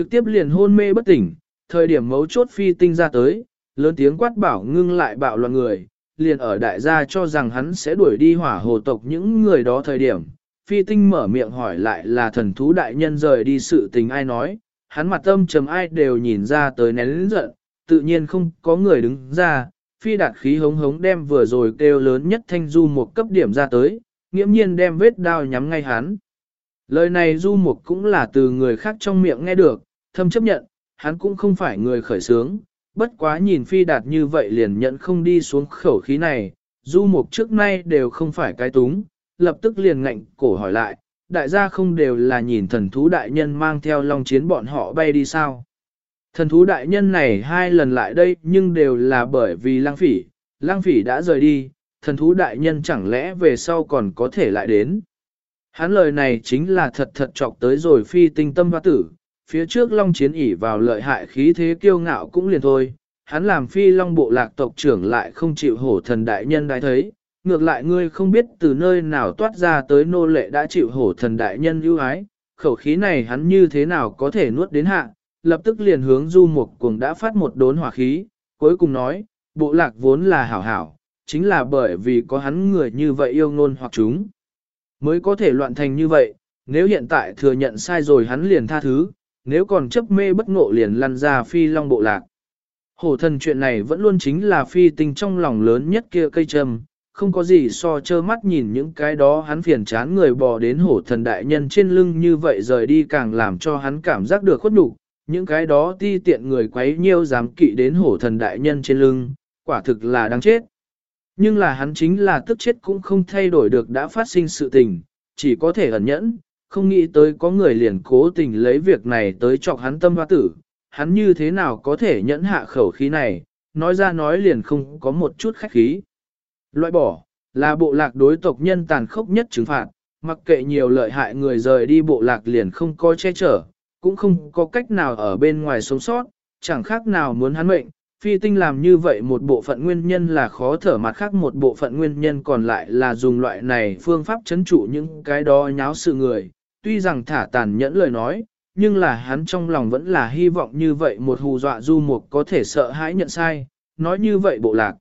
Trực tiếp liền hôn mê bất tỉnh, thời điểm mấu chốt phi tinh ra tới, lớn tiếng quát bảo ngưng lại bạo loạn người, liền ở đại gia cho rằng hắn sẽ đuổi đi hỏa hồ tộc những người đó thời điểm. Phi tinh mở miệng hỏi lại là thần thú đại nhân rời đi sự tình ai nói, hắn mặt tâm trầm ai đều nhìn ra tới nén lĩnh giận, tự nhiên không có người đứng ra, phi đạt khí hống hống đem vừa rồi kêu lớn nhất thanh du một cấp điểm ra tới, nghiễm nhiên đem vết đao nhắm ngay hắn. Lời này du mục cũng là từ người khác trong miệng nghe được, thâm chấp nhận, hắn cũng không phải người khởi sướng, bất quá nhìn phi đạt như vậy liền nhận không đi xuống khẩu khí này, du mục trước nay đều không phải cái túng, lập tức liền ngạnh cổ hỏi lại, đại gia không đều là nhìn thần thú đại nhân mang theo long chiến bọn họ bay đi sao. Thần thú đại nhân này hai lần lại đây nhưng đều là bởi vì lang phỉ, lang phỉ đã rời đi, thần thú đại nhân chẳng lẽ về sau còn có thể lại đến. Hắn lời này chính là thật thật chọc tới rồi phi tinh tâm hoa tử, phía trước long chiến ỉ vào lợi hại khí thế kiêu ngạo cũng liền thôi, hắn làm phi long bộ lạc tộc trưởng lại không chịu hổ thần đại nhân đã thấy, ngược lại ngươi không biết từ nơi nào toát ra tới nô lệ đã chịu hổ thần đại nhân ưu ái, khẩu khí này hắn như thế nào có thể nuốt đến hạ, lập tức liền hướng du mục cuồng đã phát một đốn hỏa khí, cuối cùng nói, bộ lạc vốn là hảo hảo, chính là bởi vì có hắn người như vậy yêu ngôn hoặc chúng, mới có thể loạn thành như vậy, nếu hiện tại thừa nhận sai rồi hắn liền tha thứ, nếu còn chấp mê bất ngộ liền lăn ra phi long bộ lạc. Hổ thần chuyện này vẫn luôn chính là phi tinh trong lòng lớn nhất kia cây trầm, không có gì so chơ mắt nhìn những cái đó hắn phiền chán người bò đến hổ thần đại nhân trên lưng như vậy rời đi càng làm cho hắn cảm giác được khuất đủ. những cái đó ti tiện người quấy nhiêu dám kỵ đến hổ thần đại nhân trên lưng, quả thực là đáng chết. Nhưng là hắn chính là tức chết cũng không thay đổi được đã phát sinh sự tình, chỉ có thể ẩn nhẫn, không nghĩ tới có người liền cố tình lấy việc này tới chọc hắn tâm hoa tử, hắn như thế nào có thể nhẫn hạ khẩu khí này, nói ra nói liền không có một chút khách khí. Loại bỏ, là bộ lạc đối tộc nhân tàn khốc nhất trừng phạt, mặc kệ nhiều lợi hại người rời đi bộ lạc liền không có che chở, cũng không có cách nào ở bên ngoài sống sót, chẳng khác nào muốn hắn mệnh. Phi tinh làm như vậy một bộ phận nguyên nhân là khó thở mặt khác một bộ phận nguyên nhân còn lại là dùng loại này phương pháp chấn trụ những cái đó nháo sự người. Tuy rằng thả tàn nhẫn lời nói, nhưng là hắn trong lòng vẫn là hy vọng như vậy một hù dọa du mục có thể sợ hãi nhận sai, nói như vậy bộ lạc.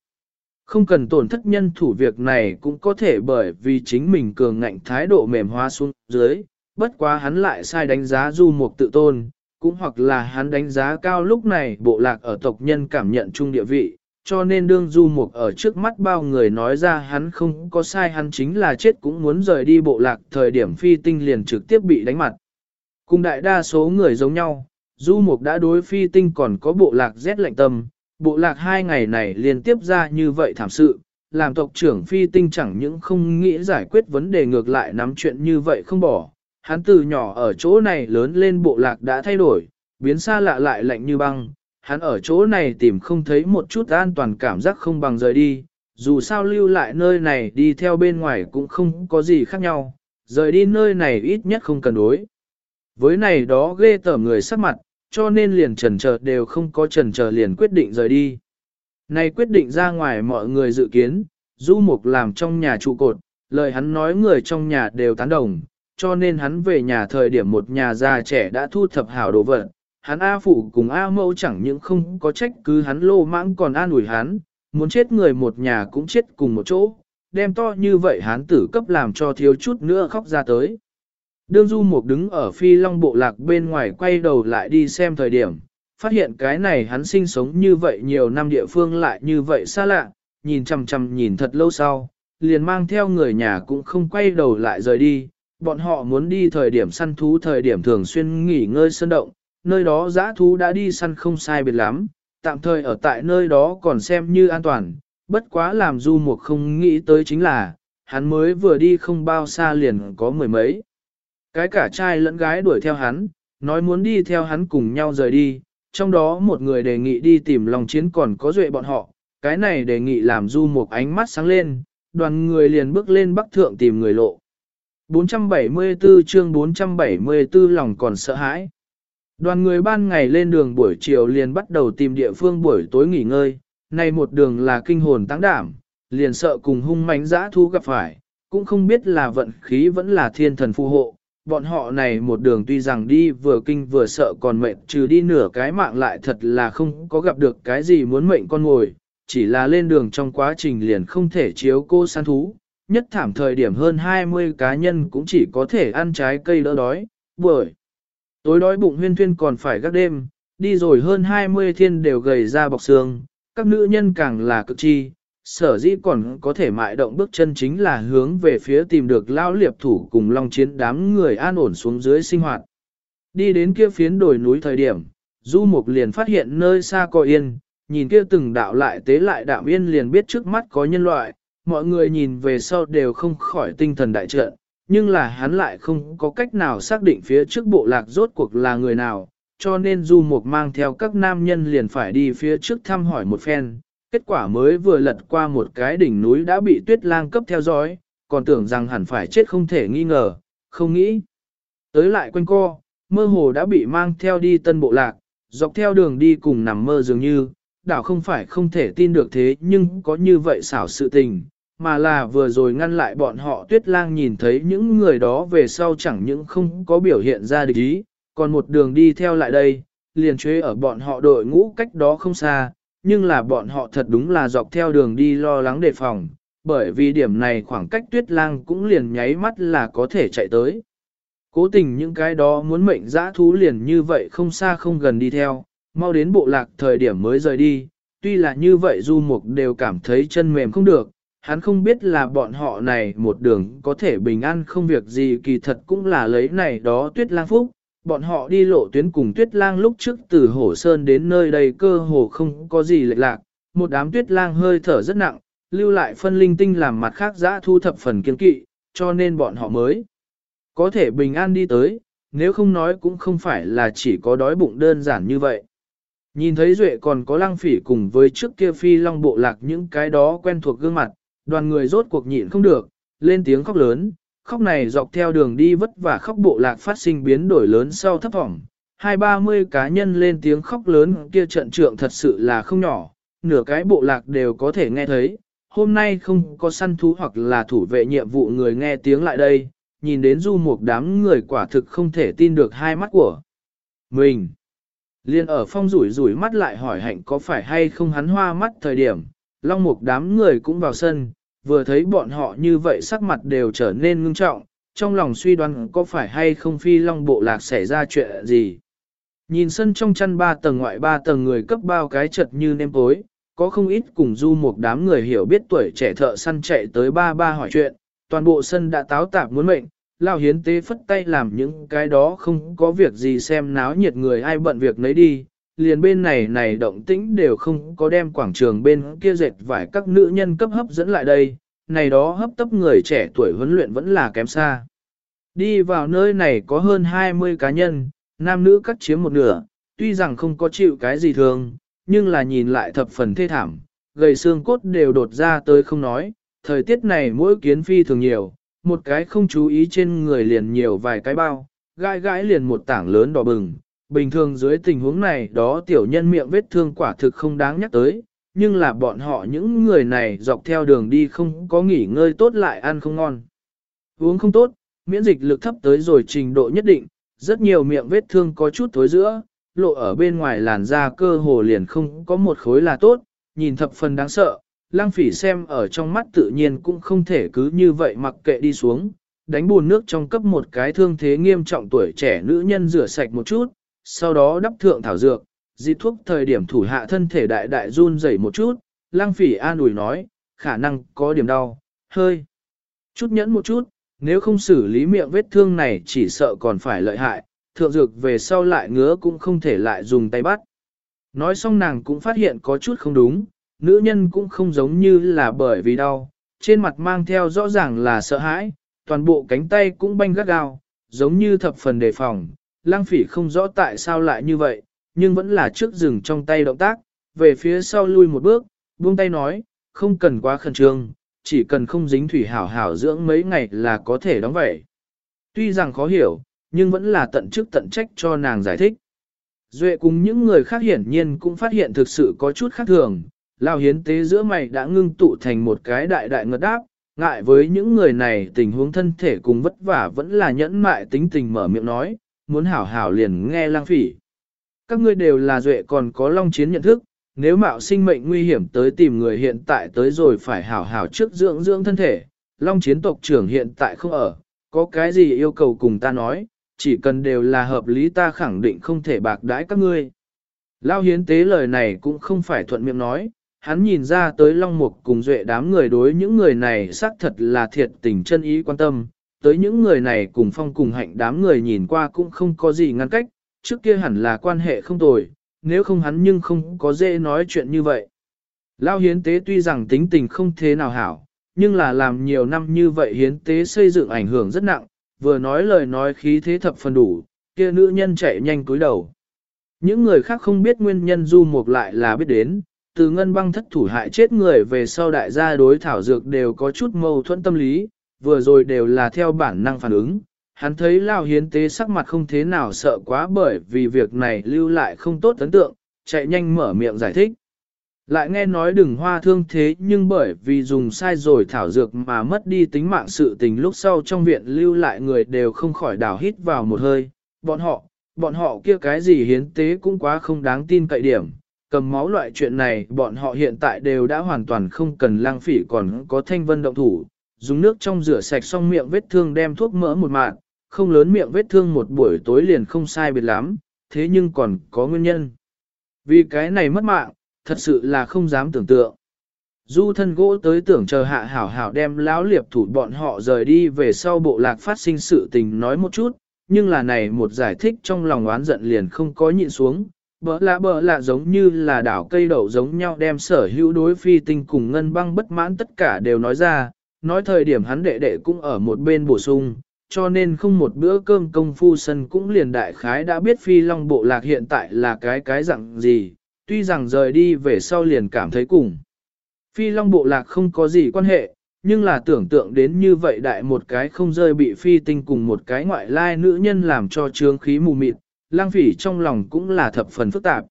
Không cần tổn thất nhân thủ việc này cũng có thể bởi vì chính mình cường ngạnh thái độ mềm hóa xuống dưới, bất quá hắn lại sai đánh giá du mục tự tôn, cũng hoặc là hắn đánh giá cao lúc này bộ lạc ở tộc nhân cảm nhận chung địa vị, cho nên đương du mục ở trước mắt bao người nói ra hắn không có sai hắn chính là chết cũng muốn rời đi bộ lạc thời điểm phi tinh liền trực tiếp bị đánh mặt. Cùng đại đa số người giống nhau, du mục đã đối phi tinh còn có bộ lạc rét lạnh tâm, bộ lạc hai ngày này liên tiếp ra như vậy thảm sự, làm tộc trưởng phi tinh chẳng những không nghĩ giải quyết vấn đề ngược lại nắm chuyện như vậy không bỏ. Hắn từ nhỏ ở chỗ này lớn lên bộ lạc đã thay đổi, biến xa lạ lại lạnh như băng, hắn ở chỗ này tìm không thấy một chút an toàn cảm giác không bằng rời đi, dù sao lưu lại nơi này đi theo bên ngoài cũng không có gì khác nhau, rời đi nơi này ít nhất không cần đối. Với này đó ghê tởm người sắc mặt, cho nên liền trần chờ đều không có trần chờ liền quyết định rời đi. Này quyết định ra ngoài mọi người dự kiến, du mục làm trong nhà trụ cột, lời hắn nói người trong nhà đều tán đồng, cho nên hắn về nhà thời điểm một nhà già trẻ đã thu thập hảo đồ vật. Hắn A phụ cùng A mẫu chẳng những không có trách cứ hắn lô mãng còn an ủi hắn, muốn chết người một nhà cũng chết cùng một chỗ, đem to như vậy hắn tử cấp làm cho thiếu chút nữa khóc ra tới. Đương Du Mục đứng ở phi long bộ lạc bên ngoài quay đầu lại đi xem thời điểm, phát hiện cái này hắn sinh sống như vậy nhiều năm địa phương lại như vậy xa lạ, nhìn chằm chằm nhìn thật lâu sau, liền mang theo người nhà cũng không quay đầu lại rời đi, bọn họ muốn đi thời điểm săn thú thời điểm thường xuyên nghỉ ngơi sơn động, nơi đó giã thú đã đi săn không sai biệt lắm, tạm thời ở tại nơi đó còn xem như an toàn, bất quá làm Du Mục không nghĩ tới chính là, hắn mới vừa đi không bao xa liền có mười mấy. Cái cả trai lẫn gái đuổi theo hắn, nói muốn đi theo hắn cùng nhau rời đi, trong đó một người đề nghị đi tìm lòng chiến còn có duệ bọn họ, cái này đề nghị làm du mục ánh mắt sáng lên, đoàn người liền bước lên bắc thượng tìm người lộ. 474 chương 474 lòng còn sợ hãi. Đoàn người ban ngày lên đường buổi chiều liền bắt đầu tìm địa phương buổi tối nghỉ ngơi, này một đường là kinh hồn tăng đảm, liền sợ cùng hung mãnh dã thu gặp phải, cũng không biết là vận khí vẫn là thiên thần phù hộ, bọn họ này một đường tuy rằng đi vừa kinh vừa sợ còn mệnh trừ đi nửa cái mạng lại thật là không có gặp được cái gì muốn mệnh con ngồi, chỉ là lên đường trong quá trình liền không thể chiếu cô săn thú, nhất thảm thời điểm hơn 20 cá nhân cũng chỉ có thể ăn trái cây đỡ đói, bởi tối đói bụng huyên thuyên còn phải gác đêm, đi rồi hơn 20 thiên đều gầy ra bọc xương, các nữ nhân càng là cực chi, sở dĩ còn có thể mại động bước chân chính là hướng về phía tìm được lao liệp thủ cùng long chiến đám người an ổn xuống dưới sinh hoạt. Đi đến kia phiến đồi núi thời điểm, Du Mục liền phát hiện nơi xa có yên, nhìn kia từng đạo lại tế lại đạo yên liền biết trước mắt có nhân loại, mọi người nhìn về sau đều không khỏi tinh thần đại trận, nhưng là hắn lại không có cách nào xác định phía trước bộ lạc rốt cuộc là người nào, cho nên Du Mục mang theo các nam nhân liền phải đi phía trước thăm hỏi một phen, kết quả mới vừa lật qua một cái đỉnh núi đã bị tuyết lang cấp theo dõi, còn tưởng rằng hẳn phải chết không thể nghi ngờ, không nghĩ. Tới lại quanh co, mơ hồ đã bị mang theo đi tân bộ lạc, dọc theo đường đi cùng nằm mơ dường như, đảo không phải không thể tin được thế nhưng có như vậy xảo sự tình, mà là vừa rồi ngăn lại bọn họ tuyết lang nhìn thấy những người đó về sau chẳng những không có biểu hiện ra địch ý, còn một đường đi theo lại đây, liền chế ở bọn họ đội ngũ cách đó không xa, nhưng là bọn họ thật đúng là dọc theo đường đi lo lắng đề phòng, bởi vì điểm này khoảng cách tuyết lang cũng liền nháy mắt là có thể chạy tới. Cố tình những cái đó muốn mệnh dã thú liền như vậy không xa không gần đi theo, mau đến bộ lạc thời điểm mới rời đi, tuy là như vậy du mục đều cảm thấy chân mềm không được, hắn không biết là bọn họ này một đường có thể bình an không việc gì kỳ thật cũng là lấy này đó tuyết lang phúc, bọn họ đi lộ tuyến cùng tuyết lang lúc trước từ hổ sơn đến nơi đây cơ hồ không có gì lệch lạc, một đám tuyết lang hơi thở rất nặng, lưu lại phân linh tinh làm mặt khác giã thu thập phần kiên kỵ, cho nên bọn họ mới có thể bình an đi tới, nếu không nói cũng không phải là chỉ có đói bụng đơn giản như vậy. Nhìn thấy Duệ còn có lăng phỉ cùng với trước kia phi long bộ lạc những cái đó quen thuộc gương mặt, đoàn người rốt cuộc nhịn không được, lên tiếng khóc lớn, khóc này dọc theo đường đi vất vả khóc bộ lạc phát sinh biến đổi lớn sau thấp vọng. Hai ba mươi cá nhân lên tiếng khóc lớn kia trận trượng thật sự là không nhỏ, nửa cái bộ lạc đều có thể nghe thấy. Hôm nay không có săn thú hoặc là thủ vệ nhiệm vụ người nghe tiếng lại đây, nhìn đến du một đám người quả thực không thể tin được hai mắt của mình. Liên ở phong rủi rủi mắt lại hỏi hạnh có phải hay không hắn hoa mắt thời điểm, long mục đám người cũng vào sân, vừa thấy bọn họ như vậy sắc mặt đều trở nên ngưng trọng, trong lòng suy đoán có phải hay không phi long bộ lạc xảy ra chuyện gì. Nhìn sân trong chăn ba tầng ngoại ba tầng người cấp bao cái chật như nêm tối, có không ít cùng du một đám người hiểu biết tuổi trẻ thợ săn chạy tới ba ba hỏi chuyện, toàn bộ sân đã táo tạp muốn mệnh, lao hiến tế phất tay làm những cái đó không có việc gì xem náo nhiệt người ai bận việc nấy đi, liền bên này này động tĩnh đều không có đem quảng trường bên kia dệt vải các nữ nhân cấp hấp dẫn lại đây, này đó hấp tấp người trẻ tuổi huấn luyện vẫn là kém xa. Đi vào nơi này có hơn 20 cá nhân, nam nữ cắt chiếm một nửa, tuy rằng không có chịu cái gì thường, nhưng là nhìn lại thập phần thê thảm, gầy xương cốt đều đột ra tới không nói, thời tiết này mỗi kiến phi thường nhiều, một cái không chú ý trên người liền nhiều vài cái bao, gãi gãi liền một tảng lớn đỏ bừng, bình thường dưới tình huống này đó tiểu nhân miệng vết thương quả thực không đáng nhắc tới, nhưng là bọn họ những người này dọc theo đường đi không có nghỉ ngơi tốt lại ăn không ngon. Uống không tốt, miễn dịch lực thấp tới rồi trình độ nhất định, rất nhiều miệng vết thương có chút thối giữa, lộ ở bên ngoài làn da cơ hồ liền không có một khối là tốt, nhìn thập phần đáng sợ. Lang phỉ xem ở trong mắt tự nhiên cũng không thể cứ như vậy mặc kệ đi xuống, đánh bùn nước trong cấp một cái thương thế nghiêm trọng tuổi trẻ nữ nhân rửa sạch một chút, sau đó đắp thượng thảo dược, di thuốc thời điểm thủ hạ thân thể đại đại run rẩy một chút, lang phỉ an ủi nói, khả năng có điểm đau, hơi. Chút nhẫn một chút, nếu không xử lý miệng vết thương này chỉ sợ còn phải lợi hại, thượng dược về sau lại ngứa cũng không thể lại dùng tay bắt. Nói xong nàng cũng phát hiện có chút không đúng, nữ nhân cũng không giống như là bởi vì đau, trên mặt mang theo rõ ràng là sợ hãi, toàn bộ cánh tay cũng banh gắt gao, giống như thập phần đề phòng, lang phỉ không rõ tại sao lại như vậy, nhưng vẫn là trước dừng trong tay động tác, về phía sau lui một bước, buông tay nói, không cần quá khẩn trương, chỉ cần không dính thủy hảo hảo dưỡng mấy ngày là có thể đóng vậy. Tuy rằng khó hiểu, nhưng vẫn là tận chức tận trách cho nàng giải thích. Duệ cùng những người khác hiển nhiên cũng phát hiện thực sự có chút khác thường, lao hiến tế giữa mày đã ngưng tụ thành một cái đại đại ngật đáp, ngại với những người này tình huống thân thể cùng vất vả vẫn là nhẫn mại tính tình mở miệng nói, muốn hảo hảo liền nghe lang phỉ. Các ngươi đều là duệ còn có long chiến nhận thức, nếu mạo sinh mệnh nguy hiểm tới tìm người hiện tại tới rồi phải hảo hảo trước dưỡng dưỡng thân thể, long chiến tộc trưởng hiện tại không ở, có cái gì yêu cầu cùng ta nói, chỉ cần đều là hợp lý ta khẳng định không thể bạc đãi các ngươi. Lao hiến tế lời này cũng không phải thuận miệng nói, hắn nhìn ra tới Long Mục cùng duệ đám người đối những người này xác thật là thiệt tình chân ý quan tâm, tới những người này cùng phong cùng hạnh đám người nhìn qua cũng không có gì ngăn cách, trước kia hẳn là quan hệ không tồi, nếu không hắn nhưng không có dễ nói chuyện như vậy. Lao hiến tế tuy rằng tính tình không thế nào hảo, nhưng là làm nhiều năm như vậy hiến tế xây dựng ảnh hưởng rất nặng, vừa nói lời nói khí thế thập phần đủ, kia nữ nhân chạy nhanh cúi đầu. Những người khác không biết nguyên nhân du mục lại là biết đến, từ ngân băng thất thủ hại chết người về sau đại gia đối thảo dược đều có chút mâu thuẫn tâm lý, vừa rồi đều là theo bản năng phản ứng. Hắn thấy Lao Hiến tế sắc mặt không thế nào sợ quá bởi vì việc này lưu lại không tốt ấn tượng, chạy nhanh mở miệng giải thích. Lại nghe nói đừng hoa thương thế nhưng bởi vì dùng sai rồi thảo dược mà mất đi tính mạng sự tình lúc sau trong viện lưu lại người đều không khỏi đảo hít vào một hơi. Bọn họ, bọn họ kia cái gì hiến tế cũng quá không đáng tin cậy điểm. Cầm máu loại chuyện này bọn họ hiện tại đều đã hoàn toàn không cần lang phỉ còn có thanh vân động thủ. Dùng nước trong rửa sạch xong miệng vết thương đem thuốc mỡ một mạng, không lớn miệng vết thương một buổi tối liền không sai biệt lắm, thế nhưng còn có nguyên nhân. Vì cái này mất mạng, thật sự là không dám tưởng tượng. Du thân gỗ tới tưởng chờ hạ hảo hảo đem lão liệp thủ bọn họ rời đi về sau bộ lạc phát sinh sự tình nói một chút, nhưng là này một giải thích trong lòng oán giận liền không có nhịn xuống, bỡ lạ bỡ lạ giống như là đảo cây đậu giống nhau đem sở hữu đối phi tinh cùng ngân băng bất mãn tất cả đều nói ra, nói thời điểm hắn đệ đệ cũng ở một bên bổ sung, cho nên không một bữa cơm công phu sân cũng liền đại khái đã biết phi long bộ lạc hiện tại là cái cái dạng gì, tuy rằng rời đi về sau liền cảm thấy cùng. Phi long bộ lạc không có gì quan hệ, nhưng là tưởng tượng đến như vậy đại một cái không rơi bị phi tinh cùng một cái ngoại lai nữ nhân làm cho trướng khí mù mịt, lang phỉ trong lòng cũng là thập phần phức tạp.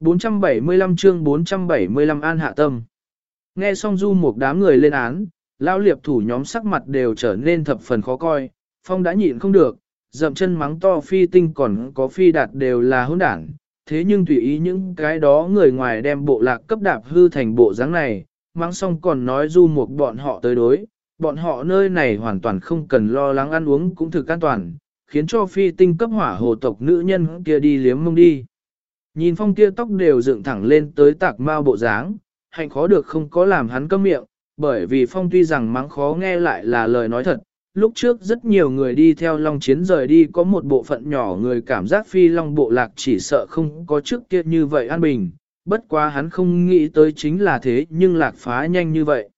475 chương 475 an hạ tâm. Nghe xong du một đám người lên án, lao liệp thủ nhóm sắc mặt đều trở nên thập phần khó coi, phong đã nhịn không được, dậm chân mắng to phi tinh còn có phi đạt đều là hỗn đảng, thế nhưng tùy ý những cái đó người ngoài đem bộ lạc cấp đạp hư thành bộ dáng này, mắng xong còn nói du một bọn họ tới đối, bọn họ nơi này hoàn toàn không cần lo lắng ăn uống cũng thực an toàn, khiến cho phi tinh cấp hỏa hồ tộc nữ nhân kia đi liếm mông đi. Nhìn phong kia tóc đều dựng thẳng lên tới tạc mao bộ dáng, hạnh khó được không có làm hắn câm miệng, bởi vì phong tuy rằng mắng khó nghe lại là lời nói thật, lúc trước rất nhiều người đi theo Long Chiến rời đi có một bộ phận nhỏ người cảm giác phi Long bộ lạc chỉ sợ không có trước kia như vậy an bình, bất quá hắn không nghĩ tới chính là thế nhưng lạc phá nhanh như vậy.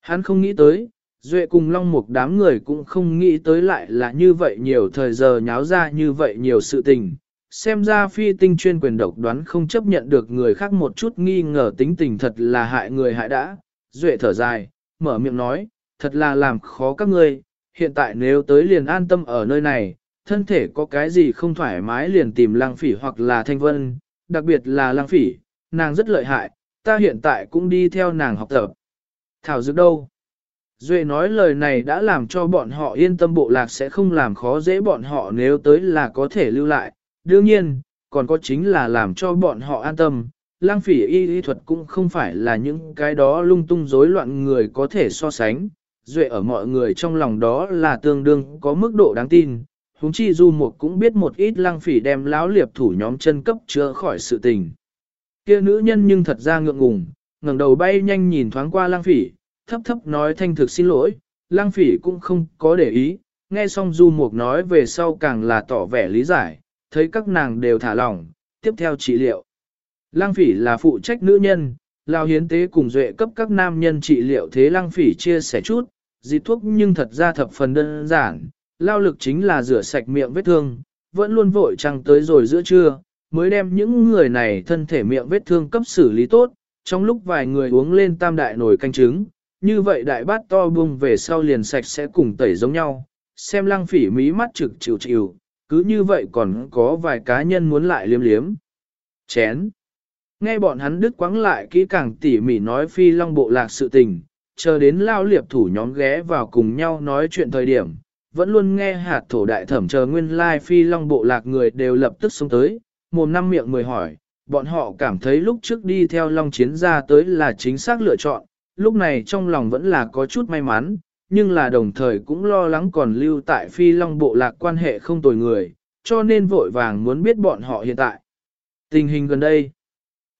Hắn không nghĩ tới, Duệ cùng Long một đám người cũng không nghĩ tới lại là như vậy nhiều thời giờ nháo ra như vậy nhiều sự tình. Xem ra phi tinh chuyên quyền độc đoán không chấp nhận được người khác một chút nghi ngờ tính tình thật là hại người hại đã. Duệ thở dài, mở miệng nói, thật là làm khó các ngươi, hiện tại nếu tới liền an tâm ở nơi này, thân thể có cái gì không thoải mái liền tìm lang phỉ hoặc là thanh vân, đặc biệt là lang phỉ, nàng rất lợi hại, ta hiện tại cũng đi theo nàng học tập. Thảo dược đâu? Duệ nói lời này đã làm cho bọn họ yên tâm bộ lạc sẽ không làm khó dễ bọn họ nếu tới là có thể lưu lại. Đương nhiên, còn có chính là làm cho bọn họ an tâm. Lang phỉ y y thuật cũng không phải là những cái đó lung tung rối loạn người có thể so sánh, duệ ở mọi người trong lòng đó là tương đương có mức độ đáng tin. Húng chi du một cũng biết một ít lang phỉ đem lão liệp thủ nhóm chân cấp chữa khỏi sự tình. Kia nữ nhân nhưng thật ra ngượng ngùng, ngẩng đầu bay nhanh nhìn thoáng qua lang phỉ, thấp thấp nói thanh thực xin lỗi, lang phỉ cũng không có để ý, nghe xong du mục nói về sau càng là tỏ vẻ lý giải, thấy các nàng đều thả lỏng, tiếp theo trị liệu. Lang phỉ là phụ trách nữ nhân, lao hiến tế cùng duệ cấp các nam nhân trị liệu thế lang phỉ chia sẻ chút, dịch thuốc nhưng thật ra thập phần đơn giản, lao lực chính là rửa sạch miệng vết thương, vẫn luôn vội trăng tới rồi giữa trưa, mới đem những người này thân thể miệng vết thương cấp xử lý tốt, trong lúc vài người uống lên tam đại nồi canh trứng, như vậy đại bát to bung về sau liền sạch sẽ cùng tẩy giống nhau, xem lăng phỉ mí mắt trực chịu chịu, cứ như vậy còn có vài cá nhân muốn lại liếm liếm. Chén. Nghe bọn hắn đứt quãng lại kỹ càng tỉ mỉ nói phi long bộ lạc sự tình, chờ đến lao liệp thủ nhóm ghé vào cùng nhau nói chuyện thời điểm, vẫn luôn nghe hạt thổ đại thẩm chờ nguyên lai phi long bộ lạc người đều lập tức xuống tới, mồm năm miệng mười hỏi, bọn họ cảm thấy lúc trước đi theo long chiến ra tới là chính xác lựa chọn, lúc này trong lòng vẫn là có chút may mắn, nhưng là đồng thời cũng lo lắng còn lưu tại phi long bộ lạc quan hệ không tồi người, cho nên vội vàng muốn biết bọn họ hiện tại. Tình hình gần đây,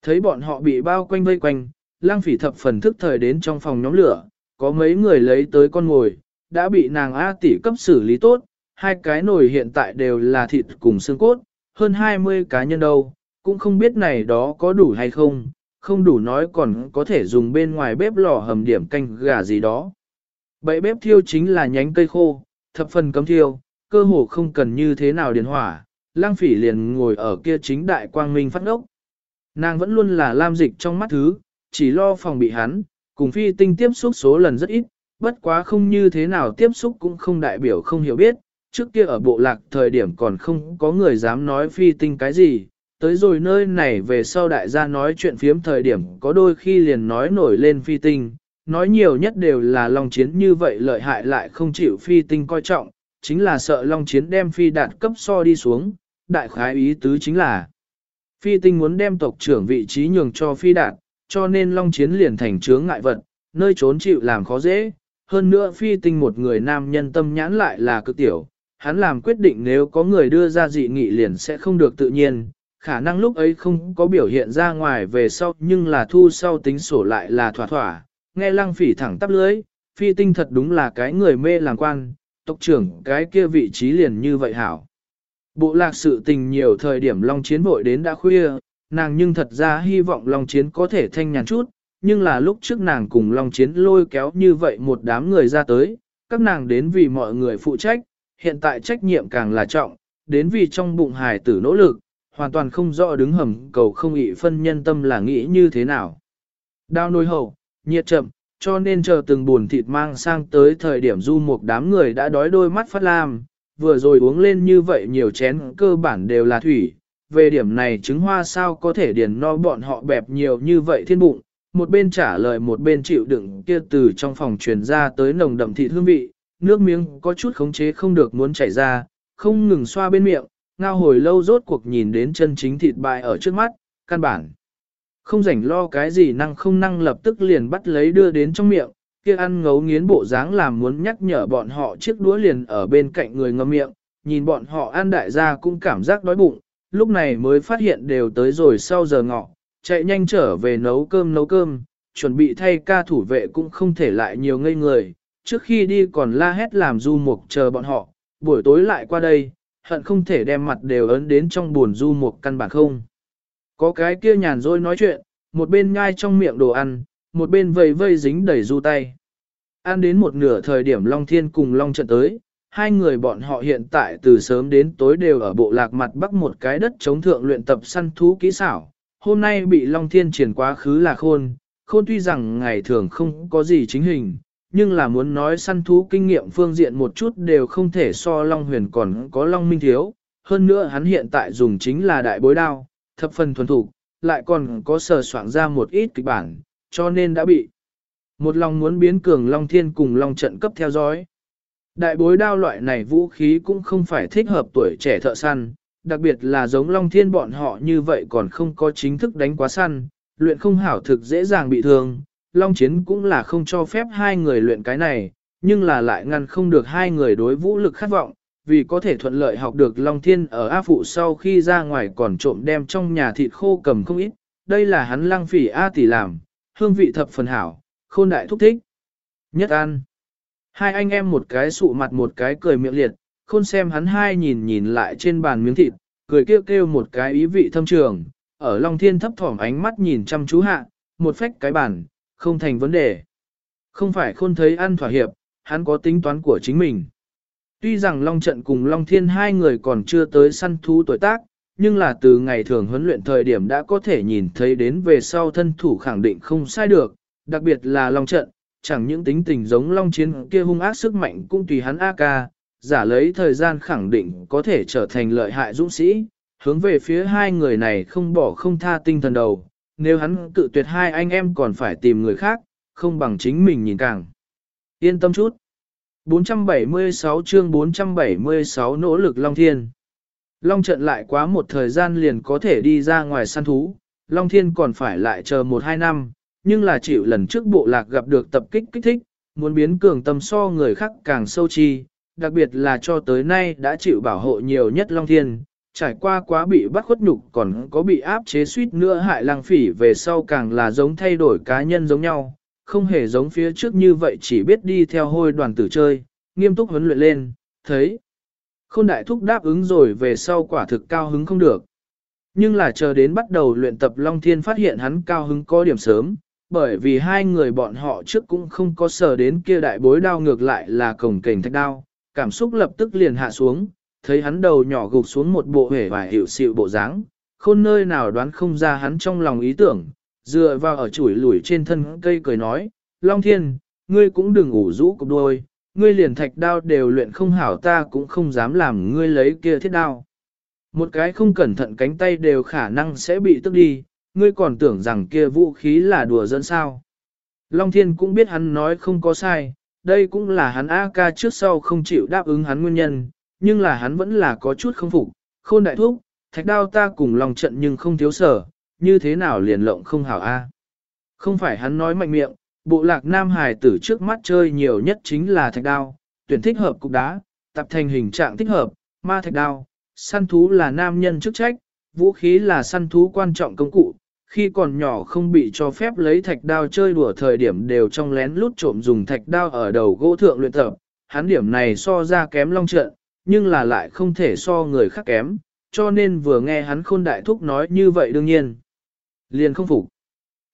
thấy bọn họ bị bao quanh vây quanh, lang phỉ thập phần thức thời đến trong phòng nhóm lửa, có mấy người lấy tới con ngồi, đã bị nàng A tỷ cấp xử lý tốt, hai cái nồi hiện tại đều là thịt cùng xương cốt, hơn 20 cá nhân đâu, cũng không biết này đó có đủ hay không, không đủ nói còn có thể dùng bên ngoài bếp lò hầm điểm canh gà gì đó. Bậy bếp thiêu chính là nhánh cây khô, thập phần cấm thiêu, cơ hồ không cần như thế nào điền hỏa, lang phỉ liền ngồi ở kia chính đại quang minh phát ngốc. Nàng vẫn luôn là lam dịch trong mắt thứ, chỉ lo phòng bị hắn, cùng phi tinh tiếp xúc số lần rất ít, bất quá không như thế nào tiếp xúc cũng không đại biểu không hiểu biết, trước kia ở bộ lạc thời điểm còn không có người dám nói phi tinh cái gì, tới rồi nơi này về sau đại gia nói chuyện phiếm thời điểm có đôi khi liền nói nổi lên phi tinh, nói nhiều nhất đều là Long Chiến như vậy lợi hại lại không chịu phi tinh coi trọng, chính là sợ Long Chiến đem phi đạt cấp so đi xuống, đại khái ý tứ chính là phi tinh muốn đem tộc trưởng vị trí nhường cho phi đạt, cho nên Long Chiến liền thành chướng ngại vật, nơi trốn chịu làm khó dễ, hơn nữa phi tinh một người nam nhân tâm nhãn lại là cực tiểu, hắn làm quyết định nếu có người đưa ra dị nghị liền sẽ không được tự nhiên, khả năng lúc ấy không có biểu hiện ra ngoài về sau nhưng là thu sau tính sổ lại là thỏa thỏa, nghe lăng phỉ thẳng tắp lưới, phi tinh thật đúng là cái người mê làng quan, tộc trưởng cái kia vị trí liền như vậy hảo. Bộ lạc sự tình nhiều thời điểm Long Chiến vội đến đã khuya, nàng nhưng thật ra hy vọng Long Chiến có thể thanh nhàn chút, nhưng là lúc trước nàng cùng Long Chiến lôi kéo như vậy một đám người ra tới, các nàng đến vì mọi người phụ trách, hiện tại trách nhiệm càng là trọng, đến vì trong bụng hài tử nỗ lực, hoàn toàn không rõ đứng hầm cầu không ị phân nhân tâm là nghĩ như thế nào. Đao nôi hậu, nhiệt chậm, cho nên chờ từng buồn thịt mang sang tới thời điểm du một đám người đã đói đôi mắt phát lam, vừa rồi uống lên như vậy nhiều chén cơ bản đều là thủy, về điểm này trứng hoa sao có thể điền no bọn họ bẹp nhiều như vậy thiên bụng, một bên trả lời một bên chịu đựng kia từ trong phòng truyền ra tới nồng đậm thịt hương vị, nước miếng có chút khống chế không được muốn chảy ra, không ngừng xoa bên miệng, ngao hồi lâu rốt cuộc nhìn đến chân chính thịt bại ở trước mắt, căn bản. Không rảnh lo cái gì năng không năng lập tức liền bắt lấy đưa đến trong miệng, kia ăn ngấu nghiến bộ dáng làm muốn nhắc nhở bọn họ chiếc đũa liền ở bên cạnh người ngâm miệng, nhìn bọn họ ăn đại gia cũng cảm giác đói bụng, lúc này mới phát hiện đều tới rồi sau giờ ngọ, chạy nhanh trở về nấu cơm nấu cơm, chuẩn bị thay ca thủ vệ cũng không thể lại nhiều ngây người, trước khi đi còn la hét làm du mục chờ bọn họ, buổi tối lại qua đây, hận không thể đem mặt đều ấn đến trong buồn du mục căn bản không. Có cái kia nhàn rỗi nói chuyện, một bên nhai trong miệng đồ ăn, một bên vây vây dính đầy du tay. Ăn đến một nửa thời điểm Long Thiên cùng Long trận tới, hai người bọn họ hiện tại từ sớm đến tối đều ở bộ lạc mặt bắc một cái đất chống thượng luyện tập săn thú kỹ xảo. Hôm nay bị Long Thiên triển quá khứ là khôn, khôn tuy rằng ngày thường không có gì chính hình, nhưng là muốn nói săn thú kinh nghiệm phương diện một chút đều không thể so Long Huyền còn có Long Minh Thiếu. Hơn nữa hắn hiện tại dùng chính là đại bối đao, thập phần thuần thủ, lại còn có sờ soạn ra một ít kịch bản, cho nên đã bị. Một lòng muốn biến cường Long Thiên cùng Long trận cấp theo dõi. Đại bối đao loại này vũ khí cũng không phải thích hợp tuổi trẻ thợ săn, đặc biệt là giống Long Thiên bọn họ như vậy còn không có chính thức đánh quá săn, luyện không hảo thực dễ dàng bị thương. Long Chiến cũng là không cho phép hai người luyện cái này, nhưng là lại ngăn không được hai người đối vũ lực khát vọng, vì có thể thuận lợi học được Long Thiên ở A Phụ sau khi ra ngoài còn trộm đem trong nhà thịt khô cầm không ít, đây là hắn lăng phỉ A tỷ làm, hương vị thập phần hảo, khôn đại thúc thích. Nhất ăn. Hai anh em một cái sụ mặt một cái cười miệng liệt, khôn xem hắn hai nhìn nhìn lại trên bàn miếng thịt, cười kêu kêu một cái ý vị thâm trường, ở Long Thiên thấp thỏm ánh mắt nhìn chăm chú hạ, một phách cái bàn, không thành vấn đề. Không phải khôn thấy ăn thỏa hiệp, hắn có tính toán của chính mình. Tuy rằng Long Trận cùng Long Thiên hai người còn chưa tới săn thú tuổi tác, nhưng là từ ngày thường huấn luyện thời điểm đã có thể nhìn thấy đến về sau thân thủ khẳng định không sai được, đặc biệt là Long Trận, chẳng những tính tình giống Long Chiến kia hung ác sức mạnh cũng tùy hắn A-ca, giả lấy thời gian khẳng định có thể trở thành lợi hại dũng sĩ, hướng về phía hai người này không bỏ không tha tinh thần đầu, nếu hắn cự tuyệt hai anh em còn phải tìm người khác, không bằng chính mình nhìn càng. Yên tâm chút. 476 chương 476 nỗ lực Long Thiên. Long trận lại quá một thời gian liền có thể đi ra ngoài săn thú, Long Thiên còn phải lại chờ một hai năm, nhưng là chịu lần trước bộ lạc gặp được tập kích kích thích, muốn biến cường tâm so người khác càng sâu chi, đặc biệt là cho tới nay đã chịu bảo hộ nhiều nhất Long Thiên, trải qua quá bị bắt khuất nhục còn có bị áp chế suýt nữa hại lang phỉ về sau càng là giống thay đổi cá nhân giống nhau, không hề giống phía trước như vậy chỉ biết đi theo hôi đoàn tử chơi, nghiêm túc huấn luyện lên, thấy. Khôn đại thúc đáp ứng rồi về sau quả thực cao hứng không được. Nhưng là chờ đến bắt đầu luyện tập Long Thiên phát hiện hắn cao hứng có điểm sớm, bởi vì hai người bọn họ trước cũng không có sờ đến kia đại bối đao ngược lại là cổng kềnh thạch đao, cảm xúc lập tức liền hạ xuống, thấy hắn đầu nhỏ gục xuống một bộ hể và hiệu xịu bộ dáng, khôn nơi nào đoán không ra hắn trong lòng ý tưởng, dựa vào ở chuỗi lủi trên thân cây cười nói, Long Thiên, ngươi cũng đừng ủ rũ cục đôi, ngươi liền thạch đao đều luyện không hảo ta cũng không dám làm ngươi lấy kia thiết đao. Một cái không cẩn thận cánh tay đều khả năng sẽ bị tức đi, ngươi còn tưởng rằng kia vũ khí là đùa dẫn sao. Long Thiên cũng biết hắn nói không có sai, đây cũng là hắn A ca trước sau không chịu đáp ứng hắn nguyên nhân, nhưng là hắn vẫn là có chút không phục, khôn đại thúc, thạch đao ta cùng lòng trận nhưng không thiếu sở, như thế nào liền lộng không hảo A. Không phải hắn nói mạnh miệng, bộ lạc nam hài tử trước mắt chơi nhiều nhất chính là thạch đao, tuyển thích hợp cục đá, tập thành hình trạng thích hợp, ma thạch đao, săn thú là nam nhân chức trách, vũ khí là săn thú quan trọng công cụ, khi còn nhỏ không bị cho phép lấy thạch đao chơi đùa thời điểm đều trong lén lút trộm dùng thạch đao ở đầu gỗ thượng luyện tập, hắn điểm này so ra kém long trận, nhưng là lại không thể so người khác kém, cho nên vừa nghe hắn khôn đại thúc nói như vậy đương nhiên, liền không phục.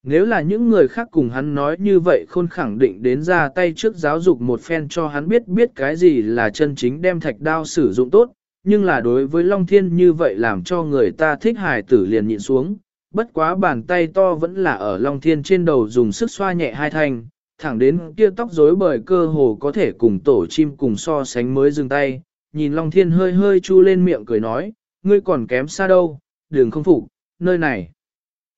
Nếu là những người khác cùng hắn nói như vậy khôn khẳng định đến ra tay trước giáo dục một phen cho hắn biết biết cái gì là chân chính đem thạch đao sử dụng tốt, nhưng là đối với Long Thiên như vậy làm cho người ta thích hài tử liền nhịn xuống, bất quá bàn tay to vẫn là ở Long Thiên trên đầu dùng sức xoa nhẹ hai thanh, thẳng đến kia tóc rối bời cơ hồ có thể cùng tổ chim cùng so sánh mới dừng tay, nhìn Long Thiên hơi hơi chu lên miệng cười nói, ngươi còn kém xa đâu, Đường không phục, nơi này.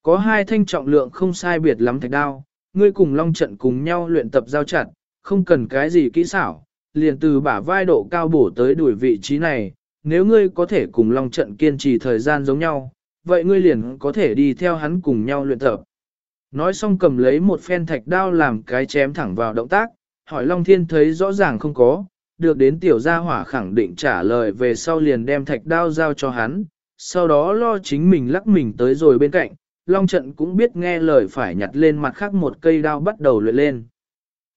Có hai thanh trọng lượng không sai biệt lắm thạch đao, ngươi cùng Long trận cùng nhau luyện tập giao chặt, không cần cái gì kỹ xảo, liền từ bả vai độ cao bổ tới đuổi vị trí này, nếu ngươi có thể cùng Long trận kiên trì thời gian giống nhau, vậy ngươi liền có thể đi theo hắn cùng nhau luyện tập. Nói xong cầm lấy một phen thạch đao làm cái chém thẳng vào động tác, hỏi Long Thiên thấy rõ ràng không có, được đến tiểu gia hỏa khẳng định trả lời về sau liền đem thạch đao giao cho hắn, sau đó lo chính mình lắc mình tới rồi bên cạnh, Long Trận cũng biết nghe lời phải nhặt lên mặt khác một cây đao bắt đầu luyện lên.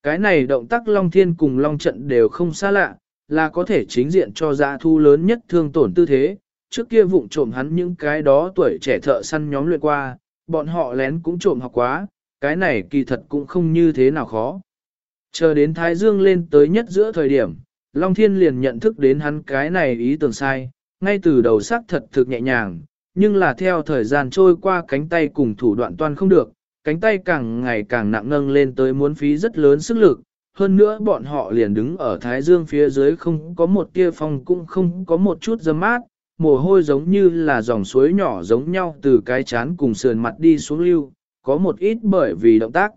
Cái này động tác Long Thiên cùng Long Trận đều không xa lạ, là có thể chính diện cho dã thu lớn nhất thương tổn tư thế, trước kia vụng trộm hắn những cái đó tuổi trẻ thợ săn nhóm luyện qua, bọn họ lén cũng trộm học quá, cái này kỳ thật cũng không như thế nào khó. Chờ đến Thái Dương lên tới nhất giữa thời điểm, Long Thiên liền nhận thức đến hắn cái này ý tưởng sai, ngay từ đầu sắc thật thực nhẹ nhàng, nhưng là theo thời gian trôi qua cánh tay cùng thủ đoạn toàn không được, cánh tay càng ngày càng nặng nâng lên tới muốn phí rất lớn sức lực, hơn nữa bọn họ liền đứng ở Thái Dương phía dưới không có một tia phong cũng không có một chút dâm mát, mồ hôi giống như là dòng suối nhỏ giống nhau từ cái chán cùng sườn mặt đi xuống lưu, có một ít bởi vì động tác.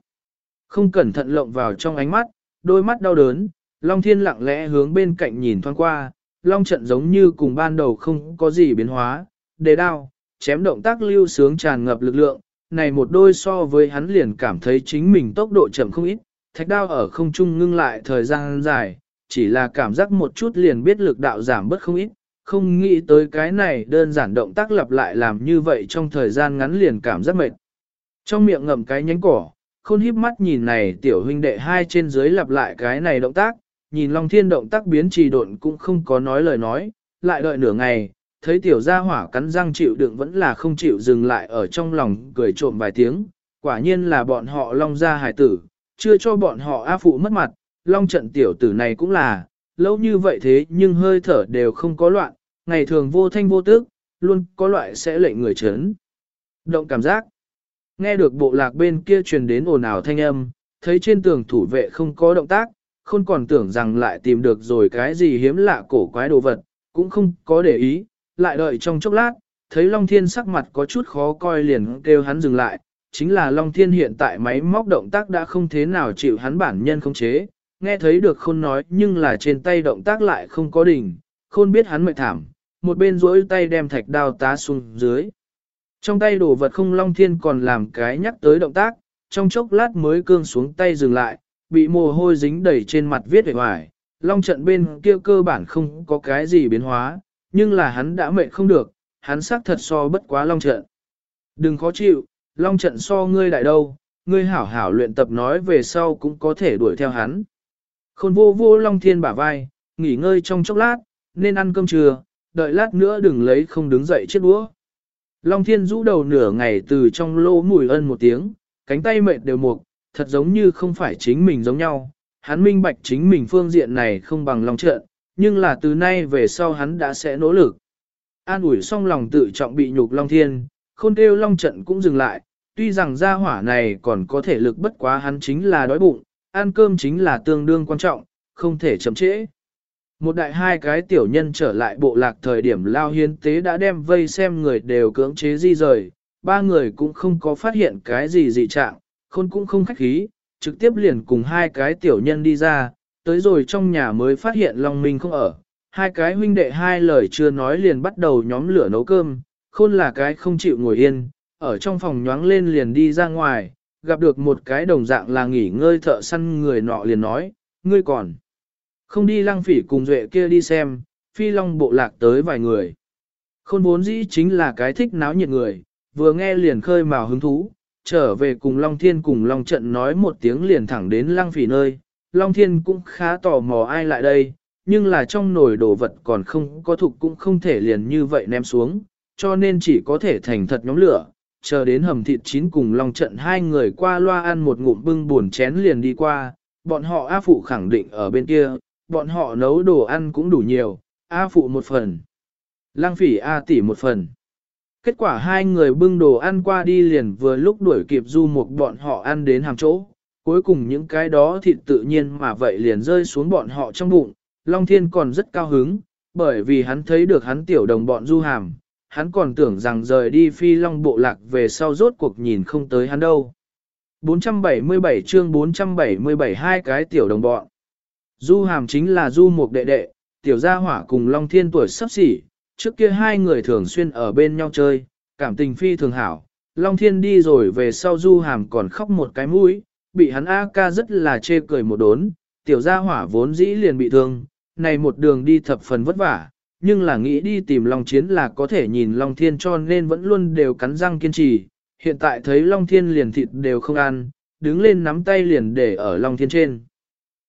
Không cẩn thận lộng vào trong ánh mắt, đôi mắt đau đớn, Long Thiên lặng lẽ hướng bên cạnh nhìn thoáng qua, Long trận giống như cùng ban đầu không có gì biến hóa, đề đao, chém động tác lưu sướng tràn ngập lực lượng, này một đôi so với hắn liền cảm thấy chính mình tốc độ chậm không ít, thạch đao ở không trung ngưng lại thời gian dài, chỉ là cảm giác một chút liền biết lực đạo giảm bớt không ít, không nghĩ tới cái này đơn giản động tác lặp lại làm như vậy trong thời gian ngắn liền cảm giác mệt. Trong miệng ngậm cái nhánh cỏ, khôn híp mắt nhìn này tiểu huynh đệ hai trên dưới lặp lại cái này động tác, nhìn Long Thiên động tác biến trì độn cũng không có nói lời nói, lại đợi nửa ngày, thấy tiểu gia hỏa cắn răng chịu đựng vẫn là không chịu dừng lại ở trong lòng cười trộm vài tiếng, quả nhiên là bọn họ Long gia hải tử, chưa cho bọn họ A phụ mất mặt, Long trận tiểu tử này cũng là, lâu như vậy thế nhưng hơi thở đều không có loạn, ngày thường vô thanh vô tức, luôn có loại sẽ lệnh người chấn. Động cảm giác. Nghe được bộ lạc bên kia truyền đến ồn ào thanh âm, thấy trên tường thủ vệ không có động tác, không còn tưởng rằng lại tìm được rồi cái gì hiếm lạ cổ quái đồ vật, cũng không có để ý, lại đợi trong chốc lát, thấy Long Thiên sắc mặt có chút khó coi liền kêu hắn dừng lại, chính là Long Thiên hiện tại máy móc động tác đã không thế nào chịu hắn bản nhân khống chế, nghe thấy được khôn nói nhưng là trên tay động tác lại không có đỉnh, khôn biết hắn mệt thảm, một bên duỗi tay đem thạch đao tá xuống dưới. Trong tay đổ vật không Long Thiên còn làm cái nhắc tới động tác, trong chốc lát mới cương xuống tay dừng lại, bị mồ hôi dính đầy trên mặt viết về ngoài. Long trận bên kia cơ bản không có cái gì biến hóa, nhưng là hắn đã mệt không được, hắn xác thật so bất quá Long trận. Đừng khó chịu, Long trận so ngươi đại đâu, ngươi hảo hảo luyện tập nói về sau cũng có thể đuổi theo hắn. Khôn vô vô Long Thiên bả vai, nghỉ ngơi trong chốc lát, nên ăn cơm trưa, đợi lát nữa đừng lấy không đứng dậy chết đũa. Long Thiên rũ đầu nửa ngày từ trong lô mùi ân một tiếng, cánh tay mệt đều mục, thật giống như không phải chính mình giống nhau. Hắn minh bạch chính mình phương diện này không bằng Long Trận, nhưng là từ nay về sau hắn đã sẽ nỗ lực. An ủi xong lòng tự trọng bị nhục Long Thiên, khôn kêu Long Trận cũng dừng lại, tuy rằng gia hỏa này còn có thể lực bất quá hắn chính là đói bụng, ăn cơm chính là tương đương quan trọng, không thể chậm trễ. Một đại hai cái tiểu nhân trở lại bộ lạc thời điểm lao hiến tế đã đem vây xem người đều cưỡng chế di rời, ba người cũng không có phát hiện cái gì dị trạng, khôn cũng không khách khí, trực tiếp liền cùng hai cái tiểu nhân đi ra, tới rồi trong nhà mới phát hiện Long Minh không ở. Hai cái huynh đệ hai lời chưa nói liền bắt đầu nhóm lửa nấu cơm, khôn là cái không chịu ngồi yên, ở trong phòng nhoáng lên liền đi ra ngoài, gặp được một cái đồng dạng là nghỉ ngơi thợ săn người nọ liền nói, ngươi còn. Không đi lăng phỉ cùng duệ kia đi xem, phi long bộ lạc tới vài người. Khôn vốn dĩ chính là cái thích náo nhiệt người, vừa nghe liền khơi mào hứng thú, trở về cùng Long Thiên cùng Long Trận nói một tiếng liền thẳng đến lăng phỉ nơi. Long Thiên cũng khá tò mò ai lại đây, nhưng là trong nồi đồ vật còn không có thục cũng không thể liền như vậy ném xuống, cho nên chỉ có thể thành thật nhóm lửa, chờ đến hầm thịt chín cùng Long Trận hai người qua loa ăn một ngụm bưng buồn chén liền đi qua, bọn họ A Phụ khẳng định ở bên kia, bọn họ nấu đồ ăn cũng đủ nhiều, A Phụ một phần, Lăng Phỉ A tỷ một phần. Kết quả hai người bưng đồ ăn qua đi liền vừa lúc đuổi kịp du một bọn họ ăn đến hàng chỗ, cuối cùng những cái đó thịt tự nhiên mà vậy liền rơi xuống bọn họ trong bụng, Long Thiên còn rất cao hứng, bởi vì hắn thấy được hắn tiểu đồng bọn du hàm, hắn còn tưởng rằng rời đi phi long bộ lạc về sau rốt cuộc nhìn không tới hắn đâu. 477 chương 477 hai cái tiểu đồng bọn. Du hàm chính là du Mục đệ đệ, tiểu gia hỏa cùng Long Thiên tuổi sắp xỉ, trước kia hai người thường xuyên ở bên nhau chơi, cảm tình phi thường hảo. Long Thiên đi rồi về sau du hàm còn khóc một cái mũi, bị hắn A ca rất là chê cười một đốn, tiểu gia hỏa vốn dĩ liền bị thương, này một đường đi thập phần vất vả, nhưng là nghĩ đi tìm Long Chiến là có thể nhìn Long Thiên cho nên vẫn luôn đều cắn răng kiên trì, hiện tại thấy Long Thiên liền thịt đều không ăn, đứng lên nắm tay liền để ở Long Thiên trên.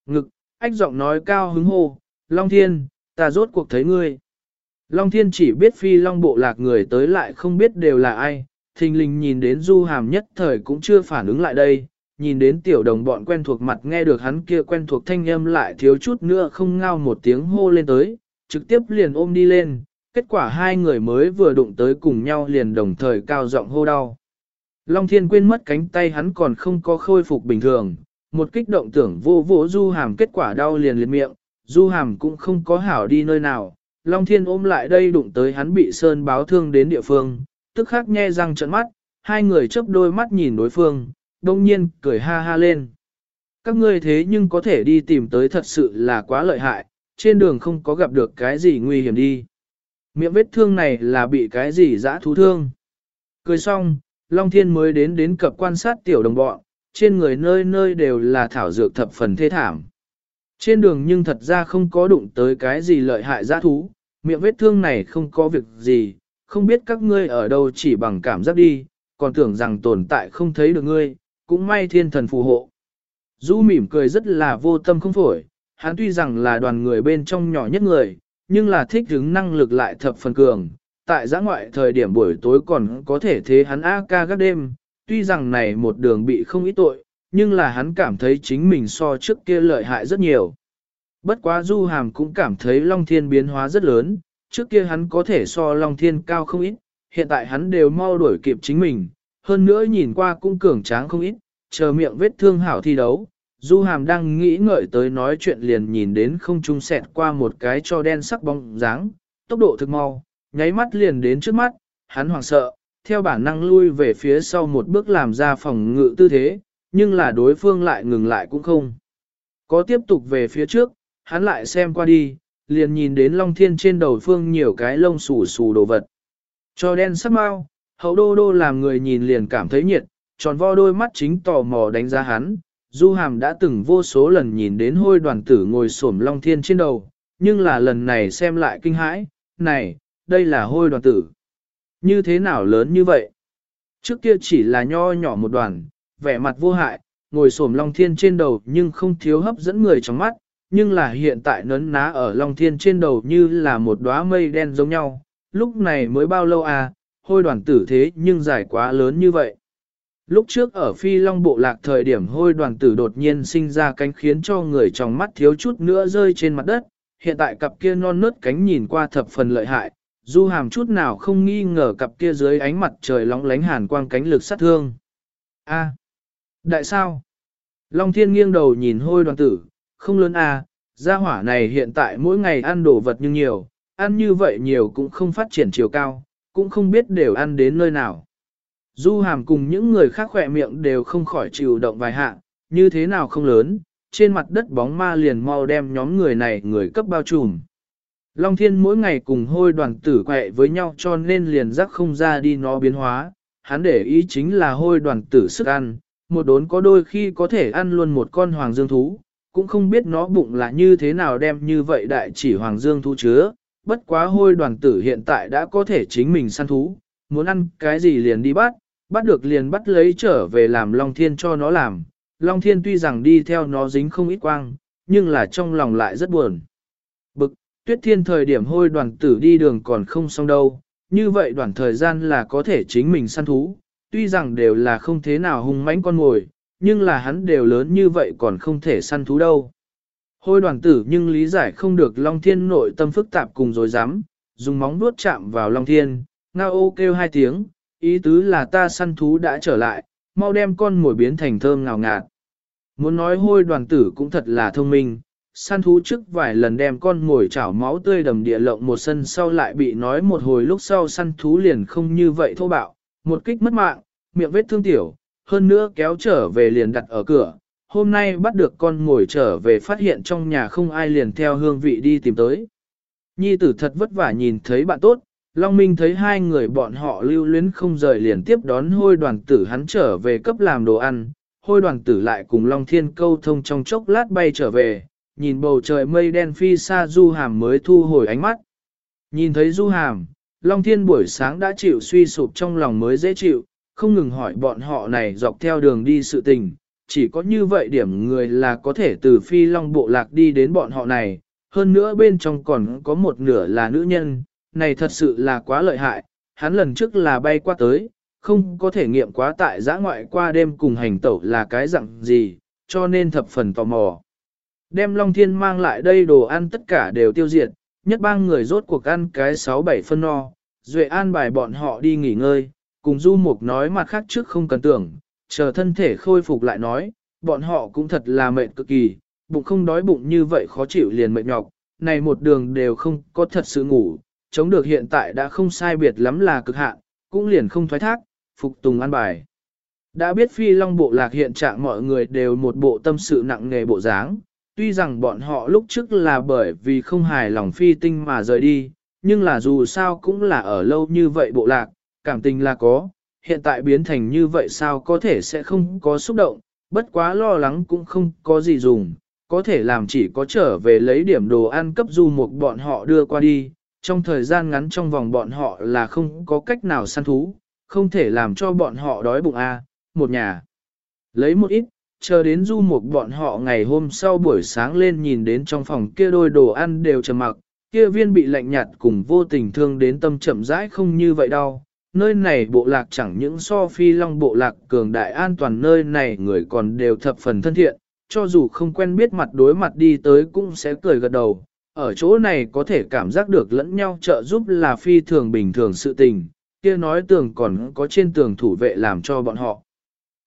Ngực, ách giọng nói cao hứng hô, Long Thiên, ta rốt cuộc thấy ngươi. Long Thiên chỉ biết phi long bộ lạc người tới lại không biết đều là ai, thình lình nhìn đến du hàm nhất thời cũng chưa phản ứng lại đây, nhìn đến tiểu đồng bọn quen thuộc mặt nghe được hắn kia quen thuộc thanh âm lại thiếu chút nữa không ngao một tiếng hô lên tới, trực tiếp liền ôm đi lên, kết quả hai người mới vừa đụng tới cùng nhau liền đồng thời cao giọng hô đau. Long Thiên quên mất cánh tay hắn còn không có khôi phục bình thường, một kích động tưởng vô vô du hàm kết quả đau liền liệt miệng, du hàm cũng không có hảo đi nơi nào, Long Thiên ôm lại đây đụng tới hắn bị sơn báo thương đến địa phương, tức khắc nhe răng trợn mắt, hai người chớp đôi mắt nhìn đối phương, đông nhiên cười ha ha lên. Các ngươi thế nhưng có thể đi tìm tới thật sự là quá lợi hại, trên đường không có gặp được cái gì nguy hiểm đi. Miệng vết thương này là bị cái gì dã thú thương. Cười xong, Long Thiên mới đến đến cập quan sát tiểu đồng bọn, trên người nơi nơi đều là thảo dược thập phần thê thảm. Trên đường nhưng thật ra không có đụng tới cái gì lợi hại dã thú, miệng vết thương này không có việc gì, không biết các ngươi ở đâu chỉ bằng cảm giác đi, còn tưởng rằng tồn tại không thấy được ngươi, cũng may thiên thần phù hộ. Du mỉm cười rất là vô tâm không phổi, hắn tuy rằng là đoàn người bên trong nhỏ nhất người, nhưng là thích hứng năng lực lại thập phần cường. Tại giã ngoại thời điểm buổi tối còn có thể thế hắn A ca các đêm, tuy rằng này một đường bị không ít tội, nhưng là hắn cảm thấy chính mình so trước kia lợi hại rất nhiều. Bất quá Du Hàm cũng cảm thấy Long Thiên biến hóa rất lớn, trước kia hắn có thể so Long Thiên cao không ít, hiện tại hắn đều mau đuổi kịp chính mình, hơn nữa nhìn qua cũng cường tráng không ít, chờ miệng vết thương hảo thi đấu. Du Hàm đang nghĩ ngợi tới nói chuyện liền nhìn đến không trung sẹt qua một cái cho đen sắc bóng dáng, tốc độ thực mau, nháy mắt liền đến trước mắt, hắn hoảng sợ, theo bản năng lui về phía sau một bước làm ra phòng ngự tư thế, nhưng là đối phương lại ngừng lại cũng không. Có tiếp tục về phía trước, hắn lại xem qua đi, liền nhìn đến Long Thiên trên đầu phương nhiều cái lông xù xù đồ vật. Cho đen sắc mau, hậu đô đô làm người nhìn liền cảm thấy nhiệt, tròn vo đôi mắt chính tò mò đánh giá hắn. Du Hàm đã từng vô số lần nhìn đến hôi đoàn tử ngồi xổm Long Thiên trên đầu, nhưng là lần này xem lại kinh hãi, này, đây là hôi đoàn tử. Như thế nào lớn như vậy? Trước kia chỉ là nho nhỏ một đoàn, vẻ mặt vô hại, ngồi xổm Long Thiên trên đầu nhưng không thiếu hấp dẫn người trong mắt, nhưng là hiện tại nấn ná ở Long Thiên trên đầu như là một đóa mây đen giống nhau, lúc này mới bao lâu à, hôi đoàn tử thế nhưng dài quá lớn như vậy. Lúc trước ở phi long bộ lạc thời điểm hôi đoàn tử đột nhiên sinh ra cánh khiến cho người trong mắt thiếu chút nữa rơi trên mặt đất, hiện tại cặp kia non nớt cánh nhìn qua thập phần lợi hại, du hàm chút nào không nghi ngờ cặp kia dưới ánh mặt trời lóng lánh hàn quang cánh lực sát thương. A. đại sao? Long thiên nghiêng đầu nhìn hôi đoàn tử, không lớn a, gia hỏa này hiện tại mỗi ngày ăn đồ vật nhưng nhiều, ăn như vậy nhiều cũng không phát triển chiều cao, cũng không biết đều ăn đến nơi nào. Du hàm cùng những người khác khỏe miệng đều không khỏi chịu động vài hạ, như thế nào không lớn, trên mặt đất bóng ma liền mau đem nhóm người này người cấp bao trùm. Long thiên mỗi ngày cùng hôi đoàn tử quẹ với nhau cho nên liền rắc không ra đi nó biến hóa, hắn để ý chính là hôi đoàn tử sức ăn, một đốn có đôi khi có thể ăn luôn một con hoàng dương thú, cũng không biết nó bụng là như thế nào đem như vậy đại chỉ hoàng dương thú chứa, bất quá hôi đoàn tử hiện tại đã có thể chính mình săn thú, muốn ăn cái gì liền đi bắt, bắt được liền bắt lấy trở về làm Long Thiên cho nó làm. Long Thiên tuy rằng đi theo nó dính không ít quang, nhưng là trong lòng lại rất buồn. Bực, tuyết thiên thời điểm hôi đoàn tử đi đường còn không xong đâu, như vậy đoạn thời gian là có thể chính mình săn thú, tuy rằng đều là không thế nào hung mãnh con ngồi, nhưng là hắn đều lớn như vậy còn không thể săn thú đâu. Hôi đoàn tử nhưng lý giải không được Long Thiên nội tâm phức tạp cùng dối dám, dùng móng vuốt chạm vào Long Thiên, ngao ô kêu hai tiếng, ý tứ là ta săn thú đã trở lại, mau đem con mồi biến thành thơm ngào ngạt. Muốn nói hôi đoàn tử cũng thật là thông minh, săn thú trước vài lần đem con mồi chảo máu tươi đầm địa lộng một sân sau lại bị nói một hồi lúc sau săn thú liền không như vậy thô bạo, một kích mất mạng, miệng vết thương tiểu, hơn nữa kéo trở về liền đặt ở cửa. Hôm nay bắt được con ngồi trở về phát hiện trong nhà không ai liền theo hương vị đi tìm tới. Nhi tử thật vất vả nhìn thấy bạn tốt, Long Minh thấy hai người bọn họ lưu luyến không rời liền tiếp đón hôi đoàn tử hắn trở về cấp làm đồ ăn, hôi đoàn tử lại cùng Long Thiên câu thông trong chốc lát bay trở về, nhìn bầu trời mây đen phi xa Du Hàm mới thu hồi ánh mắt. Nhìn thấy Du Hàm, Long Thiên buổi sáng đã chịu suy sụp trong lòng mới dễ chịu, không ngừng hỏi bọn họ này dọc theo đường đi sự tình, chỉ có như vậy điểm người là có thể từ phi long bộ lạc đi đến bọn họ này, hơn nữa bên trong còn có một nửa là nữ nhân, này thật sự là quá lợi hại, hắn lần trước là bay qua tới, không có thể nghiệm quá tại giã ngoại qua đêm cùng hành tẩu là cái dạng gì, cho nên thập phần tò mò. Đem Long Thiên mang lại đây đồ ăn tất cả đều tiêu diệt, nhất bang người rốt cuộc ăn cái 6-7 phân no, Duệ an bài bọn họ đi nghỉ ngơi, cùng Du Mục nói mặt khác trước không cần tưởng, chờ thân thể khôi phục lại nói, bọn họ cũng thật là mệt cực kỳ, bụng không đói bụng như vậy khó chịu liền mệt nhọc, này một đường đều không có thật sự ngủ, chống được hiện tại đã không sai biệt lắm là cực hạn, cũng liền không thoái thác, phục tùng an bài. Đã biết phi long bộ lạc hiện trạng mọi người đều một bộ tâm sự nặng nề bộ dáng, tuy rằng bọn họ lúc trước là bởi vì không hài lòng phi tinh mà rời đi, nhưng là dù sao cũng là ở lâu như vậy bộ lạc, cảm tình là có, hiện tại biến thành như vậy sao có thể sẽ không có xúc động, bất quá lo lắng cũng không có gì dùng, có thể làm chỉ có trở về lấy điểm đồ ăn cấp du một bọn họ đưa qua đi, trong thời gian ngắn trong vòng bọn họ là không có cách nào săn thú, không thể làm cho bọn họ đói bụng a một nhà. Lấy một ít, chờ đến du một bọn họ ngày hôm sau buổi sáng lên nhìn đến trong phòng kia đôi đồ ăn đều trầm mặc, kia viên bị lạnh nhạt cùng vô tình thương đến tâm chậm rãi không như vậy đâu. Nơi này bộ lạc chẳng những so phi long bộ lạc cường đại an toàn nơi này người còn đều thập phần thân thiện, cho dù không quen biết mặt đối mặt đi tới cũng sẽ cười gật đầu, ở chỗ này có thể cảm giác được lẫn nhau trợ giúp là phi thường bình thường sự tình, kia nói tường còn có trên tường thủ vệ làm cho bọn họ.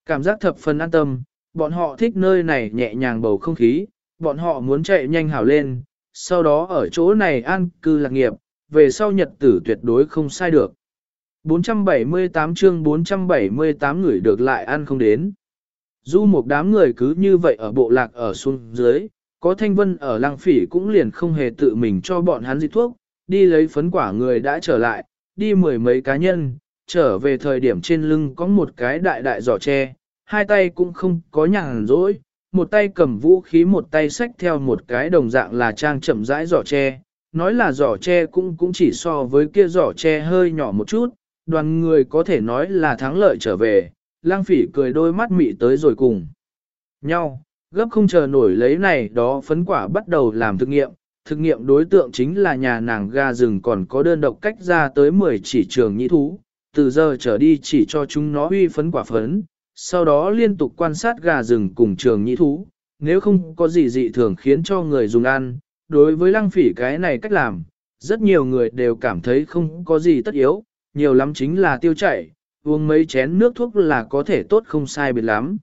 Cảm giác thập phần an tâm, bọn họ thích nơi này nhẹ nhàng bầu không khí, bọn họ muốn chạy nhanh hào lên, sau đó ở chỗ này an cư lạc nghiệp, về sau nhật tử tuyệt đối không sai được. 478 chương 478 người được lại ăn không đến. Du một đám người cứ như vậy ở bộ lạc ở xuống dưới, có thanh vân ở lăng phỉ cũng liền không hề tự mình cho bọn hắn dịch thuốc, đi lấy phấn quả người đã trở lại, đi mười mấy cá nhân, trở về thời điểm trên lưng có một cái đại đại giỏ tre, hai tay cũng không có nhàn rỗi, một tay cầm vũ khí một tay xách theo một cái đồng dạng là trang chậm rãi giỏ tre, nói là giỏ tre cũng cũng chỉ so với kia giỏ tre hơi nhỏ một chút, đoàn người có thể nói là thắng lợi trở về, lang phỉ cười đôi mắt mị tới rồi cùng. Nhau, gấp không chờ nổi lấy này đó phấn quả bắt đầu làm thực nghiệm, thực nghiệm đối tượng chính là nhà nàng ga rừng còn có đơn độc cách ra tới 10 chỉ trường nhĩ thú, từ giờ trở đi chỉ cho chúng nó huy phấn quả phấn, sau đó liên tục quan sát gà rừng cùng trường nhĩ thú, nếu không có gì dị thường khiến cho người dùng ăn, đối với lăng phỉ cái này cách làm, rất nhiều người đều cảm thấy không có gì tất yếu, nhiều lắm chính là tiêu chảy, uống mấy chén nước thuốc là có thể tốt không sai biệt lắm.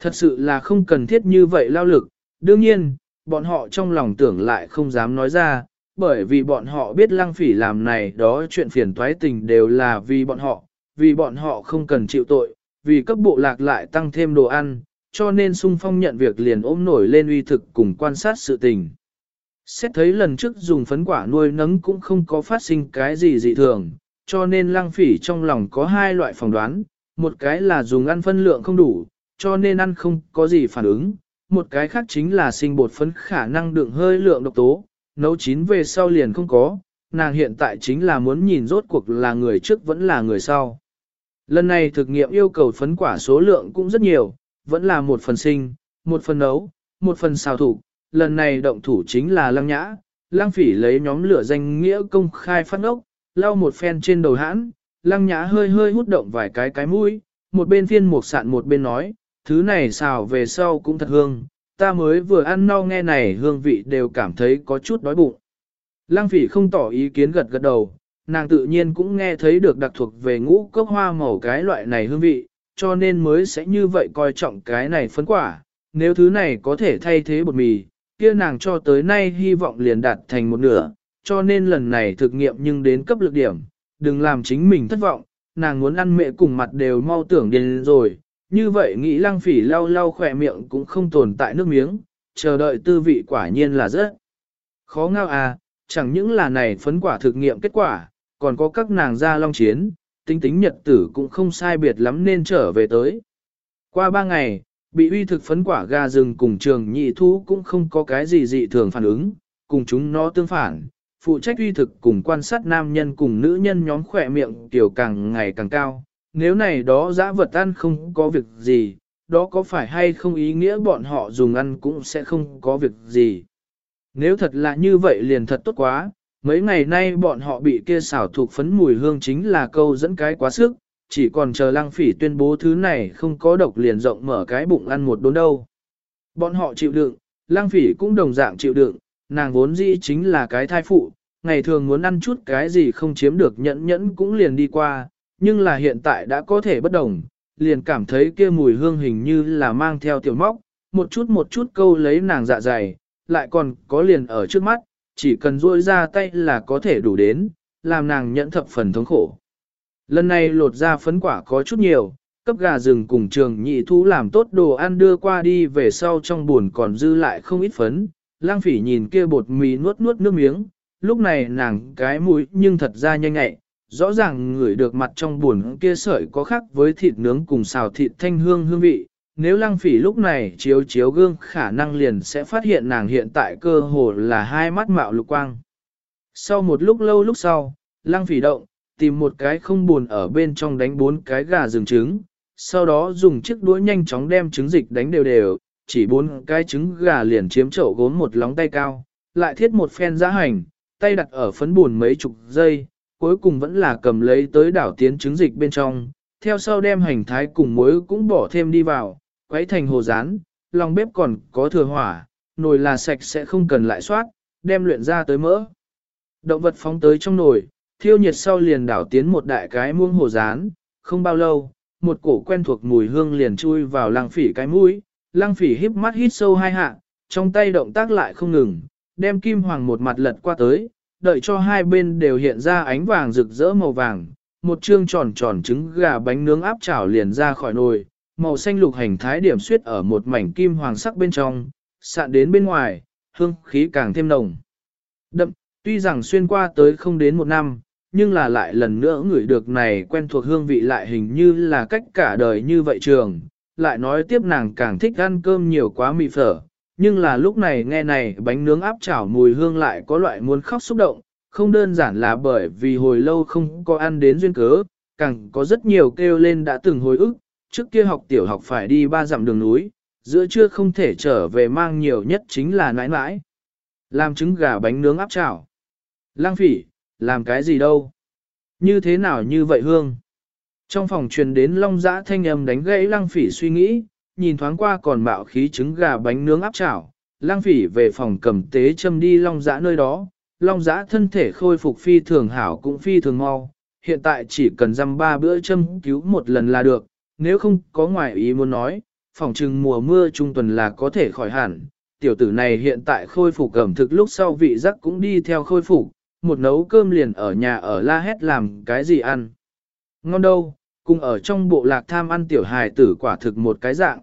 Thật sự là không cần thiết như vậy lao lực, đương nhiên, bọn họ trong lòng tưởng lại không dám nói ra, bởi vì bọn họ biết lăng phỉ làm này đó chuyện phiền toái tình đều là vì bọn họ, vì bọn họ không cần chịu tội, vì cấp bộ lạc lại tăng thêm đồ ăn, cho nên sung phong nhận việc liền ôm nổi lên uy thực cùng quan sát sự tình. Xét thấy lần trước dùng phấn quả nuôi nấng cũng không có phát sinh cái gì dị thường, cho nên lăng phỉ trong lòng có hai loại phỏng đoán, một cái là dùng ăn phân lượng không đủ, cho nên ăn không có gì phản ứng, một cái khác chính là sinh bột phấn khả năng đựng hơi lượng độc tố, nấu chín về sau liền không có, nàng hiện tại chính là muốn nhìn rốt cuộc là người trước vẫn là người sau. Lần này thực nghiệm yêu cầu phấn quả số lượng cũng rất nhiều, vẫn là một phần sinh, một phần nấu, một phần xào thủ. Lần này động thủ chính là lăng nhã, lăng phỉ lấy nhóm lửa danh nghĩa công khai phát ốc, lau một phen trên đầu hãn, lăng nhã hơi hơi hút động vài cái cái mũi, một bên phiên một sạn một bên nói, thứ này xào về sau cũng thật hương, ta mới vừa ăn no nghe này hương vị đều cảm thấy có chút đói bụng. Lăng phỉ không tỏ ý kiến gật gật đầu, nàng tự nhiên cũng nghe thấy được đặc thuộc về ngũ cốc hoa màu cái loại này hương vị, cho nên mới sẽ như vậy coi trọng cái này phấn quả. Nếu thứ này có thể thay thế bột mì, kia nàng cho tới nay hy vọng liền đạt thành một nửa, cho nên lần này thực nghiệm nhưng đến cấp lực điểm, đừng làm chính mình thất vọng, nàng muốn ăn mẹ cùng mặt đều mau tưởng đến rồi, như vậy nghĩ lăng phỉ lau lau khỏe miệng cũng không tồn tại nước miếng, chờ đợi tư vị quả nhiên là rất khó ngao à, chẳng những là này phấn quả thực nghiệm kết quả, còn có các nàng gia long chiến, tính tính nhật tử cũng không sai biệt lắm nên trở về tới. Qua ba ngày, bị uy thực phấn quả gà rừng cùng trường nhị thú cũng không có cái gì dị thường phản ứng, cùng chúng nó tương phản, phụ trách uy thực cùng quan sát nam nhân cùng nữ nhân nhóm khỏe miệng tiểu càng ngày càng cao. Nếu này đó giã vật ăn không có việc gì, đó có phải hay không ý nghĩa bọn họ dùng ăn cũng sẽ không có việc gì. Nếu thật là như vậy liền thật tốt quá, mấy ngày nay bọn họ bị kia xảo thuộc phấn mùi hương chính là câu dẫn cái quá sức, chỉ còn chờ lăng phỉ tuyên bố thứ này không có độc liền rộng mở cái bụng ăn một đốn đâu. Bọn họ chịu đựng, lăng phỉ cũng đồng dạng chịu đựng, nàng vốn dĩ chính là cái thai phụ, ngày thường muốn ăn chút cái gì không chiếm được nhẫn nhẫn cũng liền đi qua, nhưng là hiện tại đã có thể bất đồng, liền cảm thấy kia mùi hương hình như là mang theo tiểu móc, một chút một chút câu lấy nàng dạ dày, lại còn có liền ở trước mắt, chỉ cần duỗi ra tay là có thể đủ đến, làm nàng nhẫn thập phần thống khổ. Lần này lột ra phấn quả có chút nhiều, cấp gà rừng cùng trường nhị thú làm tốt đồ ăn đưa qua đi về sau trong buồn còn dư lại không ít phấn. Lang phỉ nhìn kia bột mì nuốt nuốt nước miếng, lúc này nàng cái mũi nhưng thật ra nhanh nhẹ, rõ ràng ngửi được mặt trong buồn kia sợi có khác với thịt nướng cùng xào thịt thanh hương hương vị, nếu lăng phỉ lúc này chiếu chiếu gương khả năng liền sẽ phát hiện nàng hiện tại cơ hồ là hai mắt mạo lục quang. Sau một lúc lâu lúc sau, lăng phỉ động, tìm một cái không buồn ở bên trong đánh bốn cái gà rừng trứng, sau đó dùng chiếc đũa nhanh chóng đem trứng dịch đánh đều đều, chỉ bốn cái trứng gà liền chiếm chậu gốm một lóng tay cao, lại thiết một phen giá hành, tay đặt ở phấn buồn mấy chục giây, cuối cùng vẫn là cầm lấy tới đảo tiến trứng dịch bên trong, theo sau đem hành thái cùng muối cũng bỏ thêm đi vào, quấy thành hồ rán, lòng bếp còn có thừa hỏa, nồi là sạch sẽ không cần lại soát, đem luyện ra tới mỡ. Động vật phóng tới trong nồi, thiêu nhiệt sau liền đảo tiến một đại cái muông hồ rán, không bao lâu, một cổ quen thuộc mùi hương liền chui vào lăng phỉ cái mũi, lăng phỉ híp mắt hít sâu hai hạ, trong tay động tác lại không ngừng, đem kim hoàng một mặt lật qua tới, đợi cho hai bên đều hiện ra ánh vàng rực rỡ màu vàng, một chương tròn tròn trứng gà bánh nướng áp chảo liền ra khỏi nồi, màu xanh lục hành thái điểm suyết ở một mảnh kim hoàng sắc bên trong, sạn đến bên ngoài, hương khí càng thêm nồng. Đậm, tuy rằng xuyên qua tới không đến một năm, nhưng là lại lần nữa ngửi được này quen thuộc hương vị lại hình như là cách cả đời như vậy trường, lại nói tiếp nàng càng thích ăn cơm nhiều quá mì phở, nhưng là lúc này nghe này bánh nướng áp chảo mùi hương lại có loại muốn khóc xúc động, không đơn giản là bởi vì hồi lâu không có ăn đến duyên cớ, càng có rất nhiều kêu lên đã từng hồi ức, trước kia học tiểu học phải đi ba dặm đường núi, giữa trưa không thể trở về mang nhiều nhất chính là nãi nãi. Làm trứng gà bánh nướng áp chảo. Lang phỉ, làm cái gì đâu? Như thế nào như vậy hương? Trong phòng truyền đến long dã thanh âm đánh gãy lăng phỉ suy nghĩ, nhìn thoáng qua còn bạo khí trứng gà bánh nướng áp chảo. Lăng phỉ về phòng cầm tế châm đi long dã nơi đó, long dã thân thể khôi phục phi thường hảo cũng phi thường mau. Hiện tại chỉ cần dăm ba bữa châm cứu một lần là được, nếu không có ngoại ý muốn nói, phòng trừng mùa mưa trung tuần là có thể khỏi hẳn. Tiểu tử này hiện tại khôi phục ẩm thực lúc sau vị giác cũng đi theo khôi phục, một nấu cơm liền ở nhà ở la hét làm cái gì ăn. Ngon đâu, cùng ở trong bộ lạc tham ăn tiểu hài tử quả thực một cái dạng.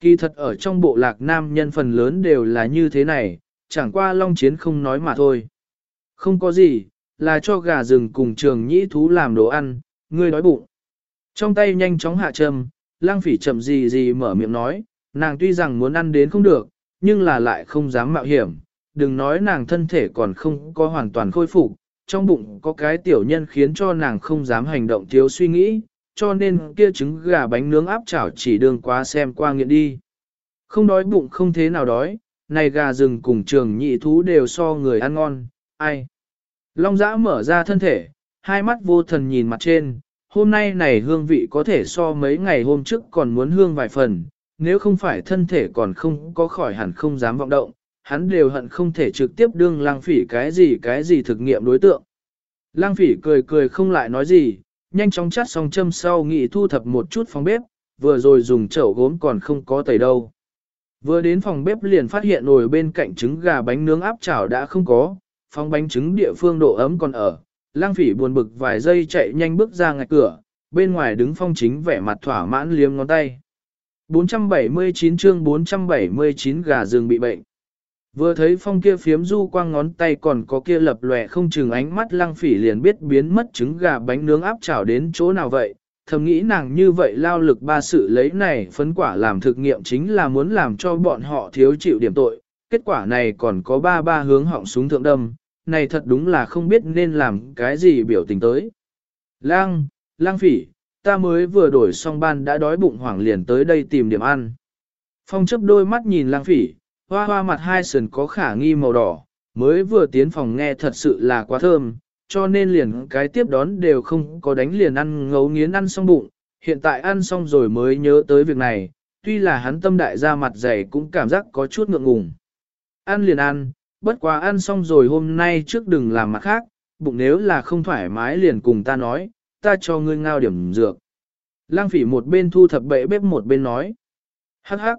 Kỳ thật ở trong bộ lạc nam nhân phần lớn đều là như thế này, chẳng qua long chiến không nói mà thôi. Không có gì, là cho gà rừng cùng trường nhĩ thú làm đồ ăn, ngươi đói bụng. Trong tay nhanh chóng hạ châm, lang phỉ chậm gì gì mở miệng nói, nàng tuy rằng muốn ăn đến không được, nhưng là lại không dám mạo hiểm, đừng nói nàng thân thể còn không có hoàn toàn khôi phục, trong bụng có cái tiểu nhân khiến cho nàng không dám hành động thiếu suy nghĩ, cho nên kia trứng gà bánh nướng áp chảo chỉ đường quá xem qua nghiện đi. Không đói bụng không thế nào đói, này gà rừng cùng trường nhị thú đều so người ăn ngon, ai. Long giã mở ra thân thể, hai mắt vô thần nhìn mặt trên, hôm nay này hương vị có thể so mấy ngày hôm trước còn muốn hương vài phần, nếu không phải thân thể còn không có khỏi hẳn không dám vọng động, hắn đều hận không thể trực tiếp đương lang phỉ cái gì cái gì thực nghiệm đối tượng. Lang phỉ cười cười không lại nói gì, nhanh chóng chắt xong châm sau nghị thu thập một chút phòng bếp, vừa rồi dùng chậu gốm còn không có tẩy đâu. Vừa đến phòng bếp liền phát hiện nồi bên cạnh trứng gà bánh nướng áp chảo đã không có, phòng bánh trứng địa phương độ ấm còn ở. Lang phỉ buồn bực vài giây chạy nhanh bước ra ngạch cửa, bên ngoài đứng phong chính vẻ mặt thỏa mãn liếm ngón tay. 479 chương 479 gà rừng bị bệnh. Vừa thấy phong kia phiếm du quang ngón tay còn có kia lập lòe không chừng ánh mắt lăng phỉ liền biết biến mất trứng gà bánh nướng áp chảo đến chỗ nào vậy. Thầm nghĩ nàng như vậy lao lực ba sự lấy này phấn quả làm thực nghiệm chính là muốn làm cho bọn họ thiếu chịu điểm tội. Kết quả này còn có ba ba hướng họng súng thượng đâm, này thật đúng là không biết nên làm cái gì biểu tình tới. Lang, lang phỉ, ta mới vừa đổi xong ban đã đói bụng hoảng liền tới đây tìm điểm ăn. Phong chấp đôi mắt nhìn lang phỉ, hoa hoa mặt hai sườn có khả nghi màu đỏ, mới vừa tiến phòng nghe thật sự là quá thơm, cho nên liền cái tiếp đón đều không có đánh liền ăn ngấu nghiến ăn xong bụng, hiện tại ăn xong rồi mới nhớ tới việc này, tuy là hắn tâm đại ra mặt dày cũng cảm giác có chút ngượng ngùng. Ăn liền ăn, bất quá ăn xong rồi hôm nay trước đừng làm mặt khác, bụng nếu là không thoải mái liền cùng ta nói, ta cho ngươi ngao điểm dược. Lang phỉ một bên thu thập bệ bếp một bên nói. Hắc hắc.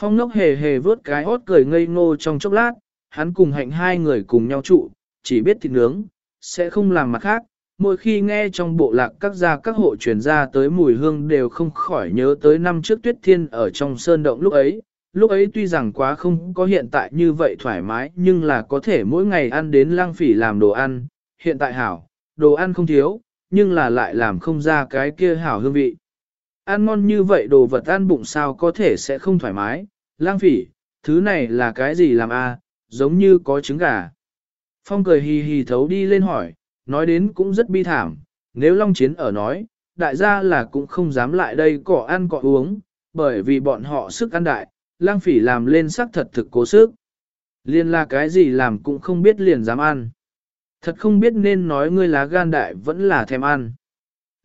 Phong ngốc hề hề vớt cái hót cười ngây ngô trong chốc lát, hắn cùng hạnh hai người cùng nhau trụ, chỉ biết thịt nướng, sẽ không làm mặt khác. Mỗi khi nghe trong bộ lạc các gia các hộ truyền ra tới mùi hương đều không khỏi nhớ tới năm trước tuyết thiên ở trong sơn động lúc ấy. Lúc ấy tuy rằng quá không có hiện tại như vậy thoải mái nhưng là có thể mỗi ngày ăn đến lang phỉ làm đồ ăn. Hiện tại hảo, đồ ăn không thiếu, nhưng là lại làm không ra cái kia hảo hương vị. Ăn ngon như vậy đồ vật ăn bụng sao có thể sẽ không thoải mái, lang phỉ, thứ này là cái gì làm a? giống như có trứng gà. Phong cười hì hì thấu đi lên hỏi, nói đến cũng rất bi thảm, nếu Long Chiến ở nói, đại gia là cũng không dám lại đây cỏ ăn cỏ uống, bởi vì bọn họ sức ăn đại, lang phỉ làm lên sắc thật thực cố sức. Liên là cái gì làm cũng không biết liền dám ăn. Thật không biết nên nói ngươi lá gan đại vẫn là thèm ăn.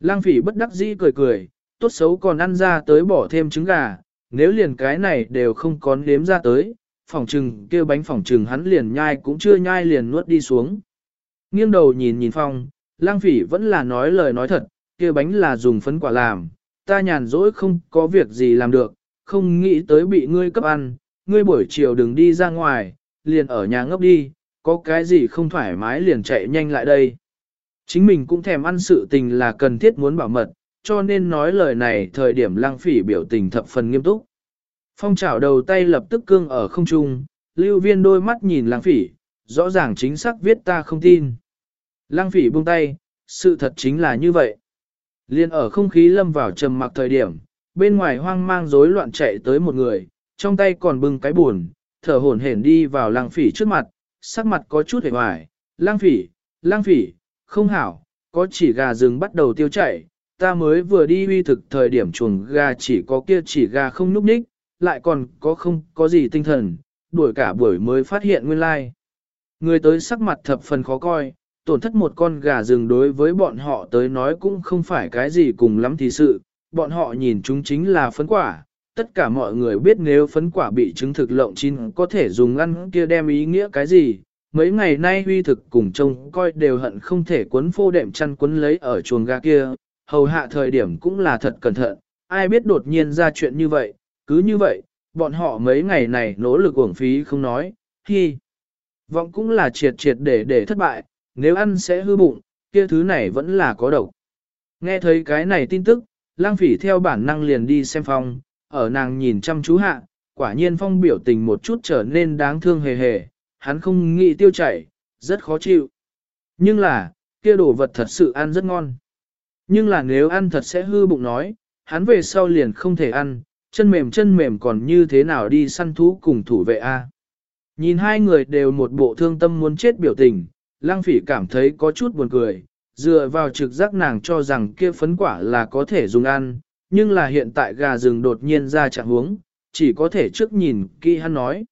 Lang phỉ bất đắc dĩ cười cười, tốt xấu còn ăn ra tới bỏ thêm trứng gà, nếu liền cái này đều không có nếm ra tới, phòng trừng kêu bánh phòng trừng hắn liền nhai cũng chưa nhai liền nuốt đi xuống. Nghiêng đầu nhìn nhìn phong, lang phỉ vẫn là nói lời nói thật, kia bánh là dùng phấn quả làm, ta nhàn rỗi không có việc gì làm được, không nghĩ tới bị ngươi cấp ăn, ngươi buổi chiều đừng đi ra ngoài, liền ở nhà ngốc đi, có cái gì không thoải mái liền chạy nhanh lại đây. Chính mình cũng thèm ăn sự tình là cần thiết muốn bảo mật, cho nên nói lời này thời điểm lăng phỉ biểu tình thập phần nghiêm túc. Phong trào đầu tay lập tức cương ở không trung, lưu viên đôi mắt nhìn lăng phỉ, rõ ràng chính xác viết ta không tin. Lăng phỉ buông tay, sự thật chính là như vậy. Liên ở không khí lâm vào trầm mặc thời điểm, bên ngoài hoang mang rối loạn chạy tới một người, trong tay còn bưng cái buồn, thở hổn hển đi vào lăng phỉ trước mặt, sắc mặt có chút hề hoài. Lăng phỉ, lăng phỉ, không hảo, có chỉ gà rừng bắt đầu tiêu chảy ta mới vừa đi uy thực thời điểm chuồng gà chỉ có kia chỉ gà không núp ních, lại còn có không có gì tinh thần, đuổi cả buổi mới phát hiện nguyên lai. Người tới sắc mặt thập phần khó coi, tổn thất một con gà rừng đối với bọn họ tới nói cũng không phải cái gì cùng lắm thì sự, bọn họ nhìn chúng chính là phấn quả. Tất cả mọi người biết nếu phấn quả bị chứng thực lộng chín có thể dùng ăn kia đem ý nghĩa cái gì. Mấy ngày nay huy thực cùng trông coi đều hận không thể quấn phô đệm chăn quấn lấy ở chuồng gà kia, hầu hạ thời điểm cũng là thật cẩn thận, ai biết đột nhiên ra chuyện như vậy, cứ như vậy, bọn họ mấy ngày này nỗ lực uổng phí không nói, hi. Vọng cũng là triệt triệt để để thất bại, nếu ăn sẽ hư bụng, kia thứ này vẫn là có độc. Nghe thấy cái này tin tức, lang phỉ theo bản năng liền đi xem phong, ở nàng nhìn chăm chú hạ, quả nhiên phong biểu tình một chút trở nên đáng thương hề hề, hắn không nghĩ tiêu chảy, rất khó chịu. Nhưng là, kia đồ vật thật sự ăn rất ngon. Nhưng là nếu ăn thật sẽ hư bụng nói, hắn về sau liền không thể ăn, chân mềm chân mềm còn như thế nào đi săn thú cùng thủ vệ a. Nhìn hai người đều một bộ thương tâm muốn chết biểu tình, lang phỉ cảm thấy có chút buồn cười, dựa vào trực giác nàng cho rằng kia phấn quả là có thể dùng ăn, nhưng là hiện tại gà rừng đột nhiên ra trạng huống, chỉ có thể trước nhìn kỹ hắn nói.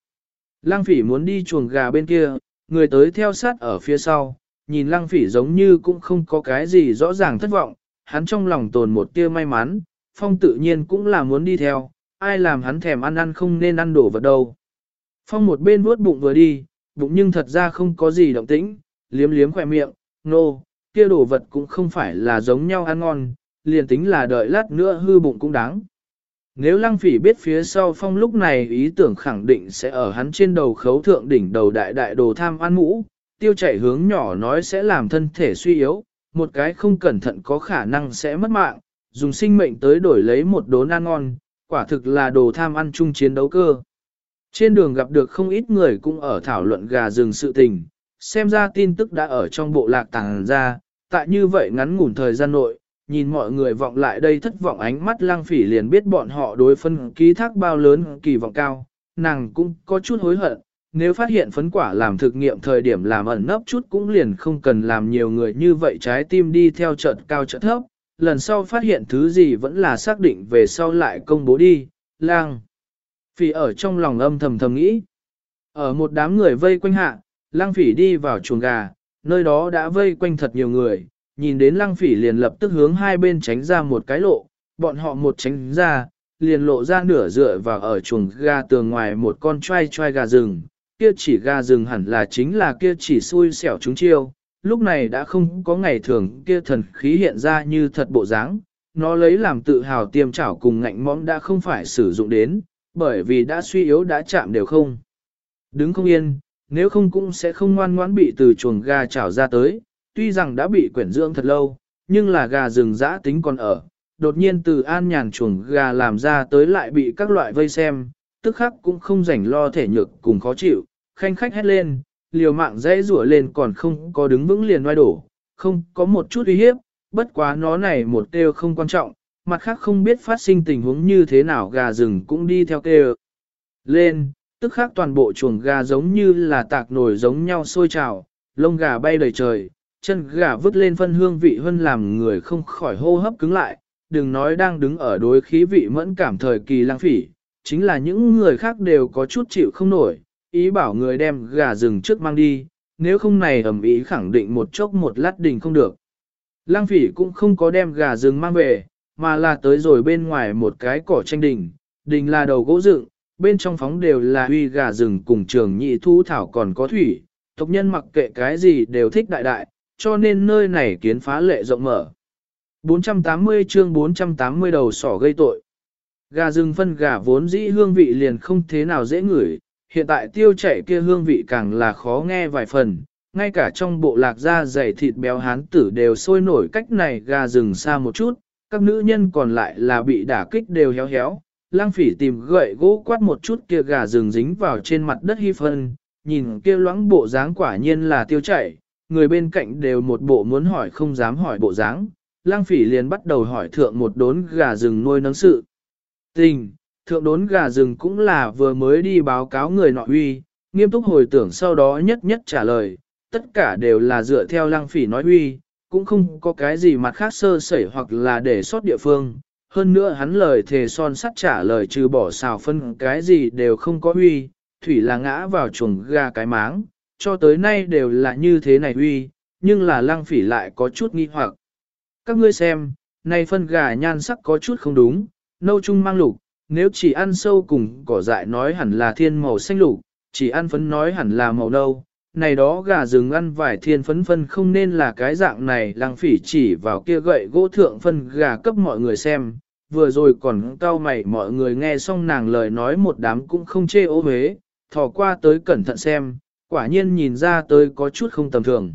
Lang phỉ muốn đi chuồng gà bên kia, người tới theo sát ở phía sau, nhìn lang phỉ giống như cũng không có cái gì rõ ràng thất vọng, hắn trong lòng tồn một tia may mắn, phong tự nhiên cũng là muốn đi theo, ai làm hắn thèm ăn ăn không nên ăn đổ vật đâu. Phong một bên vuốt bụng vừa đi, bụng nhưng thật ra không có gì động tĩnh, liếm liếm khỏe miệng, nô, no, kia đổ vật cũng không phải là giống nhau ăn ngon, liền tính là đợi lát nữa hư bụng cũng đáng. Nếu lăng phỉ biết phía sau phong lúc này ý tưởng khẳng định sẽ ở hắn trên đầu khấu thượng đỉnh đầu đại đại đồ tham ăn mũ, tiêu chảy hướng nhỏ nói sẽ làm thân thể suy yếu, một cái không cẩn thận có khả năng sẽ mất mạng, dùng sinh mệnh tới đổi lấy một đốn ăn ngon, quả thực là đồ tham ăn chung chiến đấu cơ. Trên đường gặp được không ít người cũng ở thảo luận gà rừng sự tình, xem ra tin tức đã ở trong bộ lạc tàng ra, tại như vậy ngắn ngủn thời gian nội, nhìn mọi người vọng lại đây thất vọng ánh mắt lang phỉ liền biết bọn họ đối phân ký thác bao lớn kỳ vọng cao, nàng cũng có chút hối hận, nếu phát hiện phấn quả làm thực nghiệm thời điểm làm ẩn nấp chút cũng liền không cần làm nhiều người như vậy trái tim đi theo trận cao trận thấp, lần sau phát hiện thứ gì vẫn là xác định về sau lại công bố đi, lang. Phỉ ở trong lòng âm thầm thầm nghĩ. Ở một đám người vây quanh hạ, lang phỉ đi vào chuồng gà, nơi đó đã vây quanh thật nhiều người, nhìn đến lang phỉ liền lập tức hướng hai bên tránh ra một cái lộ, bọn họ một tránh ra, liền lộ ra nửa dựa vào ở chuồng gà tường ngoài một con trai trai gà rừng, kia chỉ gà rừng hẳn là chính là kia chỉ xui xẻo chúng chiêu, lúc này đã không có ngày thường kia thần khí hiện ra như thật bộ dáng, nó lấy làm tự hào tiêm chảo cùng ngạnh mõm đã không phải sử dụng đến, bởi vì đã suy yếu đã chạm đều không. Đứng không yên, nếu không cũng sẽ không ngoan ngoãn bị từ chuồng gà chảo ra tới, tuy rằng đã bị quyển dưỡng thật lâu, nhưng là gà rừng dã tính còn ở. Đột nhiên từ an nhàn chuồng gà làm ra tới lại bị các loại vây xem, tức khắc cũng không rảnh lo thể nhược cùng khó chịu, khanh khách hét lên, liều mạng dễ rủa lên còn không có đứng vững liền oai đổ, không có một chút uy hiếp, bất quá nó này một kêu không quan trọng, mặt khác không biết phát sinh tình huống như thế nào gà rừng cũng đi theo kêu. Lên, tức khác toàn bộ chuồng gà giống như là tạc nổi giống nhau sôi trào, lông gà bay đầy trời, chân gà vứt lên phân hương vị hơn làm người không khỏi hô hấp cứng lại, đừng nói đang đứng ở đối khí vị mẫn cảm thời kỳ lang phỉ, chính là những người khác đều có chút chịu không nổi, ý bảo người đem gà rừng trước mang đi, nếu không này ẩm ý khẳng định một chốc một lát đình không được. Lang phỉ cũng không có đem gà rừng mang về, mà là tới rồi bên ngoài một cái cỏ tranh đình, đình là đầu gỗ dựng, bên trong phóng đều là huy gà rừng cùng trường nhị thu thảo còn có thủy, tộc nhân mặc kệ cái gì đều thích đại đại, cho nên nơi này kiến phá lệ rộng mở. 480 chương 480 đầu sỏ gây tội. Gà rừng phân gà vốn dĩ hương vị liền không thế nào dễ ngửi, hiện tại tiêu chảy kia hương vị càng là khó nghe vài phần, ngay cả trong bộ lạc da dày thịt béo hán tử đều sôi nổi cách này gà rừng xa một chút, các nữ nhân còn lại là bị đả kích đều héo héo. Lang phỉ tìm gậy gỗ quát một chút kia gà rừng dính vào trên mặt đất hy phân, nhìn kia loãng bộ dáng quả nhiên là tiêu chảy, người bên cạnh đều một bộ muốn hỏi không dám hỏi bộ dáng. Lang phỉ liền bắt đầu hỏi thượng một đốn gà rừng nuôi nấng sự. Tình, thượng đốn gà rừng cũng là vừa mới đi báo cáo người nọ huy, nghiêm túc hồi tưởng sau đó nhất nhất trả lời, tất cả đều là dựa theo lăng phỉ nói huy, cũng không có cái gì mặt khác sơ sẩy hoặc là để sót địa phương. Hơn nữa hắn lời thề son sắt trả lời trừ bỏ xào phân cái gì đều không có huy, thủy là ngã vào chuồng gà cái máng, cho tới nay đều là như thế này huy, nhưng là lăng phỉ lại có chút nghi hoặc. Các ngươi xem, này phân gà nhan sắc có chút không đúng, nâu trung mang lục, nếu chỉ ăn sâu cùng cỏ dại nói hẳn là thiên màu xanh lục, chỉ ăn phấn nói hẳn là màu nâu. Này đó gà rừng ăn vải thiên phấn phân không nên là cái dạng này lăng phỉ chỉ vào kia gậy gỗ thượng phân gà cấp mọi người xem, vừa rồi còn cao mày mọi người nghe xong nàng lời nói một đám cũng không chê ô huế, thò qua tới cẩn thận xem, quả nhiên nhìn ra tới có chút không tầm thường.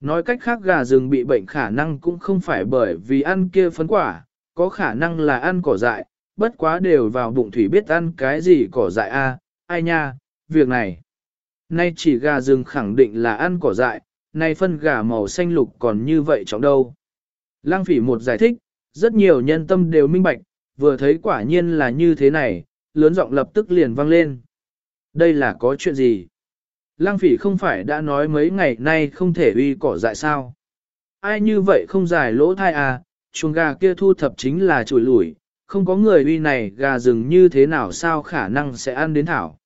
Nói cách khác gà rừng bị bệnh khả năng cũng không phải bởi vì ăn kia phấn quả, có khả năng là ăn cỏ dại, bất quá đều vào bụng thủy biết ăn cái gì cỏ dại a, ai nha, việc này. Nay chỉ gà rừng khẳng định là ăn cỏ dại, nay phân gà màu xanh lục còn như vậy trọng đâu. Lăng phỉ một giải thích, rất nhiều nhân tâm đều minh bạch, vừa thấy quả nhiên là như thế này, lớn giọng lập tức liền vang lên. Đây là có chuyện gì? Lăng phỉ không phải đã nói mấy ngày nay không thể uy cỏ dại sao? Ai như vậy không giải lỗ thai à, chuồng gà kia thu thập chính là chùi lủi, không có người uy này gà rừng như thế nào sao khả năng sẽ ăn đến thảo.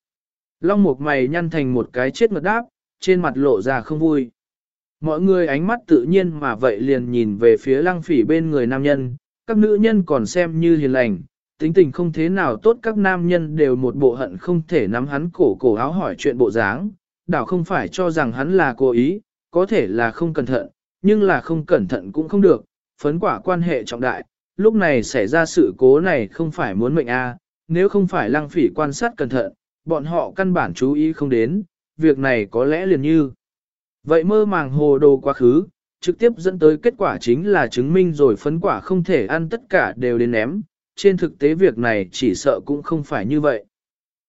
Long mục mày nhăn thành một cái chết mật đáp, trên mặt lộ ra không vui. Mọi người ánh mắt tự nhiên mà vậy liền nhìn về phía lăng phỉ bên người nam nhân, các nữ nhân còn xem như hiền lành, tính tình không thế nào tốt các nam nhân đều một bộ hận không thể nắm hắn cổ cổ áo hỏi chuyện bộ dáng, đảo không phải cho rằng hắn là cố ý, có thể là không cẩn thận, nhưng là không cẩn thận cũng không được, phấn quả quan hệ trọng đại, lúc này xảy ra sự cố này không phải muốn mệnh a, nếu không phải lăng phỉ quan sát cẩn thận, bọn họ căn bản chú ý không đến, việc này có lẽ liền như. Vậy mơ màng hồ đồ quá khứ, trực tiếp dẫn tới kết quả chính là chứng minh rồi phấn quả không thể ăn tất cả đều đến ném, trên thực tế việc này chỉ sợ cũng không phải như vậy.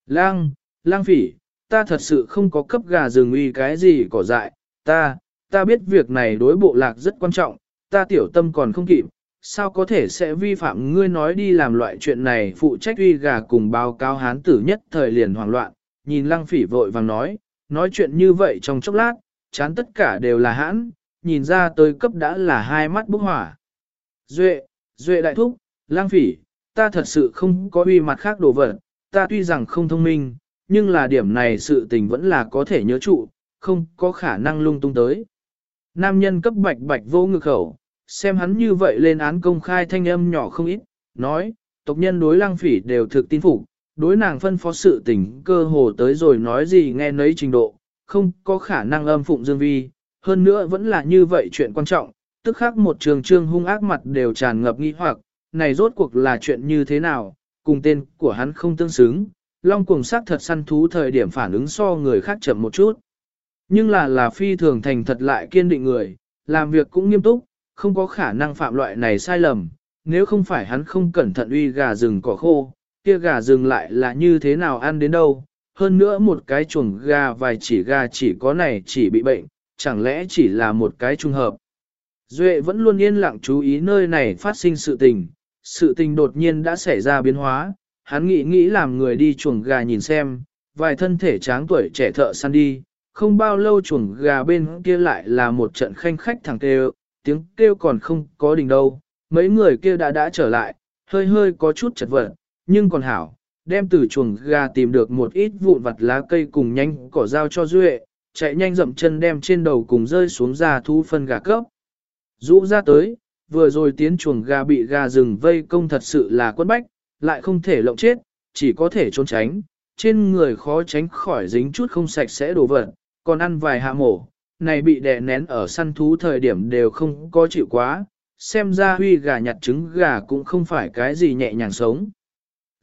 Lang, lang phỉ, ta thật sự không có cấp gà rừng uy cái gì cỏ dại, ta, ta biết việc này đối bộ lạc rất quan trọng, ta tiểu tâm còn không kịp, sao có thể sẽ vi phạm ngươi nói đi làm loại chuyện này phụ trách uy gà cùng báo cáo hán tử nhất thời liền hoảng loạn, nhìn lăng phỉ vội vàng nói, nói chuyện như vậy trong chốc lát, chán tất cả đều là hãn, nhìn ra tới cấp đã là hai mắt bốc hỏa. Duệ, Duệ đại thúc, lang phỉ, ta thật sự không có uy mặt khác đồ vật, ta tuy rằng không thông minh, nhưng là điểm này sự tình vẫn là có thể nhớ trụ, không có khả năng lung tung tới. Nam nhân cấp bạch bạch vô ngực khẩu, xem hắn như vậy lên án công khai thanh âm nhỏ không ít, nói, tộc nhân đối lang phỉ đều thực tin phục, đối nàng phân phó sự tình cơ hồ tới rồi nói gì nghe nấy trình độ, không có khả năng âm phụng dương vi, hơn nữa vẫn là như vậy chuyện quan trọng, tức khắc một trường trương hung ác mặt đều tràn ngập nghi hoặc, này rốt cuộc là chuyện như thế nào, cùng tên của hắn không tương xứng, long cuồng sắc thật săn thú thời điểm phản ứng so người khác chậm một chút. Nhưng là là phi thường thành thật lại kiên định người, làm việc cũng nghiêm túc, không có khả năng phạm loại này sai lầm, nếu không phải hắn không cẩn thận uy gà rừng cỏ khô, kia gà rừng lại là như thế nào ăn đến đâu. Hơn nữa một cái chuồng gà vài chỉ gà chỉ có này chỉ bị bệnh, chẳng lẽ chỉ là một cái trùng hợp. Duệ vẫn luôn yên lặng chú ý nơi này phát sinh sự tình, sự tình đột nhiên đã xảy ra biến hóa, hắn nghĩ nghĩ làm người đi chuồng gà nhìn xem, vài thân thể tráng tuổi trẻ thợ săn đi, không bao lâu chuồng gà bên kia lại là một trận khanh khách thẳng kêu, tiếng kêu còn không có đỉnh đâu, mấy người kia đã đã trở lại, hơi hơi có chút chật vật, nhưng còn hảo, đem từ chuồng gà tìm được một ít vụn vặt lá cây cùng nhanh cỏ dao cho Duệ, chạy nhanh dậm chân đem trên đầu cùng rơi xuống ra thu phân gà cấp. Rũ ra tới, vừa rồi tiến chuồng gà bị gà rừng vây công thật sự là quất bách, lại không thể lộng chết, chỉ có thể trốn tránh, trên người khó tránh khỏi dính chút không sạch sẽ đổ vật, còn ăn vài hạ mổ, này bị đè nén ở săn thú thời điểm đều không có chịu quá, xem ra huy gà nhặt trứng gà cũng không phải cái gì nhẹ nhàng sống.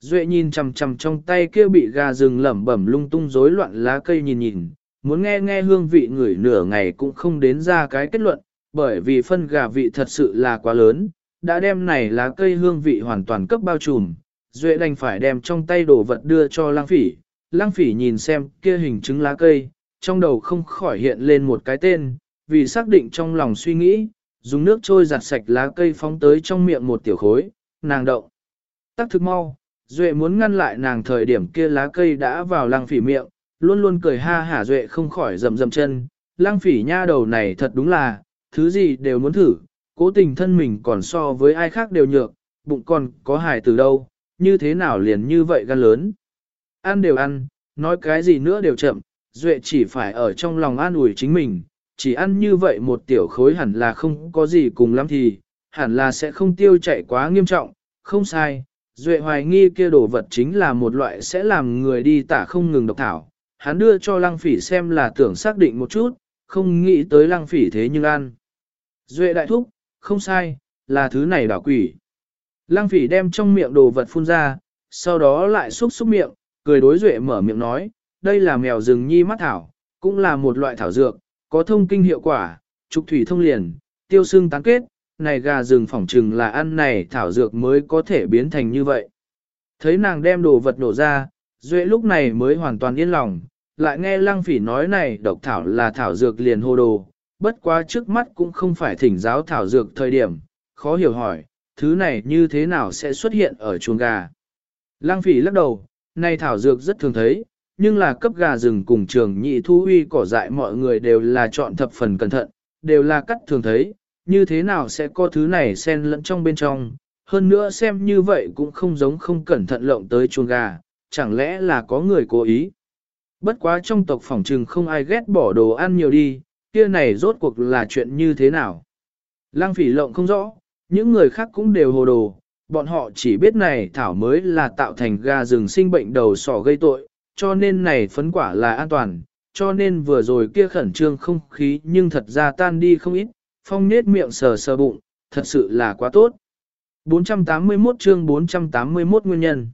Duệ nhìn chằm chằm trong tay kia bị gà rừng lẩm bẩm lung tung rối loạn lá cây nhìn nhìn, muốn nghe nghe hương vị người nửa ngày cũng không đến ra cái kết luận, bởi vì phân gà vị thật sự là quá lớn, đã đem này lá cây hương vị hoàn toàn cấp bao trùm, Duệ đành phải đem trong tay đồ vật đưa cho lang phỉ, lang phỉ nhìn xem kia hình chứng lá cây, trong đầu không khỏi hiện lên một cái tên, vì xác định trong lòng suy nghĩ, dùng nước trôi giặt sạch lá cây phóng tới trong miệng một tiểu khối, nàng động. Tắc thực mau, Duệ muốn ngăn lại nàng thời điểm kia lá cây đã vào lăng phỉ miệng, luôn luôn cười ha hả Duệ không khỏi rầm rầm chân, lăng phỉ nha đầu này thật đúng là, thứ gì đều muốn thử, cố tình thân mình còn so với ai khác đều nhược, bụng còn có hài từ đâu, như thế nào liền như vậy gan lớn. Ăn đều ăn, nói cái gì nữa đều chậm, Duệ chỉ phải ở trong lòng an ủi chính mình, chỉ ăn như vậy một tiểu khối hẳn là không có gì cùng lắm thì, hẳn là sẽ không tiêu chảy quá nghiêm trọng, không sai. Duệ hoài nghi kia đồ vật chính là một loại sẽ làm người đi tả không ngừng độc thảo. Hắn đưa cho lăng phỉ xem là tưởng xác định một chút, không nghĩ tới lăng phỉ thế nhưng ăn. Duệ đại thúc, không sai, là thứ này đảo quỷ. Lăng phỉ đem trong miệng đồ vật phun ra, sau đó lại xúc xúc miệng, cười đối Duệ mở miệng nói, đây là mèo rừng nhi mắt thảo, cũng là một loại thảo dược, có thông kinh hiệu quả, trục thủy thông liền, tiêu xương tán kết, này gà rừng phỏng trừng là ăn này thảo dược mới có thể biến thành như vậy. Thấy nàng đem đồ vật nổ ra, Duệ lúc này mới hoàn toàn yên lòng, lại nghe lăng phỉ nói này độc thảo là thảo dược liền hô đồ, bất quá trước mắt cũng không phải thỉnh giáo thảo dược thời điểm, khó hiểu hỏi, thứ này như thế nào sẽ xuất hiện ở chuồng gà. Lăng phỉ lắc đầu, này thảo dược rất thường thấy, nhưng là cấp gà rừng cùng trường nhị thu uy cỏ dại mọi người đều là chọn thập phần cẩn thận, đều là cắt thường thấy, như thế nào sẽ có thứ này xen lẫn trong bên trong, hơn nữa xem như vậy cũng không giống không cẩn thận lộng tới chuồng gà, chẳng lẽ là có người cố ý. Bất quá trong tộc phỏng trừng không ai ghét bỏ đồ ăn nhiều đi, kia này rốt cuộc là chuyện như thế nào. Lang phỉ lộng không rõ, những người khác cũng đều hồ đồ, bọn họ chỉ biết này thảo mới là tạo thành gà rừng sinh bệnh đầu sỏ gây tội, cho nên này phấn quả là an toàn, cho nên vừa rồi kia khẩn trương không khí nhưng thật ra tan đi không ít, phong nết miệng sờ sờ bụng, thật sự là quá tốt. 481 chương 481 nguyên nhân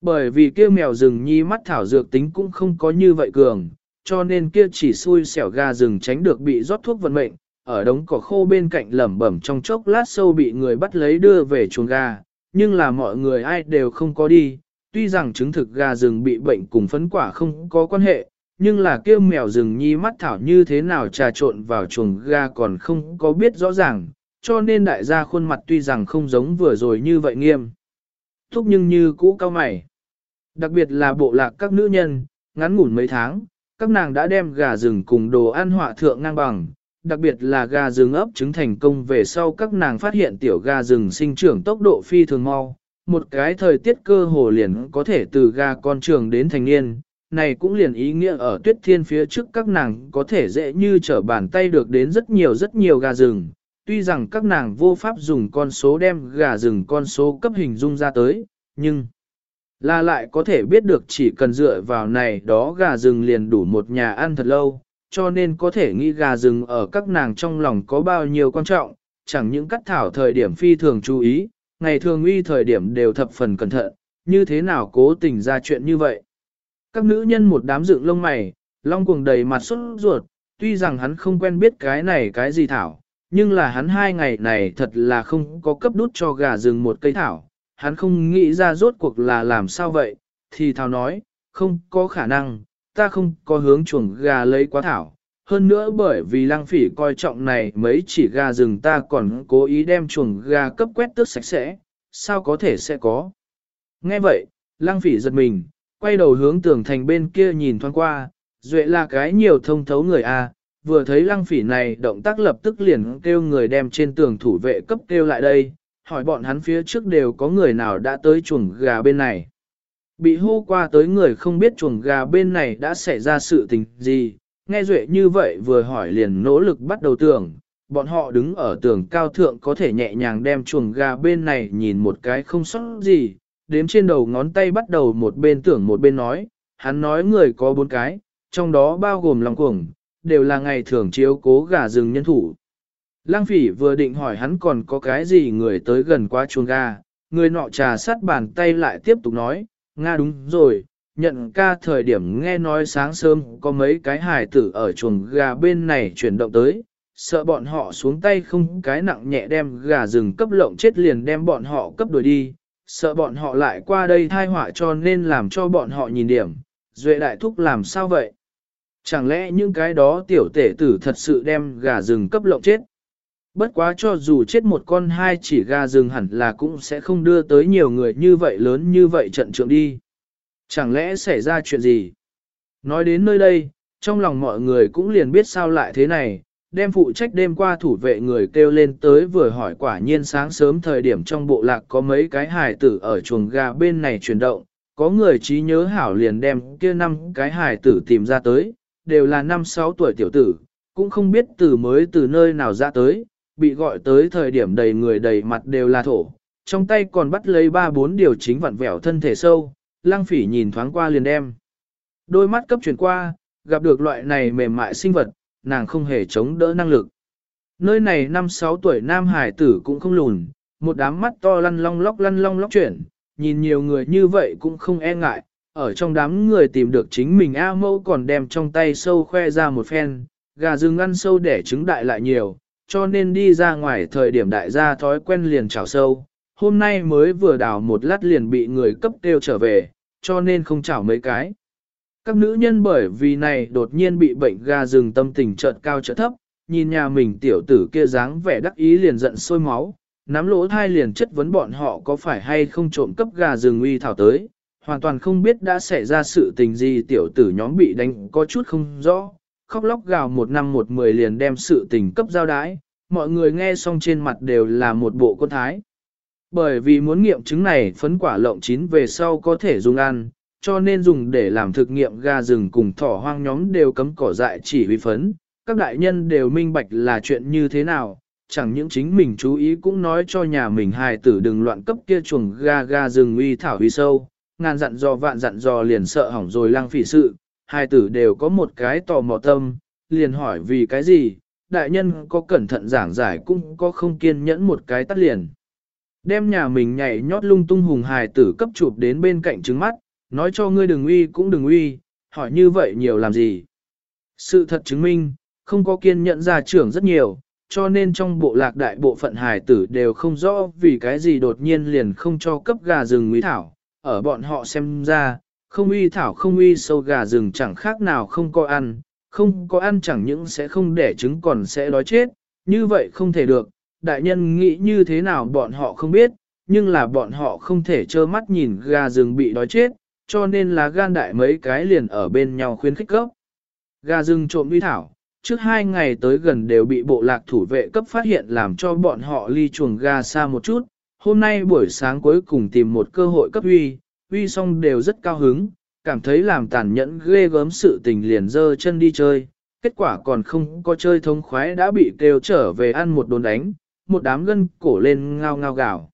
Bởi vì kia mèo rừng nhi mắt thảo dược tính cũng không có như vậy cường, cho nên kia chỉ xui xẻo gà rừng tránh được bị rót thuốc vận mệnh, ở đống cỏ khô bên cạnh lẩm bẩm trong chốc lát sâu bị người bắt lấy đưa về chuồng gà, nhưng là mọi người ai đều không có đi, tuy rằng chứng thực gà rừng bị bệnh cùng phấn quả không có quan hệ, nhưng là kêu mèo rừng nhi mắt thảo như thế nào trà trộn vào chuồng gà còn không có biết rõ ràng, cho nên đại gia khuôn mặt tuy rằng không giống vừa rồi như vậy nghiêm. Thúc nhưng như cũ cao mày. Đặc biệt là bộ lạc các nữ nhân, ngắn ngủn mấy tháng, các nàng đã đem gà rừng cùng đồ ăn họa thượng ngang bằng, đặc biệt là gà rừng ấp trứng thành công về sau các nàng phát hiện tiểu gà rừng sinh trưởng tốc độ phi thường mau, một cái thời tiết cơ hồ liền có thể từ gà con trường đến thành niên, này cũng liền ý nghĩa ở tuyết thiên phía trước các nàng có thể dễ như trở bàn tay được đến rất nhiều rất nhiều gà rừng, tuy rằng các nàng vô pháp dùng con số đem gà rừng con số cấp hình dung ra tới, nhưng là lại có thể biết được chỉ cần dựa vào này đó gà rừng liền đủ một nhà ăn thật lâu, cho nên có thể nghĩ gà rừng ở các nàng trong lòng có bao nhiêu quan trọng, chẳng những cắt thảo thời điểm phi thường chú ý, ngày thường uy thời điểm đều thập phần cẩn thận, như thế nào cố tình ra chuyện như vậy. Các nữ nhân một đám dựng lông mày, long cuồng đầy mặt xuất ruột, tuy rằng hắn không quen biết cái này cái gì thảo, nhưng là hắn hai ngày này thật là không có cấp đút cho gà rừng một cây thảo, hắn không nghĩ ra rốt cuộc là làm sao vậy, thì thảo nói, không có khả năng, ta không có hướng chuồng gà lấy quá thảo. Hơn nữa bởi vì lăng phỉ coi trọng này mấy chỉ gà rừng ta còn cố ý đem chuồng gà cấp quét tước sạch sẽ, sao có thể sẽ có. Nghe vậy, lăng phỉ giật mình, quay đầu hướng tường thành bên kia nhìn thoáng qua, duệ là cái nhiều thông thấu người a vừa thấy lăng phỉ này động tác lập tức liền kêu người đem trên tường thủ vệ cấp kêu lại đây, hỏi bọn hắn phía trước đều có người nào đã tới chuồng gà bên này. Bị hô qua tới người không biết chuồng gà bên này đã xảy ra sự tình gì, nghe duệ như vậy vừa hỏi liền nỗ lực bắt đầu tưởng, bọn họ đứng ở tường cao thượng có thể nhẹ nhàng đem chuồng gà bên này nhìn một cái không sót gì, đếm trên đầu ngón tay bắt đầu một bên tưởng một bên nói, hắn nói người có bốn cái, trong đó bao gồm lòng cuồng, đều là ngày thường chiếu cố gà rừng nhân thủ. Lang phỉ vừa định hỏi hắn còn có cái gì người tới gần qua chuồng gà, người nọ trà sát bàn tay lại tiếp tục nói, Nga đúng rồi, nhận ca thời điểm nghe nói sáng sớm có mấy cái hài tử ở chuồng gà bên này chuyển động tới, sợ bọn họ xuống tay không cái nặng nhẹ đem gà rừng cấp lộng chết liền đem bọn họ cấp đuổi đi, sợ bọn họ lại qua đây thai họa cho nên làm cho bọn họ nhìn điểm, duệ đại thúc làm sao vậy? Chẳng lẽ những cái đó tiểu tể tử thật sự đem gà rừng cấp lộng chết? Bất quá cho dù chết một con hai chỉ gà rừng hẳn là cũng sẽ không đưa tới nhiều người như vậy lớn như vậy trận trượng đi. Chẳng lẽ xảy ra chuyện gì? Nói đến nơi đây, trong lòng mọi người cũng liền biết sao lại thế này, đem phụ trách đêm qua thủ vệ người kêu lên tới vừa hỏi quả nhiên sáng sớm thời điểm trong bộ lạc có mấy cái hài tử ở chuồng gà bên này chuyển động, có người trí nhớ hảo liền đem kia năm cái hài tử tìm ra tới, đều là năm sáu tuổi tiểu tử, cũng không biết từ mới từ nơi nào ra tới, bị gọi tới thời điểm đầy người đầy mặt đều là thổ, trong tay còn bắt lấy ba bốn điều chính vặn vẹo thân thể sâu, lang phỉ nhìn thoáng qua liền đem. Đôi mắt cấp chuyển qua, gặp được loại này mềm mại sinh vật, nàng không hề chống đỡ năng lực. Nơi này năm sáu tuổi nam hải tử cũng không lùn, một đám mắt to lăn long lóc lăn long lóc chuyển, nhìn nhiều người như vậy cũng không e ngại, ở trong đám người tìm được chính mình A mâu còn đem trong tay sâu khoe ra một phen, gà rừng ăn sâu để trứng đại lại nhiều, cho nên đi ra ngoài thời điểm đại gia thói quen liền chảo sâu, hôm nay mới vừa đào một lát liền bị người cấp tiêu trở về, cho nên không chảo mấy cái. Các nữ nhân bởi vì này đột nhiên bị bệnh gà rừng tâm tình chợt cao chợt thấp, nhìn nhà mình tiểu tử kia dáng vẻ đắc ý liền giận sôi máu, nắm lỗ thai liền chất vấn bọn họ có phải hay không trộm cấp gà rừng uy thảo tới, hoàn toàn không biết đã xảy ra sự tình gì tiểu tử nhóm bị đánh có chút không rõ, khóc lóc gào một năm một mười liền đem sự tình cấp giao đái, mọi người nghe xong trên mặt đều là một bộ con thái. Bởi vì muốn nghiệm chứng này phấn quả lộng chín về sau có thể dùng ăn, cho nên dùng để làm thực nghiệm gà rừng cùng thỏ hoang nhóm đều cấm cỏ dại chỉ huy phấn. Các đại nhân đều minh bạch là chuyện như thế nào, chẳng những chính mình chú ý cũng nói cho nhà mình hài tử đừng loạn cấp kia chuồng gà gà rừng uy thảo uy sâu, ngàn dặn dò vạn dặn dò liền sợ hỏng rồi lang phỉ sự, hài tử đều có một cái tò mò tâm, liền hỏi vì cái gì, đại nhân có cẩn thận giảng giải cũng có không kiên nhẫn một cái tắt liền. Đem nhà mình nhảy nhót lung tung hùng hài tử cấp chụp đến bên cạnh trứng mắt, nói cho ngươi đừng uy cũng đừng uy, hỏi như vậy nhiều làm gì. Sự thật chứng minh, không có kiên nhẫn ra trưởng rất nhiều, cho nên trong bộ lạc đại bộ phận hài tử đều không rõ vì cái gì đột nhiên liền không cho cấp gà rừng uy thảo, ở bọn họ xem ra, không uy thảo không uy sâu gà rừng chẳng khác nào không có ăn, không có ăn chẳng những sẽ không đẻ trứng còn sẽ đói chết, như vậy không thể được, đại nhân nghĩ như thế nào bọn họ không biết, nhưng là bọn họ không thể trơ mắt nhìn gà rừng bị đói chết, cho nên là gan đại mấy cái liền ở bên nhau khuyến khích cấp. Gà rừng trộm uy thảo, trước hai ngày tới gần đều bị bộ lạc thủ vệ cấp phát hiện làm cho bọn họ ly chuồng gà xa một chút, hôm nay buổi sáng cuối cùng tìm một cơ hội cấp uy, uy xong đều rất cao hứng, cảm thấy làm tàn nhẫn ghê gớm sự tình liền dơ chân đi chơi, kết quả còn không có chơi thông khoái đã bị kêu trở về ăn một đồn đánh, một đám gân cổ lên ngao ngao gào.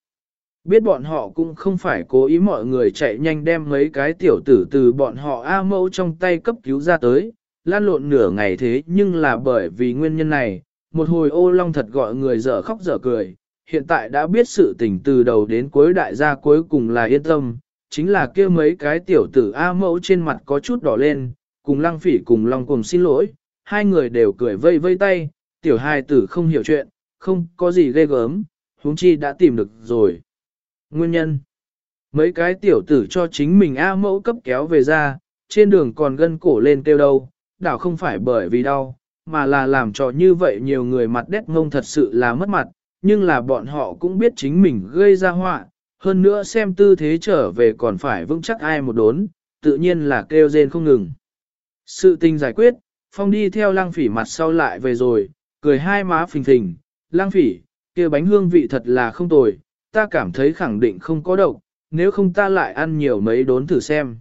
Biết bọn họ cũng không phải cố ý mọi người chạy nhanh đem mấy cái tiểu tử từ bọn họ A mẫu trong tay cấp cứu ra tới, lan lộn nửa ngày thế nhưng là bởi vì nguyên nhân này, một hồi ô long thật gọi người dở khóc dở cười, hiện tại đã biết sự tình từ đầu đến cuối đại gia cuối cùng là yên tâm, chính là kia mấy cái tiểu tử A mẫu trên mặt có chút đỏ lên, cùng lăng phỉ cùng long cùng xin lỗi, hai người đều cười vây vây tay, tiểu hai tử không hiểu chuyện, không có gì ghê gớm, huống chi đã tìm được rồi. Nguyên nhân Mấy cái tiểu tử cho chính mình A mẫu cấp kéo về ra, trên đường còn gân cổ lên kêu đâu, đảo không phải bởi vì đau, mà là làm cho như vậy nhiều người mặt đét ngông thật sự là mất mặt, nhưng là bọn họ cũng biết chính mình gây ra họa, hơn nữa xem tư thế trở về còn phải vững chắc ai một đốn, tự nhiên là kêu rên không ngừng. Sự tình giải quyết, Phong đi theo lăng phỉ mặt sau lại về rồi, cười hai má phình phình, lang phỉ, kia bánh hương vị thật là không tồi, ta cảm thấy khẳng định không có độc, nếu không ta lại ăn nhiều mấy đốn thử xem.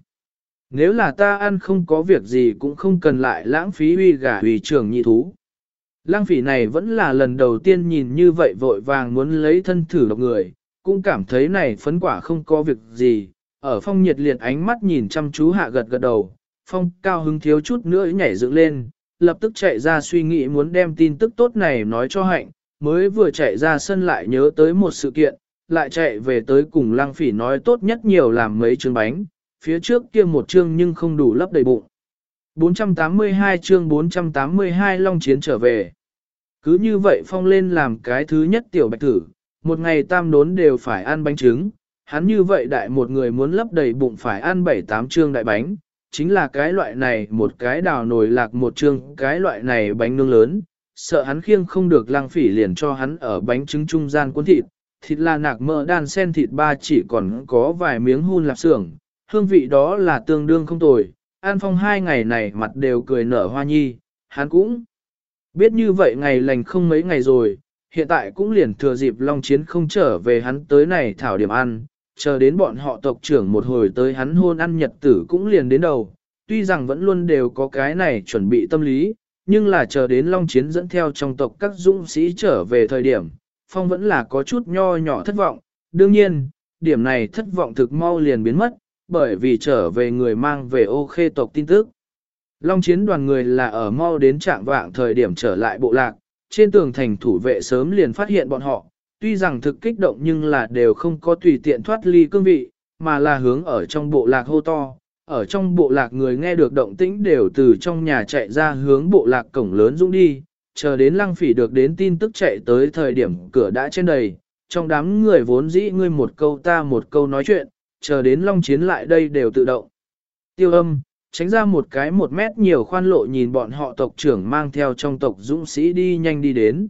Nếu là ta ăn không có việc gì cũng không cần lại lãng phí uy gà uy trưởng nhị thú. Lang phỉ này vẫn là lần đầu tiên nhìn như vậy vội vàng muốn lấy thân thử độc người, cũng cảm thấy này phấn quả không có việc gì, ở phong nhiệt liệt ánh mắt nhìn chăm chú hạ gật gật đầu, phong cao hứng thiếu chút nữa nhảy dựng lên, lập tức chạy ra suy nghĩ muốn đem tin tức tốt này nói cho hạnh, mới vừa chạy ra sân lại nhớ tới một sự kiện, lại chạy về tới cùng lăng phỉ nói tốt nhất nhiều làm mấy trứng bánh, phía trước kia một chương nhưng không đủ lấp đầy bụng. 482 chương 482 Long Chiến trở về. Cứ như vậy phong lên làm cái thứ nhất tiểu bạch thử, một ngày tam đốn đều phải ăn bánh trứng, hắn như vậy đại một người muốn lấp đầy bụng phải ăn bảy tám chương đại bánh, chính là cái loại này một cái đào nồi lạc một chương cái loại này bánh nướng lớn, sợ hắn khiêng không được lang phỉ liền cho hắn ở bánh trứng trung gian cuốn thịt, thịt là nạc mỡ đan sen thịt ba chỉ còn có vài miếng hun lạp xưởng, hương vị đó là tương đương không tồi, An Phong hai ngày này mặt đều cười nở hoa nhi, hắn cũng biết như vậy ngày lành không mấy ngày rồi, hiện tại cũng liền thừa dịp Long Chiến không trở về hắn tới này thảo điểm ăn, chờ đến bọn họ tộc trưởng một hồi tới hắn hôn ăn nhật tử cũng liền đến đầu, tuy rằng vẫn luôn đều có cái này chuẩn bị tâm lý, nhưng là chờ đến Long Chiến dẫn theo trong tộc các dũng sĩ trở về thời điểm, Phong vẫn là có chút nho nhỏ thất vọng, đương nhiên, điểm này thất vọng thực mau liền biến mất, bởi vì trở về người mang về ô khê tộc tin tức. Long chiến đoàn người là ở mau đến trạng vạng thời điểm trở lại bộ lạc, trên tường thành thủ vệ sớm liền phát hiện bọn họ, tuy rằng thực kích động nhưng là đều không có tùy tiện thoát ly cương vị, mà là hướng ở trong bộ lạc hô to. Ở trong bộ lạc người nghe được động tĩnh đều từ trong nhà chạy ra hướng bộ lạc cổng lớn dũng đi, chờ đến lăng phỉ được đến tin tức chạy tới thời điểm cửa đã trên đầy, trong đám người vốn dĩ ngươi một câu ta một câu nói chuyện, chờ đến long chiến lại đây đều tự động. Tiêu âm, tránh ra một cái một mét nhiều khoan lộ nhìn bọn họ tộc trưởng mang theo trong tộc dũng sĩ đi nhanh đi đến.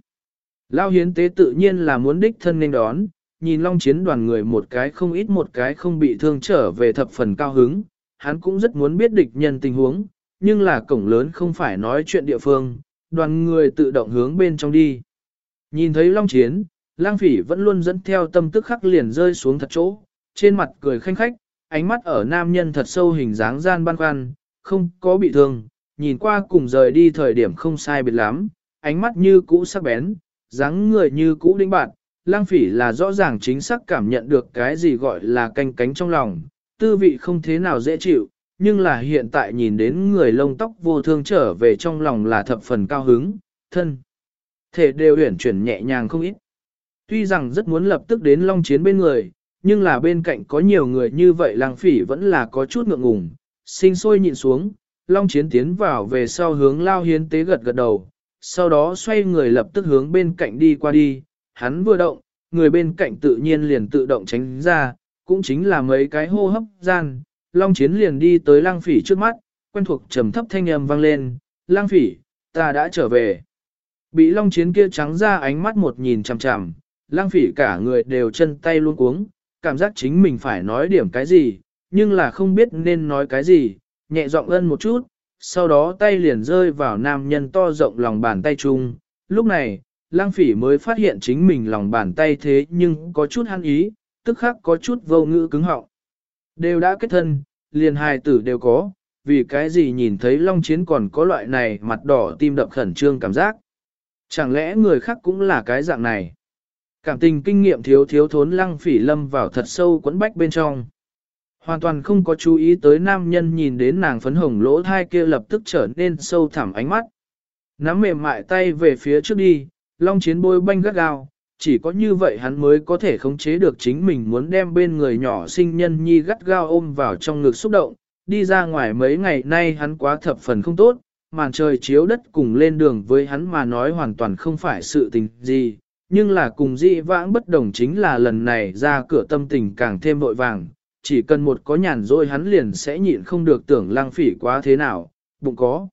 Lao hiến tế tự nhiên là muốn đích thân nên đón, nhìn long chiến đoàn người một cái không ít một cái không bị thương trở về thập phần cao hứng, hắn cũng rất muốn biết địch nhân tình huống, nhưng là cổng lớn không phải nói chuyện địa phương, đoàn người tự động hướng bên trong đi. Nhìn thấy long chiến, lang phỉ vẫn luôn dẫn theo tâm tức khắc liền rơi xuống thật chỗ, trên mặt cười khanh khách, ánh mắt ở nam nhân thật sâu hình dáng gian ban khoăn, không có bị thương, nhìn qua cùng rời đi thời điểm không sai biệt lắm, ánh mắt như cũ sắc bén, dáng người như cũ đĩnh bạn, lang phỉ là rõ ràng chính xác cảm nhận được cái gì gọi là canh cánh trong lòng, tư vị không thế nào dễ chịu, nhưng là hiện tại nhìn đến người lông tóc vô thương trở về trong lòng là thập phần cao hứng, thân. Thể đều huyển chuyển nhẹ nhàng không ít. Tuy rằng rất muốn lập tức đến long chiến bên người, nhưng là bên cạnh có nhiều người như vậy lang phỉ vẫn là có chút ngượng ngùng, sinh sôi nhịn xuống, long chiến tiến vào về sau hướng lao hiến tế gật gật đầu, sau đó xoay người lập tức hướng bên cạnh đi qua đi, hắn vừa động, người bên cạnh tự nhiên liền tự động tránh ra, cũng chính là mấy cái hô hấp gian, long chiến liền đi tới lang phỉ trước mắt, quen thuộc trầm thấp thanh âm vang lên, lang phỉ, ta đã trở về. Bị long chiến kia trắng ra ánh mắt một nhìn chằm chằm, lang phỉ cả người đều chân tay luôn cuống, cảm giác chính mình phải nói điểm cái gì, nhưng là không biết nên nói cái gì, nhẹ giọng ân một chút, sau đó tay liền rơi vào nam nhân to rộng lòng bàn tay chung. Lúc này, lang phỉ mới phát hiện chính mình lòng bàn tay thế nhưng có chút hắn ý, tức khắc có chút vô ngữ cứng họng. Đều đã kết thân, liền hài tử đều có, vì cái gì nhìn thấy long chiến còn có loại này mặt đỏ tim đập khẩn trương cảm giác. Chẳng lẽ người khác cũng là cái dạng này? Cảm tình kinh nghiệm thiếu thiếu thốn lăng phỉ lâm vào thật sâu quấn bách bên trong. Hoàn toàn không có chú ý tới nam nhân nhìn đến nàng phấn hồng lỗ thai kia lập tức trở nên sâu thẳm ánh mắt. Nắm mềm mại tay về phía trước đi, long chiến bôi banh gắt gao, chỉ có như vậy hắn mới có thể khống chế được chính mình muốn đem bên người nhỏ sinh nhân nhi gắt gao ôm vào trong ngực xúc động. Đi ra ngoài mấy ngày nay hắn quá thập phần không tốt, màn trời chiếu đất cùng lên đường với hắn mà nói hoàn toàn không phải sự tình gì, nhưng là cùng dị vãng bất đồng chính là lần này ra cửa tâm tình càng thêm vội vàng, chỉ cần một có nhàn rỗi hắn liền sẽ nhịn không được tưởng lang phỉ quá thế nào, bụng có.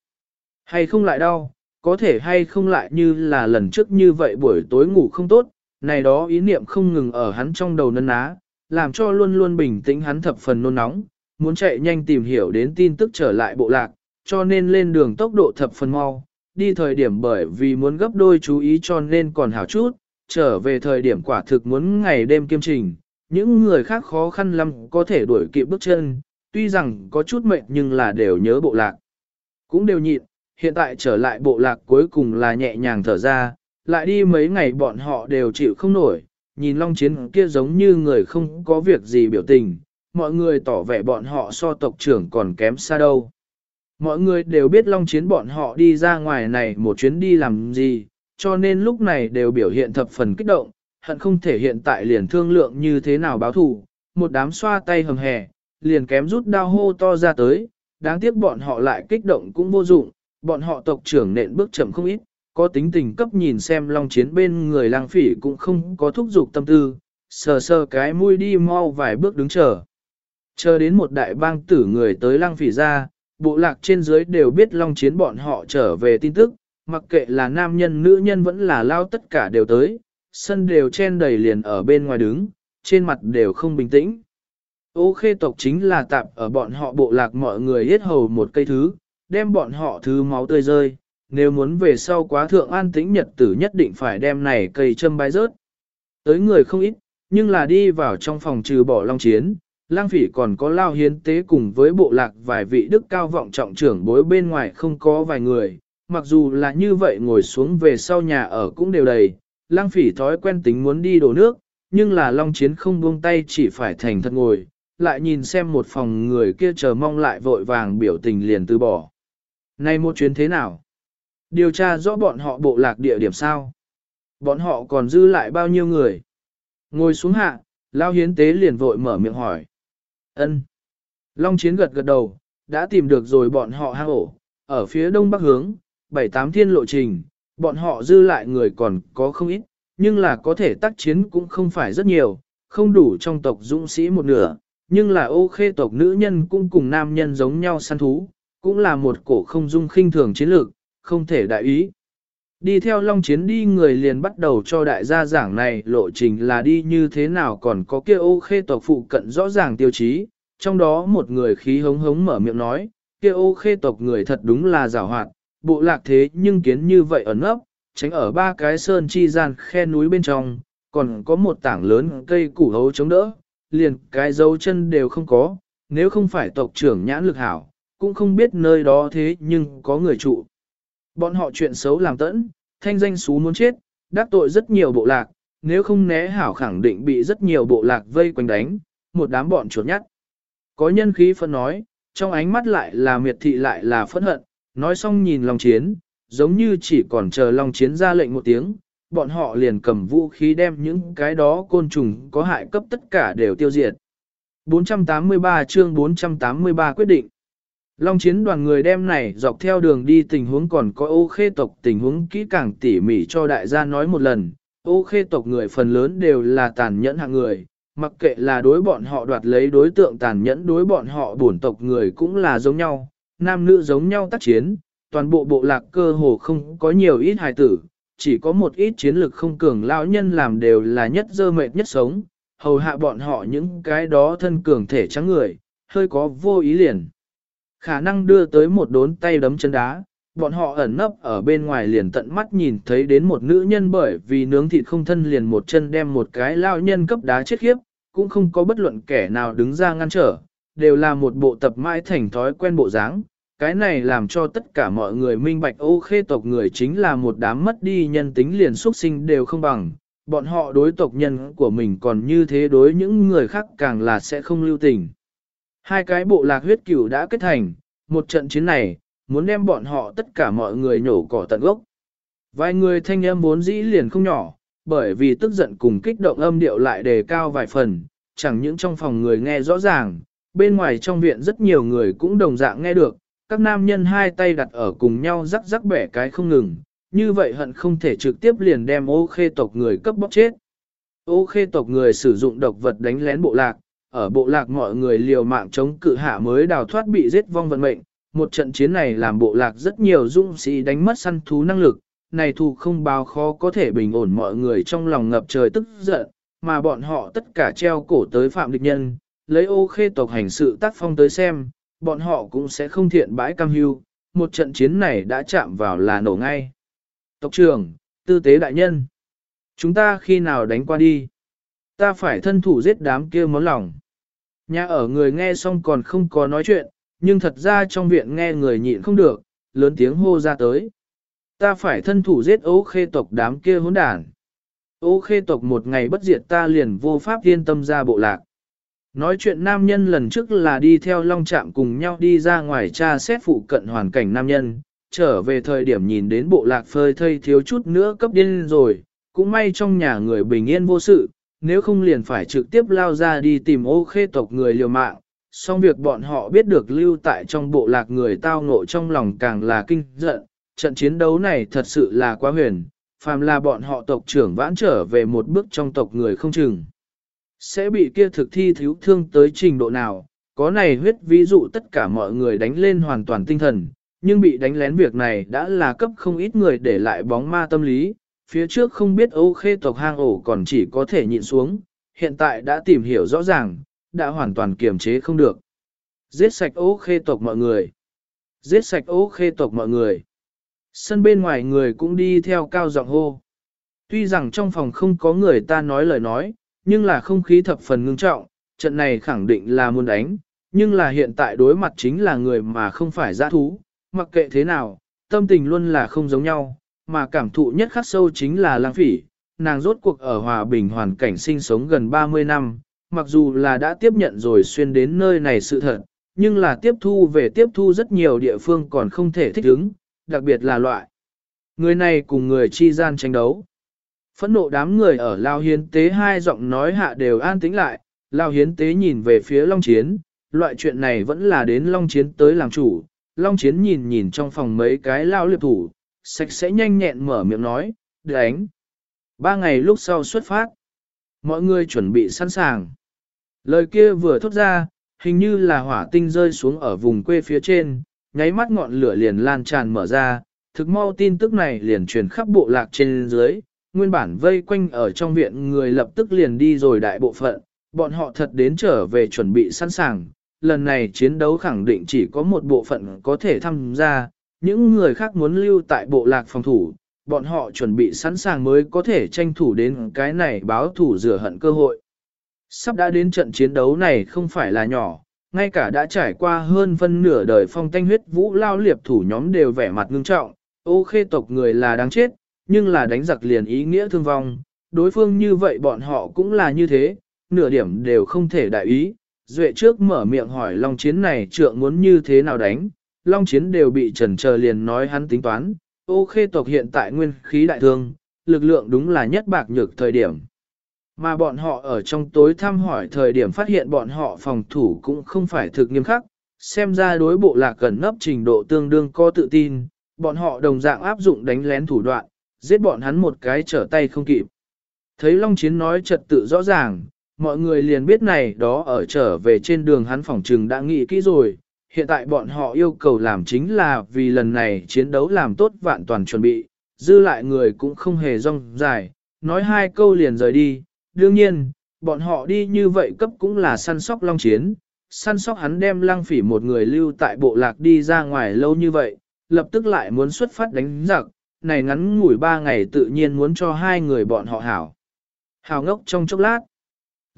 Hay không lại đau, có thể hay không lại như là lần trước như vậy buổi tối ngủ không tốt, này đó ý niệm không ngừng ở hắn trong đầu nân ná, làm cho luôn luôn bình tĩnh hắn thập phần nôn nóng, muốn chạy nhanh tìm hiểu đến tin tức trở lại bộ lạc, cho nên lên đường tốc độ thập phần mau, đi thời điểm bởi vì muốn gấp đôi chú ý cho nên còn hảo chút, trở về thời điểm quả thực muốn ngày đêm kiêm trình, những người khác khó khăn lắm có thể đuổi kịp bước chân, tuy rằng có chút mệt nhưng là đều nhớ bộ lạc. Cũng đều nhịn, hiện tại trở lại bộ lạc cuối cùng là nhẹ nhàng thở ra, lại đi mấy ngày bọn họ đều chịu không nổi, nhìn long chiến kia giống như người không có việc gì biểu tình, mọi người tỏ vẻ bọn họ so tộc trưởng còn kém xa đâu. Mọi người đều biết long chiến bọn họ đi ra ngoài này một chuyến đi làm gì, cho nên lúc này đều biểu hiện thập phần kích động, hận không thể hiện tại liền thương lượng như thế nào báo thù, một đám xoa tay hầm hè, liền kém rút đao hô to ra tới, đáng tiếc bọn họ lại kích động cũng vô dụng, bọn họ tộc trưởng nện bước chậm không ít, có tính tình cấp nhìn xem long chiến bên người lang phỉ cũng không có thúc giục tâm tư, sờ sờ cái mũi đi mau vài bước đứng chờ. Chờ đến một đại bang tử người tới lang phỉ ra, bộ lạc trên dưới đều biết long chiến bọn họ trở về tin tức, mặc kệ là nam nhân nữ nhân vẫn là lao tất cả đều tới, sân đều chen đầy liền ở bên ngoài đứng, trên mặt đều không bình tĩnh. Ô khê tộc chính là tạp ở bọn họ bộ lạc mọi người hết hầu một cây thứ, đem bọn họ thứ máu tươi rơi, nếu muốn về sau quá thượng an tĩnh nhật tử nhất định phải đem này cây châm bái rớt. Tới người không ít, nhưng là đi vào trong phòng trừ bỏ long chiến, lang phỉ còn có lao hiến tế cùng với bộ lạc vài vị đức cao vọng trọng trưởng bối bên ngoài không có vài người, mặc dù là như vậy ngồi xuống về sau nhà ở cũng đều đầy, lang phỉ thói quen tính muốn đi đổ nước, nhưng là long chiến không buông tay chỉ phải thành thật ngồi, lại nhìn xem một phòng người kia chờ mong lại vội vàng biểu tình liền từ bỏ. Này một chuyến thế nào? Điều tra rõ bọn họ bộ lạc địa điểm sao? Bọn họ còn dư lại bao nhiêu người? Ngồi xuống hạ, Lao Hiến Tế liền vội mở miệng hỏi. ân Long Chiến gật gật đầu, đã tìm được rồi bọn họ hang ổ, ở phía đông bắc hướng, bảy tám thiên lộ trình, bọn họ dư lại người còn có không ít, nhưng là có thể tác chiến cũng không phải rất nhiều, không đủ trong tộc dũng sĩ một nửa, nhưng là ô khê tộc nữ nhân cũng cùng nam nhân giống nhau săn thú, cũng là một cổ không dung khinh thường chiến lược, không thể đại ý. Đi theo long chiến đi người liền bắt đầu cho đại gia giảng này lộ trình là đi như thế nào còn có kia ô khê tộc phụ cận rõ ràng tiêu chí, trong đó một người khí hống hống mở miệng nói, kia ô khê tộc người thật đúng là rào hoạt, bộ lạc thế nhưng kiến như vậy ẩn ấp, tránh ở ba cái sơn chi gian khe núi bên trong, còn có một tảng lớn cây củ hấu chống đỡ, liền cái dấu chân đều không có, nếu không phải tộc trưởng nhãn lực hảo, cũng không biết nơi đó thế nhưng có người trụ. Bọn họ chuyện xấu làm tẫn, thanh danh xú muốn chết, đắc tội rất nhiều bộ lạc, nếu không né hảo khẳng định bị rất nhiều bộ lạc vây quanh đánh, một đám bọn chuột nhắt. Có nhân khí phân nói, trong ánh mắt lại là miệt thị lại là phẫn hận, nói xong nhìn Long Chiến, giống như chỉ còn chờ Long Chiến ra lệnh một tiếng, bọn họ liền cầm vũ khí đem những cái đó côn trùng có hại cấp tất cả đều tiêu diệt. 483 chương 483 quyết định. Long chiến đoàn người đem này dọc theo đường đi tình huống còn có ô khê tộc tình huống kỹ càng tỉ mỉ cho đại gia nói một lần. Ô khê tộc người phần lớn đều là tàn nhẫn hạng người, mặc kệ là đối bọn họ đoạt lấy đối tượng tàn nhẫn đối bọn họ bổn tộc người cũng là giống nhau, nam nữ giống nhau tác chiến, toàn bộ bộ lạc cơ hồ không có nhiều ít hài tử, chỉ có một ít chiến lực không cường lão nhân làm đều là nhất dơ mệt nhất sống, hầu hạ bọn họ những cái đó thân cường thể trắng người, hơi có vô ý liền. Khả năng đưa tới một đốn tay đấm chân đá, bọn họ ẩn nấp ở bên ngoài liền tận mắt nhìn thấy đến một nữ nhân bởi vì nướng thịt không thân liền một chân đem một cái lao nhân cấp đá chết khiếp, cũng không có bất luận kẻ nào đứng ra ngăn trở, đều là một bộ tập mãi thành thói quen bộ dáng. Cái này làm cho tất cả mọi người minh bạch ô khê tộc người chính là một đám mất đi nhân tính liền xuất sinh đều không bằng, bọn họ đối tộc nhân của mình còn như thế đối những người khác càng là sẽ không lưu tình. Hai cái bộ lạc huyết cửu đã kết thành, một trận chiến này, muốn đem bọn họ tất cả mọi người nhổ cỏ tận gốc. Vài người thanh âm vốn dĩ liền không nhỏ, bởi vì tức giận cùng kích động âm điệu lại đề cao vài phần, chẳng những trong phòng người nghe rõ ràng, bên ngoài trong viện rất nhiều người cũng đồng dạng nghe được, các nam nhân hai tay đặt ở cùng nhau rắc rắc bẻ cái không ngừng, như vậy hận không thể trực tiếp liền đem ô khê tộc người cấp bóc chết. Ô khê tộc người sử dụng độc vật đánh lén bộ lạc, ở bộ lạc mọi người liều mạng chống cự hạ mới đào thoát bị giết vong vận mệnh. Một trận chiến này làm bộ lạc rất nhiều dũng sĩ đánh mất săn thú năng lực, này thù không bao khó có thể bình ổn mọi người trong lòng ngập trời tức giận, mà bọn họ tất cả treo cổ tới phạm địch nhân, lấy ô khê tộc hành sự tác phong tới xem, bọn họ cũng sẽ không thiện bãi cam hưu, một trận chiến này đã chạm vào là nổ ngay. Tộc trưởng, tư tế đại nhân, chúng ta khi nào đánh qua đi? Ta phải thân thủ giết đám kia món lòng. Nhà ở người nghe xong còn không có nói chuyện, nhưng thật ra trong viện nghe người nhịn không được, lớn tiếng hô ra tới. Ta phải thân thủ giết ố khê tộc đám kia hỗn đản. Ố khê tộc một ngày bất diệt ta liền vô pháp yên tâm ra bộ lạc. Nói chuyện nam nhân lần trước là đi theo long trạm cùng nhau đi ra ngoài tra xét phụ cận hoàn cảnh nam nhân, trở về thời điểm nhìn đến bộ lạc phơi thây thiếu chút nữa cấp điên rồi, cũng may trong nhà người bình yên vô sự, nếu không liền phải trực tiếp lao ra đi tìm ô khê tộc người liều mạng, song việc bọn họ biết được lưu tại trong bộ lạc người tao ngộ trong lòng càng là kinh giận, trận chiến đấu này thật sự là quá huyền, phàm là bọn họ tộc trưởng vãn trở về một bước trong tộc người không chừng. Sẽ bị kia thực thi thiếu thương tới trình độ nào, có này huyết ví dụ tất cả mọi người đánh lên hoàn toàn tinh thần, nhưng bị đánh lén việc này đã là cấp không ít người để lại bóng ma tâm lý, phía trước không biết Âu Khê tộc hang ổ còn chỉ có thể nhịn xuống, hiện tại đã tìm hiểu rõ ràng, đã hoàn toàn kiềm chế không được. Giết sạch Âu Khê tộc mọi người. Giết sạch Âu Khê tộc mọi người. Sân bên ngoài người cũng đi theo cao giọng hô. Tuy rằng trong phòng không có người ta nói lời nói, nhưng là không khí thập phần ngưng trọng, trận này khẳng định là muốn đánh, nhưng là hiện tại đối mặt chính là người mà không phải giã thú, mặc kệ thế nào, tâm tình luôn là không giống nhau, mà cảm thụ nhất khắc sâu chính là lang phỉ, nàng rốt cuộc ở hòa bình hoàn cảnh sinh sống gần 30 năm, mặc dù là đã tiếp nhận rồi xuyên đến nơi này sự thật, nhưng là tiếp thu về tiếp thu rất nhiều địa phương còn không thể thích ứng, đặc biệt là loại. Người này cùng người chi gian tranh đấu. Phẫn nộ đám người ở Lao Hiến Tế hai giọng nói hạ đều an tĩnh lại, Lao Hiến Tế nhìn về phía Long Chiến, loại chuyện này vẫn là đến Long Chiến tới làm chủ. Long Chiến nhìn nhìn trong phòng mấy cái Lao liệp thủ, sạch sẽ nhanh nhẹn mở miệng nói, đánh. Ba ngày lúc sau xuất phát, mọi người chuẩn bị sẵn sàng. Lời kia vừa thốt ra, hình như là hỏa tinh rơi xuống ở vùng quê phía trên, nháy mắt ngọn lửa liền lan tràn mở ra, thực mau tin tức này liền truyền khắp bộ lạc trên dưới, nguyên bản vây quanh ở trong viện người lập tức liền đi rồi đại bộ phận, bọn họ thật đến trở về chuẩn bị sẵn sàng, lần này chiến đấu khẳng định chỉ có một bộ phận có thể tham gia, những người khác muốn lưu tại bộ lạc phòng thủ, bọn họ chuẩn bị sẵn sàng mới có thể tranh thủ đến cái này báo thủ rửa hận cơ hội. Sắp đã đến trận chiến đấu này không phải là nhỏ, ngay cả đã trải qua hơn phân nửa đời phong tanh huyết vũ lao liệp thủ nhóm đều vẻ mặt ngưng trọng, ô khê tộc người là đáng chết, nhưng là đánh giặc liền ý nghĩa thương vong, đối phương như vậy bọn họ cũng là như thế, nửa điểm đều không thể đại ý. Duệ trước mở miệng hỏi Long Chiến này trượng muốn như thế nào đánh, Long Chiến đều bị trần chờ liền nói hắn tính toán, ô khê tộc hiện tại nguyên khí đại thương, lực lượng đúng là nhất bạc nhược thời điểm. Mà bọn họ ở trong tối thăm hỏi thời điểm phát hiện bọn họ phòng thủ cũng không phải thực nghiêm khắc, xem ra đối bộ lạc gần nấp trình độ tương đương có tự tin, bọn họ đồng dạng áp dụng đánh lén thủ đoạn, giết bọn hắn một cái trở tay không kịp. Thấy Long Chiến nói trật tự rõ ràng, mọi người liền biết này đó ở trở về trên đường hắn phòng trừng đã nghĩ kỹ rồi, hiện tại bọn họ yêu cầu làm chính là vì lần này chiến đấu làm tốt vạn toàn chuẩn bị, dư lại người cũng không hề rong dài, nói hai câu liền rời đi, đương nhiên, bọn họ đi như vậy cấp cũng là săn sóc long chiến, săn sóc hắn đem lăng phỉ một người lưu tại bộ lạc đi ra ngoài lâu như vậy, lập tức lại muốn xuất phát đánh giặc, này ngắn ngủi ba ngày tự nhiên muốn cho hai người bọn họ hảo. Hảo ngốc trong chốc lát,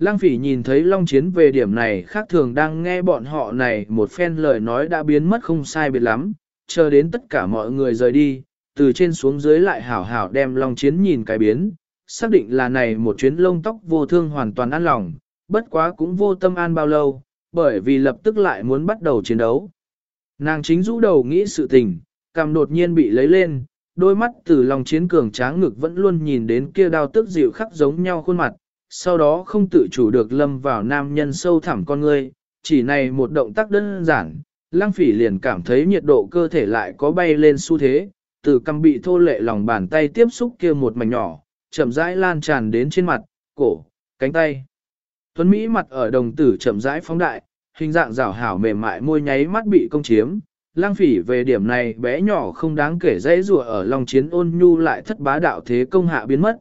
Lăng phỉ nhìn thấy Long Chiến về điểm này khác thường đang nghe bọn họ này một phen lời nói đã biến mất không sai biệt lắm, chờ đến tất cả mọi người rời đi, từ trên xuống dưới lại hảo hảo đem Long Chiến nhìn cái biến, xác định là này một chuyến lông tóc vô thương hoàn toàn an lòng, bất quá cũng vô tâm an bao lâu, bởi vì lập tức lại muốn bắt đầu chiến đấu. Nàng chính rũ đầu nghĩ sự tình, cảm đột nhiên bị lấy lên, đôi mắt từ lòng chiến cường tráng ngực vẫn luôn nhìn đến kia đao tức dịu khắc giống nhau khuôn mặt, sau đó không tự chủ được lâm vào nam nhân sâu thẳm con ngươi, chỉ này một động tác đơn giản, lăng phỉ liền cảm thấy nhiệt độ cơ thể lại có bay lên xu thế, từ cầm bị thô lệ lòng bàn tay tiếp xúc kia một mảnh nhỏ, chậm rãi lan tràn đến trên mặt, cổ, cánh tay. Tuấn Mỹ mặt ở đồng tử chậm rãi phóng đại, hình dạng rảo hảo mềm mại môi nháy mắt bị công chiếm. Lang phỉ về điểm này bé nhỏ không đáng kể dễ rùa ở lòng chiến ôn nhu lại thất bá đạo thế công hạ biến mất.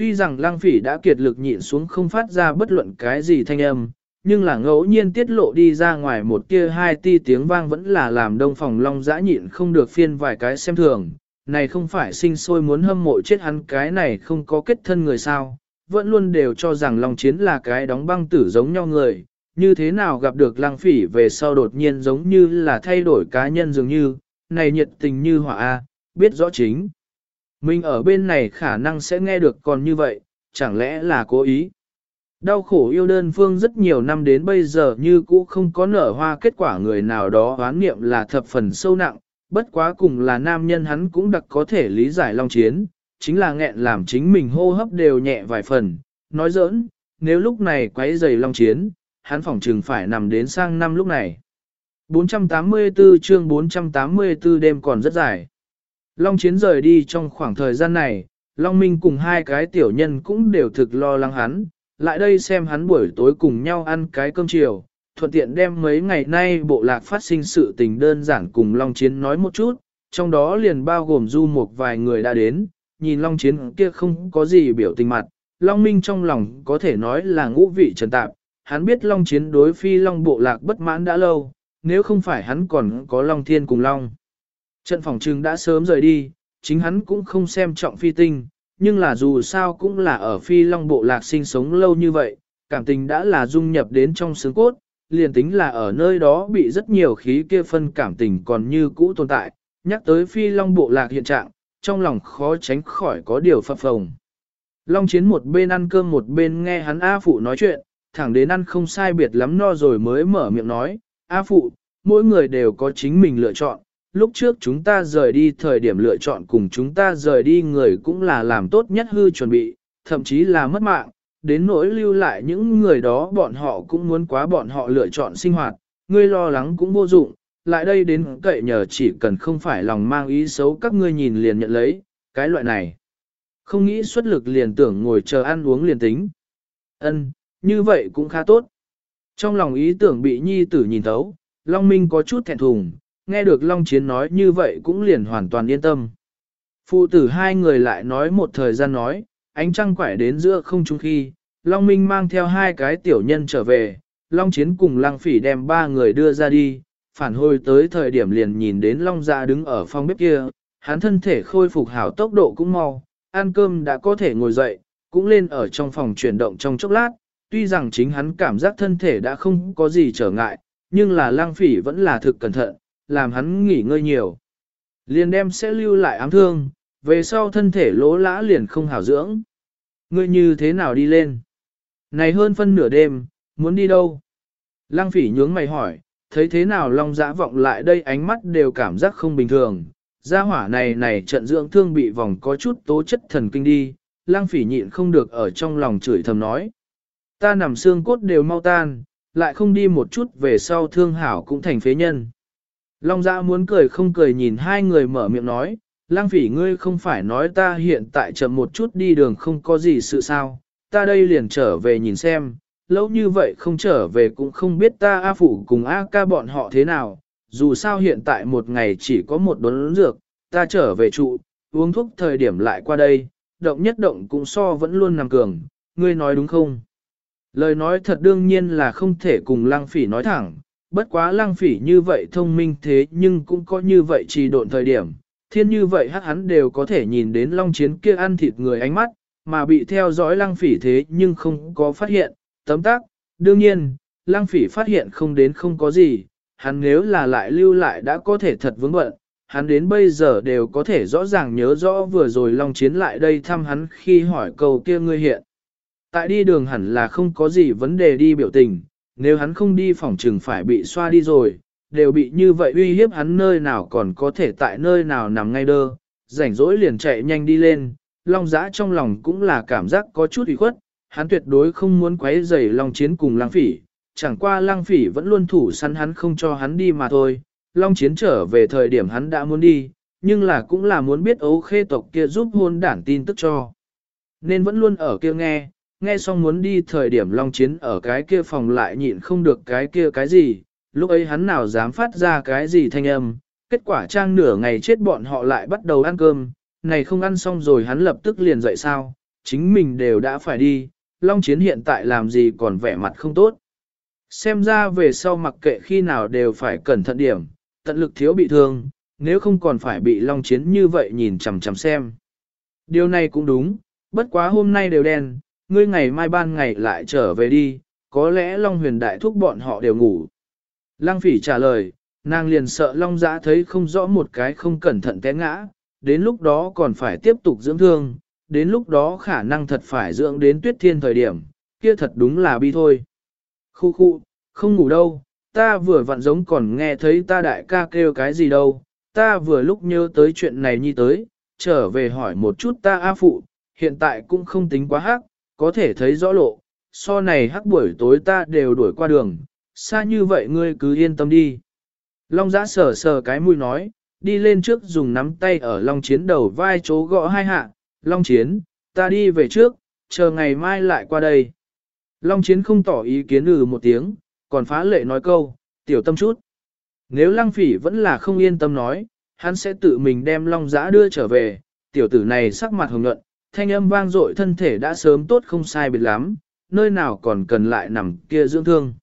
Tuy rằng lang phỉ đã kiệt lực nhịn xuống không phát ra bất luận cái gì thanh âm, nhưng là ngẫu nhiên tiết lộ đi ra ngoài một kia hai ti tiếng vang vẫn là làm đông phòng long dã nhịn không được phiên vài cái xem thường, này không phải sinh sôi muốn hâm mộ chết hắn cái này không có kết thân người sao, vẫn luôn đều cho rằng Long Chiến là cái đóng băng tử giống nhau người, như thế nào gặp được Lang phỉ về sau đột nhiên giống như là thay đổi cá nhân dường như, này nhiệt tình như hỏa A, biết rõ chính. Mình ở bên này khả năng sẽ nghe được còn như vậy, chẳng lẽ là cố ý. Đau khổ yêu đơn phương rất nhiều năm đến bây giờ như cũ không có nở hoa kết quả người nào đó hoán niệm là thập phần sâu nặng, bất quá cùng là nam nhân hắn cũng đặc có thể lý giải long chiến, chính là nghẹn làm chính mình hô hấp đều nhẹ vài phần, nói giỡn, nếu lúc này quấy giày long chiến, hắn phỏng trừng phải nằm đến sang năm lúc này. 484 chương 484 đêm còn rất dài. Long Chiến rời đi trong khoảng thời gian này, Long Minh cùng hai cái tiểu nhân cũng đều thực lo lắng hắn, lại đây xem hắn buổi tối cùng nhau ăn cái cơm chiều, thuận tiện đem mấy ngày nay bộ lạc phát sinh sự tình đơn giản cùng Long Chiến nói một chút, trong đó liền bao gồm du một vài người đã đến, nhìn Long Chiến kia không có gì biểu tình mặt, Long Minh trong lòng có thể nói là ngũ vị trần tạp, hắn biết Long Chiến đối phi Long bộ lạc bất mãn đã lâu, nếu không phải hắn còn có Long Thiên cùng Long. Trận phòng trừng đã sớm rời đi, chính hắn cũng không xem trọng phi tinh, nhưng là dù sao cũng là ở phi long bộ lạc sinh sống lâu như vậy, cảm tình đã là dung nhập đến trong xương cốt, liền tính là ở nơi đó bị rất nhiều khí kia phân cảm tình còn như cũ tồn tại, nhắc tới phi long bộ lạc hiện trạng, trong lòng khó tránh khỏi có điều phập phồng. Long chiến một bên ăn cơm một bên nghe hắn A Phụ nói chuyện, thẳng đến ăn không sai biệt lắm no rồi mới mở miệng nói, A Phụ, mỗi người đều có chính mình lựa chọn, lúc trước chúng ta rời đi thời điểm lựa chọn cùng chúng ta rời đi người cũng là làm tốt nhất hư chuẩn bị, thậm chí là mất mạng, đến nỗi lưu lại những người đó bọn họ cũng muốn quá bọn họ lựa chọn sinh hoạt, ngươi lo lắng cũng vô dụng, lại đây đến cậy nhờ chỉ cần không phải lòng mang ý xấu các ngươi nhìn liền nhận lấy, cái loại này. Không nghĩ xuất lực liền tưởng ngồi chờ ăn uống liền tính. Ân, như vậy cũng khá tốt. Trong lòng ý tưởng bị nhi tử nhìn thấu, Long Minh có chút thẹn thùng, nghe được Long Chiến nói như vậy cũng liền hoàn toàn yên tâm. Phụ tử hai người lại nói một thời gian nói, ánh trăng quải đến giữa không trung khi, Long Minh mang theo hai cái tiểu nhân trở về, Long Chiến cùng Lăng Phỉ đem ba người đưa ra đi, phản hồi tới thời điểm liền nhìn đến Long Gia đứng ở phòng bếp kia, hắn thân thể khôi phục hảo tốc độ cũng mau, ăn cơm đã có thể ngồi dậy, cũng lên ở trong phòng chuyển động trong chốc lát, tuy rằng chính hắn cảm giác thân thể đã không có gì trở ngại, nhưng là Lăng Phỉ vẫn là thực cẩn thận, làm hắn nghỉ ngơi nhiều. Liền đem sẽ lưu lại ám thương, về sau thân thể lỗ lã liền không hảo dưỡng. Ngươi như thế nào đi lên? Này hơn phân nửa đêm, muốn đi đâu? Lăng phỉ nhướng mày hỏi, thấy thế nào long dã vọng lại đây ánh mắt đều cảm giác không bình thường. Gia hỏa này này trận dưỡng thương bị vòng có chút tố chất thần kinh đi, lăng phỉ nhịn không được ở trong lòng chửi thầm nói. Ta nằm xương cốt đều mau tan, lại không đi một chút về sau thương hảo cũng thành phế nhân. Long Dạ muốn cười không cười nhìn hai người mở miệng nói, lang phỉ ngươi không phải nói ta hiện tại chậm một chút đi đường không có gì sự sao, ta đây liền trở về nhìn xem, lâu như vậy không trở về cũng không biết ta A Phụ cùng A ca bọn họ thế nào, dù sao hiện tại một ngày chỉ có một đốn dược, ta trở về trụ, uống thuốc thời điểm lại qua đây, động nhất động cũng so vẫn luôn nằm cường, ngươi nói đúng không? Lời nói thật đương nhiên là không thể cùng lang phỉ nói thẳng, bất quá lăng phỉ như vậy thông minh thế nhưng cũng có như vậy trì độn thời điểm, thiên như vậy hắc hắn đều có thể nhìn đến long chiến kia ăn thịt người ánh mắt, mà bị theo dõi lăng phỉ thế nhưng không có phát hiện, tấm tác, đương nhiên, lăng phỉ phát hiện không đến không có gì, hắn nếu là lại lưu lại đã có thể thật vướng bận, hắn đến bây giờ đều có thể rõ ràng nhớ rõ vừa rồi long chiến lại đây thăm hắn khi hỏi câu kia ngươi hiện. Tại đi đường hẳn là không có gì vấn đề đi biểu tình, nếu hắn không đi phòng trừng phải bị xoa đi rồi, đều bị như vậy uy hiếp hắn nơi nào còn có thể tại nơi nào nằm ngay đơ, rảnh rỗi liền chạy nhanh đi lên, long giã trong lòng cũng là cảm giác có chút ủy khuất, hắn tuyệt đối không muốn quấy rầy long chiến cùng lang phỉ, chẳng qua lang phỉ vẫn luôn thủ săn hắn không cho hắn đi mà thôi, long chiến trở về thời điểm hắn đã muốn đi, nhưng là cũng là muốn biết ấu khê tộc kia giúp hôn đản tin tức cho. Nên vẫn luôn ở kia nghe, nghe xong muốn đi thời điểm long chiến ở cái kia phòng lại nhịn không được cái kia cái gì, lúc ấy hắn nào dám phát ra cái gì thanh âm, kết quả trang nửa ngày chết bọn họ lại bắt đầu ăn cơm, này không ăn xong rồi hắn lập tức liền dậy sao, chính mình đều đã phải đi, long chiến hiện tại làm gì còn vẻ mặt không tốt. Xem ra về sau mặc kệ khi nào đều phải cẩn thận điểm, tận lực thiếu bị thương, nếu không còn phải bị long chiến như vậy nhìn chằm chằm xem. Điều này cũng đúng, bất quá hôm nay đều đen, ngươi ngày mai ban ngày lại trở về đi, có lẽ Long huyền đại thúc bọn họ đều ngủ. Lăng phỉ trả lời, nàng liền sợ Long giã thấy không rõ một cái không cẩn thận té ngã, đến lúc đó còn phải tiếp tục dưỡng thương, đến lúc đó khả năng thật phải dưỡng đến tuyết thiên thời điểm, kia thật đúng là bi thôi. Khu khu, không ngủ đâu, ta vừa vặn giống còn nghe thấy ta đại ca kêu cái gì đâu, ta vừa lúc nhớ tới chuyện này nhi tới, trở về hỏi một chút ta A phụ, hiện tại cũng không tính quá hắc, có thể thấy rõ lộ, so này hắc buổi tối ta đều đuổi qua đường, xa như vậy ngươi cứ yên tâm đi. Long giã sờ sờ cái mũi nói, đi lên trước dùng nắm tay ở Long Chiến đầu vai chỗ gõ hai hạ, Long Chiến, ta đi về trước, chờ ngày mai lại qua đây. Long Chiến không tỏ ý kiến ừ một tiếng, còn phá lệ nói câu, tiểu tâm chút. Nếu Lăng Phỉ vẫn là không yên tâm nói, hắn sẽ tự mình đem Long Giã đưa trở về, tiểu tử này sắc mặt hồng nhuận, thanh âm vang dội thân thể đã sớm tốt không sai biệt lắm, nơi nào còn cần lại nằm kia dưỡng thương.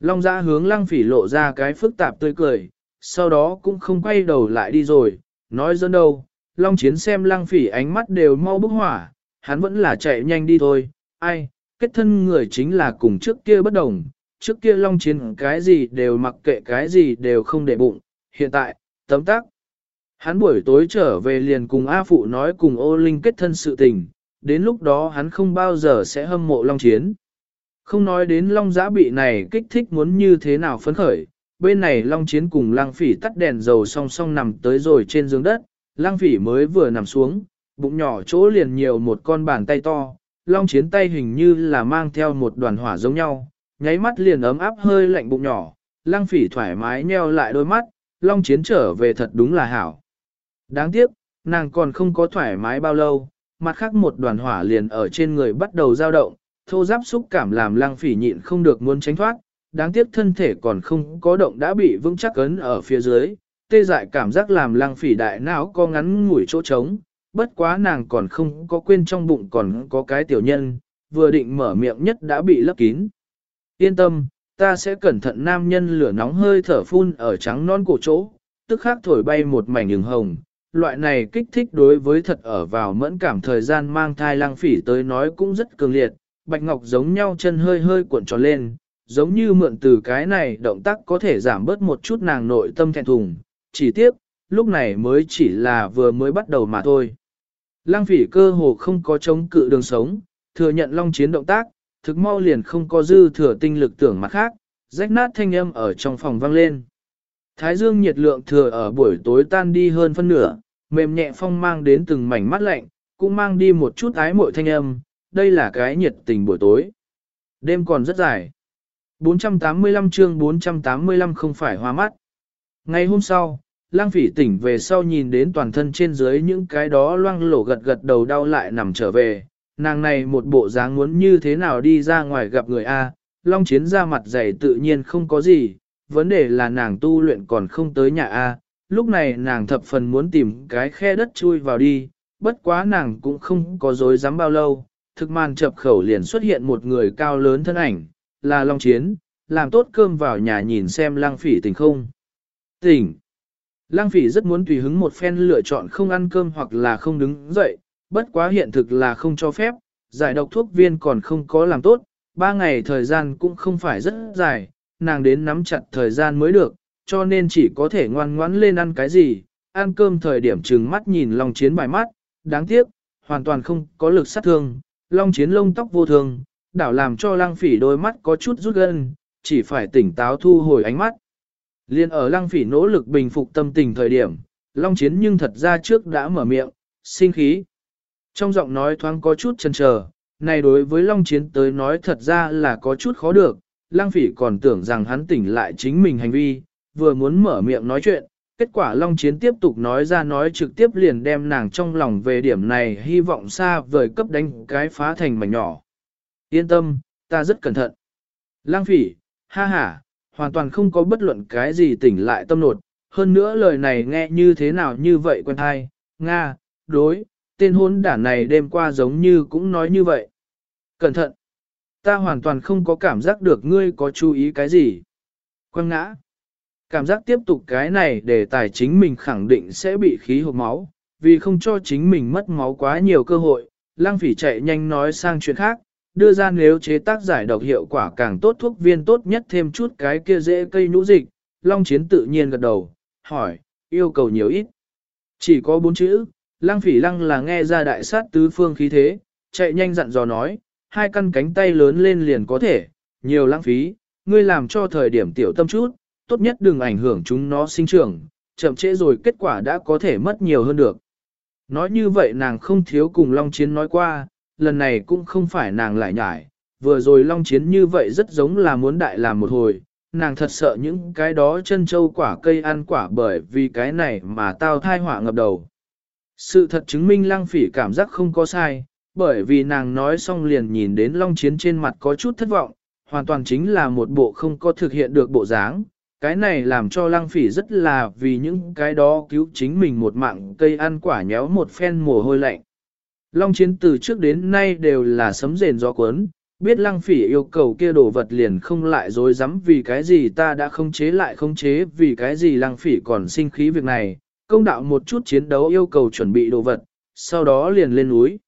Long Giã hướng Lăng Phỉ lộ ra cái phức tạp tươi cười, sau đó cũng không quay đầu lại đi rồi, nói dẫn đâu, Long Chiến xem Lăng Phỉ ánh mắt đều mau bốc hỏa, hắn vẫn là chạy nhanh đi thôi, ai, kết thân người chính là cùng trước kia bất đồng, trước kia Long Chiến cái gì đều mặc kệ cái gì đều không để bụng, hiện tại, tấm tắc, Hắn buổi tối trở về liền cùng A Phụ nói cùng ô linh kết thân sự tình, đến lúc đó hắn không bao giờ sẽ hâm mộ Long Chiến. Không nói đến Long Giã bị này kích thích muốn như thế nào phấn khởi, bên này Long Chiến cùng Lăng Phỉ tắt đèn dầu song song nằm tới rồi trên giường đất, Lăng Phỉ mới vừa nằm xuống, bụng nhỏ chỗ liền nhiều một con bàn tay to, Long Chiến tay hình như là mang theo một đoàn hỏa giống nhau, nháy mắt liền ấm áp hơi lạnh bụng nhỏ, Lăng Phỉ thoải mái nheo lại đôi mắt, Long Chiến trở về thật đúng là hảo. Đáng tiếc, nàng còn không có thoải mái bao lâu, mặt khác một đoàn hỏa liền ở trên người bắt đầu dao động, thô giáp xúc cảm làm Lăng Phỉ nhịn không được muốn tránh thoát, đáng tiếc thân thể còn không có động đã bị vững chắc ấn ở phía dưới, tê dại cảm giác làm lăng phỉ đại não có ngắn ngủi chỗ trống, bất quá nàng còn không có quên trong bụng còn có cái tiểu nhân, vừa định mở miệng nhất đã bị lấp kín. Yên tâm, ta sẽ cẩn thận nam nhân lửa nóng hơi thở phun ở trắng non cổ chỗ, tức khắc thổi bay một mảnh đường hồng. Loại này kích thích đối với thật ở vào mẫn cảm thời gian mang thai Lang phỉ tới nói cũng rất cường liệt, bạch ngọc giống nhau chân hơi hơi cuộn tròn lên, giống như mượn từ cái này động tác có thể giảm bớt một chút nàng nội tâm thẹn thùng, chỉ tiếc, lúc này mới chỉ là vừa mới bắt đầu mà thôi. Lang phỉ cơ hồ không có chống cự đường sống, thừa nhận long chiến động tác, thực mau liền không có dư thừa tinh lực tưởng mặt khác, rách nát thanh âm ở trong phòng vang lên. Thái dương nhiệt lượng thừa ở buổi tối tan đi hơn phân nửa, mềm nhẹ phong mang đến từng mảnh mắt lạnh, cũng mang đi một chút ái mội thanh âm, đây là cái nhiệt tình buổi tối. Đêm còn rất dài. 485 chương 485 không phải hoa mắt. Ngày hôm sau, lang phỉ tỉnh về sau nhìn đến toàn thân trên dưới những cái đó loang lổ gật gật đầu đau lại nằm trở về. Nàng này một bộ dáng muốn như thế nào đi ra ngoài gặp người A, long chiến ra mặt dày tự nhiên không có gì, vấn đề là nàng tu luyện còn không tới nhà A, lúc này nàng thập phần muốn tìm cái khe đất chui vào đi, bất quá nàng cũng không có dối dám bao lâu, thực màn chập khẩu liền xuất hiện một người cao lớn thân ảnh, là Long Chiến, làm tốt cơm vào nhà nhìn xem Lang Phỉ tỉnh không. Tỉnh. Lăng Phỉ rất muốn tùy hứng một phen lựa chọn không ăn cơm hoặc là không đứng dậy, bất quá hiện thực là không cho phép, giải độc thuốc viên còn không có làm tốt, ba ngày thời gian cũng không phải rất dài, nàng đến nắm chặt thời gian mới được, cho nên chỉ có thể ngoan ngoãn lên ăn cái gì, ăn cơm thời điểm trừng mắt nhìn Long Chiến bài mắt, đáng tiếc, hoàn toàn không có lực sát thương, Long Chiến lông tóc vô thường, đảo làm cho lăng phỉ đôi mắt có chút rút gân, chỉ phải tỉnh táo thu hồi ánh mắt. Liên ở lăng phỉ nỗ lực bình phục tâm tình thời điểm, long chiến nhưng thật ra trước đã mở miệng, sinh khí. Trong giọng nói thoáng có chút chần chờ, này đối với long chiến tới nói thật ra là có chút khó được, Lang phỉ còn tưởng rằng hắn tỉnh lại chính mình hành vi, vừa muốn mở miệng nói chuyện, kết quả long chiến tiếp tục nói ra nói trực tiếp liền đem nàng trong lòng về điểm này hy vọng xa vời cấp đánh cái phá thành mảnh nhỏ. Yên tâm, ta rất cẩn thận. Lang phỉ, ha ha, hoàn toàn không có bất luận cái gì tỉnh lại tâm nột. Hơn nữa lời này nghe như thế nào như vậy quen thai, Nga, đối, tên hôn đản này đêm qua giống như cũng nói như vậy. Cẩn thận, ta hoàn toàn không có cảm giác được ngươi có chú ý cái gì. Quăng ngã, cảm giác tiếp tục cái này để tài chính mình khẳng định sẽ bị khí hộp máu, vì không cho chính mình mất máu quá nhiều cơ hội. Lang phỉ chạy nhanh nói sang chuyện khác, đưa ra nếu chế tác giải độc hiệu quả càng tốt thuốc viên tốt nhất thêm chút cái kia dễ cây nhũ dịch, Long Chiến tự nhiên gật đầu, hỏi, yêu cầu nhiều ít. Chỉ có bốn chữ, lăng phỉ lăng là nghe ra đại sát tứ phương khí thế, chạy nhanh dặn dò nói, hai căn cánh tay lớn lên liền có thể, nhiều lãng phí, ngươi làm cho thời điểm tiểu tâm chút, tốt nhất đừng ảnh hưởng chúng nó sinh trưởng, chậm trễ rồi kết quả đã có thể mất nhiều hơn được. Nói như vậy nàng không thiếu cùng Long Chiến nói qua, lần này cũng không phải nàng lại nhải, vừa rồi long chiến như vậy rất giống là muốn đại làm một hồi, nàng thật sợ những cái đó chân châu quả cây ăn quả bởi vì cái này mà tao thai họa ngập đầu. Sự thật chứng minh lăng phỉ cảm giác không có sai, bởi vì nàng nói xong liền nhìn đến long chiến trên mặt có chút thất vọng, hoàn toàn chính là một bộ không có thực hiện được bộ dáng. Cái này làm cho lăng phỉ rất là vì những cái đó cứu chính mình một mạng cây ăn quả nhéo một phen mồ hôi lạnh. Long chiến từ trước đến nay đều là sấm rền gió cuốn, biết lăng phỉ yêu cầu kia đồ vật liền không lại dối rắm vì cái gì ta đã không chế lại không chế vì cái gì lăng phỉ còn sinh khí việc này, công đạo một chút chiến đấu yêu cầu chuẩn bị đồ vật, sau đó liền lên núi.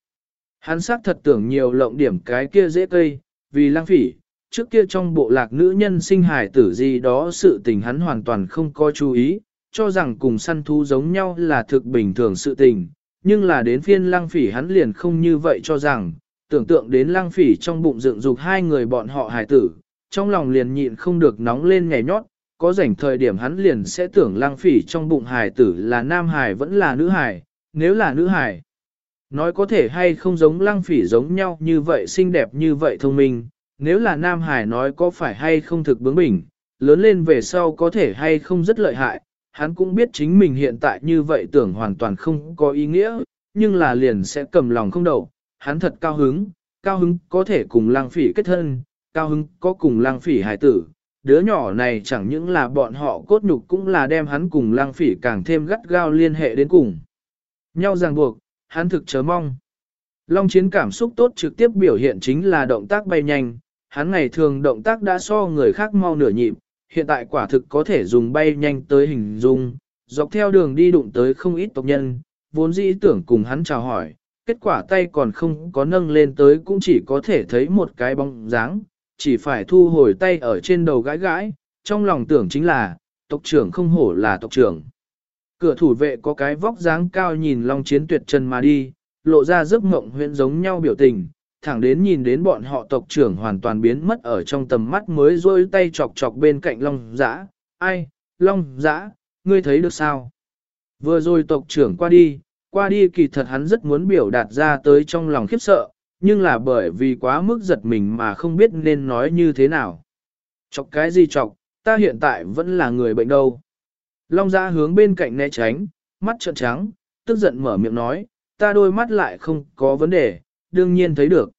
Hắn xác thật tưởng nhiều lộng điểm cái kia dễ cây, vì lang phỉ, trước kia trong bộ lạc nữ nhân sinh hải tử gì đó sự tình hắn hoàn toàn không có chú ý, cho rằng cùng săn thú giống nhau là thực bình thường sự tình, nhưng là đến phiên lang phỉ hắn liền không như vậy cho rằng, tưởng tượng đến lang phỉ trong bụng dựng dục hai người bọn họ hải tử, trong lòng liền nhịn không được nóng lên nhảy nhót, có rảnh thời điểm hắn liền sẽ tưởng lang phỉ trong bụng hải tử là nam hải vẫn là nữ hải, nếu là nữ hải. Nói có thể hay không giống lăng phỉ giống nhau như vậy xinh đẹp như vậy thông minh, nếu là nam hải nói có phải hay không thực bướng bỉnh, lớn lên về sau có thể hay không rất lợi hại, hắn cũng biết chính mình hiện tại như vậy tưởng hoàn toàn không có ý nghĩa, nhưng là liền sẽ cầm lòng không đầu, hắn thật cao hứng, cao hứng có thể cùng lang phỉ kết thân, cao hứng có cùng lang phỉ hài tử. Đứa nhỏ này chẳng những là bọn họ cốt nhục cũng là đem hắn cùng lang phỉ càng thêm gắt gao liên hệ đến cùng. Nhau ràng buộc, hắn thực chớ mong. Long chiến cảm xúc tốt trực tiếp biểu hiện chính là động tác bay nhanh, hắn ngày thường động tác đã so người khác mau nửa nhịp, hiện tại quả thực có thể dùng bay nhanh tới hình dung, dọc theo đường đi đụng tới không ít tộc nhân, vốn dĩ tưởng cùng hắn chào hỏi, kết quả tay còn không có nâng lên tới cũng chỉ có thể thấy một cái bóng dáng, chỉ phải thu hồi tay ở trên đầu gãi gãi, trong lòng tưởng chính là, tộc trưởng không hổ là tộc trưởng. Cửa thủ vệ có cái vóc dáng cao nhìn Long Chiến tuyệt chân mà đi, lộ ra giấc mộng huyện giống nhau biểu tình, thẳng đến nhìn đến bọn họ tộc trưởng hoàn toàn biến mất ở trong tầm mắt mới rôi tay chọc chọc bên cạnh Long Giã. Ai, Long Giã, ngươi thấy được sao? Vừa rồi tộc trưởng qua đi, qua đi kỳ thật hắn rất muốn biểu đạt ra tới trong lòng khiếp sợ, nhưng là bởi vì quá mức giật mình mà không biết nên nói như thế nào. Chọc cái gì chọc, ta hiện tại vẫn là người bệnh đâu. Long giã hướng bên cạnh né tránh, mắt trợn trắng, tức giận mở miệng nói, ta đôi mắt lại không có vấn đề, đương nhiên thấy được.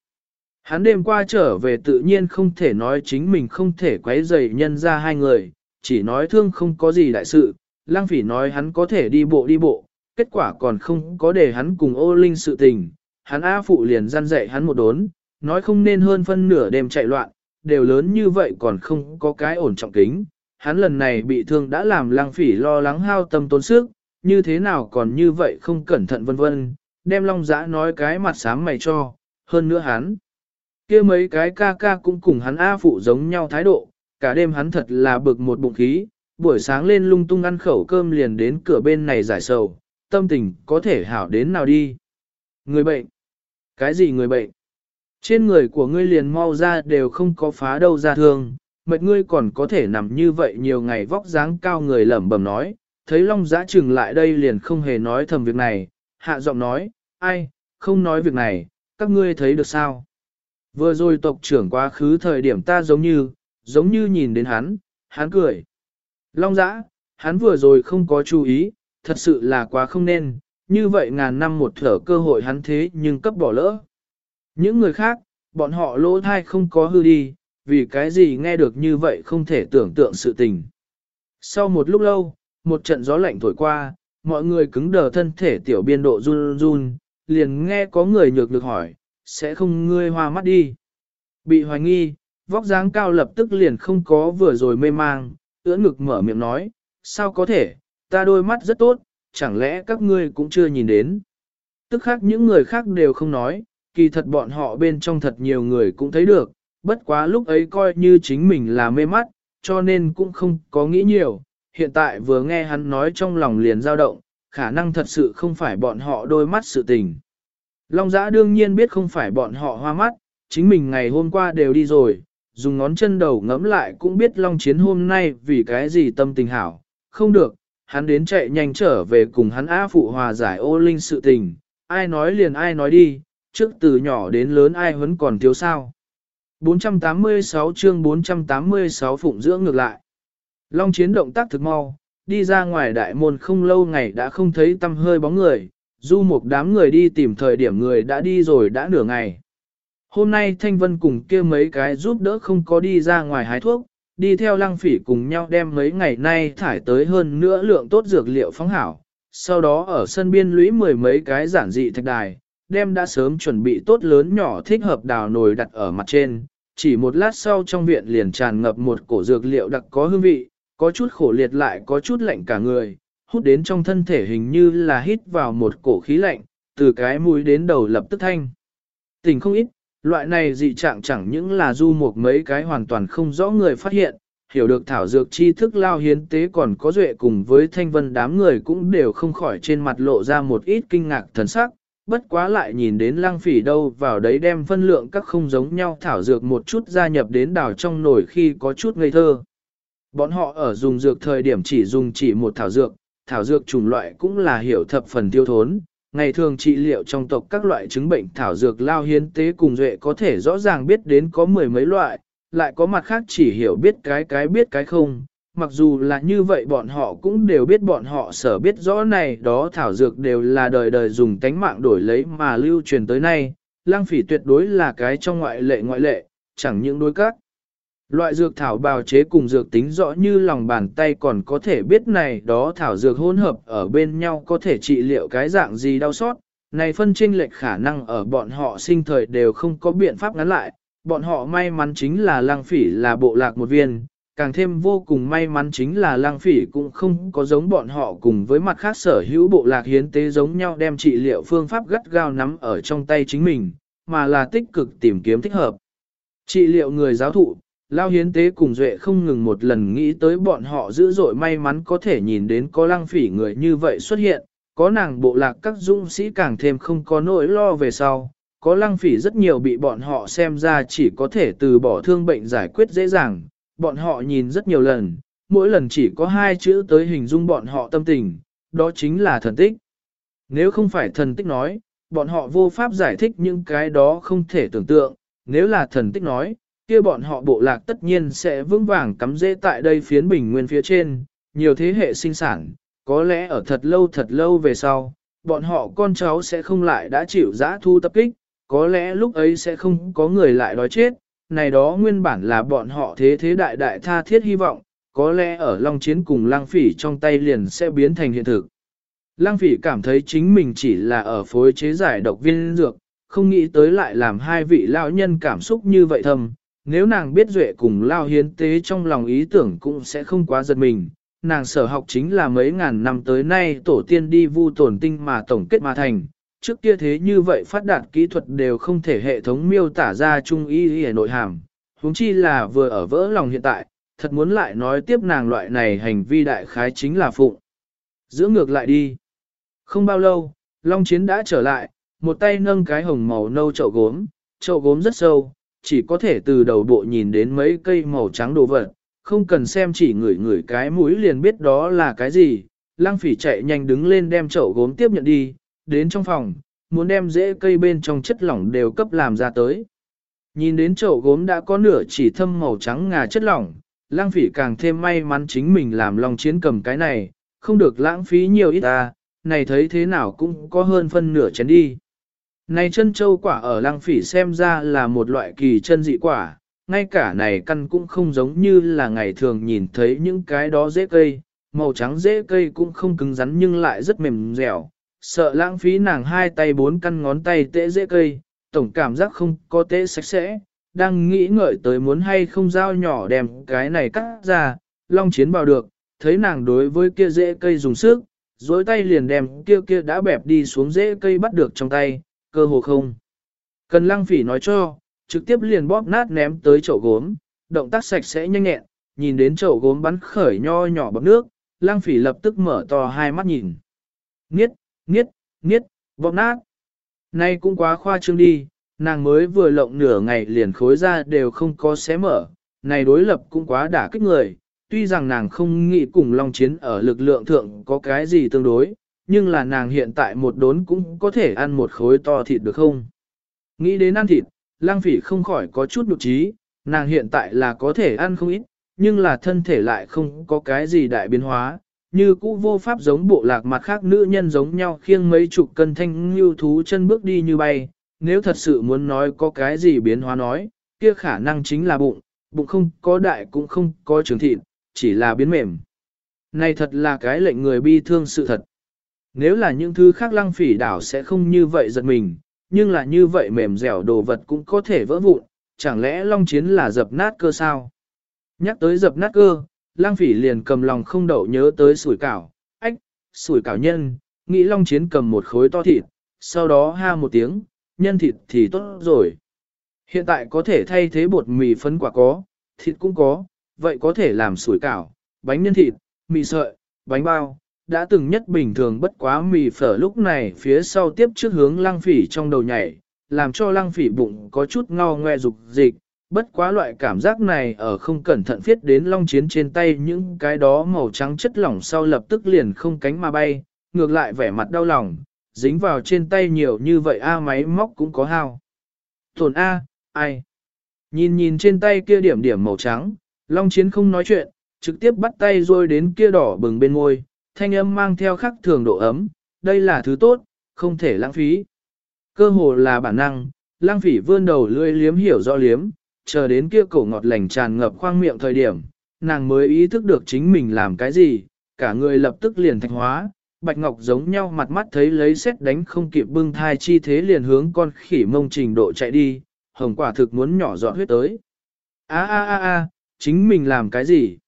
Hắn đêm qua trở về tự nhiên không thể nói chính mình không thể quấy rầy nhân ra hai người, chỉ nói thương không có gì đại sự, lang phỉ nói hắn có thể đi bộ đi bộ, kết quả còn không có để hắn cùng ô linh sự tình, hắn A phụ liền gian dạy hắn một đốn, nói không nên hơn phân nửa đêm chạy loạn, đều lớn như vậy còn không có cái ổn trọng kính. Hắn lần này bị thương đã làm lang phỉ lo lắng hao tâm tốn sức, như thế nào còn như vậy không cẩn thận vân vân, đem long giã nói cái mặt sám mày cho, hơn nữa hắn. kia mấy cái ca ca cũng cùng hắn A phụ giống nhau thái độ, cả đêm hắn thật là bực một bụng khí, buổi sáng lên lung tung ăn khẩu cơm liền đến cửa bên này giải sầu, tâm tình có thể hảo đến nào đi. Người bệnh. Cái gì người bệnh? Trên người của ngươi liền mau ra đều không có phá đâu ra thương, mệt ngươi còn có thể nằm như vậy nhiều ngày vóc dáng cao người lẩm bẩm nói, thấy Long Giã trừng lại đây liền không hề nói thầm việc này, hạ giọng nói, ai, không nói việc này, các ngươi thấy được sao? Vừa rồi tộc trưởng quá khứ thời điểm ta giống như, giống như nhìn đến hắn, hắn cười. Long Giã, hắn vừa rồi không có chú ý, thật sự là quá không nên, như vậy ngàn năm một thở cơ hội hắn thế nhưng cấp bỏ lỡ. Những người khác, bọn họ lỗ thai không có hư đi, vì cái gì nghe được như vậy không thể tưởng tượng sự tình. Sau một lúc lâu, một trận gió lạnh thổi qua, mọi người cứng đờ thân thể tiểu biên độ run run, liền nghe có người nhược được hỏi, sẽ không ngươi hoa mắt đi. Bị hoài nghi, vóc dáng cao lập tức liền không có vừa rồi mê mang, ưỡn ngực mở miệng nói, sao có thể, ta đôi mắt rất tốt, chẳng lẽ các ngươi cũng chưa nhìn đến. Tức khác những người khác đều không nói, kỳ thật bọn họ bên trong thật nhiều người cũng thấy được, bất quá lúc ấy coi như chính mình là mê mắt, cho nên cũng không có nghĩ nhiều. Hiện tại vừa nghe hắn nói trong lòng liền dao động, khả năng thật sự không phải bọn họ đôi mắt sự tình. Long giã đương nhiên biết không phải bọn họ hoa mắt, chính mình ngày hôm qua đều đi rồi, dùng ngón chân đầu ngẫm lại cũng biết Long Chiến hôm nay vì cái gì tâm tình hảo, không được, hắn đến chạy nhanh trở về cùng hắn A phụ hòa giải ô linh sự tình, ai nói liền ai nói đi, trước từ nhỏ đến lớn ai vẫn còn thiếu sao. 486 chương 486 phụng dưỡng ngược lại. Long chiến động tác thực mau, đi ra ngoài đại môn không lâu ngày đã không thấy tâm hơi bóng người, du một đám người đi tìm thời điểm người đã đi rồi đã nửa ngày. Hôm nay Thanh Vân cùng kia mấy cái giúp đỡ không có đi ra ngoài hái thuốc, đi theo lăng phỉ cùng nhau đem mấy ngày nay thải tới hơn nữa lượng tốt dược liệu phóng hảo. Sau đó ở sân biên lũy mười mấy cái giản dị thạch đài, đem đã sớm chuẩn bị tốt lớn nhỏ thích hợp đào nồi đặt ở mặt trên. Chỉ một lát sau trong viện liền tràn ngập một cổ dược liệu đặc có hương vị, có chút khổ liệt lại có chút lạnh cả người, hút đến trong thân thể hình như là hít vào một cổ khí lạnh, từ cái mũi đến đầu lập tức thanh. Tình không ít, loại này dị trạng chẳng những là du một mấy cái hoàn toàn không rõ người phát hiện, hiểu được thảo dược tri thức lao hiến tế còn có duệ cùng với thanh vân đám người cũng đều không khỏi trên mặt lộ ra một ít kinh ngạc thần sắc, bất quá lại nhìn đến lăng phỉ đâu vào đấy đem phân lượng các không giống nhau thảo dược một chút gia nhập đến đảo trong nồi khi có chút ngây thơ. Bọn họ ở dùng dược thời điểm chỉ dùng chỉ một thảo dược, thảo dược chủng loại cũng là hiểu thập phần tiêu thốn. Ngày thường trị liệu trong tộc các loại chứng bệnh thảo dược lao hiến tế cùng duệ có thể rõ ràng biết đến có mười mấy loại, lại có mặt khác chỉ hiểu biết cái cái biết cái không. Mặc dù là như vậy bọn họ cũng đều biết bọn họ sở biết rõ này đó thảo dược đều là đời đời dùng tánh mạng đổi lấy mà lưu truyền tới nay. Lăng phỉ tuyệt đối là cái trong ngoại lệ ngoại lệ, chẳng những đối các. Loại dược thảo bào chế cùng dược tính rõ như lòng bàn tay còn có thể biết này đó thảo dược hỗn hợp ở bên nhau có thể trị liệu cái dạng gì đau xót. Này phân chênh lệch khả năng ở bọn họ sinh thời đều không có biện pháp ngắn lại, bọn họ may mắn chính là lang phỉ là bộ lạc một viên, càng thêm vô cùng may mắn chính là lang phỉ cũng không có giống bọn họ cùng với mặt khác sở hữu bộ lạc hiến tế giống nhau đem trị liệu phương pháp gắt gao nắm ở trong tay chính mình, mà là tích cực tìm kiếm thích hợp. Trị liệu người giáo thụ, Lao hiến tế cùng Duệ không ngừng một lần nghĩ tới bọn họ dữ dội may mắn có thể nhìn đến có lăng phỉ người như vậy xuất hiện, có nàng bộ lạc các dũng sĩ càng thêm không có nỗi lo về sau, có lăng phỉ rất nhiều bị bọn họ xem ra chỉ có thể từ bỏ thương bệnh giải quyết dễ dàng, bọn họ nhìn rất nhiều lần, mỗi lần chỉ có hai chữ tới hình dung bọn họ tâm tình, đó chính là thần tích. Nếu không phải thần tích nói, bọn họ vô pháp giải thích những cái đó không thể tưởng tượng, nếu là thần tích nói, kia bọn họ bộ lạc tất nhiên sẽ vững vàng cắm rễ tại đây phiến bình nguyên phía trên, nhiều thế hệ sinh sản, có lẽ ở thật lâu thật lâu về sau, bọn họ con cháu sẽ không lại đã chịu giã thu tập kích, có lẽ lúc ấy sẽ không có người lại đói chết, này đó nguyên bản là bọn họ thế thế đại đại tha thiết hy vọng, có lẽ ở Long Chiến cùng Lang Phỉ trong tay liền sẽ biến thành hiện thực. Lang Phỉ cảm thấy chính mình chỉ là ở phối chế giải độc viên dược, không nghĩ tới lại làm hai vị lão nhân cảm xúc như vậy thầm, nếu nàng biết duệ cùng lao hiến tế trong lòng ý tưởng cũng sẽ không quá giật mình. Nàng sở học chính là mấy ngàn năm tới nay tổ tiên đi vu tổn tinh mà tổng kết mà thành, trước kia thế như vậy phát đạt kỹ thuật đều không thể hệ thống miêu tả ra trung y y nội hàm, huống chi là vừa ở vỡ lòng hiện tại, thật muốn lại nói tiếp nàng loại này hành vi đại khái chính là phụng. Giữa ngược lại đi. Không bao lâu, Long Chiến đã trở lại, một tay nâng cái hồng màu nâu chậu gốm, chậu gốm rất sâu, chỉ có thể từ đầu bộ nhìn đến mấy cây màu trắng đồ vật, không cần xem chỉ ngửi ngửi cái mũi liền biết đó là cái gì. Lăng phỉ chạy nhanh đứng lên đem chậu gốm tiếp nhận đi, đến trong phòng, muốn đem rễ cây bên trong chất lỏng đều cấp làm ra tới. Nhìn đến chậu gốm đã có nửa chỉ thâm màu trắng ngà chất lỏng, lang phỉ càng thêm may mắn chính mình làm lòng chiến cầm cái này, không được lãng phí nhiều ít ta, này thấy thế nào cũng có hơn phân nửa chén đi. Này chân châu quả ở lang phỉ xem ra là một loại kỳ chân dị quả, ngay cả này căn cũng không giống như là ngày thường nhìn thấy những cái đó dễ cây, màu trắng dễ cây cũng không cứng rắn nhưng lại rất mềm dẻo, sợ lãng phí nàng hai tay bốn căn ngón tay tễ dễ cây, tổng cảm giác không có tễ sạch sẽ, đang nghĩ ngợi tới muốn hay không dao nhỏ đem cái này cắt ra, long chiến vào được, thấy nàng đối với kia dễ cây dùng sức, dối tay liền đem kia kia đã bẹp đi xuống dễ cây bắt được trong tay, cơ hồ không. Cần lăng phỉ nói cho, trực tiếp liền bóp nát ném tới chậu gốm, động tác sạch sẽ nhanh nhẹn, nhìn đến chậu gốm bắn khởi nho nhỏ bọc nước, lăng phỉ lập tức mở to hai mắt nhìn. Niết, niết, niết, vọng nát. Nay cũng quá khoa trương đi, nàng mới vừa lộng nửa ngày liền khối ra đều không có xé mở, này đối lập cũng quá đả kích người. Tuy rằng nàng không nghĩ cùng Long Chiến ở lực lượng thượng có cái gì tương đối, nhưng là nàng hiện tại một đốn cũng có thể ăn một khối to thịt được không? Nghĩ đến ăn thịt, lang phỉ không khỏi có chút nhục trí, nàng hiện tại là có thể ăn không ít, nhưng là thân thể lại không có cái gì đại biến hóa, như cũ vô pháp giống bộ lạc mặt khác nữ nhân giống nhau khiêng mấy chục cân thanh lưu thú chân bước đi như bay, nếu thật sự muốn nói có cái gì biến hóa nói, kia khả năng chính là bụng, bụng không có đại cũng không có trường thịt, chỉ là biến mềm. Này thật là cái lệnh người bi thương sự thật. Nếu là những thứ khác lăng phỉ đảo sẽ không như vậy giật mình, nhưng là như vậy mềm dẻo đồ vật cũng có thể vỡ vụn, chẳng lẽ long chiến là dập nát cơ sao? Nhắc tới dập nát cơ, lang phỉ liền cầm lòng không đậu nhớ tới sủi cảo, ách, sủi cảo nhân, nghĩ long chiến cầm một khối to thịt, sau đó ha một tiếng, nhân thịt thì tốt rồi. Hiện tại có thể thay thế bột mì phấn quả có, thịt cũng có, vậy có thể làm sủi cảo, bánh nhân thịt, mì sợi, bánh bao, đã từng nhất bình thường bất quá mì phở lúc này phía sau tiếp trước hướng Lang phỉ trong đầu nhảy, làm cho Lang phỉ bụng có chút ngao ngoe dục dịch, bất quá loại cảm giác này ở không cẩn thận viết đến long chiến trên tay những cái đó màu trắng chất lỏng sau lập tức liền không cánh mà bay, ngược lại vẻ mặt đau lòng, dính vào trên tay nhiều như vậy a máy móc cũng có hao. Tổn A, ai? Nhìn nhìn trên tay kia điểm điểm màu trắng, long chiến không nói chuyện, trực tiếp bắt tay rồi đến kia đỏ bừng bên môi, thanh âm mang theo khắc thường độ ấm, đây là thứ tốt, không thể lãng phí. Cơ hồ là bản năng, lang phỉ vươn đầu lưỡi liếm hiểu rõ liếm, chờ đến kia cổ ngọt lành tràn ngập khoang miệng thời điểm, nàng mới ý thức được chính mình làm cái gì, cả người lập tức liền thạch hóa, bạch ngọc giống nhau mặt mắt thấy lấy xét đánh không kịp bưng thai chi thế liền hướng con khỉ mông trình độ chạy đi, hồng quả thực muốn nhỏ dọn huyết tới. a a a a chính mình làm cái gì?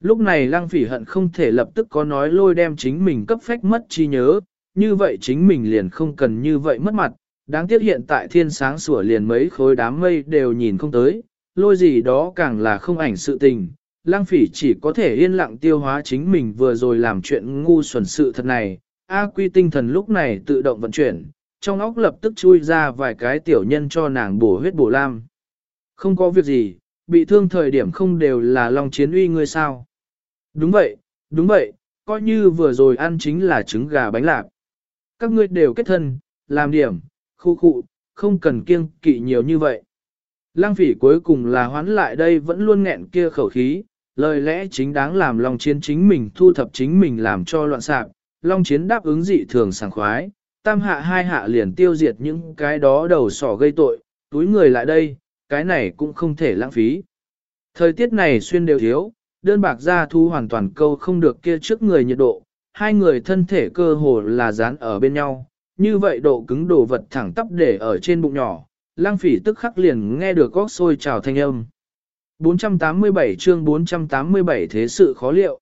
Lúc này lăng phỉ hận không thể lập tức có nói lôi đem chính mình cấp phách mất chi nhớ, như vậy chính mình liền không cần như vậy mất mặt, đáng tiếc hiện tại thiên sáng sủa liền mấy khối đám mây đều nhìn không tới, lôi gì đó càng là không ảnh sự tình. Lăng phỉ chỉ có thể yên lặng tiêu hóa chính mình vừa rồi làm chuyện ngu xuẩn sự thật này, A quy tinh thần lúc này tự động vận chuyển, trong óc lập tức chui ra vài cái tiểu nhân cho nàng bổ huyết bổ lam. Không có việc gì, bị thương thời điểm không đều là lòng chiến uy ngươi sao. Đúng vậy, đúng vậy, coi như vừa rồi ăn chính là trứng gà bánh lạc. Các ngươi đều kết thân, làm điểm, khu khu, không cần kiêng kỵ nhiều như vậy. Lăng phỉ cuối cùng là hoán lại đây vẫn luôn nghẹn kia khẩu khí, lời lẽ chính đáng làm Long Chiến chính mình thu thập chính mình làm cho loạn sạc. Long Chiến đáp ứng dị thường sảng khoái, tam hạ hai hạ liền tiêu diệt những cái đó đầu sỏ gây tội, túi người lại đây, cái này cũng không thể lãng phí. Thời tiết này xuyên đều thiếu, đơn bạc ra thu hoàn toàn câu không được kia trước người nhiệt độ, hai người thân thể cơ hồ là dán ở bên nhau, như vậy độ cứng đồ vật thẳng tắp để ở trên bụng nhỏ, lang phỉ tức khắc liền nghe được góc sôi trào thanh âm. 487 chương 487 thế sự khó liệu.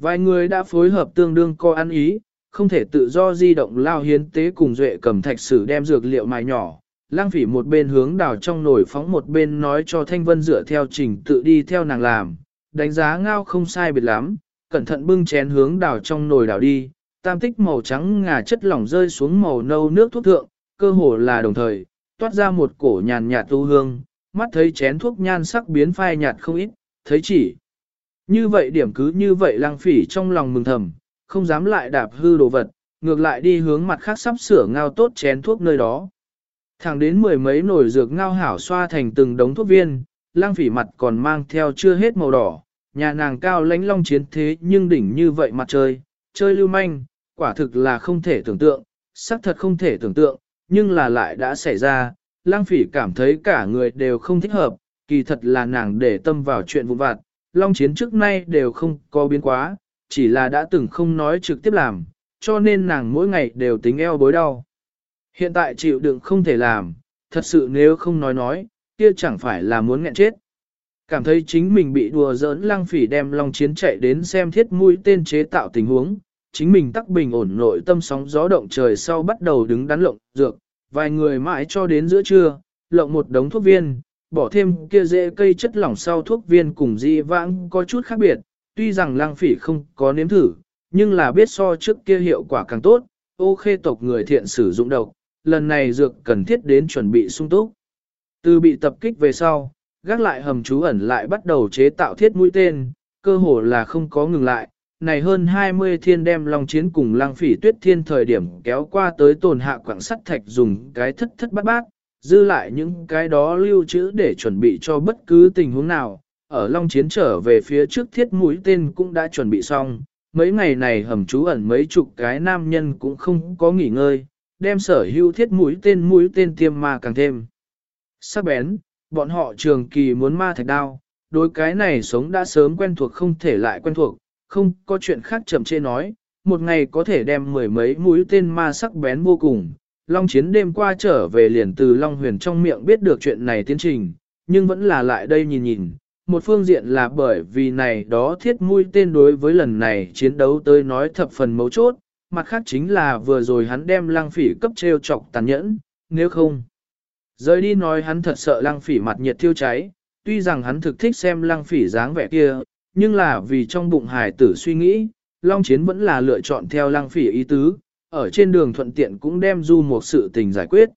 Vài người đã phối hợp tương đương co ăn ý, không thể tự do di động lao hiến tế cùng duệ cầm thạch sử đem dược liệu mài nhỏ. Lang phỉ một bên hướng đào trong nồi phóng một bên nói cho Thanh Vân dựa theo trình tự đi theo nàng làm, đánh giá ngao không sai biệt lắm, cẩn thận bưng chén hướng đào trong nồi đào đi, tam tích màu trắng ngà chất lỏng rơi xuống màu nâu nước thuốc thượng, cơ hồ là đồng thời, toát ra một cổ nhàn nhạt tu hương, mắt thấy chén thuốc nhan sắc biến phai nhạt không ít, thấy chỉ. Như vậy điểm cứ như vậy lang phỉ trong lòng mừng thầm, không dám lại đạp hư đồ vật, ngược lại đi hướng mặt khác sắp sửa ngao tốt chén thuốc nơi đó. Thẳng đến mười mấy nồi dược ngao hảo xoa thành từng đống thuốc viên, lang phỉ mặt còn mang theo chưa hết màu đỏ, nhà nàng cao lãnh long chiến thế nhưng đỉnh như vậy mặt trời, chơi lưu manh, quả thực là không thể tưởng tượng, xác thật không thể tưởng tượng, nhưng là lại đã xảy ra, lang phỉ cảm thấy cả người đều không thích hợp, kỳ thật là nàng để tâm vào chuyện vụn vặt, long chiến trước nay đều không có biến quá, chỉ là đã từng không nói trực tiếp làm, cho nên nàng mỗi ngày đều tính eo bối đau. Hiện tại chịu đựng không thể làm, thật sự nếu không nói nói, kia chẳng phải là muốn nghẹn chết. Cảm thấy chính mình bị đùa giỡn Lang phỉ đem long chiến chạy đến xem thiết mũi tên chế tạo tình huống, chính mình tắc bình ổn nội tâm sóng gió động trời sau bắt đầu đứng đắn lộng dược, vài người mãi cho đến giữa trưa, lộng một đống thuốc viên, bỏ thêm kia dễ cây chất lỏng sau thuốc viên cùng di vãng có chút khác biệt, tuy rằng lang phỉ không có nếm thử, nhưng là biết so trước kia hiệu quả càng tốt, ô khê tộc người thiện sử dụng độc, lần này dược cần thiết đến chuẩn bị sung túc. Từ bị tập kích về sau, gác lại hầm trú ẩn lại bắt đầu chế tạo thiết mũi tên, cơ hồ là không có ngừng lại, này hơn 20 thiên đem long chiến cùng Lang phỉ tuyết thiên thời điểm kéo qua tới tồn hạ quảng sắt thạch dùng cái thất thất bát bát, dư lại những cái đó lưu trữ để chuẩn bị cho bất cứ tình huống nào. Ở Long Chiến trở về phía trước thiết mũi tên cũng đã chuẩn bị xong, mấy ngày này hầm trú ẩn mấy chục cái nam nhân cũng không có nghỉ ngơi, đem sở hữu thiết mũi tên mũi tên tiêm ma càng thêm. Sắc bén, bọn họ trường kỳ muốn ma thạch đao, đối cái này sống đã sớm quen thuộc không thể lại quen thuộc, không có chuyện khác chậm chê nói, một ngày có thể đem mười mấy mũi tên ma sắc bén vô cùng. Long chiến đêm qua trở về liền từ Long huyền trong miệng biết được chuyện này tiến trình, nhưng vẫn là lại đây nhìn nhìn. Một phương diện là bởi vì này đó thiết mũi tên đối với lần này chiến đấu tới nói thập phần mấu chốt, mặt khác chính là vừa rồi hắn đem lăng phỉ cấp treo chọc tàn nhẫn, nếu không. Rời đi nói hắn thật sợ lăng phỉ mặt nhiệt thiêu cháy, tuy rằng hắn thực thích xem lăng phỉ dáng vẻ kia, nhưng là vì trong bụng hài tử suy nghĩ, Long Chiến vẫn là lựa chọn theo lăng phỉ ý tứ, ở trên đường thuận tiện cũng đem du một sự tình giải quyết.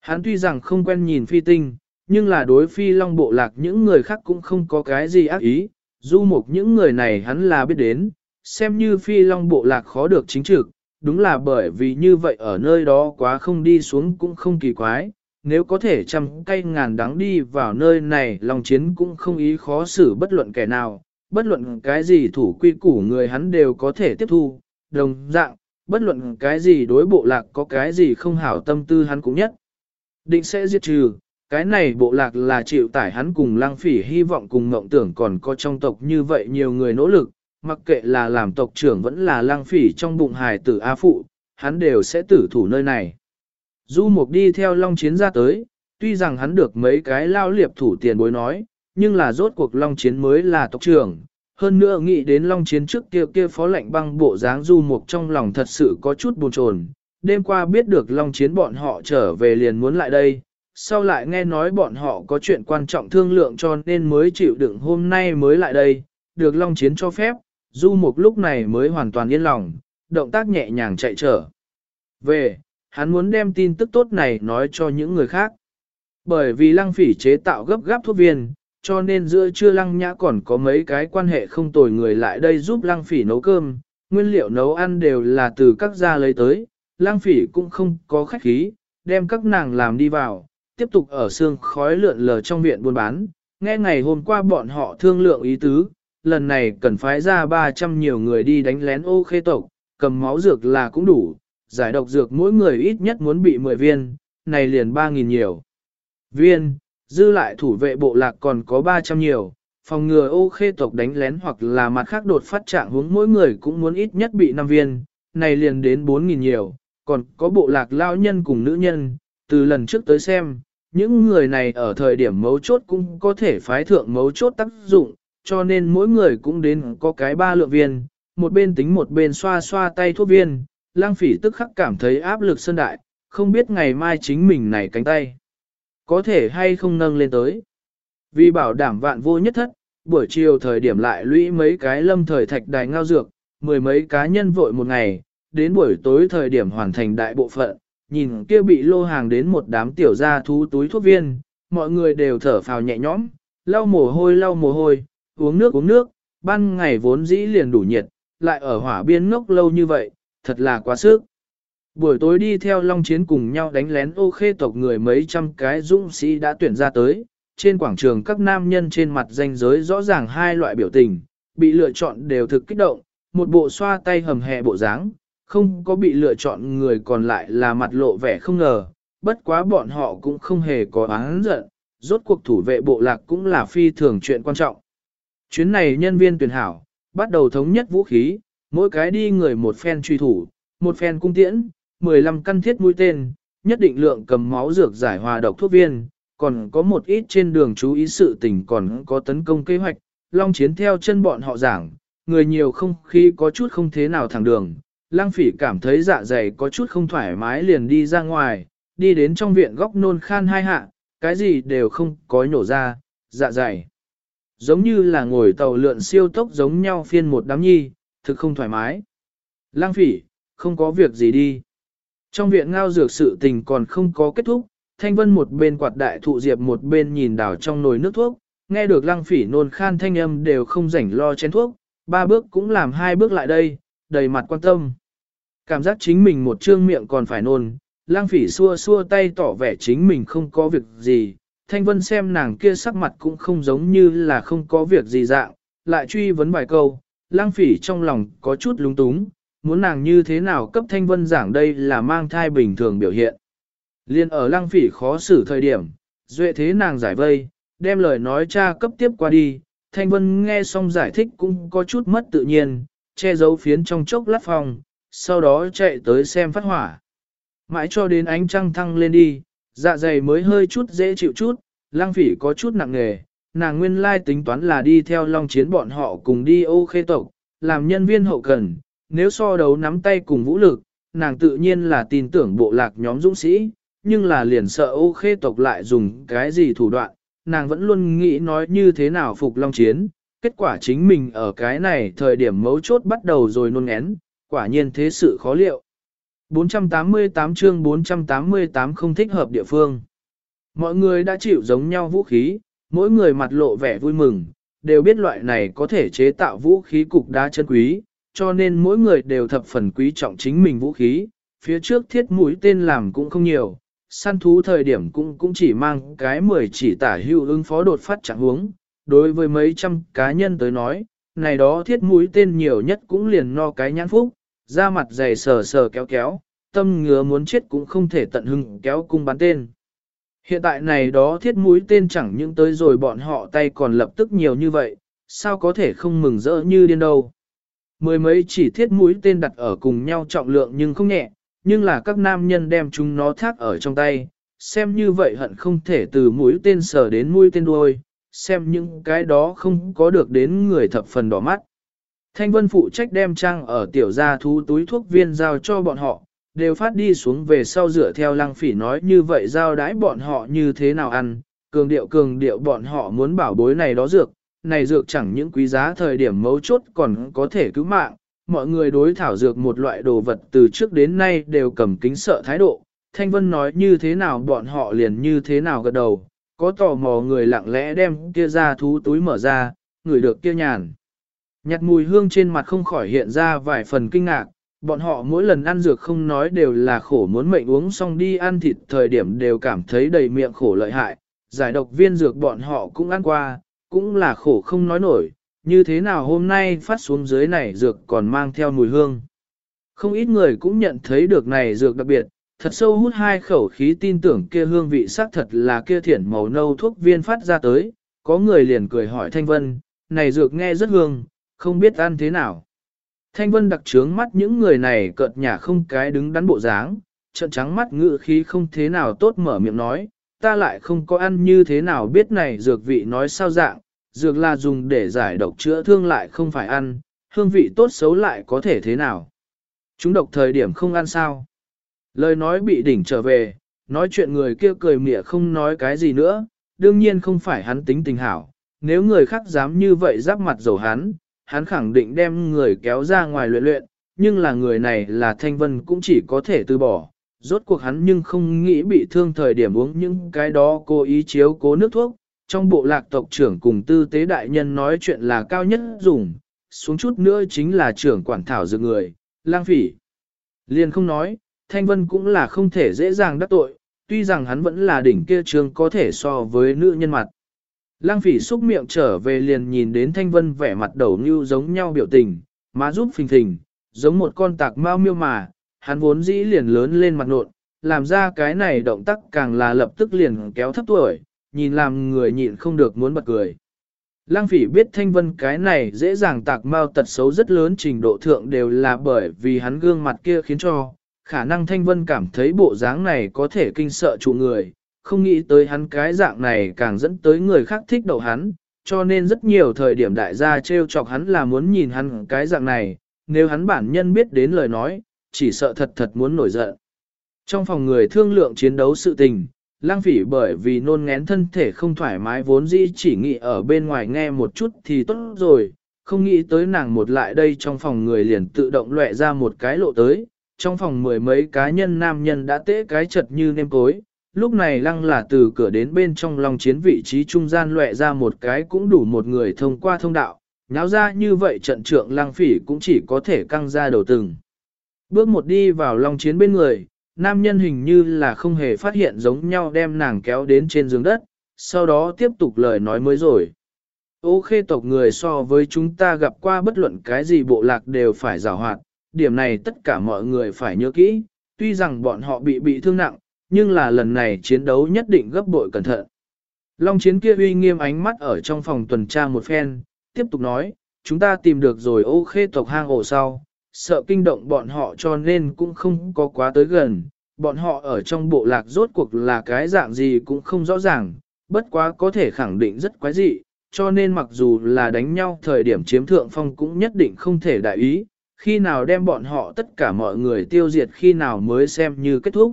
Hắn tuy rằng không quen nhìn phi tinh, nhưng là đối phi long bộ lạc những người khác cũng không có cái gì ác ý, du mục những người này hắn là biết đến, xem như phi long bộ lạc khó được chính trực, đúng là bởi vì như vậy ở nơi đó quá không đi xuống cũng không kỳ quái, nếu có thể trăm cây ngàn đắng đi vào nơi này Long chiến cũng không ý khó xử bất luận kẻ nào, bất luận cái gì thủ quy củ người hắn đều có thể tiếp thu, đồng dạng, bất luận cái gì đối bộ lạc có cái gì không hảo tâm tư hắn cũng nhất. Định sẽ diệt trừ, cái này bộ lạc là chịu tải hắn cùng lang phỉ hy vọng cùng ngộng tưởng còn có trong tộc như vậy nhiều người nỗ lực, mặc kệ là làm tộc trưởng vẫn là lang phỉ trong bụng hài tử A Phụ, hắn đều sẽ tử thủ nơi này. Du Mục đi theo Long Chiến ra tới, tuy rằng hắn được mấy cái lao liệp thủ tiền bối nói, nhưng là rốt cuộc Long Chiến mới là tộc trưởng. Hơn nữa nghĩ đến Long Chiến trước kia kia phó lệnh băng bộ dáng Du Mục trong lòng thật sự có chút buồn chồn. Đêm qua biết được Long Chiến bọn họ trở về liền muốn lại đây, sau lại nghe nói bọn họ có chuyện quan trọng thương lượng cho nên mới chịu đựng hôm nay mới lại đây, được Long Chiến cho phép, Du Mục lúc này mới hoàn toàn yên lòng, động tác nhẹ nhàng chạy trở. Về, hắn muốn đem tin tức tốt này nói cho những người khác. Bởi vì lăng phỉ chế tạo gấp gáp thuốc viên, cho nên giữa trưa lăng nhã còn có mấy cái quan hệ không tồi người lại đây giúp lăng phỉ nấu cơm, nguyên liệu nấu ăn đều là từ các gia lấy tới, lăng phỉ cũng không có khách khí, đem các nàng làm đi vào, tiếp tục ở xương khói lượn lờ trong viện buôn bán, nghe ngày hôm qua bọn họ thương lượng ý tứ, lần này cần phái ra 300 nhiều người đi đánh lén ô khê tộc, cầm máu dược là cũng đủ, giải độc dược mỗi người ít nhất muốn bị 10 viên, này liền 3.000 nhiều. Viên, dư lại thủ vệ bộ lạc còn có 300 nhiều, phòng ngừa ô khê tộc đánh lén hoặc là mặt khác đột phát trạng hướng mỗi người cũng muốn ít nhất bị 5 viên, này liền đến 4.000 nhiều, còn có bộ lạc lao nhân cùng nữ nhân, từ lần trước tới xem, những người này ở thời điểm mấu chốt cũng có thể phái thượng mấu chốt tác dụng, cho nên mỗi người cũng đến có cái ba lượng viên, một bên tính một bên xoa xoa tay thuốc viên, lang phỉ tức khắc cảm thấy áp lực sơn đại, không biết ngày mai chính mình này cánh tay. Có thể hay không nâng lên tới. Vì bảo đảm vạn vô nhất thất, buổi chiều thời điểm lại lũy mấy cái lâm thời thạch đài ngao dược, mười mấy cá nhân vội một ngày, đến buổi tối thời điểm hoàn thành đại bộ phận, nhìn kia bị lô hàng đến một đám tiểu gia thú túi thuốc viên, mọi người đều thở phào nhẹ nhõm, lau mồ hôi lau mồ hôi, uống nước uống nước, ban ngày vốn dĩ liền đủ nhiệt, lại ở hỏa biên ngốc lâu như vậy, thật là quá sức. Buổi tối đi theo Long Chiến cùng nhau đánh lén ô khê tộc người mấy trăm cái dũng sĩ đã tuyển ra tới, trên quảng trường các nam nhân trên mặt danh giới rõ ràng hai loại biểu tình, bị lựa chọn đều thực kích động, một bộ xoa tay hầm hè bộ dáng, không có bị lựa chọn người còn lại là mặt lộ vẻ không ngờ, bất quá bọn họ cũng không hề có án giận, rốt cuộc thủ vệ bộ lạc cũng là phi thường chuyện quan trọng. Chuyến này nhân viên tuyển hảo, bắt đầu thống nhất vũ khí, mỗi cái đi người một phen truy thủ, một phen cung tiễn, 15 căn thiết mũi tên, nhất định lượng cầm máu dược giải hòa độc thuốc viên, còn có một ít trên đường chú ý sự tình còn có tấn công kế hoạch, long chiến theo chân bọn họ giảng, người nhiều không khí có chút không thế nào thẳng đường, lang phỉ cảm thấy dạ dày có chút không thoải mái liền đi ra ngoài, đi đến trong viện góc nôn khan hai hạ, cái gì đều không có nhổ ra, dạ dày. Giống như là ngồi tàu lượn siêu tốc giống nhau phiên một đám nhi, thực không thoải mái. Lang phỉ, không có việc gì đi. Trong viện ngao dược sự tình còn không có kết thúc, Thanh Vân một bên quạt đại thụ diệp một bên nhìn đảo trong nồi nước thuốc, nghe được lăng phỉ nôn khan thanh âm đều không rảnh lo chén thuốc, ba bước cũng làm hai bước lại đây, đầy mặt quan tâm. Cảm giác chính mình một trương miệng còn phải nôn, lang phỉ xua xua tay tỏ vẻ chính mình không có việc gì, thanh vân xem nàng kia sắc mặt cũng không giống như là không có việc gì dạng, lại truy vấn vài câu, lang phỉ trong lòng có chút lúng túng, muốn nàng như thế nào cấp thanh vân giảng đây là mang thai bình thường biểu hiện. Liên ở lăng phỉ khó xử thời điểm, duệ thế nàng giải vây, đem lời nói cha cấp tiếp qua đi, thanh vân nghe xong giải thích cũng có chút mất tự nhiên, che giấu phiến trong chốc lát phòng, sau đó chạy tới xem phát hỏa. Mãi cho đến ánh trăng thăng lên đi, dạ dày mới hơi chút dễ chịu chút, lăng phỉ có chút nặng nghề, nàng nguyên lai tính toán là đi theo long chiến bọn họ cùng đi ô khê tộc, làm nhân viên hậu cần, nếu so đấu nắm tay cùng vũ lực, nàng tự nhiên là tin tưởng bộ lạc nhóm dũng sĩ, nhưng là liền sợ ô khê tộc lại dùng cái gì thủ đoạn, nàng vẫn luôn nghĩ nói như thế nào phục long chiến, kết quả chính mình ở cái này thời điểm mấu chốt bắt đầu rồi nôn ngén, quả nhiên thế sự khó liệu. 488 chương 488 không thích hợp địa phương. Mọi người đã chịu giống nhau vũ khí, mỗi người mặt lộ vẻ vui mừng, đều biết loại này có thể chế tạo vũ khí cục đá chân quý, cho nên mỗi người đều thập phần quý trọng chính mình vũ khí, phía trước thiết mũi tên làm cũng không nhiều, săn thú thời điểm cũng cũng chỉ mang cái 10 chỉ tả hữu ứng phó đột phát trạng huống. Đối với mấy trăm cá nhân tới nói, này đó thiết mũi tên nhiều nhất cũng liền no cái nhãn phúc, da mặt dày sờ sờ kéo kéo, tâm ngứa muốn chết cũng không thể tận hưng kéo cung bắn tên. Hiện tại này đó thiết mũi tên chẳng những tới rồi bọn họ tay còn lập tức nhiều như vậy, sao có thể không mừng rỡ như điên đâu. Mười mấy chỉ thiết mũi tên đặt ở cùng nhau trọng lượng nhưng không nhẹ, nhưng là các nam nhân đem chúng nó thác ở trong tay, xem như vậy hận không thể từ mũi tên sờ đến mũi tên đuôi, xem những cái đó không có được đến người thập phần đỏ mắt. Thanh Vân phụ trách đem trang ở tiểu gia thú túi thuốc viên giao cho bọn họ, đều phát đi xuống về sau dựa theo lăng phỉ nói như vậy giao đái bọn họ như thế nào ăn, cường điệu cường điệu bọn họ muốn bảo bối này đó dược, này dược chẳng những quý giá thời điểm mấu chốt còn có thể cứu mạng, mọi người đối thảo dược một loại đồ vật từ trước đến nay đều cầm kính sợ thái độ. Thanh Vân nói như thế nào bọn họ liền như thế nào gật đầu, có tò mò người lặng lẽ đem kia ra thú túi mở ra, người được kia nhàn. Nhặt mùi hương trên mặt không khỏi hiện ra vài phần kinh ngạc, bọn họ mỗi lần ăn dược không nói đều là khổ muốn mệnh uống xong đi ăn thịt thời điểm đều cảm thấy đầy miệng khổ lợi hại, giải độc viên dược bọn họ cũng ăn qua, cũng là khổ không nói nổi, như thế nào hôm nay phát xuống dưới này dược còn mang theo mùi hương. Không ít người cũng nhận thấy được này dược đặc biệt, thật sâu hút hai khẩu khí tin tưởng kia hương vị xác thật là kia thiển màu nâu thuốc viên phát ra tới, có người liền cười hỏi Thanh Vân, này dược nghe rất hương, không biết ăn thế nào. Thanh Vân đặc trướng mắt những người này cợt nhả không cái đứng đắn bộ dáng, trận trắng mắt ngự khí không thế nào tốt mở miệng nói, ta lại không có ăn như thế nào biết này dược vị nói sao dạng, dược là dùng để giải độc chữa thương lại không phải ăn, hương vị tốt xấu lại có thể thế nào. Chúng độc thời điểm không ăn sao. Lời nói bị đỉnh trở về, nói chuyện người kia cười mỉa không nói cái gì nữa, đương nhiên không phải hắn tính tình hảo. Nếu người khác dám như vậy giáp mặt dầu hắn, hắn khẳng định đem người kéo ra ngoài luyện luyện, nhưng là người này là thanh vân cũng chỉ có thể từ bỏ. Rốt cuộc hắn nhưng không nghĩ bị thương thời điểm uống những cái đó cố ý chiếu cố nước thuốc, trong bộ lạc tộc trưởng cùng tư tế đại nhân nói chuyện là cao nhất dùng, xuống chút nữa chính là trưởng quản thảo dược người, lang phỉ. Liền không nói, Thanh Vân cũng là không thể dễ dàng đắc tội, tuy rằng hắn vẫn là đỉnh kia trường có thể so với nữ nhân mặt. Lang phỉ xúc miệng trở về liền nhìn đến Thanh Vân vẻ mặt đầu như giống nhau biểu tình, má giúp phình phình, giống một con tạc mau miêu mà, hắn vốn dĩ liền lớn lên mặt nộn, làm ra cái này động tác càng là lập tức liền kéo thấp tuổi, nhìn làm người nhịn không được muốn bật cười. Lăng phỉ biết thanh vân cái này dễ dàng tạc mau tật xấu rất lớn trình độ thượng đều là bởi vì hắn gương mặt kia khiến cho, khả năng thanh vân cảm thấy bộ dáng này có thể kinh sợ chủ người, không nghĩ tới hắn cái dạng này càng dẫn tới người khác thích đầu hắn, cho nên rất nhiều thời điểm đại gia trêu chọc hắn là muốn nhìn hắn cái dạng này, nếu hắn bản nhân biết đến lời nói, chỉ sợ thật thật muốn nổi giận. Trong phòng người thương lượng chiến đấu sự tình, lang phỉ bởi vì nôn ngén thân thể không thoải mái vốn dĩ chỉ nghĩ ở bên ngoài nghe một chút thì tốt rồi, không nghĩ tới nàng một lại đây trong phòng người liền tự động lệ ra một cái lộ tới, trong phòng mười mấy cá nhân nam nhân đã tế cái chật như nêm cối, lúc này lăng là từ cửa đến bên trong lòng chiến vị trí trung gian lệ ra một cái cũng đủ một người thông qua thông đạo, nháo ra như vậy trận trưởng lăng phỉ cũng chỉ có thể căng ra đầu từng. Bước một đi vào Long chiến bên người, nam nhân hình như là không hề phát hiện giống nhau đem nàng kéo đến trên giường đất, sau đó tiếp tục lời nói mới rồi. Ô khê tộc người so với chúng ta gặp qua bất luận cái gì bộ lạc đều phải rào hoạt, điểm này tất cả mọi người phải nhớ kỹ, tuy rằng bọn họ bị bị thương nặng, nhưng là lần này chiến đấu nhất định gấp bội cẩn thận. Long chiến kia uy nghiêm ánh mắt ở trong phòng tuần tra một phen, tiếp tục nói, chúng ta tìm được rồi ô khê tộc hang ổ sau, sợ kinh động bọn họ cho nên cũng không có quá tới gần, bọn họ ở trong bộ lạc rốt cuộc là cái dạng gì cũng không rõ ràng, bất quá có thể khẳng định rất quái dị, cho nên mặc dù là đánh nhau thời điểm chiếm thượng phong cũng nhất định không thể đại ý, khi nào đem bọn họ tất cả mọi người tiêu diệt khi nào mới xem như kết thúc.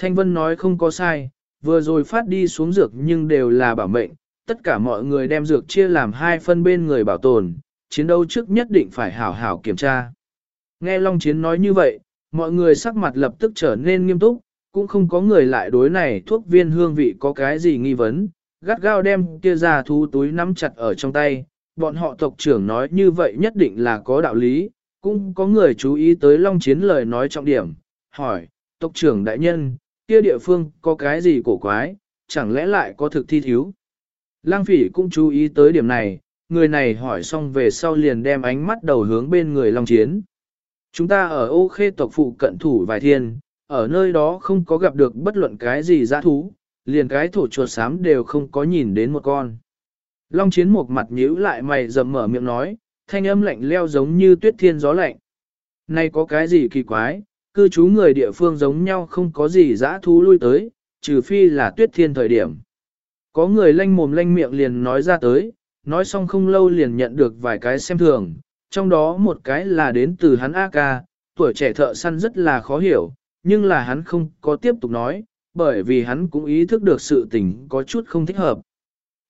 Thanh Vân nói không có sai, vừa rồi phát đi xuống dược nhưng đều là bảo mệnh, tất cả mọi người đem dược chia làm hai phân bên người bảo tồn, chiến đấu trước nhất định phải hảo hảo kiểm tra. Nghe Long Chiến nói như vậy, mọi người sắc mặt lập tức trở nên nghiêm túc, cũng không có người lại đối này thuốc viên hương vị có cái gì nghi vấn, gắt gao đem kia ra thú túi nắm chặt ở trong tay, bọn họ tộc trưởng nói như vậy nhất định là có đạo lý, cũng có người chú ý tới Long Chiến lời nói trọng điểm, hỏi, tộc trưởng đại nhân, kia địa phương có cái gì cổ quái, chẳng lẽ lại có thực thi thiếu. Lang phỉ cũng chú ý tới điểm này, người này hỏi xong về sau liền đem ánh mắt đầu hướng bên người Long Chiến. Chúng ta ở ô khê tộc phụ cận thủ vài thiên, ở nơi đó không có gặp được bất luận cái gì dã thú, liền cái thổ chuột xám đều không có nhìn đến một con. Long chiến một mặt nhíu lại mày dầm mở miệng nói, thanh âm lạnh leo giống như tuyết thiên gió lạnh. Này có cái gì kỳ quái, cư trú người địa phương giống nhau không có gì dã thú lui tới, trừ phi là tuyết thiên thời điểm. Có người lanh mồm lanh miệng liền nói ra tới, nói xong không lâu liền nhận được vài cái xem thường, trong đó một cái là đến từ hắn A ca, tuổi trẻ thợ săn rất là khó hiểu, nhưng là hắn không có tiếp tục nói, bởi vì hắn cũng ý thức được sự tình có chút không thích hợp.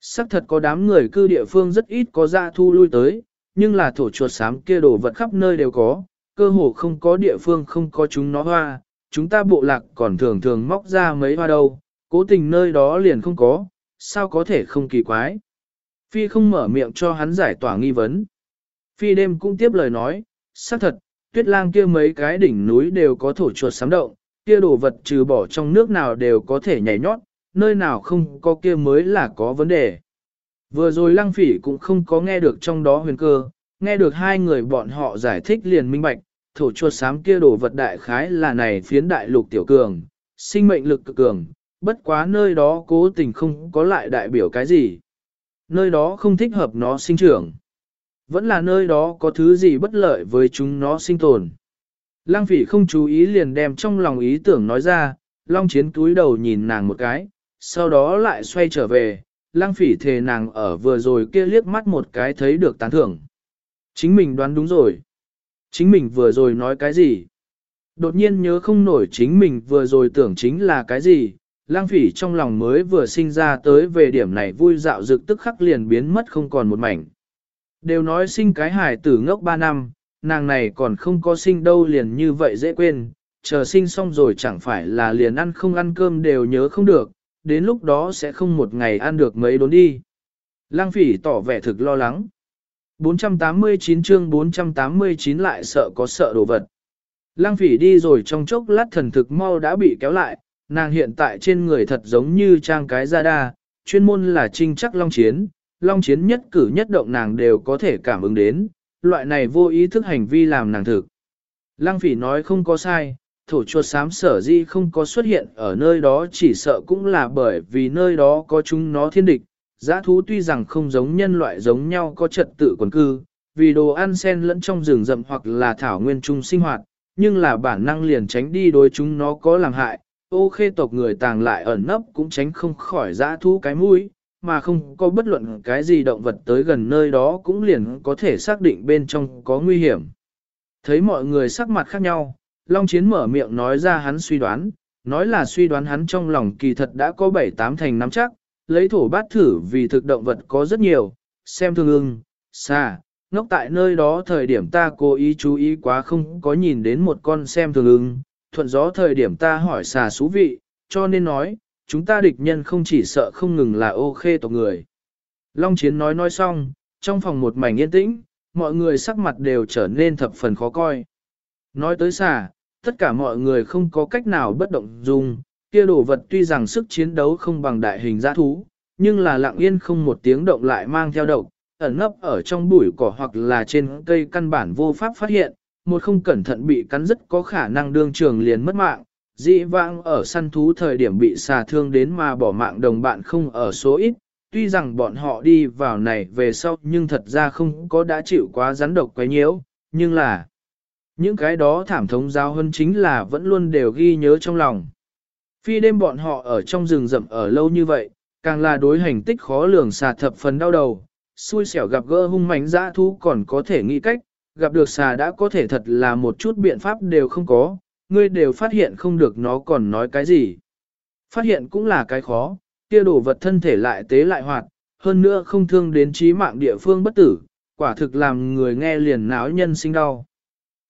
Sắc thật có đám người cư địa phương rất ít có ra thu lui tới, nhưng là thổ chuột xám kia đồ vật khắp nơi đều có, cơ hồ không có địa phương không có chúng nó hoa, chúng ta bộ lạc còn thường thường móc ra mấy hoa đâu, cố tình nơi đó liền không có, sao có thể không kỳ quái. Phi không mở miệng cho hắn giải tỏa nghi vấn. Phi đêm cũng tiếp lời nói, xác thật, tuyết lang kia mấy cái đỉnh núi đều có thổ chuột sám động, kia đồ vật trừ bỏ trong nước nào đều có thể nhảy nhót, nơi nào không có kia mới là có vấn đề. Vừa rồi lăng phỉ cũng không có nghe được trong đó huyền cơ, nghe được hai người bọn họ giải thích liền minh bạch, thổ chuột sám kia đồ vật đại khái là này phiến đại lục tiểu cường, sinh mệnh lực cực cường, bất quá nơi đó cố tình không có lại đại biểu cái gì. Nơi đó không thích hợp nó sinh trưởng. Vẫn là nơi đó có thứ gì bất lợi với chúng nó sinh tồn. Lăng phỉ không chú ý liền đem trong lòng ý tưởng nói ra, long chiến túi đầu nhìn nàng một cái, sau đó lại xoay trở về, lăng phỉ thề nàng ở vừa rồi kia liếc mắt một cái thấy được tán thưởng. Chính mình đoán đúng rồi. Chính mình vừa rồi nói cái gì? Đột nhiên nhớ không nổi chính mình vừa rồi tưởng chính là cái gì, lang phỉ trong lòng mới vừa sinh ra tới về điểm này vui dạo dực tức khắc liền biến mất không còn một mảnh. Đều nói sinh cái hài tử ngốc 3 năm, nàng này còn không có sinh đâu liền như vậy dễ quên, chờ sinh xong rồi chẳng phải là liền ăn không ăn cơm đều nhớ không được, đến lúc đó sẽ không một ngày ăn được mấy đốn đi. Lang phỉ tỏ vẻ thực lo lắng. 489 chương 489 lại sợ có sợ đồ vật. Lang phỉ đi rồi trong chốc lát thần thực mau đã bị kéo lại, nàng hiện tại trên người thật giống như trang cái gia đa, chuyên môn là trinh chắc long chiến, long chiến nhất cử nhất động nàng đều có thể cảm ứng đến, loại này vô ý thức hành vi làm nàng thực. Lăng phỉ nói không có sai, thổ chuột sám sở di không có xuất hiện ở nơi đó chỉ sợ cũng là bởi vì nơi đó có chúng nó thiên địch. Giá thú tuy rằng không giống nhân loại giống nhau có trật tự quần cư, vì đồ ăn sen lẫn trong rừng rậm hoặc là thảo nguyên chung sinh hoạt, nhưng là bản năng liền tránh đi đối chúng nó có làm hại, ô khê tộc người tàng lại ẩn nấp cũng tránh không khỏi giá thú cái mũi, mà không có bất luận cái gì động vật tới gần nơi đó cũng liền có thể xác định bên trong có nguy hiểm. Thấy mọi người sắc mặt khác nhau, Long Chiến mở miệng nói ra hắn suy đoán, nói là suy đoán hắn trong lòng kỳ thật đã có 7-8 thành nắm chắc, lấy thổ bát thử vì thực động vật có rất nhiều, xem thương ưng, xa, ngốc tại nơi đó thời điểm ta cố ý chú ý quá không có nhìn đến một con xem thường ưng, thuận gió thời điểm ta hỏi xà xú vị, cho nên nói, chúng ta địch nhân không chỉ sợ không ngừng là ô khê tộc người. Long Chiến nói nói xong, trong phòng một mảnh yên tĩnh, mọi người sắc mặt đều trở nên thập phần khó coi. Nói tới xà, tất cả mọi người không có cách nào bất động dung, kia đồ vật tuy rằng sức chiến đấu không bằng đại hình giã thú, nhưng là lặng yên không một tiếng động lại mang theo độc, ẩn nấp ở trong bụi cỏ hoặc là trên cây căn bản vô pháp phát hiện, một không cẩn thận bị cắn rất có khả năng đương trường liền mất mạng. Dĩ vãng ở săn thú thời điểm bị xà thương đến mà bỏ mạng đồng bạn không ở số ít, tuy rằng bọn họ đi vào này về sau nhưng thật ra không có đã chịu quá rắn độc quấy nhiễu, nhưng là những cái đó thảm thống giao hơn chính là vẫn luôn đều ghi nhớ trong lòng. Phi đêm bọn họ ở trong rừng rậm ở lâu như vậy, càng là đối hành tích khó lường xà thập phần đau đầu, xui xẻo gặp gỡ hung mánh dã thú còn có thể nghĩ cách, gặp được xà đã có thể thật là một chút biện pháp đều không có, ngươi đều phát hiện không được nó còn nói cái gì. Phát hiện cũng là cái khó, kia đồ vật thân thể lại tế lại hoạt, hơn nữa không thương đến trí mạng địa phương bất tử, quả thực làm người nghe liền náo nhân sinh đau.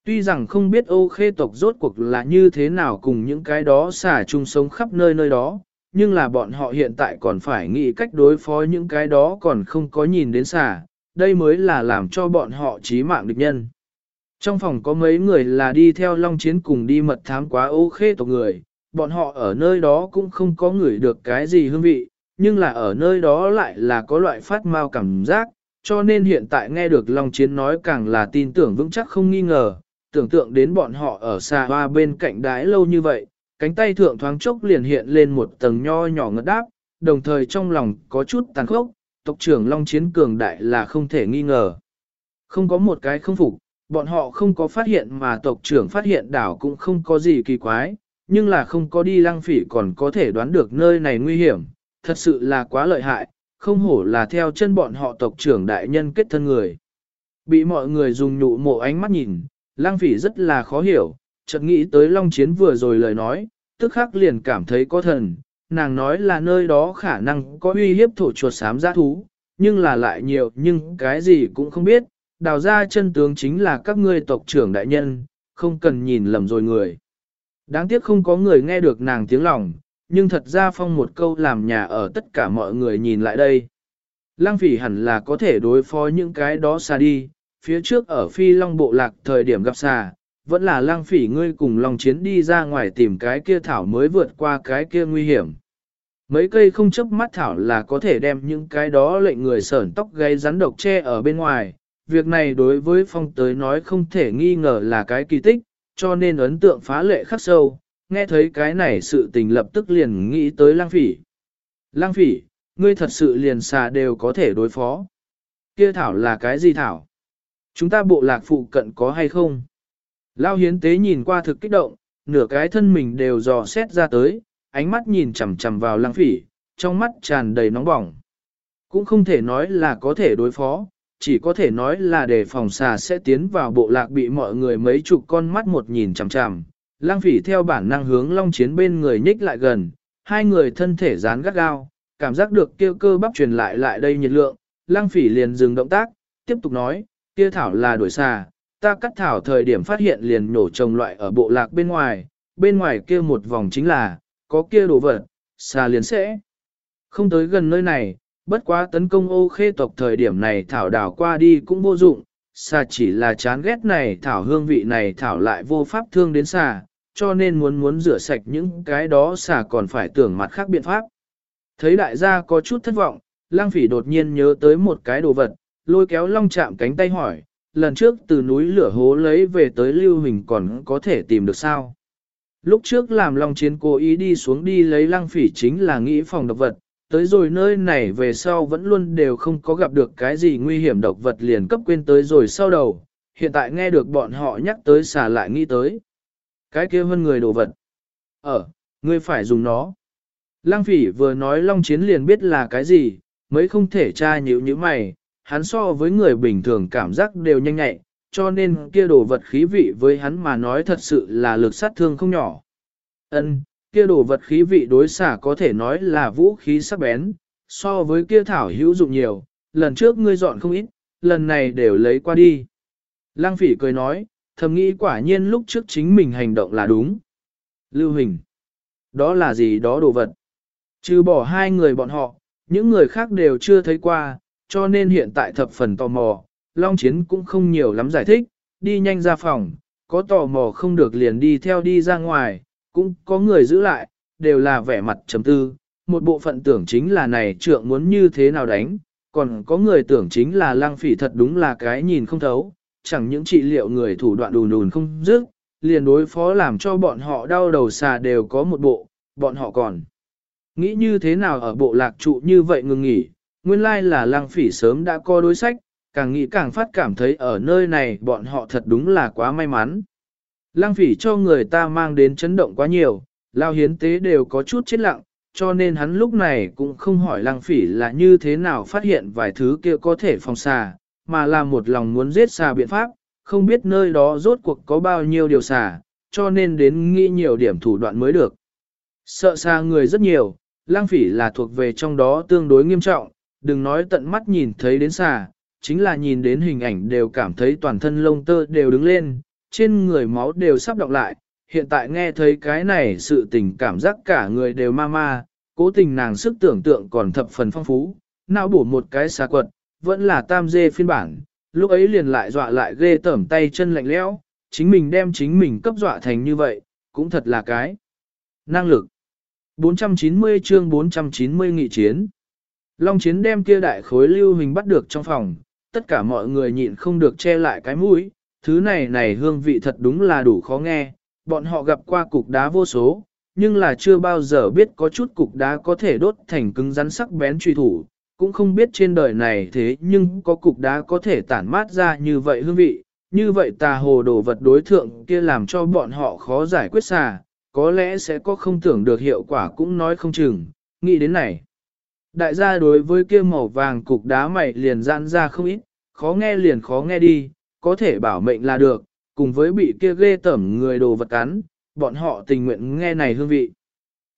Tuy rằng không biết ô khê tộc rốt cuộc là như thế nào cùng những cái đó xả chung sống khắp nơi nơi đó, nhưng là bọn họ hiện tại còn phải nghĩ cách đối phó những cái đó còn không có nhìn đến xả, đây mới là làm cho bọn họ trí mạng địch nhân. Trong phòng có mấy người là đi theo Long Chiến cùng đi mật thám quá ô khê tộc người, bọn họ ở nơi đó cũng không có ngửi được cái gì hương vị, nhưng là ở nơi đó lại là có loại phát mau cảm giác, cho nên hiện tại nghe được Long Chiến nói càng là tin tưởng vững chắc không nghi ngờ, tưởng tượng đến bọn họ ở xa hoa bên cạnh đái lâu như vậy, cánh tay thượng thoáng chốc liền hiện lên một tầng nho nhỏ ngất đáp, đồng thời trong lòng có chút tàn khốc, tộc trưởng Long Chiến cường đại là không thể nghi ngờ. Không có một cái không phục, bọn họ không có phát hiện mà tộc trưởng phát hiện đảo cũng không có gì kỳ quái, nhưng là không có đi lăng phỉ còn có thể đoán được nơi này nguy hiểm, thật sự là quá lợi hại, không hổ là theo chân bọn họ tộc trưởng đại nhân kết thân người. Bị mọi người dùng nhụ mộ ánh mắt nhìn, lăng phỉ rất là khó hiểu, chợt nghĩ tới Long Chiến vừa rồi lời nói, tức khắc liền cảm thấy có thần, nàng nói là nơi đó khả năng có uy hiếp thổ chuột sám giã thú, nhưng là lại nhiều nhưng cái gì cũng không biết, đào ra chân tướng chính là các ngươi tộc trưởng đại nhân, không cần nhìn lầm rồi người. Đáng tiếc không có người nghe được nàng tiếng lòng, nhưng thật ra phong một câu làm nhà ở tất cả mọi người nhìn lại đây. Lăng phỉ hẳn là có thể đối phó những cái đó xa đi, phía trước ở phi long bộ lạc thời điểm gặp xa vẫn là lăng phỉ ngươi cùng lòng chiến đi ra ngoài tìm cái kia thảo mới vượt qua cái kia nguy hiểm. Mấy cây không chấp mắt thảo là có thể đem những cái đó lệnh người sởn tóc gây rắn độc che ở bên ngoài. Việc này đối với phong tới nói không thể nghi ngờ là cái kỳ tích, cho nên ấn tượng phá lệ khắc sâu. Nghe thấy cái này sự tình lập tức liền nghĩ tới lang phỉ. Lang phỉ, ngươi thật sự liền xà đều có thể đối phó. Kia thảo là cái gì thảo? Chúng ta bộ lạc phụ cận có hay không? Lao hiến tế nhìn qua thực kích động, nửa cái thân mình đều dò xét ra tới, ánh mắt nhìn chằm chằm vào lang phỉ, trong mắt tràn đầy nóng bỏng. Cũng không thể nói là có thể đối phó, chỉ có thể nói là để phòng xà sẽ tiến vào bộ lạc bị mọi người mấy chục con mắt một nhìn chằm chằm. Lăng phỉ theo bản năng hướng long chiến bên người nhích lại gần, hai người thân thể dán gắt gao, cảm giác được kêu cơ bắp truyền lại lại đây nhiệt lượng. Lăng phỉ liền dừng động tác, tiếp tục nói, kia thảo là đuổi xà, ta cắt thảo thời điểm phát hiện liền nổ trồng loại ở bộ lạc bên ngoài, bên ngoài kia một vòng chính là, có kia đồ vật, xà liền sẽ. Không tới gần nơi này, bất quá tấn công ô khê tộc thời điểm này thảo đảo qua đi cũng vô dụng, xà chỉ là chán ghét này thảo hương vị này thảo lại vô pháp thương đến xà, cho nên muốn muốn rửa sạch những cái đó xà còn phải tưởng mặt khác biện pháp. Thấy đại gia có chút thất vọng, lang phỉ đột nhiên nhớ tới một cái đồ vật, lôi kéo long chạm cánh tay hỏi, lần trước từ núi lửa hố lấy về tới lưu hình còn có thể tìm được sao. Lúc trước làm long chiến cố ý đi xuống đi lấy lăng phỉ chính là nghĩ phòng độc vật, tới rồi nơi này về sau vẫn luôn đều không có gặp được cái gì nguy hiểm độc vật liền cấp quên tới rồi sau đầu, hiện tại nghe được bọn họ nhắc tới xả lại nghĩ tới. Cái kia hơn người đồ vật. Ở, ngươi phải dùng nó. Lăng phỉ vừa nói long chiến liền biết là cái gì, mới không thể tra nhữ như mày, hắn so với người bình thường cảm giác đều nhanh nhạy, cho nên kia đồ vật khí vị với hắn mà nói thật sự là lực sát thương không nhỏ. Ân, kia đồ vật khí vị đối xả có thể nói là vũ khí sắc bén, so với kia thảo hữu dụng nhiều, lần trước ngươi dọn không ít, lần này đều lấy qua đi. Lăng phỉ cười nói, thầm nghĩ quả nhiên lúc trước chính mình hành động là đúng. Lưu hình. Đó là gì đó đồ vật. Trừ bỏ hai người bọn họ, những người khác đều chưa thấy qua, cho nên hiện tại thập phần tò mò, Long Chiến cũng không nhiều lắm giải thích, đi nhanh ra phòng, có tò mò không được liền đi theo đi ra ngoài, cũng có người giữ lại, đều là vẻ mặt trầm tư, một bộ phận tưởng chính là này trượng muốn như thế nào đánh, còn có người tưởng chính là lăng phỉ thật đúng là cái nhìn không thấu, chẳng những trị liệu người thủ đoạn đùn đùn không dứt, liền đối phó làm cho bọn họ đau đầu xà đều có một bộ, bọn họ còn. Nghĩ như thế nào ở bộ lạc trụ như vậy ngừng nghỉ, nguyên lai là lăng phỉ sớm đã có đối sách, càng nghĩ càng phát cảm thấy ở nơi này bọn họ thật đúng là quá may mắn. Lăng phỉ cho người ta mang đến chấn động quá nhiều, lao hiến tế đều có chút chết lặng, cho nên hắn lúc này cũng không hỏi lăng phỉ là như thế nào phát hiện vài thứ kia có thể phòng xà, mà là một lòng muốn giết xà biện pháp, không biết nơi đó rốt cuộc có bao nhiêu điều xà, cho nên đến nghĩ nhiều điểm thủ đoạn mới được. Sợ xa người rất nhiều, lang phỉ là thuộc về trong đó tương đối nghiêm trọng, đừng nói tận mắt nhìn thấy đến xà, chính là nhìn đến hình ảnh đều cảm thấy toàn thân lông tơ đều đứng lên, trên người máu đều sắp đọc lại, hiện tại nghe thấy cái này sự tình cảm giác cả người đều ma ma, cố tình nàng sức tưởng tượng còn thập phần phong phú, não bổ một cái xà quật, vẫn là tam dê phiên bản, lúc ấy liền lại dọa lại ghê tởm tay chân lạnh lẽo, chính mình đem chính mình cấp dọa thành như vậy, cũng thật là cái năng lực. 490 chương 490 nghị chiến. Long chiến đem kia đại khối lưu hình bắt được trong phòng, tất cả mọi người nhịn không được che lại cái mũi, thứ này này hương vị thật đúng là đủ khó nghe, bọn họ gặp qua cục đá vô số, nhưng là chưa bao giờ biết có chút cục đá có thể đốt thành cứng rắn sắc bén truy thủ, cũng không biết trên đời này thế nhưng có cục đá có thể tản mát ra như vậy hương vị, như vậy tà hồ đồ vật đối thượng kia làm cho bọn họ khó giải quyết xà, có lẽ sẽ có không tưởng được hiệu quả cũng nói không chừng, nghĩ đến này. Đại gia đối với kia màu vàng cục đá mày liền giãn ra không ít, khó nghe liền khó nghe đi, có thể bảo mệnh là được, cùng với bị kia ghê tẩm người đồ vật cắn, bọn họ tình nguyện nghe này hương vị.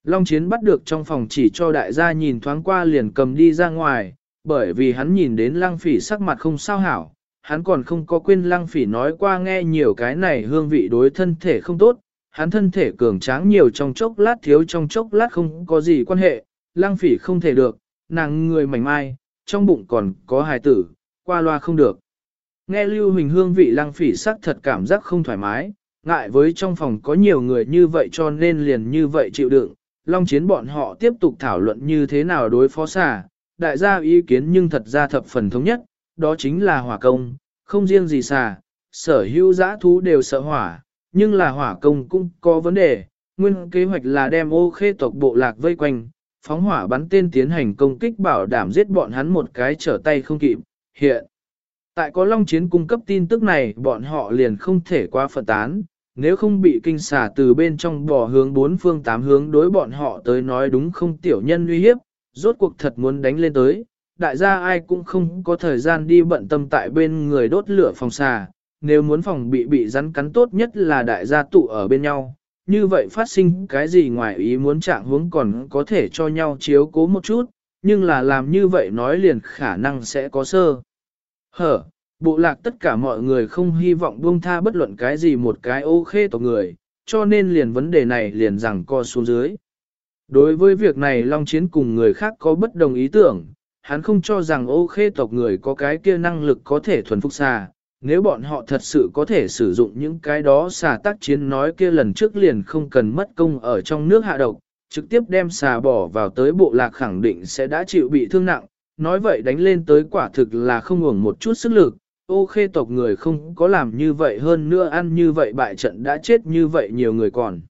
Long Chiến bắt được trong phòng chỉ cho đại gia nhìn thoáng qua liền cầm đi ra ngoài, bởi vì hắn nhìn đến lăng phỉ sắc mặt không sao hảo, hắn còn không có quên lăng phỉ nói qua nghe nhiều cái này hương vị đối thân thể không tốt, hắn thân thể cường tráng nhiều trong chốc lát thiếu trong chốc lát không có gì quan hệ, lăng phỉ không thể được, nàng người mảnh mai, trong bụng còn có hài tử, qua loa không được. Nghe lưu hình hương vị lăng phỉ sắc thật cảm giác không thoải mái, ngại với trong phòng có nhiều người như vậy cho nên liền như vậy chịu đựng, long chiến bọn họ tiếp tục thảo luận như thế nào đối phó xà, đại gia ý kiến nhưng thật ra thập phần thống nhất, đó chính là hỏa công, không riêng gì xà, sở hữu giã thú đều sợ hỏa, nhưng là hỏa công cũng có vấn đề, nguyên kế hoạch là đem ô khê tộc bộ lạc vây quanh, phóng hỏa bắn tên tiến hành công kích bảo đảm giết bọn hắn một cái trở tay không kịp, hiện. Tại có Long Chiến cung cấp tin tức này bọn họ liền không thể qua phận tán, nếu không bị kinh xà từ bên trong bò hướng bốn phương tám hướng đối bọn họ tới nói đúng không tiểu nhân uy hiếp, rốt cuộc thật muốn đánh lên tới, đại gia ai cũng không có thời gian đi bận tâm tại bên người đốt lửa phòng xà, nếu muốn phòng bị bị rắn cắn tốt nhất là đại gia tụ ở bên nhau, như vậy phát sinh cái gì ngoài ý muốn trạng hướng còn có thể cho nhau chiếu cố một chút, nhưng là làm như vậy nói liền khả năng sẽ có sơ. Hở, bộ lạc tất cả mọi người không hy vọng buông tha bất luận cái gì một cái ô khê tộc người, cho nên liền vấn đề này liền rằng co xuống dưới. Đối với việc này Long Chiến cùng người khác có bất đồng ý tưởng, hắn không cho rằng ô khê tộc người có cái kia năng lực có thể thuần phục xà. Nếu bọn họ thật sự có thể sử dụng những cái đó xà tác chiến nói kia lần trước liền không cần mất công ở trong nước hạ độc, trực tiếp đem xà bỏ vào tới bộ lạc khẳng định sẽ đã chịu bị thương nặng, nói vậy đánh lên tới quả thực là không ngủng một chút sức lực, ô khê tộc người không có làm như vậy hơn nữa ăn như vậy bại trận đã chết như vậy nhiều người còn.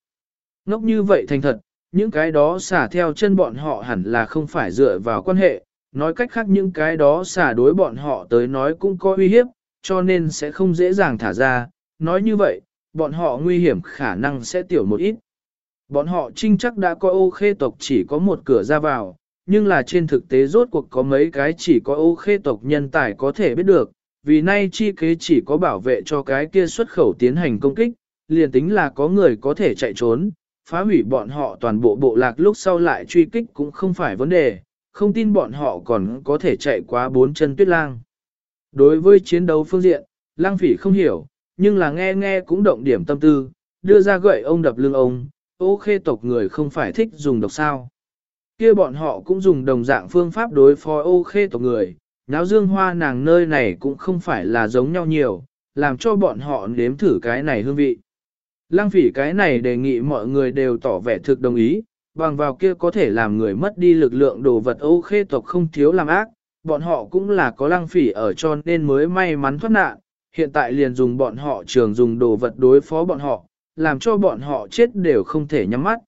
Ngốc như vậy thành thật, những cái đó xả theo chân bọn họ hẳn là không phải dựa vào quan hệ, nói cách khác những cái đó xả đối bọn họ tới nói cũng có uy hiếp, cho nên sẽ không dễ dàng thả ra, nói như vậy, bọn họ nguy hiểm khả năng sẽ tiểu một ít. Bọn họ trinh chắc đã coi ô khê tộc chỉ có một cửa ra vào, nhưng là trên thực tế rốt cuộc có mấy cái chỉ có ô khê tộc nhân tài có thể biết được, vì nay chi kế chỉ có bảo vệ cho cái kia xuất khẩu tiến hành công kích, liền tính là có người có thể chạy trốn, phá hủy bọn họ toàn bộ bộ lạc lúc sau lại truy kích cũng không phải vấn đề, không tin bọn họ còn có thể chạy qua bốn chân tuyết lang. Đối với chiến đấu phương diện, lang phỉ không hiểu, nhưng là nghe nghe cũng động điểm tâm tư, đưa ra gậy ông đập lưng ông, ô khê tộc người không phải thích dùng độc sao kia bọn họ cũng dùng đồng dạng phương pháp đối phó ô khê tộc người, Náo dương hoa nàng nơi này cũng không phải là giống nhau nhiều, làm cho bọn họ nếm thử cái này hương vị. Lăng phỉ cái này đề nghị mọi người đều tỏ vẻ thực đồng ý, bằng vào kia có thể làm người mất đi lực lượng đồ vật ô khê tộc không thiếu làm ác, bọn họ cũng là có lăng phỉ ở cho nên mới may mắn thoát nạn, hiện tại liền dùng bọn họ trường dùng đồ vật đối phó bọn họ, làm cho bọn họ chết đều không thể nhắm mắt.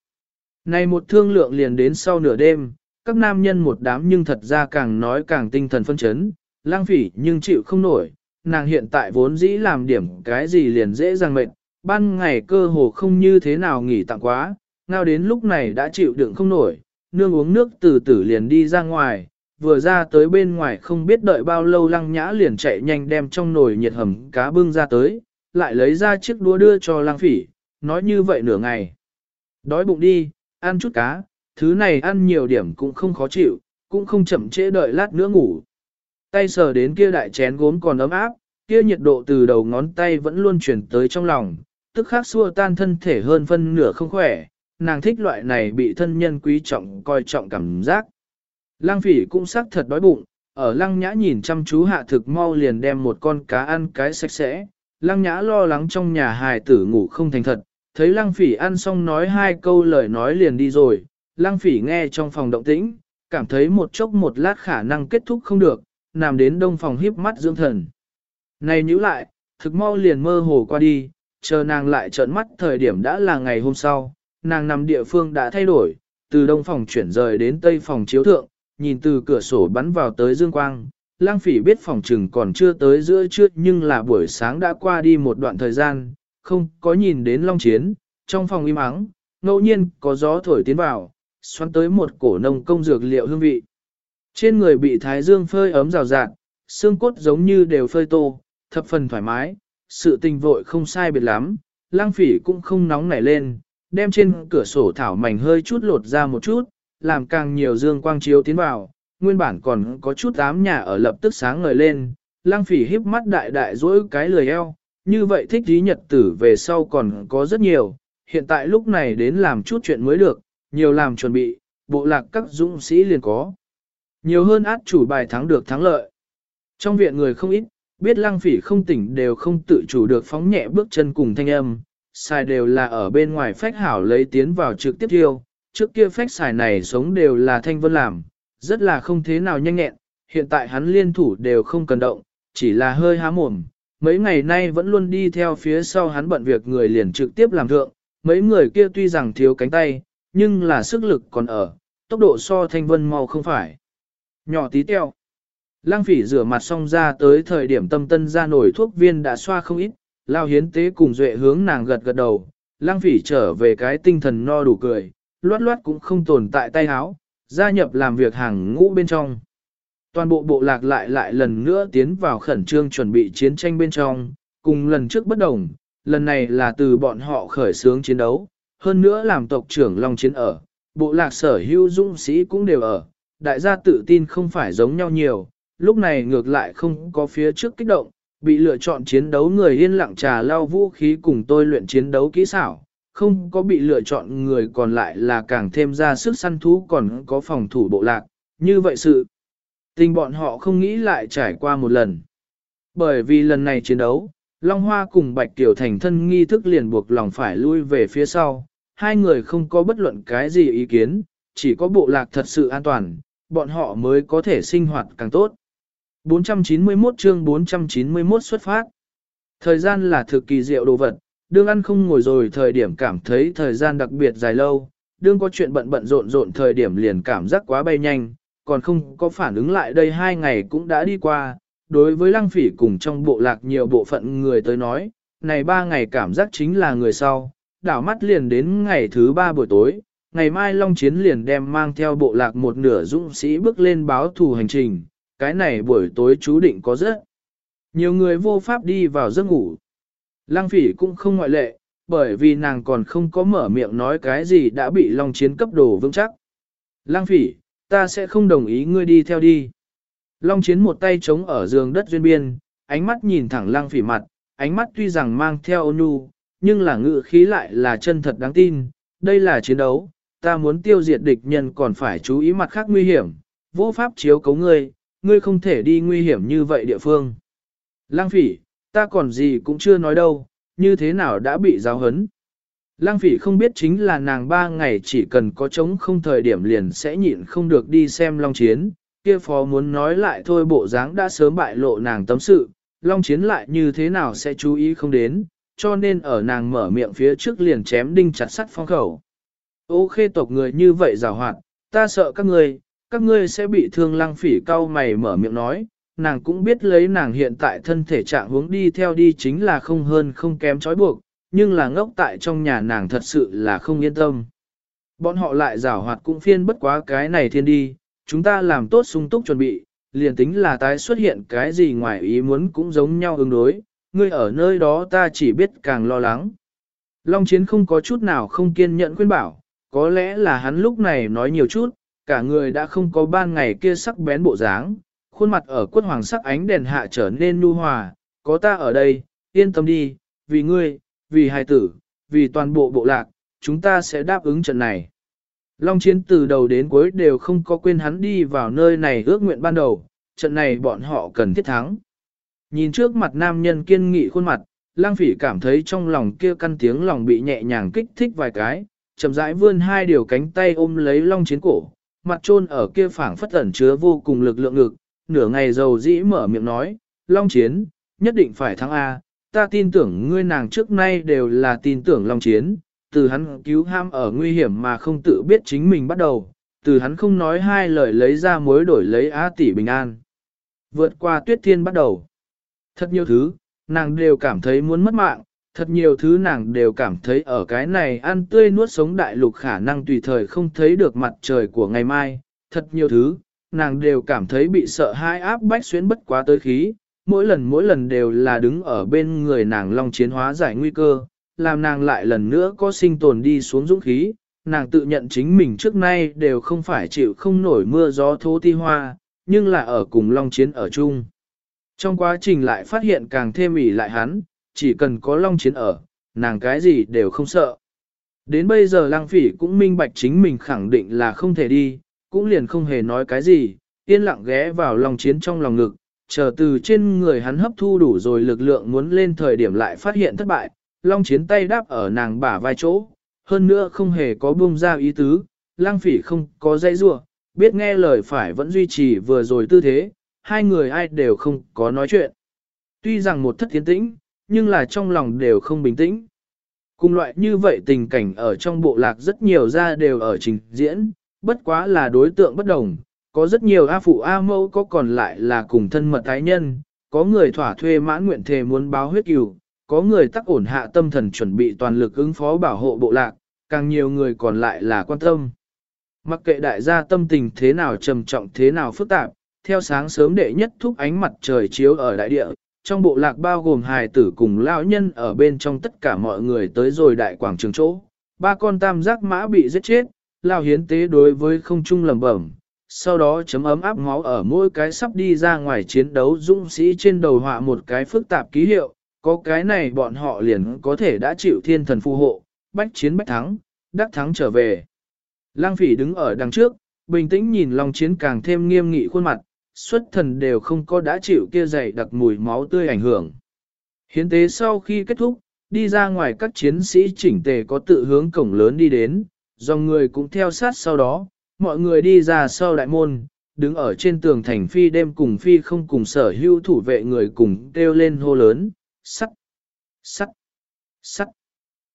Này một thương lượng liền đến sau nửa đêm, các nam nhân một đám nhưng thật ra càng nói càng tinh thần phân chấn, lang phỉ nhưng chịu không nổi, nàng hiện tại vốn dĩ làm điểm cái gì liền dễ dàng mệt, ban ngày cơ hồ không như thế nào nghỉ tặng quá, ngao đến lúc này đã chịu đựng không nổi, nương uống nước từ từ liền đi ra ngoài, vừa ra tới bên ngoài không biết đợi bao lâu lăng nhã liền chạy nhanh đem trong nồi nhiệt hầm cá bưng ra tới, lại lấy ra chiếc đũa đưa cho lang phỉ, nói như vậy nửa ngày. Đói bụng đi, ăn chút cá, thứ này ăn nhiều điểm cũng không khó chịu, cũng không chậm trễ đợi lát nữa ngủ. Tay sờ đến kia đại chén gốm còn ấm áp, kia nhiệt độ từ đầu ngón tay vẫn luôn chuyển tới trong lòng, tức khắc xua tan thân thể hơn phân nửa không khỏe, nàng thích loại này bị thân nhân quý trọng coi trọng cảm giác. Lăng phỉ cũng sắc thật đói bụng, ở lăng nhã nhìn chăm chú hạ thực mau liền đem một con cá ăn cái sạch sẽ. Lăng nhã lo lắng trong nhà hài tử ngủ không thành thật, thấy lăng phỉ ăn xong nói hai câu lời nói liền đi rồi. Lăng phỉ nghe trong phòng động tĩnh, cảm thấy một chốc một lát khả năng kết thúc không được, nằm đến đông phòng híp mắt dưỡng thần. Này nhữ lại, thực mau liền mơ hồ qua đi, chờ nàng lại trợn mắt thời điểm đã là ngày hôm sau, nàng nằm địa phương đã thay đổi, từ đông phòng chuyển rời đến tây phòng chiếu thượng, nhìn từ cửa sổ bắn vào tới dương quang. Lang phỉ biết phòng trừng còn chưa tới giữa trưa nhưng là buổi sáng đã qua đi một đoạn thời gian, không có nhìn đến long chiến, trong phòng im ắng, ngẫu nhiên có gió thổi tiến vào, xoắn tới một cổ nông công dược liệu hương vị. Trên người bị thái dương phơi ấm rào rạt, xương cốt giống như đều phơi tô, thập phần thoải mái, sự tình vội không sai biệt lắm, lang phỉ cũng không nóng nảy lên, đem trên cửa sổ thảo mảnh hơi chút lột ra một chút, làm càng nhiều dương quang chiếu tiến vào, nguyên bản còn có chút ám nhà ở lập tức sáng ngời lên, lang phỉ híp mắt đại đại dỗi cái lười eo, như vậy thích dí nhật tử về sau còn có rất nhiều, hiện tại lúc này đến làm chút chuyện mới được, nhiều làm chuẩn bị, bộ lạc các dũng sĩ liền có. Nhiều hơn át chủ bài thắng được thắng lợi. Trong viện người không ít, biết lăng phỉ không tỉnh đều không tự chủ được phóng nhẹ bước chân cùng thanh âm, xài đều là ở bên ngoài phách hảo lấy tiến vào trực tiếp thiêu, trước kia phách xài này sống đều là thanh vân làm, rất là không thế nào nhanh nhẹn, hiện tại hắn liên thủ đều không cần động, chỉ là hơi há mồm, mấy ngày nay vẫn luôn đi theo phía sau hắn bận việc người liền trực tiếp làm thượng, mấy người kia tuy rằng thiếu cánh tay, nhưng là sức lực còn ở, tốc độ so thanh vân mau không phải. Nhỏ tí teo. Lang phỉ rửa mặt xong ra tới thời điểm tâm tân ra nổi thuốc viên đã xoa không ít, lao hiến tế cùng duệ hướng nàng gật gật đầu, lang phỉ trở về cái tinh thần no đủ cười, loát loát cũng không tồn tại tay háo, gia nhập làm việc hàng ngũ bên trong. Toàn bộ bộ lạc lại lại lần nữa tiến vào khẩn trương chuẩn bị chiến tranh bên trong, cùng lần trước bất đồng, lần này là từ bọn họ khởi xướng chiến đấu, hơn nữa làm tộc trưởng Long Chiến ở, bộ lạc sở hữu dũng sĩ cũng đều ở, đại gia tự tin không phải giống nhau nhiều, lúc này ngược lại không có phía trước kích động, bị lựa chọn chiến đấu người yên lặng trà lao vũ khí cùng tôi luyện chiến đấu kỹ xảo, không có bị lựa chọn người còn lại là càng thêm ra sức săn thú còn có phòng thủ bộ lạc, như vậy sự tình bọn họ không nghĩ lại trải qua một lần. Bởi vì lần này chiến đấu, Long Hoa cùng Bạch Tiểu Thành thân nghi thức liền buộc lòng phải lui về phía sau, hai người không có bất luận cái gì ý kiến, chỉ có bộ lạc thật sự an toàn, bọn họ mới có thể sinh hoạt càng tốt. 491 chương 491 xuất phát. Thời gian là thực kỳ diệu đồ vật, đương ăn không ngồi rồi thời điểm cảm thấy thời gian đặc biệt dài lâu, đương có chuyện bận bận rộn rộn thời điểm liền cảm giác quá bay nhanh, còn không có phản ứng lại đây hai ngày cũng đã đi qua. Đối với lăng phỉ cùng trong bộ lạc nhiều bộ phận người tới nói, này ba ngày cảm giác chính là người sau, đảo mắt liền đến ngày thứ ba buổi tối, ngày mai Long Chiến liền đem mang theo bộ lạc một nửa dũng sĩ bước lên báo thù hành trình, cái này buổi tối chú định có rất nhiều người vô pháp đi vào giấc ngủ. Lăng phỉ cũng không ngoại lệ, bởi vì nàng còn không có mở miệng nói cái gì đã bị Long Chiến cấp đồ vững chắc. Lăng phỉ, ta sẽ không đồng ý ngươi đi theo đi. Long Chiến một tay chống ở giường đất duyên biên, ánh mắt nhìn thẳng lăng phỉ mặt, ánh mắt tuy rằng mang theo ôn nhu, nhưng là ngự khí lại là chân thật đáng tin. Đây là chiến đấu, ta muốn tiêu diệt địch nhân còn phải chú ý mặt khác nguy hiểm, vô pháp chiếu cấu ngươi, ngươi không thể đi nguy hiểm như vậy địa phương. Lang phỉ, Ta còn gì cũng chưa nói đâu, như thế nào đã bị giáo hấn. Lăng phỉ không biết chính là nàng ba ngày chỉ cần có chống không thời điểm liền sẽ nhịn không được đi xem Long Chiến, kia phó muốn nói lại thôi bộ dáng đã sớm bại lộ nàng tâm sự, Long Chiến lại như thế nào sẽ chú ý không đến, cho nên ở nàng mở miệng phía trước liền chém đinh chặt sắt phong khẩu. Ô khê tộc người như vậy rào hoạt, ta sợ các ngươi, các ngươi sẽ bị thương lăng phỉ cao mày mở miệng nói, nàng cũng biết lấy nàng hiện tại thân thể trạng hướng đi theo đi chính là không hơn không kém trói buộc, nhưng là ngốc tại trong nhà nàng thật sự là không yên tâm. Bọn họ lại rảo hoạt cũng phiên bất quá cái này thiên đi, chúng ta làm tốt sung túc chuẩn bị, liền tính là tái xuất hiện cái gì ngoài ý muốn cũng giống nhau ứng đối, ngươi ở nơi đó ta chỉ biết càng lo lắng. Long Chiến không có chút nào không kiên nhẫn khuyên bảo, có lẽ là hắn lúc này nói nhiều chút, cả người đã không có ban ngày kia sắc bén bộ dáng, khuôn mặt ở quất hoàng sắc ánh đèn hạ trở nên nu hòa, có ta ở đây, yên tâm đi, vì ngươi, vì hài tử, vì toàn bộ bộ lạc, chúng ta sẽ đáp ứng trận này. Long chiến từ đầu đến cuối đều không có quên hắn đi vào nơi này ước nguyện ban đầu, trận này bọn họ cần thiết thắng. Nhìn trước mặt nam nhân kiên nghị khuôn mặt, lang phỉ cảm thấy trong lòng kia căn tiếng lòng bị nhẹ nhàng kích thích vài cái, chậm rãi vươn hai điều cánh tay ôm lấy long chiến cổ, mặt trôn ở kia phảng phất ẩn chứa vô cùng lực lượng ngực, nửa ngày dầu dĩ mở miệng nói, long chiến, nhất định phải thắng A, ta tin tưởng ngươi nàng trước nay đều là tin tưởng long chiến, từ hắn cứu ham ở nguy hiểm mà không tự biết chính mình bắt đầu, từ hắn không nói hai lời lấy ra mối đổi lấy á tỷ bình an. Vượt qua tuyết thiên bắt đầu. Thật nhiều thứ, nàng đều cảm thấy muốn mất mạng, thật nhiều thứ nàng đều cảm thấy ở cái này ăn tươi nuốt sống đại lục khả năng tùy thời không thấy được mặt trời của ngày mai, thật nhiều thứ, nàng đều cảm thấy bị sợ hãi áp bách xuyến bất quá tới khí, mỗi lần mỗi lần đều là đứng ở bên người nàng long chiến hóa giải nguy cơ, làm nàng lại lần nữa có sinh tồn đi xuống dũng khí, nàng tự nhận chính mình trước nay đều không phải chịu không nổi mưa gió thố ti hoa, nhưng là ở cùng long chiến ở chung. Trong quá trình lại phát hiện càng thêm ỉ lại hắn, chỉ cần có long chiến ở, nàng cái gì đều không sợ. Đến bây giờ lang phỉ cũng minh bạch chính mình khẳng định là không thể đi, cũng liền không hề nói cái gì, yên lặng ghé vào long chiến trong lòng ngực, chờ từ trên người hắn hấp thu đủ rồi lực lượng muốn lên thời điểm lại phát hiện thất bại, long chiến tay đáp ở nàng bả vai chỗ, hơn nữa không hề có buông ra ý tứ, lang phỉ không có dây rua, biết nghe lời phải vẫn duy trì vừa rồi tư thế, hai người ai đều không có nói chuyện. Tuy rằng một thất tiến tĩnh, nhưng là trong lòng đều không bình tĩnh. Cùng loại như vậy tình cảnh ở trong bộ lạc rất nhiều ra đều ở trình diễn, bất quá là đối tượng bất đồng, có rất nhiều A phụ A mẫu có còn lại là cùng thân mật tái nhân, có người thỏa thuê mãn nguyện thề muốn báo huyết cứu có người tắc ổn hạ tâm thần chuẩn bị toàn lực ứng phó bảo hộ bộ lạc, càng nhiều người còn lại là quan tâm. Mặc kệ đại gia tâm tình thế nào trầm trọng thế nào phức tạp, theo sáng sớm đệ nhất thúc ánh mặt trời chiếu ở đại địa, trong bộ lạc bao gồm hài tử cùng lão nhân ở bên trong tất cả mọi người tới rồi đại quảng trường chỗ. Ba con tam giác mã bị giết chết, lao hiến tế đối với không trung lầm bẩm, sau đó chấm ấm áp máu ở mỗi cái sắp đi ra ngoài chiến đấu dũng sĩ trên đầu họa một cái phức tạp ký hiệu, có cái này bọn họ liền có thể đã chịu thiên thần phù hộ, bách chiến bách thắng, đắc thắng trở về. Lang phỉ đứng ở đằng trước, bình tĩnh nhìn Long Chiến càng thêm nghiêm nghị khuôn mặt, xuất thần đều không có đã chịu kia dày đặc mùi máu tươi ảnh hưởng. Hiến tế sau khi kết thúc, đi ra ngoài các chiến sĩ chỉnh tề có tự hướng cổng lớn đi đến, dòng người cũng theo sát sau đó, mọi người đi ra sau đại môn, đứng ở trên tường thành phi đêm cùng phi không cùng sở hữu thủ vệ người cùng kêu lên hô lớn, sắt, sắt, sắt.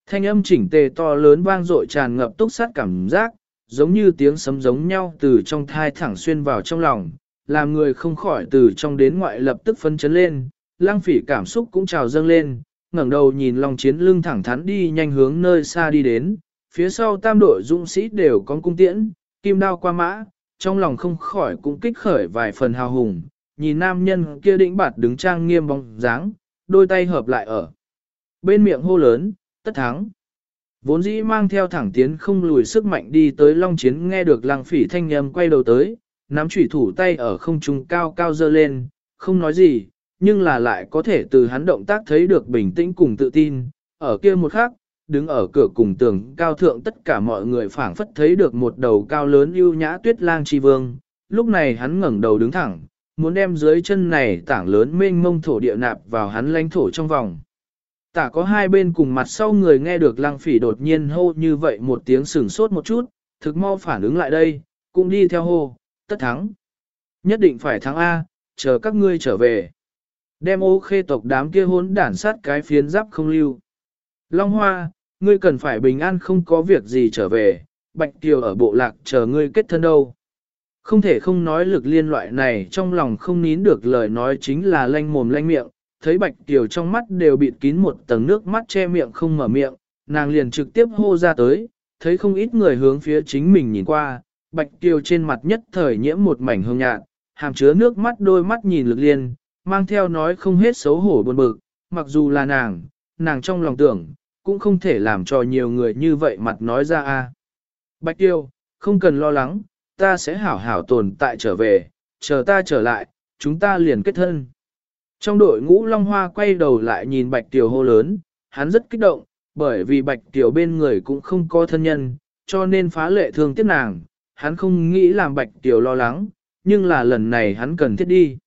Thanh âm chỉnh tề to lớn vang dội tràn ngập túc sát cảm giác, giống như tiếng sấm giống nhau từ trong thai thẳng xuyên vào trong lòng, làm người không khỏi từ trong đến ngoại lập tức phân chấn lên, lang phỉ cảm xúc cũng trào dâng lên, ngẩng đầu nhìn Long Chiến lưng thẳng thắn đi nhanh hướng nơi xa đi đến, phía sau tam đội dũng sĩ đều có cung tiễn, kim đao qua mã, trong lòng không khỏi cũng kích khởi vài phần hào hùng, nhìn nam nhân kia đĩnh bạt đứng trang nghiêm bóng dáng, đôi tay hợp lại ở. Bên miệng hô lớn, tất thắng. Vốn dĩ mang theo thẳng tiến không lùi sức mạnh đi tới Long Chiến nghe được lăng phỉ thanh nhầm quay đầu tới, nắm chủy thủ tay ở không trung cao cao dơ lên, không nói gì, nhưng là lại có thể từ hắn động tác thấy được bình tĩnh cùng tự tin. Ở kia một khắc, đứng ở cửa cùng tường cao thượng tất cả mọi người phảng phất thấy được một đầu cao lớn ưu nhã tuyết lang chi vương. Lúc này hắn ngẩng đầu đứng thẳng, muốn đem dưới chân này tảng lớn mênh mông thổ địa nạp vào hắn lãnh thổ trong vòng. Tả có hai bên cùng mặt sau người nghe được lang phỉ đột nhiên hô như vậy một tiếng sừng sốt một chút, thực mau phản ứng lại đây, cũng đi theo hô, tất thắng. Nhất định phải thắng A, chờ các ngươi trở về. Đem ô khê tộc đám kia hốn đản sát cái phiến giáp không lưu. Long Hoa, ngươi cần phải bình an không có việc gì trở về, Bạch Kiều ở bộ lạc chờ ngươi kết thân đâu. Không thể không nói lực liên loại này trong lòng không nín được lời nói chính là lanh mồm lanh miệng, thấy Bạch Kiều trong mắt đều bịt kín một tầng nước mắt che miệng không mở miệng, nàng liền trực tiếp hô ra tới, thấy không ít người hướng phía chính mình nhìn qua, Bạch Kiều trên mặt nhất thời nhiễm một mảnh hương nhạt, hàm chứa nước mắt đôi mắt nhìn lực liên, mang theo nói không hết xấu hổ buồn bực, mặc dù là nàng, nàng trong lòng tưởng, cũng không thể làm cho nhiều người như vậy mặt nói ra a. Bạch Tiêu, không cần lo lắng, ta sẽ hảo hảo tồn tại trở về, chờ ta trở lại, chúng ta liền kết thân. Trong đội ngũ Long Hoa quay đầu lại nhìn Bạch Tiêu hô lớn, hắn rất kích động, bởi vì Bạch Tiêu bên người cũng không có thân nhân, cho nên phá lệ thương tiếc nàng, hắn không nghĩ làm Bạch Tiêu lo lắng, nhưng là lần này hắn cần thiết đi.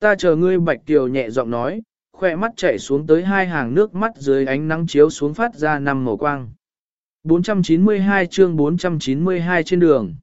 Ta chờ ngươi Bạch Tiêu nhẹ giọng nói, khỏe mắt chảy xuống tới hai hàng nước mắt dưới ánh nắng chiếu xuống phát ra năm màu quang. 492 chương 492 trên đường.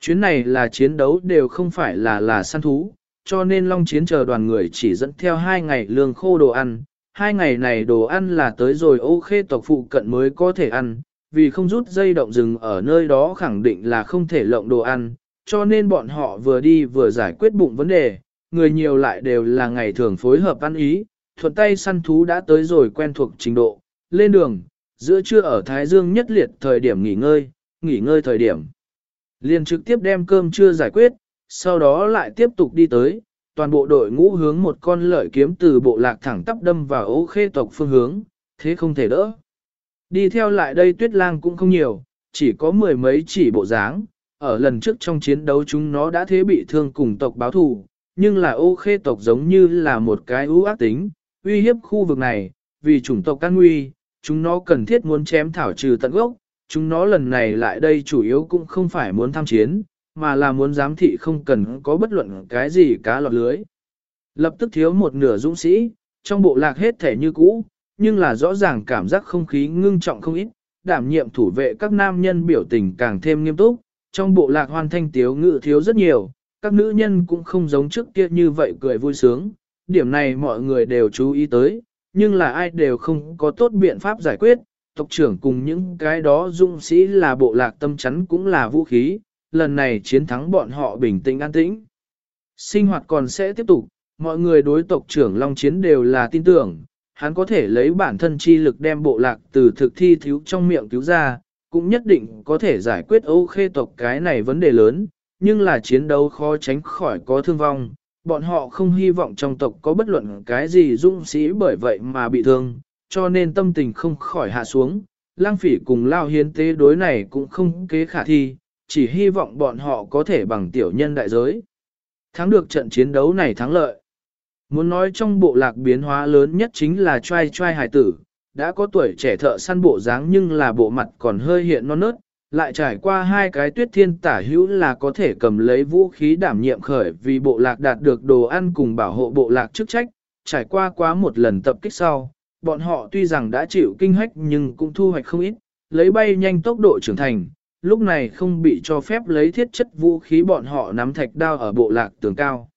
Chuyến này là chiến đấu đều không phải là là săn thú, cho nên Long Chiến chờ đoàn người chỉ dẫn theo hai ngày lương khô đồ ăn. Hai ngày này đồ ăn là tới rồi ô khê tộc phụ cận mới có thể ăn, vì không rút dây động rừng ở nơi đó khẳng định là không thể lộng đồ ăn, cho nên bọn họ vừa đi vừa giải quyết bụng vấn đề, người nhiều lại đều là ngày thường phối hợp ăn ý, thuận tay săn thú đã tới rồi quen thuộc trình độ, lên đường, giữa trưa ở Thái Dương nhất liệt thời điểm nghỉ ngơi, nghỉ ngơi thời điểm. Liền trực tiếp đem cơm trưa giải quyết, sau đó lại tiếp tục đi tới, toàn bộ đội ngũ hướng một con lợi kiếm từ bộ lạc thẳng tắp đâm vào ấu khê tộc phương hướng, thế không thể đỡ. Đi theo lại đây tuyết lang cũng không nhiều, chỉ có mười mấy chỉ bộ dáng, ở lần trước trong chiến đấu chúng nó đã thế bị thương cùng tộc báo thù, nhưng là ô khê tộc giống như là một cái ưu ác tính, uy hiếp khu vực này, vì chủng tộc can nguy, chúng nó cần thiết muốn chém thảo trừ tận gốc, chúng nó lần này lại đây chủ yếu cũng không phải muốn tham chiến, mà là muốn giám thị không cần có bất luận cái gì cá lọt lưới. Lập tức thiếu một nửa dũng sĩ, trong bộ lạc hết thể như cũ, nhưng là rõ ràng cảm giác không khí ngưng trọng không ít, đảm nhiệm thủ vệ các nam nhân biểu tình càng thêm nghiêm túc, trong bộ lạc hoàn thanh tiếu ngự thiếu rất nhiều, các nữ nhân cũng không giống trước kia như vậy cười vui sướng, điểm này mọi người đều chú ý tới, nhưng là ai đều không có tốt biện pháp giải quyết, tộc trưởng cùng những cái đó dung sĩ là bộ lạc tâm chắn cũng là vũ khí, lần này chiến thắng bọn họ bình tĩnh an tĩnh. Sinh hoạt còn sẽ tiếp tục, mọi người đối tộc trưởng Long Chiến đều là tin tưởng, hắn có thể lấy bản thân chi lực đem bộ lạc từ thực thi thiếu trong miệng cứu ra, cũng nhất định có thể giải quyết Âu khê tộc cái này vấn đề lớn, nhưng là chiến đấu khó tránh khỏi có thương vong, bọn họ không hy vọng trong tộc có bất luận cái gì dũng sĩ bởi vậy mà bị thương, cho nên tâm tình không khỏi hạ xuống. Lang phỉ cùng lao hiến tế đối này cũng không kế khả thi, chỉ hy vọng bọn họ có thể bằng tiểu nhân đại giới. Thắng được trận chiến đấu này thắng lợi. Muốn nói trong bộ lạc biến hóa lớn nhất chính là trai trai hải tử, đã có tuổi trẻ thợ săn bộ dáng nhưng là bộ mặt còn hơi hiện non nớt, lại trải qua hai cái tuyết thiên tả hữu là có thể cầm lấy vũ khí đảm nhiệm khởi vì bộ lạc đạt được đồ ăn cùng bảo hộ bộ lạc chức trách, trải qua quá một lần tập kích sau, bọn họ tuy rằng đã chịu kinh hách nhưng cũng thu hoạch không ít, lấy bay nhanh tốc độ trưởng thành, lúc này không bị cho phép lấy thiết chất vũ khí bọn họ nắm thạch đao ở bộ lạc tường cao.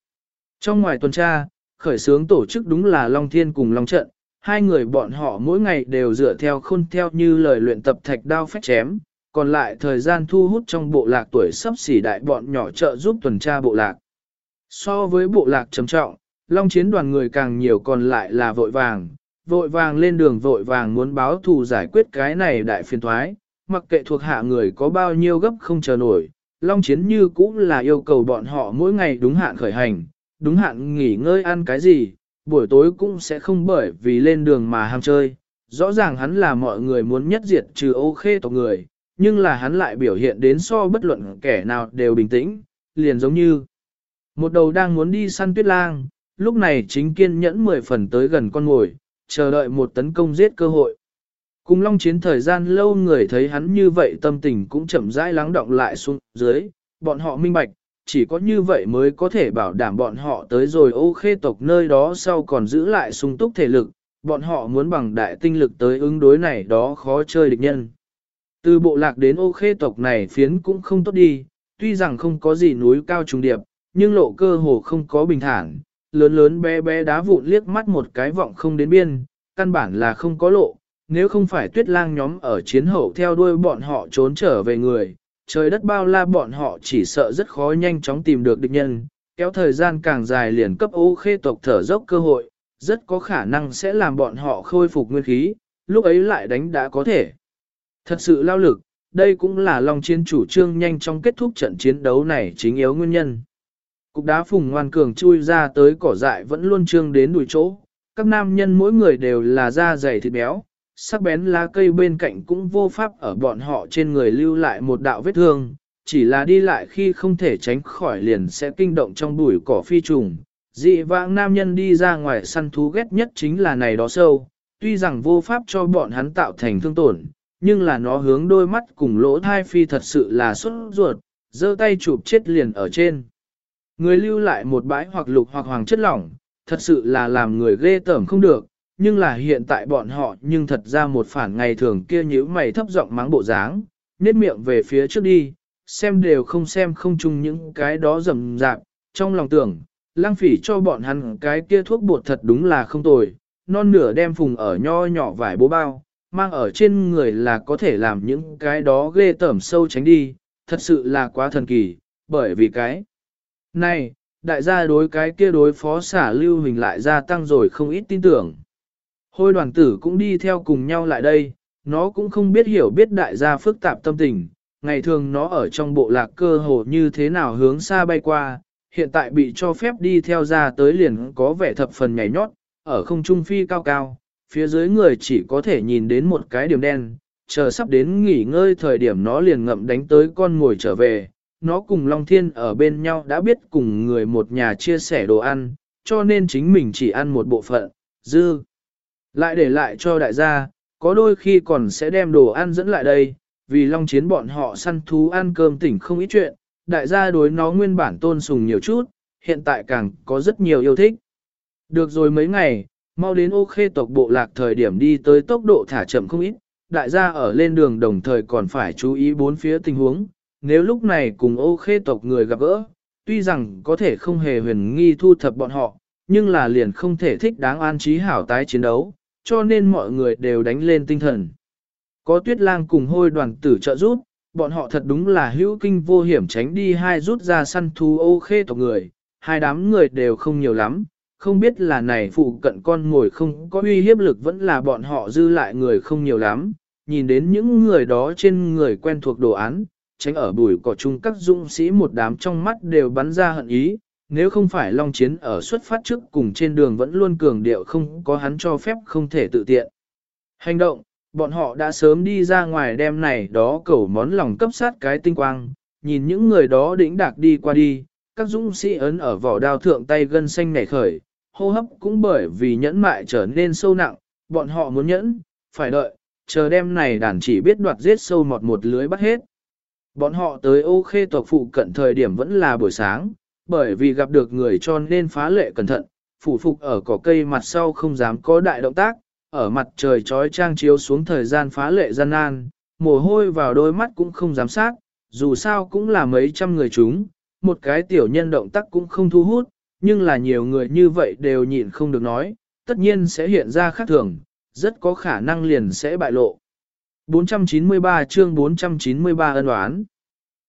Trong ngoài tuần tra, khởi xướng tổ chức đúng là Long Thiên cùng Long Trận, hai người bọn họ mỗi ngày đều dựa theo khôn theo như lời luyện tập thạch đao phách chém, còn lại thời gian thu hút trong bộ lạc tuổi sắp xỉ đại bọn nhỏ trợ giúp tuần tra bộ lạc. So với bộ lạc trầm trọng, long chiến đoàn người càng nhiều còn lại là vội vàng, vội vàng lên đường vội vàng muốn báo thù giải quyết cái này đại phiền thoái, mặc kệ thuộc hạ người có bao nhiêu gấp không chờ nổi, long chiến như cũng là yêu cầu bọn họ mỗi ngày đúng hạn khởi hành, đúng hạn nghỉ ngơi ăn cái gì, buổi tối cũng sẽ không bởi vì lên đường mà ham chơi. Rõ ràng hắn là mọi người muốn nhất diệt trừ ô khê tộc người, nhưng là hắn lại biểu hiện đến so bất luận kẻ nào đều bình tĩnh, liền giống như một đầu đang muốn đi săn tuyết lang, lúc này chính kiên nhẫn 10 phần tới gần con ngồi, chờ đợi một tấn công giết cơ hội. Cùng long chiến thời gian lâu người thấy hắn như vậy tâm tình cũng chậm rãi lắng động lại xuống dưới, bọn họ minh bạch, chỉ có như vậy mới có thể bảo đảm bọn họ tới rồi ô khê tộc nơi đó sau còn giữ lại sung túc thể lực, bọn họ muốn bằng đại tinh lực tới ứng đối này đó khó chơi địch nhân. Từ bộ lạc đến ô khê tộc này phiến cũng không tốt đi, tuy rằng không có gì núi cao trùng điệp, nhưng lộ cơ hồ không có bình thản, lớn lớn bé bé đá vụn liếc mắt một cái vọng không đến biên, căn bản là không có lộ, nếu không phải tuyết lang nhóm ở chiến hậu theo đuôi bọn họ trốn trở về người, trời đất bao la bọn họ chỉ sợ rất khó nhanh chóng tìm được địch nhân, kéo thời gian càng dài liền cấp ô khê tộc thở dốc cơ hội, rất có khả năng sẽ làm bọn họ khôi phục nguyên khí, lúc ấy lại đánh đã có thể. Thật sự lao lực, đây cũng là Long Chiến chủ trương nhanh trong kết thúc trận chiến đấu này chính yếu nguyên nhân. Cục đá phùng ngoan cường chui ra tới cỏ dại vẫn luôn trương đến đùi chỗ, các nam nhân mỗi người đều là da dày thịt béo, sắc bén lá cây bên cạnh cũng vô pháp ở bọn họ trên người lưu lại một đạo vết thương, chỉ là đi lại khi không thể tránh khỏi liền sẽ kinh động trong bụi cỏ phi trùng. Dị vãng nam nhân đi ra ngoài săn thú ghét nhất chính là này đó sâu, tuy rằng vô pháp cho bọn hắn tạo thành thương tổn, nhưng là nó hướng đôi mắt cùng lỗ thai phi thật sự là xuất ruột, giơ tay chụp chết liền ở trên. Người lưu lại một bãi hoặc lục hoặc hoàng chất lỏng, thật sự là làm người ghê tởm không được, nhưng là hiện tại bọn họ nhưng thật ra một phản ngày thường kia nhíu mày thấp giọng mắng bộ dáng, nết miệng về phía trước đi, xem đều không xem không chung những cái đó rầm rạp, trong lòng tưởng, lang phỉ cho bọn hắn cái kia thuốc bột thật đúng là không tồi, non nửa đem phùng ở nho nhỏ vải bố bao, mang ở trên người là có thể làm những cái đó ghê tởm sâu tránh đi, thật sự là quá thần kỳ, bởi vì cái này, đại gia đối cái kia đối phó xả lưu hình lại gia tăng rồi không ít tin tưởng. Hôi đoàn tử cũng đi theo cùng nhau lại đây, nó cũng không biết hiểu biết đại gia phức tạp tâm tình, ngày thường nó ở trong bộ lạc cơ hồ như thế nào hướng xa bay qua, hiện tại bị cho phép đi theo ra tới liền có vẻ thập phần nhảy nhót, ở không trung phi cao cao, phía dưới người chỉ có thể nhìn đến một cái điểm đen, chờ sắp đến nghỉ ngơi thời điểm nó liền ngậm đánh tới con ngồi trở về, nó cùng Long Thiên ở bên nhau đã biết cùng người một nhà chia sẻ đồ ăn, cho nên chính mình chỉ ăn một bộ phận, dư. Lại để lại cho đại gia, có đôi khi còn sẽ đem đồ ăn dẫn lại đây, vì Long Chiến bọn họ săn thú ăn cơm tỉnh không ít chuyện, đại gia đối nó nguyên bản tôn sùng nhiều chút, hiện tại càng có rất nhiều yêu thích. Được rồi mấy ngày, mau đến ô khê tộc bộ lạc thời điểm đi tới tốc độ thả chậm không ít, đại gia ở lên đường đồng thời còn phải chú ý bốn phía tình huống, nếu lúc này cùng ô khê tộc người gặp gỡ, tuy rằng có thể không hề huyền nghi thu thập bọn họ, nhưng là liền không thể thích đáng an trí hảo tái chiến đấu, cho nên mọi người đều đánh lên tinh thần. Có tuyết lang cùng hôi đoàn tử trợ giúp, bọn họ thật đúng là hữu kinh vô hiểm tránh đi hai rút ra săn thú ô khê tộc người, hai đám người đều không nhiều lắm, không biết là này phụ cận con ngồi không có uy hiếp lực vẫn là bọn họ dư lại người không nhiều lắm, nhìn đến những người đó trên người quen thuộc đồ án, tránh ở bùi cỏ chung các dũng sĩ một đám trong mắt đều bắn ra hận ý, nếu không phải Long Chiến ở xuất phát trước cùng trên đường vẫn luôn cường điệu không có hắn cho phép không thể tự tiện. Hành động, bọn họ đã sớm đi ra ngoài đêm này đó cầu món lòng cấp sát cái tinh quang, nhìn những người đó đĩnh đạc đi qua đi, các dũng sĩ ấn ở vỏ đao thượng tay gân xanh nảy khởi, hô hấp cũng bởi vì nhẫn mại trở nên sâu nặng, bọn họ muốn nhẫn, phải đợi, chờ đêm này đàn chỉ biết đoạt giết sâu mọt một lưới bắt hết. Bọn họ tới ô khê tộc phụ cận thời điểm vẫn là buổi sáng, bởi vì gặp được người cho nên phá lệ cẩn thận, phủ phục ở cỏ cây mặt sau không dám có đại động tác, ở mặt trời trói trang chiếu xuống thời gian phá lệ gian nan, mồ hôi vào đôi mắt cũng không dám sát, dù sao cũng là mấy trăm người chúng, một cái tiểu nhân động tác cũng không thu hút, nhưng là nhiều người như vậy đều nhịn không được nói, tất nhiên sẽ hiện ra khác thường, rất có khả năng liền sẽ bại lộ. 493 chương 493 ân oán.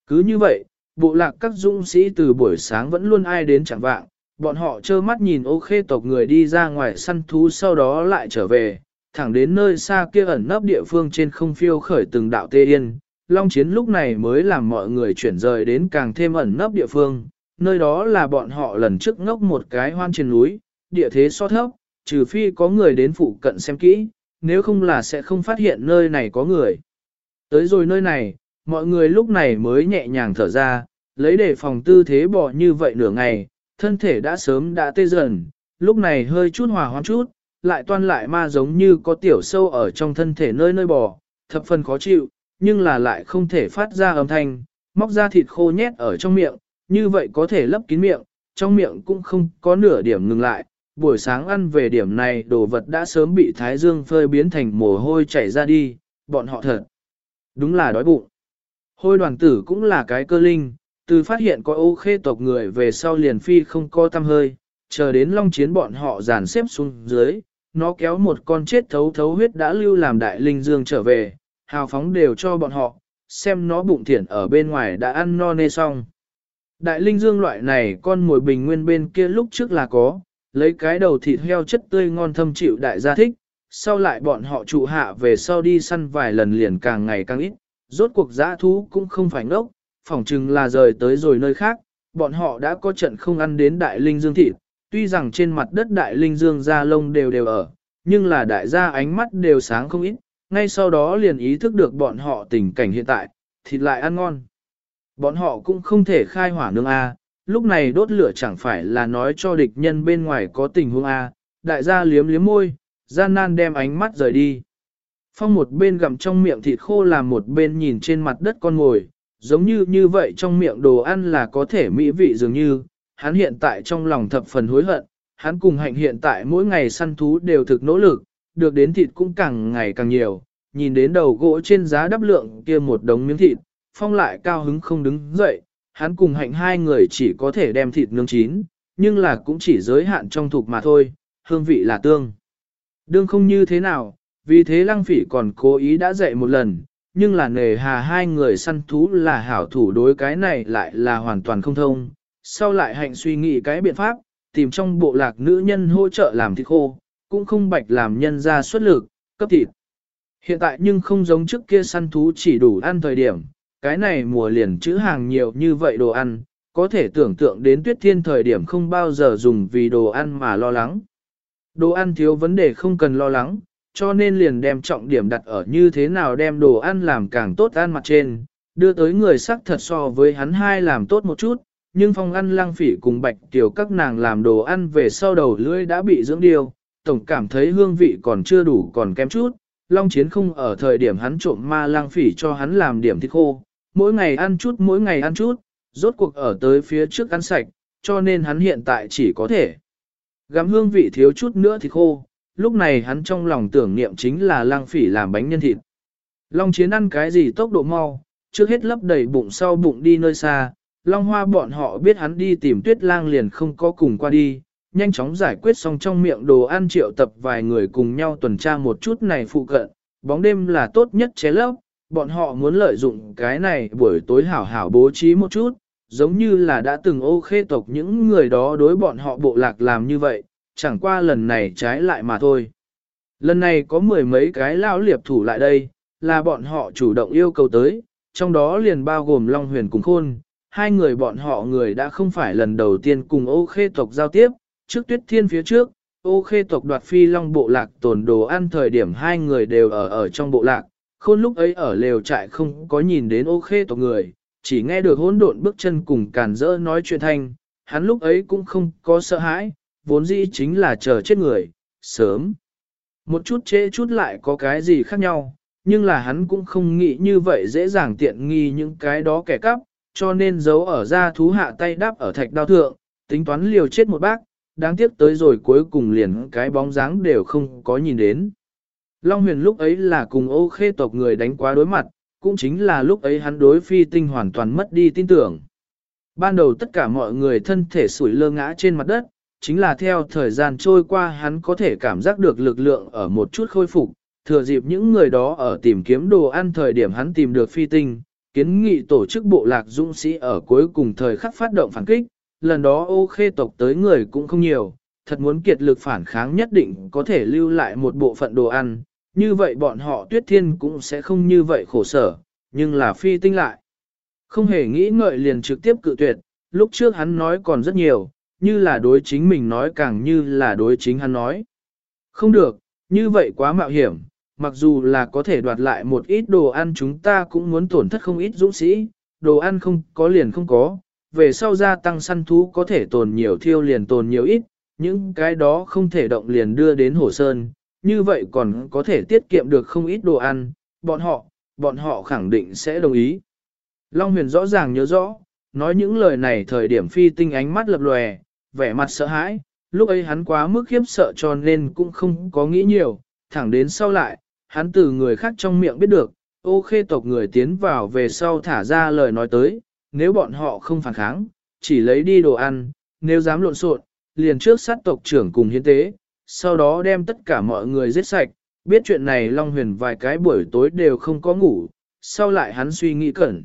Cứ như vậy, bộ lạc các dũng sĩ từ buổi sáng vẫn luôn ai đến chẳng vạng, bọn họ trơ mắt nhìn ô khê tộc người đi ra ngoài săn thú sau đó lại trở về, thẳng đến nơi xa kia ẩn nấp địa phương trên không phiêu khởi từng đạo tê yên. Long chiến lúc này mới làm mọi người chuyển rời đến càng thêm ẩn nấp địa phương, nơi đó là bọn họ lần trước ngốc một cái hoan trên núi, địa thế so thấp, trừ phi có người đến phụ cận xem kỹ, nếu không là sẽ không phát hiện nơi này có người. Tới rồi nơi này, mọi người lúc này mới nhẹ nhàng thở ra, lấy để phòng tư thế bỏ như vậy nửa ngày, thân thể đã sớm đã tê dần, lúc này hơi chút hòa hoãn chút, lại toan lại ma giống như có tiểu sâu ở trong thân thể nơi nơi bò, thập phần khó chịu, nhưng là lại không thể phát ra âm thanh, móc ra thịt khô nhét ở trong miệng, như vậy có thể lấp kín miệng, trong miệng cũng không có nửa điểm ngừng lại. Buổi sáng ăn về điểm này đồ vật đã sớm bị thái dương phơi biến thành mồ hôi chảy ra đi, bọn họ thật. Đúng là đói bụng. Hôi đoàn tử cũng là cái cơ linh, từ phát hiện có ô khê tộc người về sau liền phi không co tâm hơi, chờ đến long chiến bọn họ dàn xếp xuống dưới, nó kéo một con chết thấu thấu huyết đã lưu làm đại linh dương trở về, hào phóng đều cho bọn họ, xem nó bụng thiển ở bên ngoài đã ăn no nê xong. Đại linh dương loại này con mồi bình nguyên bên kia lúc trước là có, lấy cái đầu thịt heo chất tươi ngon thâm chịu đại gia thích, sau lại bọn họ trụ hạ về sau đi săn vài lần liền càng ngày càng ít, rốt cuộc giã thú cũng không phải ngốc, phỏng chừng là rời tới rồi nơi khác, bọn họ đã có trận không ăn đến đại linh dương thịt, tuy rằng trên mặt đất đại linh dương da lông đều đều ở, nhưng là đại gia ánh mắt đều sáng không ít, ngay sau đó liền ý thức được bọn họ tình cảnh hiện tại, thịt lại ăn ngon. Bọn họ cũng không thể khai hỏa nương A, lúc này đốt lửa chẳng phải là nói cho địch nhân bên ngoài có tình huống A, đại gia liếm liếm môi, gian nan đem ánh mắt rời đi. Phong một bên gặm trong miệng thịt khô làm một bên nhìn trên mặt đất con ngồi, giống như như vậy trong miệng đồ ăn là có thể mỹ vị dường như, hắn hiện tại trong lòng thập phần hối hận, hắn cùng hạnh hiện tại mỗi ngày săn thú đều thực nỗ lực, được đến thịt cũng càng ngày càng nhiều, nhìn đến đầu gỗ trên giá đắp lượng kia một đống miếng thịt, phong lại cao hứng không đứng dậy, hắn cùng hạnh hai người chỉ có thể đem thịt nướng chín, nhưng là cũng chỉ giới hạn trong thục mà thôi, hương vị là tương. Đương không như thế nào, vì thế lăng phỉ còn cố ý đã dạy một lần, nhưng là nề hà hai người săn thú là hảo thủ đối cái này lại là hoàn toàn không thông. Sau lại hạnh suy nghĩ cái biện pháp, tìm trong bộ lạc nữ nhân hỗ trợ làm thịt khô, cũng không bạch làm nhân ra xuất lực, cấp thịt. Hiện tại nhưng không giống trước kia săn thú chỉ đủ ăn thời điểm, cái này mùa liền chữ hàng nhiều như vậy đồ ăn, có thể tưởng tượng đến tuyết thiên thời điểm không bao giờ dùng vì đồ ăn mà lo lắng. Đồ ăn thiếu vấn đề không cần lo lắng, cho nên liền đem trọng điểm đặt ở như thế nào đem đồ ăn làm càng tốt ăn mặt trên, đưa tới người sắc thật so với hắn hai làm tốt một chút, nhưng phong ăn lang phỉ cùng bạch tiểu các nàng làm đồ ăn về sau đầu lưỡi đã bị dưỡng điều, tổng cảm thấy hương vị còn chưa đủ còn kém chút, long chiến không ở thời điểm hắn trộm ma lang phỉ cho hắn làm điểm thịt khô, mỗi ngày ăn chút mỗi ngày ăn chút, rốt cuộc ở tới phía trước ăn sạch, cho nên hắn hiện tại chỉ có thể gắm hương vị thiếu chút nữa thịt khô, lúc này hắn trong lòng tưởng niệm chính là lang phỉ làm bánh nhân thịt. Long chiến ăn cái gì tốc độ mau, trước hết lấp đầy bụng sau bụng đi nơi xa, Long Hoa bọn họ biết hắn đi tìm tuyết lang liền không có cùng qua đi, nhanh chóng giải quyết xong trong miệng đồ ăn triệu tập vài người cùng nhau tuần tra một chút này phụ cận, bóng đêm là tốt nhất chế lấp, bọn họ muốn lợi dụng cái này buổi tối hảo hảo bố trí một chút, giống như là đã từng ô khê tộc những người đó đối bọn họ bộ lạc làm như vậy, chẳng qua lần này trái lại mà thôi. Lần này có mười mấy cái lao liệp thủ lại đây, là bọn họ chủ động yêu cầu tới, trong đó liền bao gồm Long Huyền cùng Khôn, hai người bọn họ người đã không phải lần đầu tiên cùng ô khê tộc giao tiếp, trước tuyết thiên phía trước, ô khê tộc đoạt phi long bộ lạc tồn đồ ăn thời điểm hai người đều ở ở trong bộ lạc, khôn lúc ấy ở lều trại không có nhìn đến ô khê tộc người, chỉ nghe được hỗn độn bước chân cùng càn rỡ nói chuyện thanh, hắn lúc ấy cũng không có sợ hãi, vốn dĩ chính là chờ chết người, sớm. Một chút trễ chút lại có cái gì khác nhau, nhưng là hắn cũng không nghĩ như vậy dễ dàng tiện nghi những cái đó kẻ cắp, cho nên giấu ở ra thú hạ tay đáp ở thạch đao thượng, tính toán liều chết một bác, đáng tiếc tới rồi cuối cùng liền cái bóng dáng đều không có nhìn đến. Long huyền lúc ấy là cùng ô khê tộc người đánh quá đối mặt, cũng chính là lúc ấy hắn đối phi tinh hoàn toàn mất đi tin tưởng. Ban đầu tất cả mọi người thân thể sủi lơ ngã trên mặt đất, chính là theo thời gian trôi qua hắn có thể cảm giác được lực lượng ở một chút khôi phục, thừa dịp những người đó ở tìm kiếm đồ ăn thời điểm hắn tìm được phi tinh, kiến nghị tổ chức bộ lạc dũng sĩ ở cuối cùng thời khắc phát động phản kích, lần đó ô khê tộc tới người cũng không nhiều, thật muốn kiệt lực phản kháng nhất định có thể lưu lại một bộ phận đồ ăn, như vậy bọn họ tuyết thiên cũng sẽ không như vậy khổ sở, nhưng là phi tinh lại. Không hề nghĩ ngợi liền trực tiếp cự tuyệt, lúc trước hắn nói còn rất nhiều, như là đối chính mình nói càng như là đối chính hắn nói. Không được, như vậy quá mạo hiểm, mặc dù là có thể đoạt lại một ít đồ ăn chúng ta cũng muốn tổn thất không ít dũng sĩ, đồ ăn không có liền không có, về sau gia tăng săn thú có thể tồn nhiều thiêu liền tồn nhiều ít, những cái đó không thể động liền đưa đến hồ sơn, như vậy còn có thể tiết kiệm được không ít đồ ăn, bọn họ, bọn họ khẳng định sẽ đồng ý. Long huyền rõ ràng nhớ rõ, nói những lời này thời điểm phi tinh ánh mắt lập lòe, vẻ mặt sợ hãi, lúc ấy hắn quá mức khiếp sợ cho nên cũng không có nghĩ nhiều, thẳng đến sau lại, hắn từ người khác trong miệng biết được, ô khê tộc người tiến vào về sau thả ra lời nói tới, nếu bọn họ không phản kháng, chỉ lấy đi đồ ăn, nếu dám lộn xộn, liền trước sát tộc trưởng cùng hiến tế, sau đó đem tất cả mọi người giết sạch, biết chuyện này Long Huyền vài cái buổi tối đều không có ngủ, sau lại hắn suy nghĩ cẩn.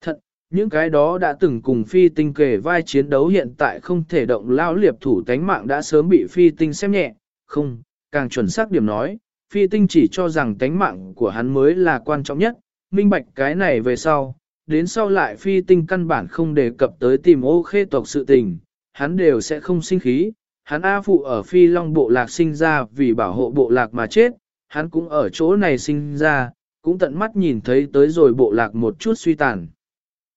Thật, những cái đó đã từng cùng phi tinh kề vai chiến đấu hiện tại không thể động lao liệp thủ tánh mạng đã sớm bị phi tinh xem nhẹ, không, càng chuẩn xác điểm nói, phi tinh chỉ cho rằng tánh mạng của hắn mới là quan trọng nhất, minh bạch cái này về sau, đến sau lại phi tinh căn bản không đề cập tới tìm ô khê tộc sự tình, hắn đều sẽ không sinh khí, hắn A phụ ở phi long bộ lạc sinh ra vì bảo hộ bộ lạc mà chết, hắn cũng ở chỗ này sinh ra, cũng tận mắt nhìn thấy tới rồi bộ lạc một chút suy tàn.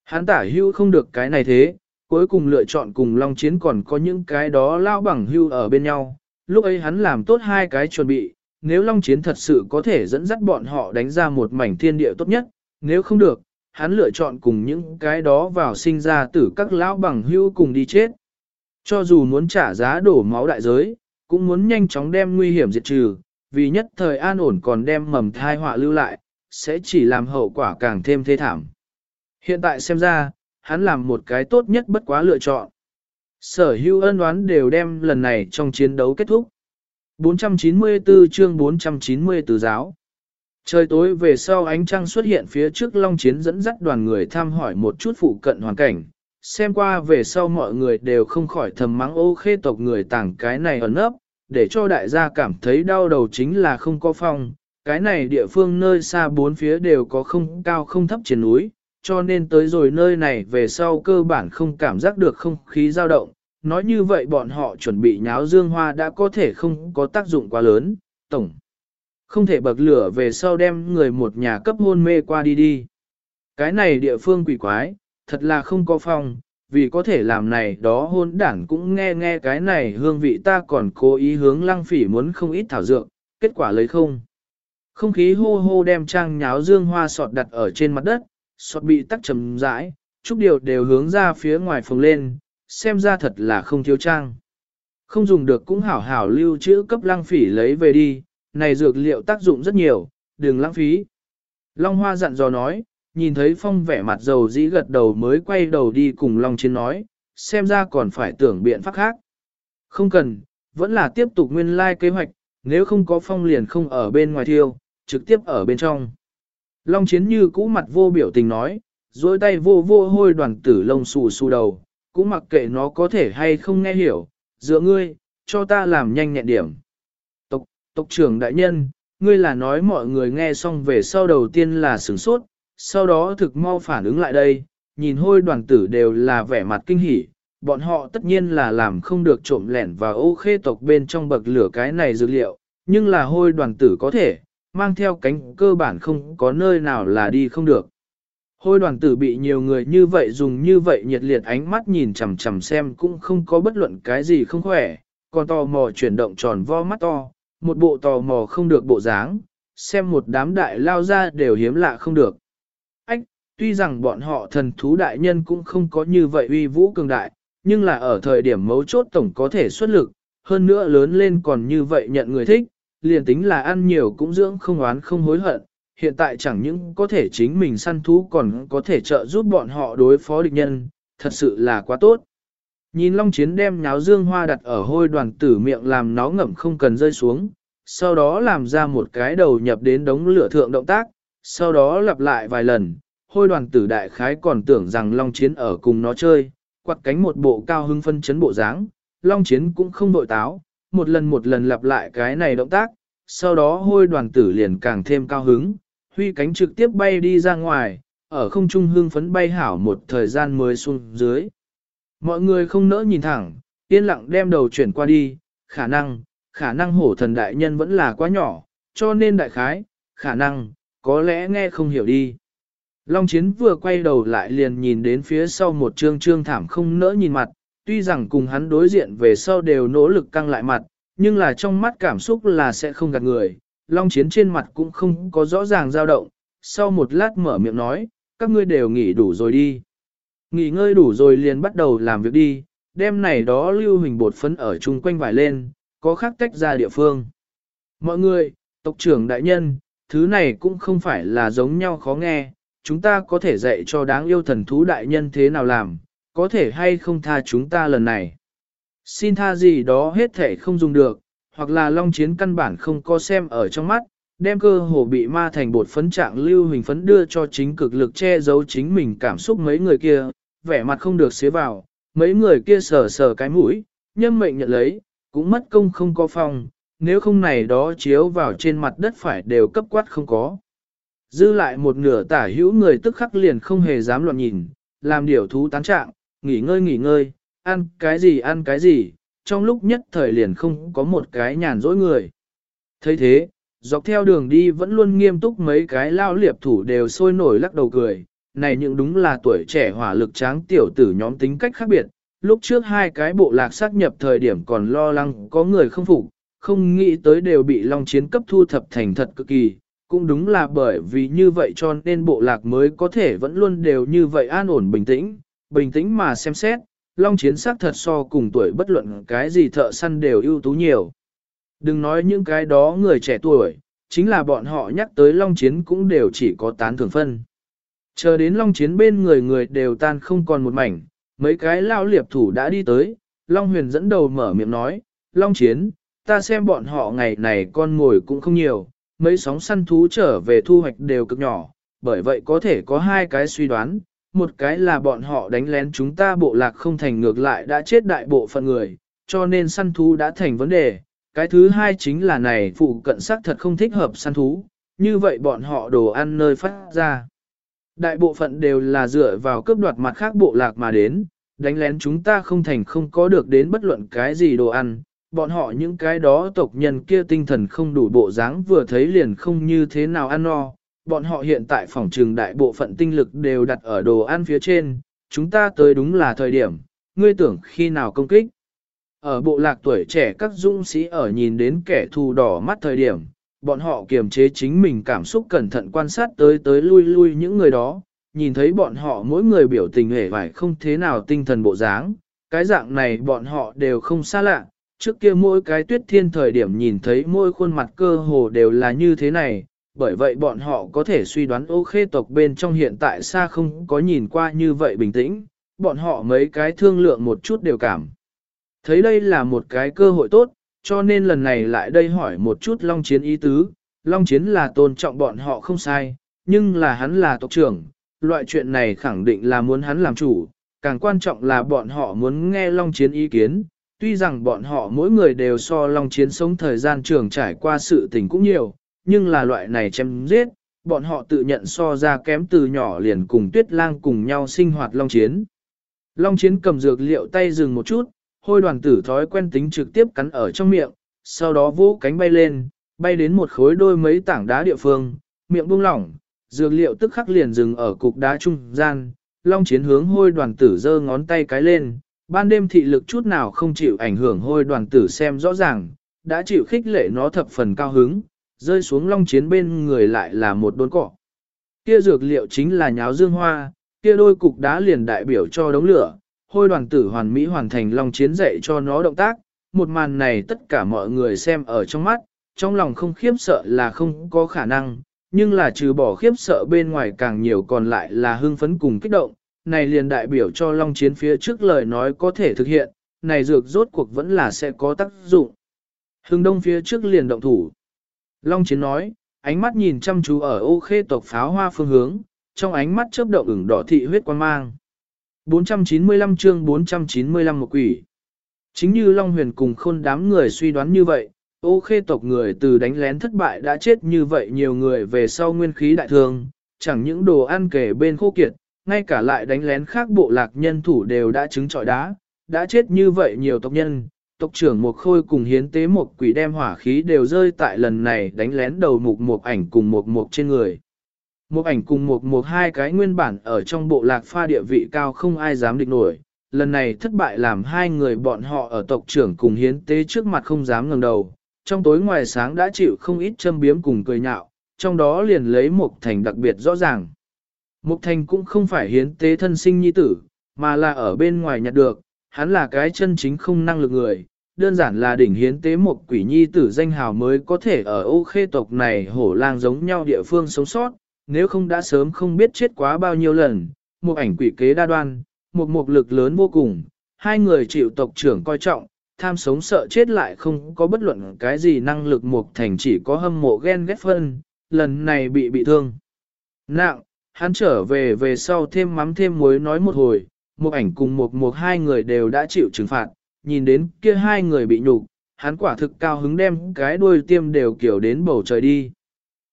Hắn tả hưu không được cái này thế, cuối cùng lựa chọn cùng long chiến còn có những cái đó lao bằng hưu ở bên nhau, lúc ấy hắn làm tốt hai cái chuẩn bị, nếu long chiến thật sự có thể dẫn dắt bọn họ đánh ra một mảnh thiên địa tốt nhất, nếu không được, hắn lựa chọn cùng những cái đó vào sinh ra tử các lão bằng hưu cùng đi chết. Cho dù muốn trả giá đổ máu đại giới, cũng muốn nhanh chóng đem nguy hiểm diệt trừ, vì nhất thời an ổn còn đem mầm thai họa lưu lại, sẽ chỉ làm hậu quả càng thêm thê thảm. Hiện tại xem ra, hắn làm một cái tốt nhất bất quá lựa chọn. Sở hữu ân đoán đều đem lần này trong chiến đấu kết thúc. 494 chương 494 giáo. Trời tối về sau ánh trăng xuất hiện phía trước long chiến dẫn dắt đoàn người thăm hỏi một chút phụ cận hoàn cảnh. Xem qua về sau mọi người đều không khỏi thầm mắng ô khê tộc người tảng cái này ẩn ấp, để cho đại gia cảm thấy đau đầu chính là không có phong. Cái này địa phương nơi xa bốn phía đều có không cao không thấp trên núi, cho nên tới rồi nơi này về sau cơ bản không cảm giác được không khí dao động. Nói như vậy bọn họ chuẩn bị nháo dương hoa đã có thể không có tác dụng quá lớn, tổng. Không thể bậc lửa về sau đem người một nhà cấp hôn mê qua đi đi. Cái này địa phương quỷ quái, thật là không có phong, vì có thể làm này đó hôn đảng cũng nghe nghe cái này hương vị ta còn cố ý hướng lăng phỉ muốn không ít thảo dược, kết quả lấy không. Không khí hô hô đem trang nháo dương hoa sọt đặt ở trên mặt đất, sọt bị tắc trầm rãi, chúc điều đều hướng ra phía ngoài phồng lên, xem ra thật là không thiếu trang. Không dùng được cũng hảo hảo lưu trữ cấp lăng phỉ lấy về đi, này dược liệu tác dụng rất nhiều, đừng lãng phí. Long Hoa dặn dò nói, nhìn thấy phong vẻ mặt dầu dĩ gật đầu mới quay đầu đi cùng Long Chiến nói, xem ra còn phải tưởng biện pháp khác. Không cần, vẫn là tiếp tục nguyên lai like kế hoạch, nếu không có phong liền không ở bên ngoài thiêu, trực tiếp ở bên trong. Long Chiến như cũ mặt vô biểu tình nói, dối tay vô vô hôi đoàn tử lông xù xù đầu, cũng mặc kệ nó có thể hay không nghe hiểu, dựa ngươi, cho ta làm nhanh nhẹn điểm. Tộc trưởng đại nhân, ngươi là nói mọi người nghe xong về sau đầu tiên là sửng sốt, sau đó thực mau phản ứng lại đây, nhìn hôi đoàn tử đều là vẻ mặt kinh hỉ, bọn họ tất nhiên là làm không được trộm lẻn và ô khê tộc bên trong bậc lửa cái này dữ liệu, nhưng là hôi đoàn tử có thể, mang theo cánh cơ bản không có nơi nào là đi không được. Hôi đoàn tử bị nhiều người như vậy dùng như vậy nhiệt liệt ánh mắt nhìn chằm chằm xem cũng không có bất luận cái gì không khỏe, còn tò mò chuyển động tròn vo mắt to, một bộ tò mò không được bộ dáng, xem một đám đại lao ra đều hiếm lạ không được. Tuy rằng bọn họ thần thú đại nhân cũng không có như vậy uy vũ cường đại, nhưng là ở thời điểm mấu chốt tổng có thể xuất lực, hơn nữa lớn lên còn như vậy nhận người thích, liền tính là ăn nhiều cũng dưỡng không oán không hối hận, hiện tại chẳng những có thể chính mình săn thú còn có thể trợ giúp bọn họ đối phó địch nhân, thật sự là quá tốt. Nhìn Long Chiến đem nháo dương hoa đặt ở hôi đoàn tử miệng làm nó ngậm không cần rơi xuống, sau đó làm ra một cái đầu nhập đến đống lửa thượng động tác, sau đó lặp lại vài lần, hôi đoàn tử đại khái còn tưởng rằng Long Chiến ở cùng nó chơi, quạt cánh một bộ cao hưng phân chấn bộ dáng, Long Chiến cũng không đội táo, một lần một lần lặp lại cái này động tác, sau đó hôi đoàn tử liền càng thêm cao hứng, huy cánh trực tiếp bay đi ra ngoài, ở không trung hương phấn bay hảo một thời gian mới xuống dưới. Mọi người không nỡ nhìn thẳng, yên lặng đem đầu chuyển qua đi, khả năng, khả năng hổ thần đại nhân vẫn là quá nhỏ, cho nên đại khái, khả năng, có lẽ nghe không hiểu đi. Long chiến vừa quay đầu lại liền nhìn đến phía sau một trương trương thảm không nỡ nhìn mặt, tuy rằng cùng hắn đối diện về sau đều nỗ lực căng lại mặt, nhưng là trong mắt cảm xúc là sẽ không gạt người. Long chiến trên mặt cũng không có rõ ràng dao động, sau một lát mở miệng nói, các ngươi đều nghỉ đủ rồi đi. Nghỉ ngơi đủ rồi liền bắt đầu làm việc đi, Đêm này đó lưu hình bột phấn ở chung quanh vải lên, có khác tách ra địa phương. Mọi người, tộc trưởng đại nhân, thứ này cũng không phải là giống nhau khó nghe, chúng ta có thể dạy cho đáng yêu thần thú đại nhân thế nào làm, có thể hay không tha chúng ta lần này. Xin tha gì đó hết thể không dùng được, hoặc là long chiến căn bản không có xem ở trong mắt, đem cơ hồ bị ma thành bột phấn trạng lưu hình phấn đưa cho chính cực lực che giấu chính mình cảm xúc mấy người kia, vẻ mặt không được xế vào, mấy người kia sờ sờ cái mũi, nhâm mệnh nhận lấy, cũng mất công không có phòng, nếu không này đó chiếu vào trên mặt đất phải đều cấp quát không có. Dư lại một nửa tả hữu người tức khắc liền không hề dám loạn nhìn, làm điều thú tán trạng, nghỉ ngơi nghỉ ngơi, ăn cái gì ăn cái gì, trong lúc nhất thời liền không có một cái nhàn rỗi người. thấy thế, dọc theo đường đi vẫn luôn nghiêm túc mấy cái lao liệp thủ đều sôi nổi lắc đầu cười, này những đúng là tuổi trẻ hỏa lực tráng tiểu tử nhóm tính cách khác biệt. Lúc trước hai cái bộ lạc xác nhập thời điểm còn lo lắng có người không phục, không nghĩ tới đều bị Long Chiến cấp thu thập thành thật cực kỳ. Cũng đúng là bởi vì như vậy cho nên bộ lạc mới có thể vẫn luôn đều như vậy an ổn bình tĩnh, bình tĩnh mà xem xét, Long Chiến xác thật so cùng tuổi bất luận cái gì thợ săn đều ưu tú nhiều. Đừng nói những cái đó người trẻ tuổi, chính là bọn họ nhắc tới Long Chiến cũng đều chỉ có tán thưởng phân. Chờ đến Long Chiến bên người người đều tan không còn một mảnh, mấy cái lao liệp thủ đã đi tới, Long Huyền dẫn đầu mở miệng nói, Long Chiến, ta xem bọn họ ngày này con ngồi cũng không nhiều, mấy sóng săn thú trở về thu hoạch đều cực nhỏ, bởi vậy có thể có hai cái suy đoán, một cái là bọn họ đánh lén chúng ta bộ lạc không thành ngược lại đã chết đại bộ phận người, cho nên săn thú đã thành vấn đề. Cái thứ hai chính là này phụ cận sắc thật không thích hợp săn thú, như vậy bọn họ đồ ăn nơi phát ra. Đại bộ phận đều là dựa vào cướp đoạt mặt khác bộ lạc mà đến, đánh lén chúng ta không thành không có được đến bất luận cái gì đồ ăn, bọn họ những cái đó tộc nhân kia tinh thần không đủ bộ dáng vừa thấy liền không như thế nào ăn no, bọn họ hiện tại phòng trường đại bộ phận tinh lực đều đặt ở đồ ăn phía trên, chúng ta tới đúng là thời điểm, ngươi tưởng khi nào công kích. Ở bộ lạc tuổi trẻ các dũng sĩ ở nhìn đến kẻ thù đỏ mắt thời điểm, bọn họ kiềm chế chính mình cảm xúc cẩn thận quan sát tới tới lui lui những người đó, nhìn thấy bọn họ mỗi người biểu tình hề vải không thế nào tinh thần bộ dáng, cái dạng này bọn họ đều không xa lạ, trước kia mỗi cái tuyết thiên thời điểm nhìn thấy mỗi khuôn mặt cơ hồ đều là như thế này, bởi vậy bọn họ có thể suy đoán ô khê tộc bên trong hiện tại xa không có nhìn qua như vậy bình tĩnh, bọn họ mấy cái thương lượng một chút đều cảm. Thấy đây là một cái cơ hội tốt, cho nên lần này lại đây hỏi một chút Long Chiến ý tứ, Long Chiến là tôn trọng bọn họ không sai, nhưng là hắn là tộc trưởng, loại chuyện này khẳng định là muốn hắn làm chủ, càng quan trọng là bọn họ muốn nghe Long Chiến ý kiến, tuy rằng bọn họ mỗi người đều so Long Chiến sống thời gian trường trải qua sự tình cũng nhiều, nhưng là loại này chém giết, bọn họ tự nhận so ra kém từ nhỏ liền cùng tuyết lang cùng nhau sinh hoạt long chiến. Long chiến cầm dược liệu tay dừng một chút, hôi đoàn tử thói quen tính trực tiếp cắn ở trong miệng, sau đó vỗ cánh bay lên, bay đến một khối đôi mấy tảng đá địa phương, miệng buông lỏng, dược liệu tức khắc liền dừng ở cục đá trung gian, long chiến hướng hôi đoàn tử giơ ngón tay cái lên, ban đêm thị lực chút nào không chịu ảnh hưởng hôi đoàn tử xem rõ ràng, đã chịu khích lệ nó thập phần cao hứng, rơi xuống long chiến bên người lại là một đốn cỏ. Kia dược liệu chính là nháo dương hoa, kia đôi cục đá liền đại biểu cho đống lửa, hôi đoàn tử hoàn mỹ hoàn thành long chiến dạy cho nó động tác, một màn này tất cả mọi người xem ở trong mắt, trong lòng không khiếp sợ là không có khả năng, nhưng là trừ bỏ khiếp sợ bên ngoài càng nhiều còn lại là hưng phấn cùng kích động, này liền đại biểu cho long chiến phía trước lời nói có thể thực hiện, này dược rốt cuộc vẫn là sẽ có tác dụng. Hưng đông phía trước liền động thủ. Long Chiến nói, ánh mắt nhìn chăm chú ở ô khê tộc pháo hoa phương hướng, trong ánh mắt chớp động ửng đỏ thị huyết quan mang. 495 chương 495 một quỷ. Chính như Long Huyền cùng khôn đám người suy đoán như vậy, ô khê tộc người từ đánh lén thất bại đã chết như vậy nhiều người về sau nguyên khí đại thương, chẳng những đồ ăn kể bên khô kiệt, ngay cả lại đánh lén khác bộ lạc nhân thủ đều đã chứng trọi đá, đã chết như vậy nhiều tộc nhân, tộc trưởng một khôi cùng hiến tế một quỷ đem hỏa khí đều rơi tại lần này đánh lén đầu mục một ảnh cùng một mục trên người. Một ảnh cùng một mục hai cái nguyên bản ở trong bộ lạc pha địa vị cao không ai dám địch nổi. Lần này thất bại làm hai người bọn họ ở tộc trưởng cùng hiến tế trước mặt không dám ngẩng đầu. Trong tối ngoài sáng đã chịu không ít châm biếm cùng cười nhạo, trong đó liền lấy một thành đặc biệt rõ ràng. Mục thành cũng không phải hiến tế thân sinh nhi tử, mà là ở bên ngoài nhặt được, hắn là cái chân chính không năng lực người, đơn giản là đỉnh hiến tế một quỷ nhi tử danh hào mới có thể ở ô khê tộc này hổ lang giống nhau địa phương sống sót, nếu không đã sớm không biết chết quá bao nhiêu lần, một ảnh quỷ kế đa đoan, một mục lực lớn vô cùng, hai người chịu tộc trưởng coi trọng, tham sống sợ chết lại không có bất luận cái gì năng lực mục thành chỉ có hâm mộ ghen ghét phân, lần này bị bị thương. Nặng, hắn trở về về sau thêm mắm thêm muối nói một hồi, một ảnh cùng một một hai người đều đã chịu trừng phạt, nhìn đến kia hai người bị nhục, hắn quả thực cao hứng đem cái đuôi tiêm đều kiểu đến bầu trời đi.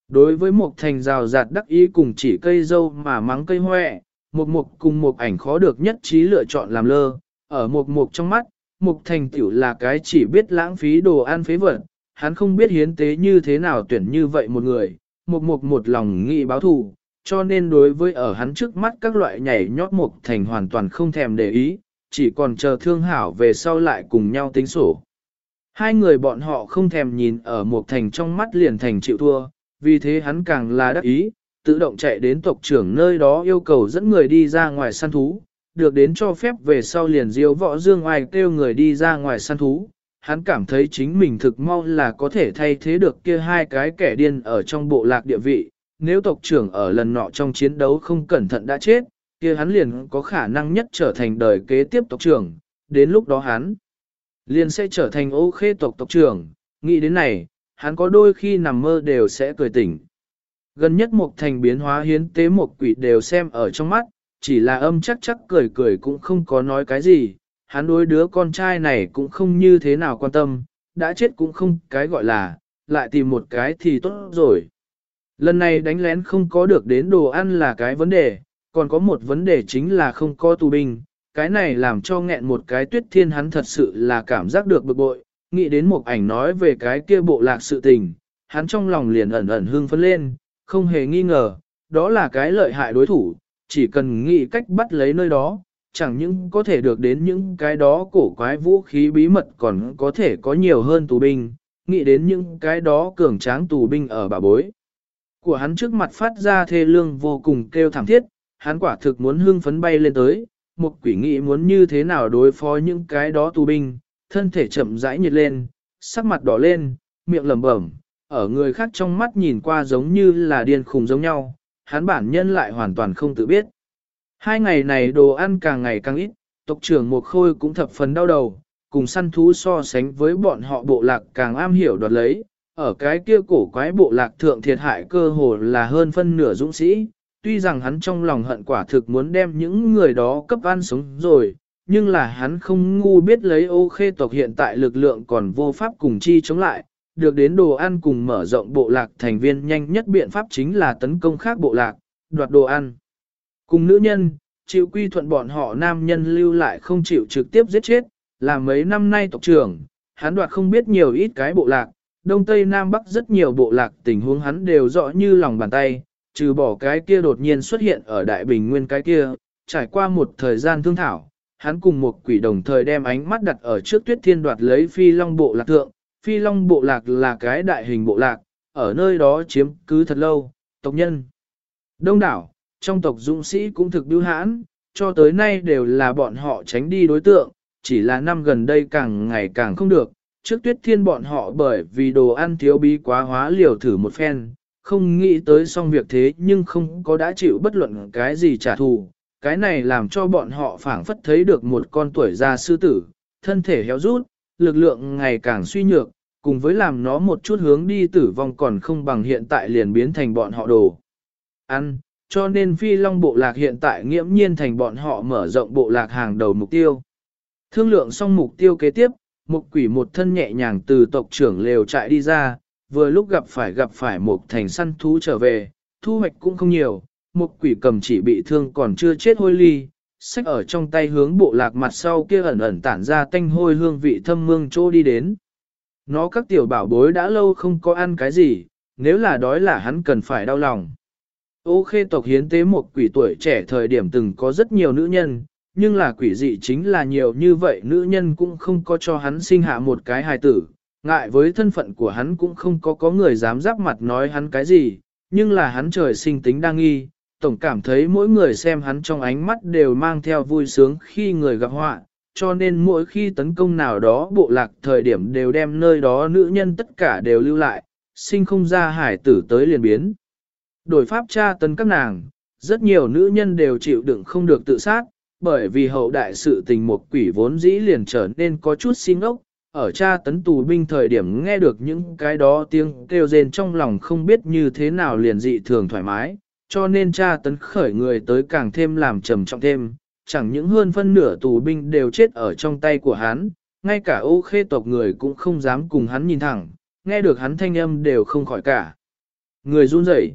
Đối với một thành rào rạt đắc ý cùng chỉ cây dâu mà mắng cây hoẹ, một mục cùng một ảnh khó được nhất trí lựa chọn làm lơ, ở một mục trong mắt, mục thành tiểu là cái chỉ biết lãng phí đồ ăn phế vật, hắn không biết hiến tế như thế nào tuyển như vậy một người, một mục một lòng nghị báo thù, cho nên đối với ở hắn trước mắt các loại nhảy nhót mục thành hoàn toàn không thèm để ý, chỉ còn chờ thương hảo về sau lại cùng nhau tính sổ. Hai người bọn họ không thèm nhìn ở mục thành trong mắt liền thành chịu thua, vì thế hắn càng là đắc ý, tự động chạy đến tộc trưởng nơi đó yêu cầu dẫn người đi ra ngoài săn thú, được đến cho phép về sau liền diêu võ dương ngoài kêu người đi ra ngoài săn thú. Hắn cảm thấy chính mình thực mau là có thể thay thế được kia hai cái kẻ điên ở trong bộ lạc địa vị, nếu tộc trưởng ở lần nọ trong chiến đấu không cẩn thận đã chết, kia hắn liền có khả năng nhất trở thành đời kế tiếp tộc trưởng, đến lúc đó hắn liền sẽ trở thành ô khê tộc tộc trưởng, nghĩ đến này, hắn có đôi khi nằm mơ đều sẽ cười tỉnh. Gần nhất một thành biến hóa hiến tế một quỷ đều xem ở trong mắt, chỉ là âm chắc chắc cười cười cũng không có nói cái gì, hắn đối đứa con trai này cũng không như thế nào quan tâm, đã chết cũng không cái gọi là, lại tìm một cái thì tốt rồi. Lần này đánh lén không có được đến đồ ăn là cái vấn đề, còn có một vấn đề chính là không có tù binh, cái này làm cho nghẹn một cái tuyết thiên hắn thật sự là cảm giác được bực bội, nghĩ đến một ảnh nói về cái kia bộ lạc sự tình, hắn trong lòng liền ẩn ẩn hưng phấn lên, không hề nghi ngờ, đó là cái lợi hại đối thủ, chỉ cần nghĩ cách bắt lấy nơi đó, chẳng những có thể được đến những cái đó cổ quái vũ khí bí mật còn có thể có nhiều hơn tù binh, nghĩ đến những cái đó cường tráng tù binh ở bà bối. Của hắn trước mặt phát ra thê lương vô cùng kêu thảm thiết, hắn quả thực muốn hưng phấn bay lên tới, một quỷ nghĩ muốn như thế nào đối phó những cái đó tù binh, thân thể chậm rãi nhiệt lên, sắc mặt đỏ lên, miệng lẩm bẩm, ở người khác trong mắt nhìn qua giống như là điên khùng giống nhau, hắn bản nhân lại hoàn toàn không tự biết. Hai ngày này đồ ăn càng ngày càng ít, tộc trưởng một khôi cũng thập phần đau đầu, cùng săn thú so sánh với bọn họ bộ lạc càng am hiểu đoạt lấy, ở cái kia cổ quái bộ lạc thượng thiệt hại cơ hồ là hơn phân nửa dũng sĩ, tuy rằng hắn trong lòng hận quả thực muốn đem những người đó cấp ăn sống rồi, nhưng là hắn không ngu biết lấy ô khê tộc hiện tại lực lượng còn vô pháp cùng chi chống lại, được đến đồ ăn cùng mở rộng bộ lạc thành viên nhanh nhất biện pháp chính là tấn công khác bộ lạc, đoạt đồ ăn. Cùng nữ nhân, chịu quy thuận bọn họ nam nhân lưu lại không chịu trực tiếp giết chết, là mấy năm nay tộc trưởng, hắn đoạt không biết nhiều ít cái bộ lạc, đông tây nam bắc rất nhiều bộ lạc tình huống hắn đều rõ như lòng bàn tay, trừ bỏ cái kia đột nhiên xuất hiện ở đại bình nguyên cái kia, trải qua một thời gian thương thảo, hắn cùng một quỷ đồng thời đem ánh mắt đặt ở trước tuyết thiên đoạt lấy phi long bộ lạc thượng, phi long bộ lạc là cái đại hình bộ lạc, ở nơi đó chiếm cứ thật lâu, tộc nhân. Đông đảo, trong tộc dũng sĩ cũng thực biêu hãn, cho tới nay đều là bọn họ tránh đi đối tượng, chỉ là năm gần đây càng ngày càng không được. Trước tuyết thiên bọn họ bởi vì đồ ăn thiếu bí quá hóa liều thử một phen, không nghĩ tới xong việc thế nhưng không có đã chịu bất luận cái gì trả thù. Cái này làm cho bọn họ phảng phất thấy được một con tuổi già sư tử, thân thể héo rút, lực lượng ngày càng suy nhược, cùng với làm nó một chút hướng đi tử vong còn không bằng hiện tại liền biến thành bọn họ đồ. Ăn, cho nên phi long bộ lạc hiện tại nghiễm nhiên thành bọn họ mở rộng bộ lạc hàng đầu mục tiêu. Thương lượng xong mục tiêu kế tiếp, một quỷ một thân nhẹ nhàng từ tộc trưởng lều trại đi ra, vừa lúc gặp phải gặp phải một thành săn thú trở về, thu hoạch cũng không nhiều, một quỷ cầm chỉ bị thương còn chưa chết hôi ly, sách ở trong tay hướng bộ lạc mặt sau kia ẩn ẩn tản ra tanh hôi hương vị thâm mương chỗ đi đến. Nó các tiểu bảo bối đã lâu không có ăn cái gì, nếu là đói là hắn cần phải đau lòng. Ô khê tộc hiến tế một quỷ tuổi trẻ thời điểm từng có rất nhiều nữ nhân, nhưng là quỷ dị chính là nhiều như vậy nữ nhân cũng không có cho hắn sinh hạ một cái hài tử. Ngại với thân phận của hắn cũng không có có người dám giáp mặt nói hắn cái gì, nhưng là hắn trời sinh tính đa nghi, tổng cảm thấy mỗi người xem hắn trong ánh mắt đều mang theo vui sướng khi người gặp họa, cho nên mỗi khi tấn công nào đó bộ lạc thời điểm đều đem nơi đó nữ nhân tất cả đều lưu lại, sinh không ra hải tử tới liền biến. Đổi pháp tra tấn các nàng, rất nhiều nữ nhân đều chịu đựng không được tự sát, bởi vì hậu đại sự tình một quỷ vốn dĩ liền trở nên có chút xin ốc, ở cha tấn tù binh thời điểm nghe được những cái đó tiếng kêu rên trong lòng không biết như thế nào liền dị thường thoải mái, cho nên cha tấn khởi người tới càng thêm làm trầm trọng thêm, chẳng những hơn phân nửa tù binh đều chết ở trong tay của hắn, ngay cả ô khê tộc người cũng không dám cùng hắn nhìn thẳng, nghe được hắn thanh âm đều không khỏi cả. Người run rẩy.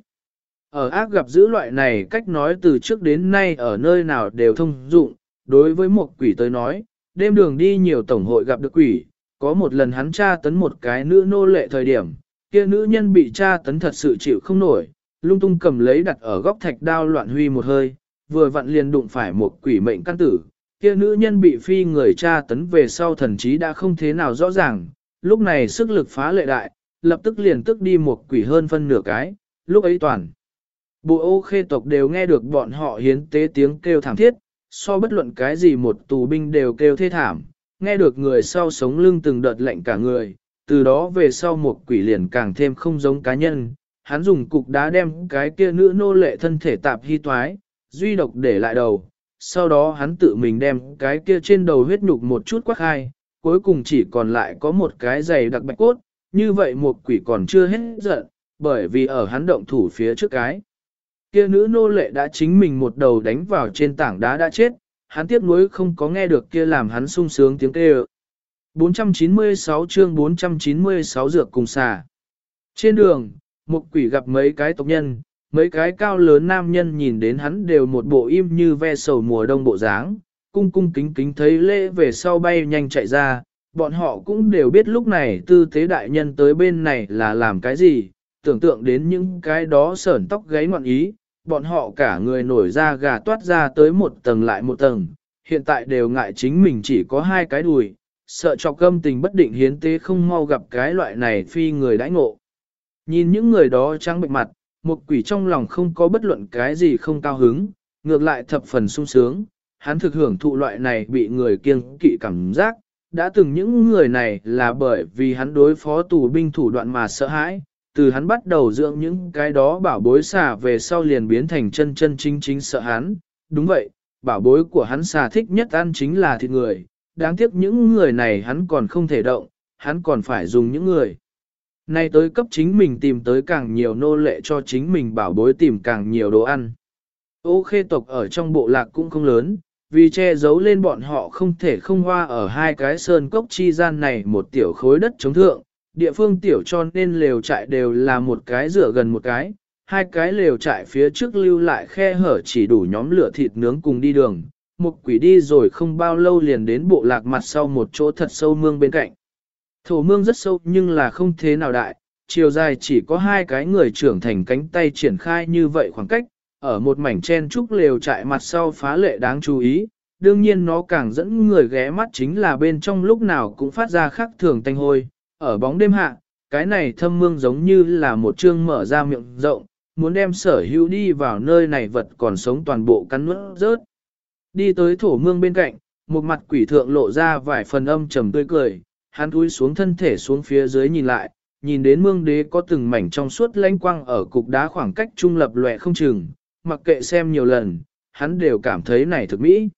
Ở ác gặp giữ loại này cách nói từ trước đến nay ở nơi nào đều thông dụng, đối với một quỷ tới nói, đêm đường đi nhiều tổng hội gặp được quỷ, có một lần hắn tra tấn một cái nữ nô lệ thời điểm, kia nữ nhân bị tra tấn thật sự chịu không nổi, lung tung cầm lấy đặt ở góc thạch đao loạn huy một hơi, vừa vặn liền đụng phải một quỷ mệnh căn tử, kia nữ nhân bị phi người tra tấn về sau thần trí đã không thế nào rõ ràng, lúc này sức lực phá lệ đại, lập tức liền tức đi một quỷ hơn phân nửa cái, lúc ấy toàn. Bộ ô khê tộc đều nghe được bọn họ hiến tế tiếng kêu thảm thiết, so bất luận cái gì một tù binh đều kêu thê thảm, nghe được người sau sống lưng từng đợt lạnh cả người, từ đó về sau một quỷ liền càng thêm không giống cá nhân, hắn dùng cục đá đem cái kia nữ nô lệ thân thể tạp hy toái, duy độc để lại đầu, sau đó hắn tự mình đem cái kia trên đầu huyết nhục một chút quắc hai, cuối cùng chỉ còn lại có một cái giày đặc bạch cốt, như vậy một quỷ còn chưa hết giận, bởi vì ở hắn động thủ phía trước cái. Kia nữ nô lệ đã chính mình một đầu đánh vào trên tảng đá đã chết, hắn tiếc nuối không có nghe được kia làm hắn sung sướng tiếng kêu. 496 chương 496 dược cùng xà. Trên đường, một quỷ gặp mấy cái tộc nhân, mấy cái cao lớn nam nhân nhìn đến hắn đều một bộ im như ve sầu mùa đông bộ dáng, cung cung kính kính thấy lễ về sau bay nhanh chạy ra, bọn họ cũng đều biết lúc này tư thế đại nhân tới bên này là làm cái gì, tưởng tượng đến những cái đó sởn tóc gáy ngoạn ý, bọn họ cả người nổi ra gà toát ra tới một tầng lại một tầng, hiện tại đều ngại chính mình chỉ có hai cái đùi, sợ cho cơm tình bất định hiến tế không mau gặp cái loại này phi người đãi ngộ. Nhìn những người đó trắng bệnh mặt, một quỷ trong lòng không có bất luận cái gì không cao hứng, ngược lại thập phần sung sướng, hắn thực hưởng thụ loại này bị người kiêng kỵ cảm giác, đã từng những người này là bởi vì hắn đối phó tù binh thủ đoạn mà sợ hãi, từ hắn bắt đầu dưỡng những cái đó bảo bối xà về sau liền biến thành chân chân chính chính sợ hắn. Đúng vậy, bảo bối của hắn xà thích nhất ăn chính là thịt người, đáng tiếc những người này hắn còn không thể động, hắn còn phải dùng những người. Nay tới cấp chính mình tìm tới càng nhiều nô lệ cho chính mình bảo bối tìm càng nhiều đồ ăn. Ô khê tộc ở trong bộ lạc cũng không lớn, vì che giấu lên bọn họ không thể không hoa ở hai cái sơn cốc chi gian này một tiểu khối đất chống thượng, địa phương tiểu cho nên lều trại đều là một cái rửa gần một cái, hai cái lều trại phía trước lưu lại khe hở chỉ đủ nhóm lửa thịt nướng cùng đi đường. Một quỷ đi rồi không bao lâu liền đến bộ lạc mặt sau một chỗ thật sâu mương bên cạnh. Thổ mương rất sâu nhưng là không thế nào đại, chiều dài chỉ có hai cái người trưởng thành cánh tay triển khai như vậy khoảng cách, ở một mảnh chen trúc lều trại mặt sau phá lệ đáng chú ý. Đương nhiên nó càng dẫn người ghé mắt chính là bên trong lúc nào cũng phát ra khác thường tanh hôi, ở bóng đêm hạ, cái này thâm mương giống như là một chương mở ra miệng rộng, muốn đem sở hữu đi vào nơi này vật còn sống toàn bộ cắn nuốt rớt. Đi tới thổ mương bên cạnh, một mặt quỷ thượng lộ ra vài phần âm trầm tươi cười, hắn cúi xuống thân thể xuống phía dưới nhìn lại, nhìn đến mương đế có từng mảnh trong suốt lanh quang ở cục đá khoảng cách trung lập lệ không chừng, mặc kệ xem nhiều lần, hắn đều cảm thấy này thực mỹ.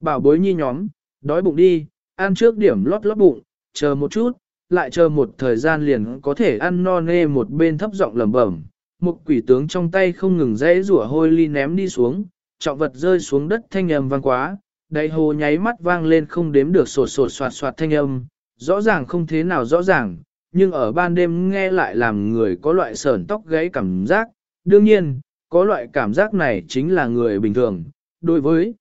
Bảo bối nhi nhóm, đói bụng đi, ăn trước điểm lót lót bụng, chờ một chút, lại chờ một thời gian liền có thể ăn no nê một bên thấp giọng lẩm bẩm. Một quỷ tướng trong tay không ngừng dãy rủa hôi ly ném đi xuống, trọng vật rơi xuống đất thanh âm vang quá, đầy hồ nháy mắt vang lên không đếm được sột sột soạt soạt thanh âm, rõ ràng không thế nào rõ ràng, nhưng ở ban đêm nghe lại làm người có loại sờn tóc gáy cảm giác, đương nhiên, có loại cảm giác này chính là người bình thường, đối với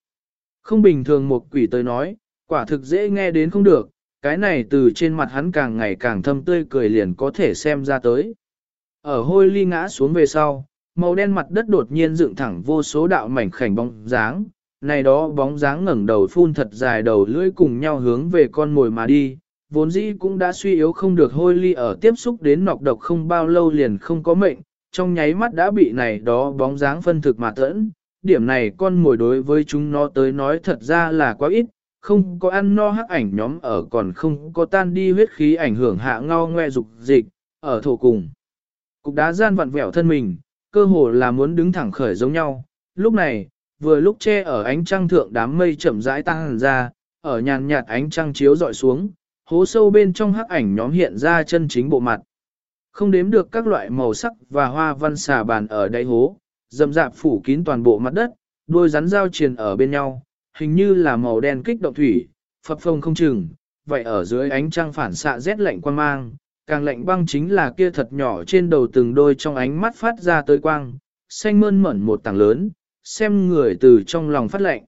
không bình thường một quỷ tới nói, quả thực dễ nghe đến không được, cái này từ trên mặt hắn càng ngày càng thâm tươi cười liền có thể xem ra tới. Ở hôi ly ngã xuống về sau, màu đen mặt đất đột nhiên dựng thẳng vô số đạo mảnh khảnh bóng dáng, này đó bóng dáng ngẩng đầu phun thật dài đầu lưỡi cùng nhau hướng về con mồi mà đi, vốn dĩ cũng đã suy yếu không được hôi ly ở tiếp xúc đến nọc độc không bao lâu liền không có mệnh, trong nháy mắt đã bị này đó bóng dáng phân thực mà tẫn. Điểm này con mồi đối với chúng nó tới nói thật ra là quá ít, không có ăn no hắc ảnh nhóm ở còn không có tan đi huyết khí ảnh hưởng hạ ngao ngoe dục dịch, ở thổ cùng. Cục đá gian vặn vẹo thân mình, cơ hồ là muốn đứng thẳng khởi giống nhau. Lúc này, vừa lúc che ở ánh trăng thượng đám mây chậm rãi tăng ra, ở nhàn nhạt ánh trăng chiếu dọi xuống, hố sâu bên trong hắc ảnh nhóm hiện ra chân chính bộ mặt. Không đếm được các loại màu sắc và hoa văn xà bàn ở đáy hố, dầm dạp phủ kín toàn bộ mặt đất, đôi rắn dao triền ở bên nhau, hình như là màu đen kích động thủy, phập phồng không chừng, vậy ở dưới ánh trăng phản xạ rét lạnh quang mang, càng lạnh băng chính là kia thật nhỏ trên đầu từng đôi trong ánh mắt phát ra tới quang, xanh mơn mởn một tảng lớn, xem người từ trong lòng phát lạnh.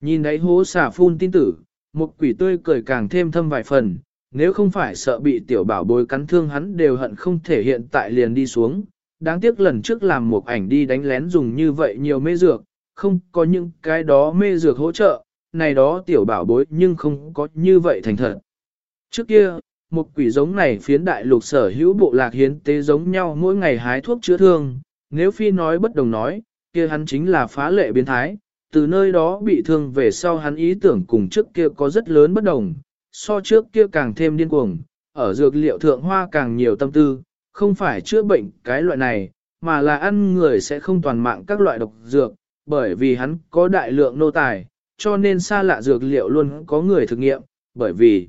Nhìn đáy hố xả phun tin tử, một quỷ tươi cười càng thêm thâm vài phần, nếu không phải sợ bị tiểu bảo bối cắn thương hắn đều hận không thể hiện tại liền đi xuống. Đáng tiếc lần trước làm một ảnh đi đánh lén dùng như vậy nhiều mê dược, không có những cái đó mê dược hỗ trợ, này đó tiểu bảo bối nhưng không có như vậy thành thật. Trước kia, một quỷ giống này phiến đại lục sở hữu bộ lạc hiến tế giống nhau mỗi ngày hái thuốc chữa thương, nếu phi nói bất đồng nói, kia hắn chính là phá lệ biến thái, từ nơi đó bị thương về sau hắn ý tưởng cùng trước kia có rất lớn bất đồng, so trước kia càng thêm điên cuồng, ở dược liệu thượng hoa càng nhiều tâm tư, không phải chữa bệnh cái loại này, mà là ăn người sẽ không toàn mạng các loại độc dược, bởi vì hắn có đại lượng nô tài, cho nên xa lạ dược liệu luôn có người thực nghiệm, bởi vì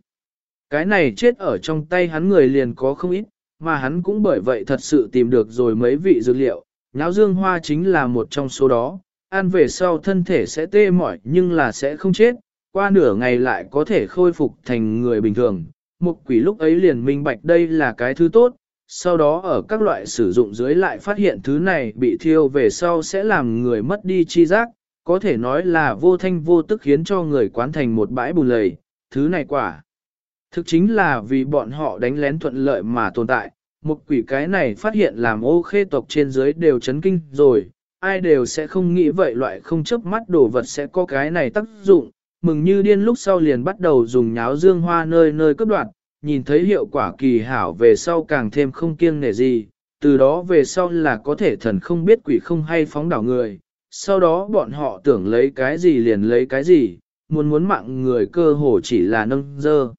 cái này chết ở trong tay hắn người liền có không ít, mà hắn cũng bởi vậy thật sự tìm được rồi mấy vị dược liệu, nháo dương hoa chính là một trong số đó, ăn về sau thân thể sẽ tê mỏi nhưng là sẽ không chết, qua nửa ngày lại có thể khôi phục thành người bình thường. Một quỷ lúc ấy liền minh bạch đây là cái thứ tốt, sau đó ở các loại sử dụng dưới lại phát hiện thứ này bị thiêu về sau sẽ làm người mất đi chi giác, có thể nói là vô thanh vô tức khiến cho người quán thành một bãi bùn lầy, thứ này quả. Thực chính là vì bọn họ đánh lén thuận lợi mà tồn tại, một quỷ cái này phát hiện làm ô khê tộc trên dưới đều chấn kinh rồi, ai đều sẽ không nghĩ vậy loại không chấp mắt đồ vật sẽ có cái này tác dụng, mừng như điên lúc sau liền bắt đầu dùng nháo dương hoa nơi nơi cấp đoạn, nhìn thấy hiệu quả kỳ hảo về sau càng thêm không kiêng nể gì, từ đó về sau là có thể thần không biết quỷ không hay phóng đảo người, sau đó bọn họ tưởng lấy cái gì liền lấy cái gì, muốn muốn mạng người cơ hồ chỉ là nâng dơ.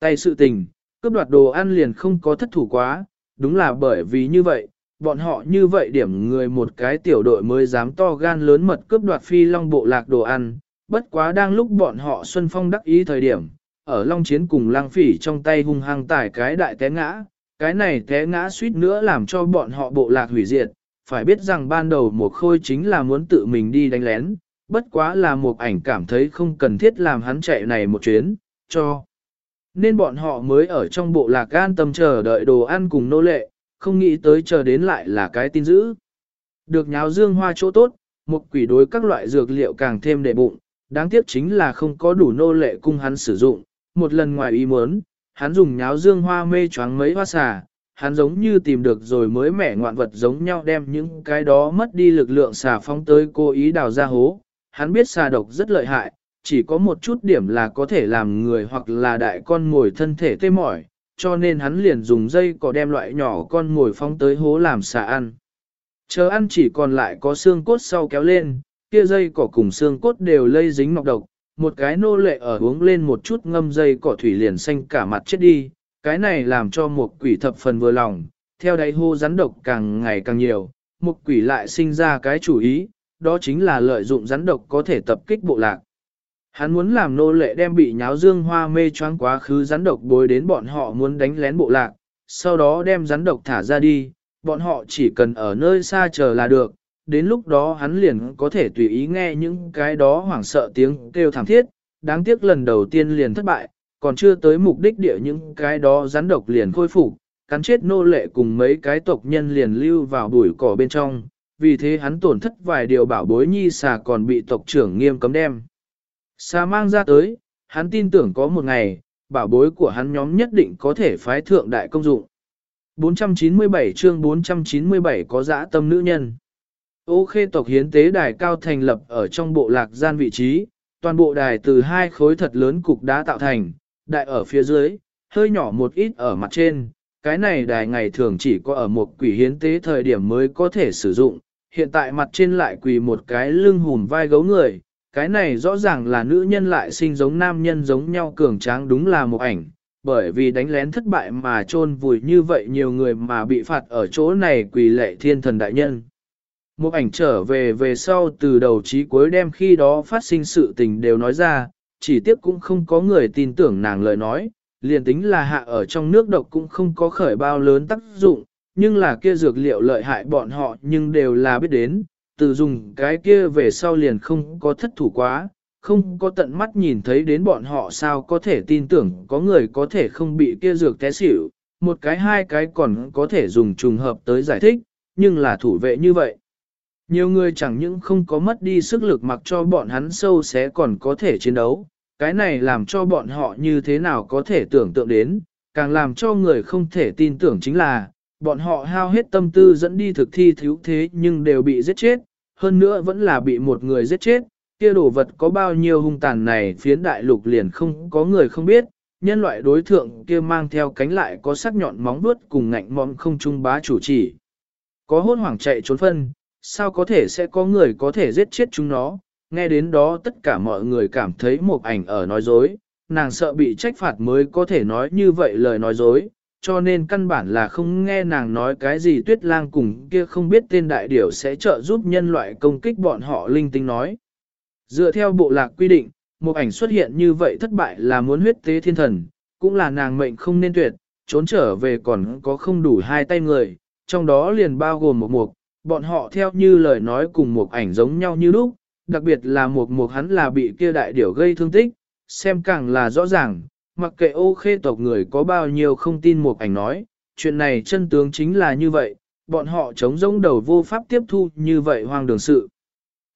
Tay sự tình, cướp đoạt đồ ăn liền không có thất thủ quá, đúng là bởi vì như vậy, bọn họ như vậy điểm người một cái tiểu đội mới dám to gan lớn mật cướp đoạt phi long bộ lạc đồ ăn, bất quá đang lúc bọn họ xuân phong đắc ý thời điểm, ở long chiến cùng lang phỉ trong tay hung hăng tải cái đại té ngã, cái này té ngã suýt nữa làm cho bọn họ bộ lạc hủy diệt, phải biết rằng ban đầu một khôi chính là muốn tự mình đi đánh lén, bất quá là một ảnh cảm thấy không cần thiết làm hắn chạy này một chuyến, cho. Nên bọn họ mới ở trong bộ lạc an tâm chờ đợi đồ ăn cùng nô lệ, không nghĩ tới chờ đến lại là cái tin dữ. Được nháo dương hoa chỗ tốt, một quỷ đối các loại dược liệu càng thêm đệ bụng, đáng tiếc chính là không có đủ nô lệ cung hắn sử dụng, một lần ngoài ý muốn, hắn dùng nháo dương hoa mê choáng mấy hoa xà, hắn giống như tìm được rồi mới mẻ ngoạn vật giống nhau đem những cái đó mất đi lực lượng xà phóng tới cố ý đào ra hố, hắn biết xà độc rất lợi hại, chỉ có một chút điểm là có thể làm người hoặc là đại con ngồi thân thể tê mỏi, cho nên hắn liền dùng dây cỏ đem loại nhỏ con ngồi phóng tới hố làm xà ăn. Chờ ăn chỉ còn lại có xương cốt sau kéo lên, kia dây cỏ cùng xương cốt đều lây dính nọc độc, một cái nô lệ ở uống lên một chút ngâm dây cỏ thủy liền xanh cả mặt chết đi, cái này làm cho một quỷ thập phần vừa lòng, theo đáy hô rắn độc càng ngày càng nhiều, một quỷ lại sinh ra cái chủ ý, đó chính là lợi dụng rắn độc có thể tập kích bộ lạc. Hắn muốn làm nô lệ đem bị nháo dương hoa mê choáng quá khứ rắn độc bối đến bọn họ muốn đánh lén bộ lạc, sau đó đem rắn độc thả ra đi, bọn họ chỉ cần ở nơi xa chờ là được, đến lúc đó hắn liền có thể tùy ý nghe những cái đó hoảng sợ tiếng kêu thảm thiết, đáng tiếc lần đầu tiên liền thất bại, còn chưa tới mục đích địa những cái đó rắn độc liền khôi phục, cắn chết nô lệ cùng mấy cái tộc nhân liền lưu vào bụi cỏ bên trong, vì thế hắn tổn thất vài điều bảo bối nhi xà còn bị tộc trưởng nghiêm cấm đem. Xà mang ra tới, hắn tin tưởng có một ngày, bảo bối của hắn nhóm nhất định có thể phái thượng đại công dụng. 497 chương 497 có dã tâm nữ nhân. Ô khê tộc hiến tế đài cao thành lập ở trong bộ lạc gian vị trí, toàn bộ đài từ hai khối thật lớn cục đá tạo thành, đại ở phía dưới, hơi nhỏ một ít ở mặt trên, cái này đài ngày thường chỉ có ở một quỷ hiến tế thời điểm mới có thể sử dụng, hiện tại mặt trên lại quỳ một cái lưng hùn vai gấu người, cái này rõ ràng là nữ nhân lại sinh giống nam nhân giống nhau cường tráng đúng là một ảnh, bởi vì đánh lén thất bại mà chôn vùi như vậy nhiều người mà bị phạt ở chỗ này quỳ lệ thiên thần đại nhân. Một ảnh trở về về sau từ đầu chí cuối đem khi đó phát sinh sự tình đều nói ra, chỉ tiếc cũng không có người tin tưởng nàng lời nói, liền tính là hạ ở trong nước độc cũng không có khởi bao lớn tác dụng, nhưng là kia dược liệu lợi hại bọn họ nhưng đều là biết đến, từ dùng cái kia về sau liền không có thất thủ quá, không có tận mắt nhìn thấy đến bọn họ sao có thể tin tưởng có người có thể không bị kia dược té xỉu, một cái hai cái còn có thể dùng trùng hợp tới giải thích, nhưng là thủ vệ như vậy. Nhiều người chẳng những không có mất đi sức lực mặc cho bọn hắn sâu xé còn có thể chiến đấu, cái này làm cho bọn họ như thế nào có thể tưởng tượng đến, càng làm cho người không thể tin tưởng chính là, bọn họ hao hết tâm tư dẫn đi thực thi thiếu thế nhưng đều bị giết chết, hơn nữa vẫn là bị một người giết chết, kia đồ vật có bao nhiêu hung tàn này phiến đại lục liền không có người không biết, nhân loại đối thượng kia mang theo cánh lại có sắc nhọn móng vuốt cùng ngạnh mõm không trung bá chủ chỉ. Có hốt hoảng chạy trốn phân, sao có thể sẽ có người có thể giết chết chúng nó, nghe đến đó tất cả mọi người cảm thấy một ảnh ở nói dối, nàng sợ bị trách phạt mới có thể nói như vậy lời nói dối, cho nên căn bản là không nghe nàng nói cái gì tuyết lang cùng kia không biết tên đại điểu sẽ trợ giúp nhân loại công kích bọn họ linh tinh nói. Dựa theo bộ lạc quy định, một ảnh xuất hiện như vậy thất bại là muốn huyết tế thiên thần, cũng là nàng mệnh không nên tuyệt, trốn trở về còn có không đủ hai tay người, trong đó liền bao gồm một mục, bọn họ theo như lời nói cùng một ảnh giống nhau như lúc, đặc biệt là một một hắn là bị kia đại điểu gây thương tích, xem càng là rõ ràng, mặc kệ ô khê tộc người có bao nhiêu không tin một ảnh nói, chuyện này chân tướng chính là như vậy, bọn họ chống giống đầu vô pháp tiếp thu như vậy hoang đường sự.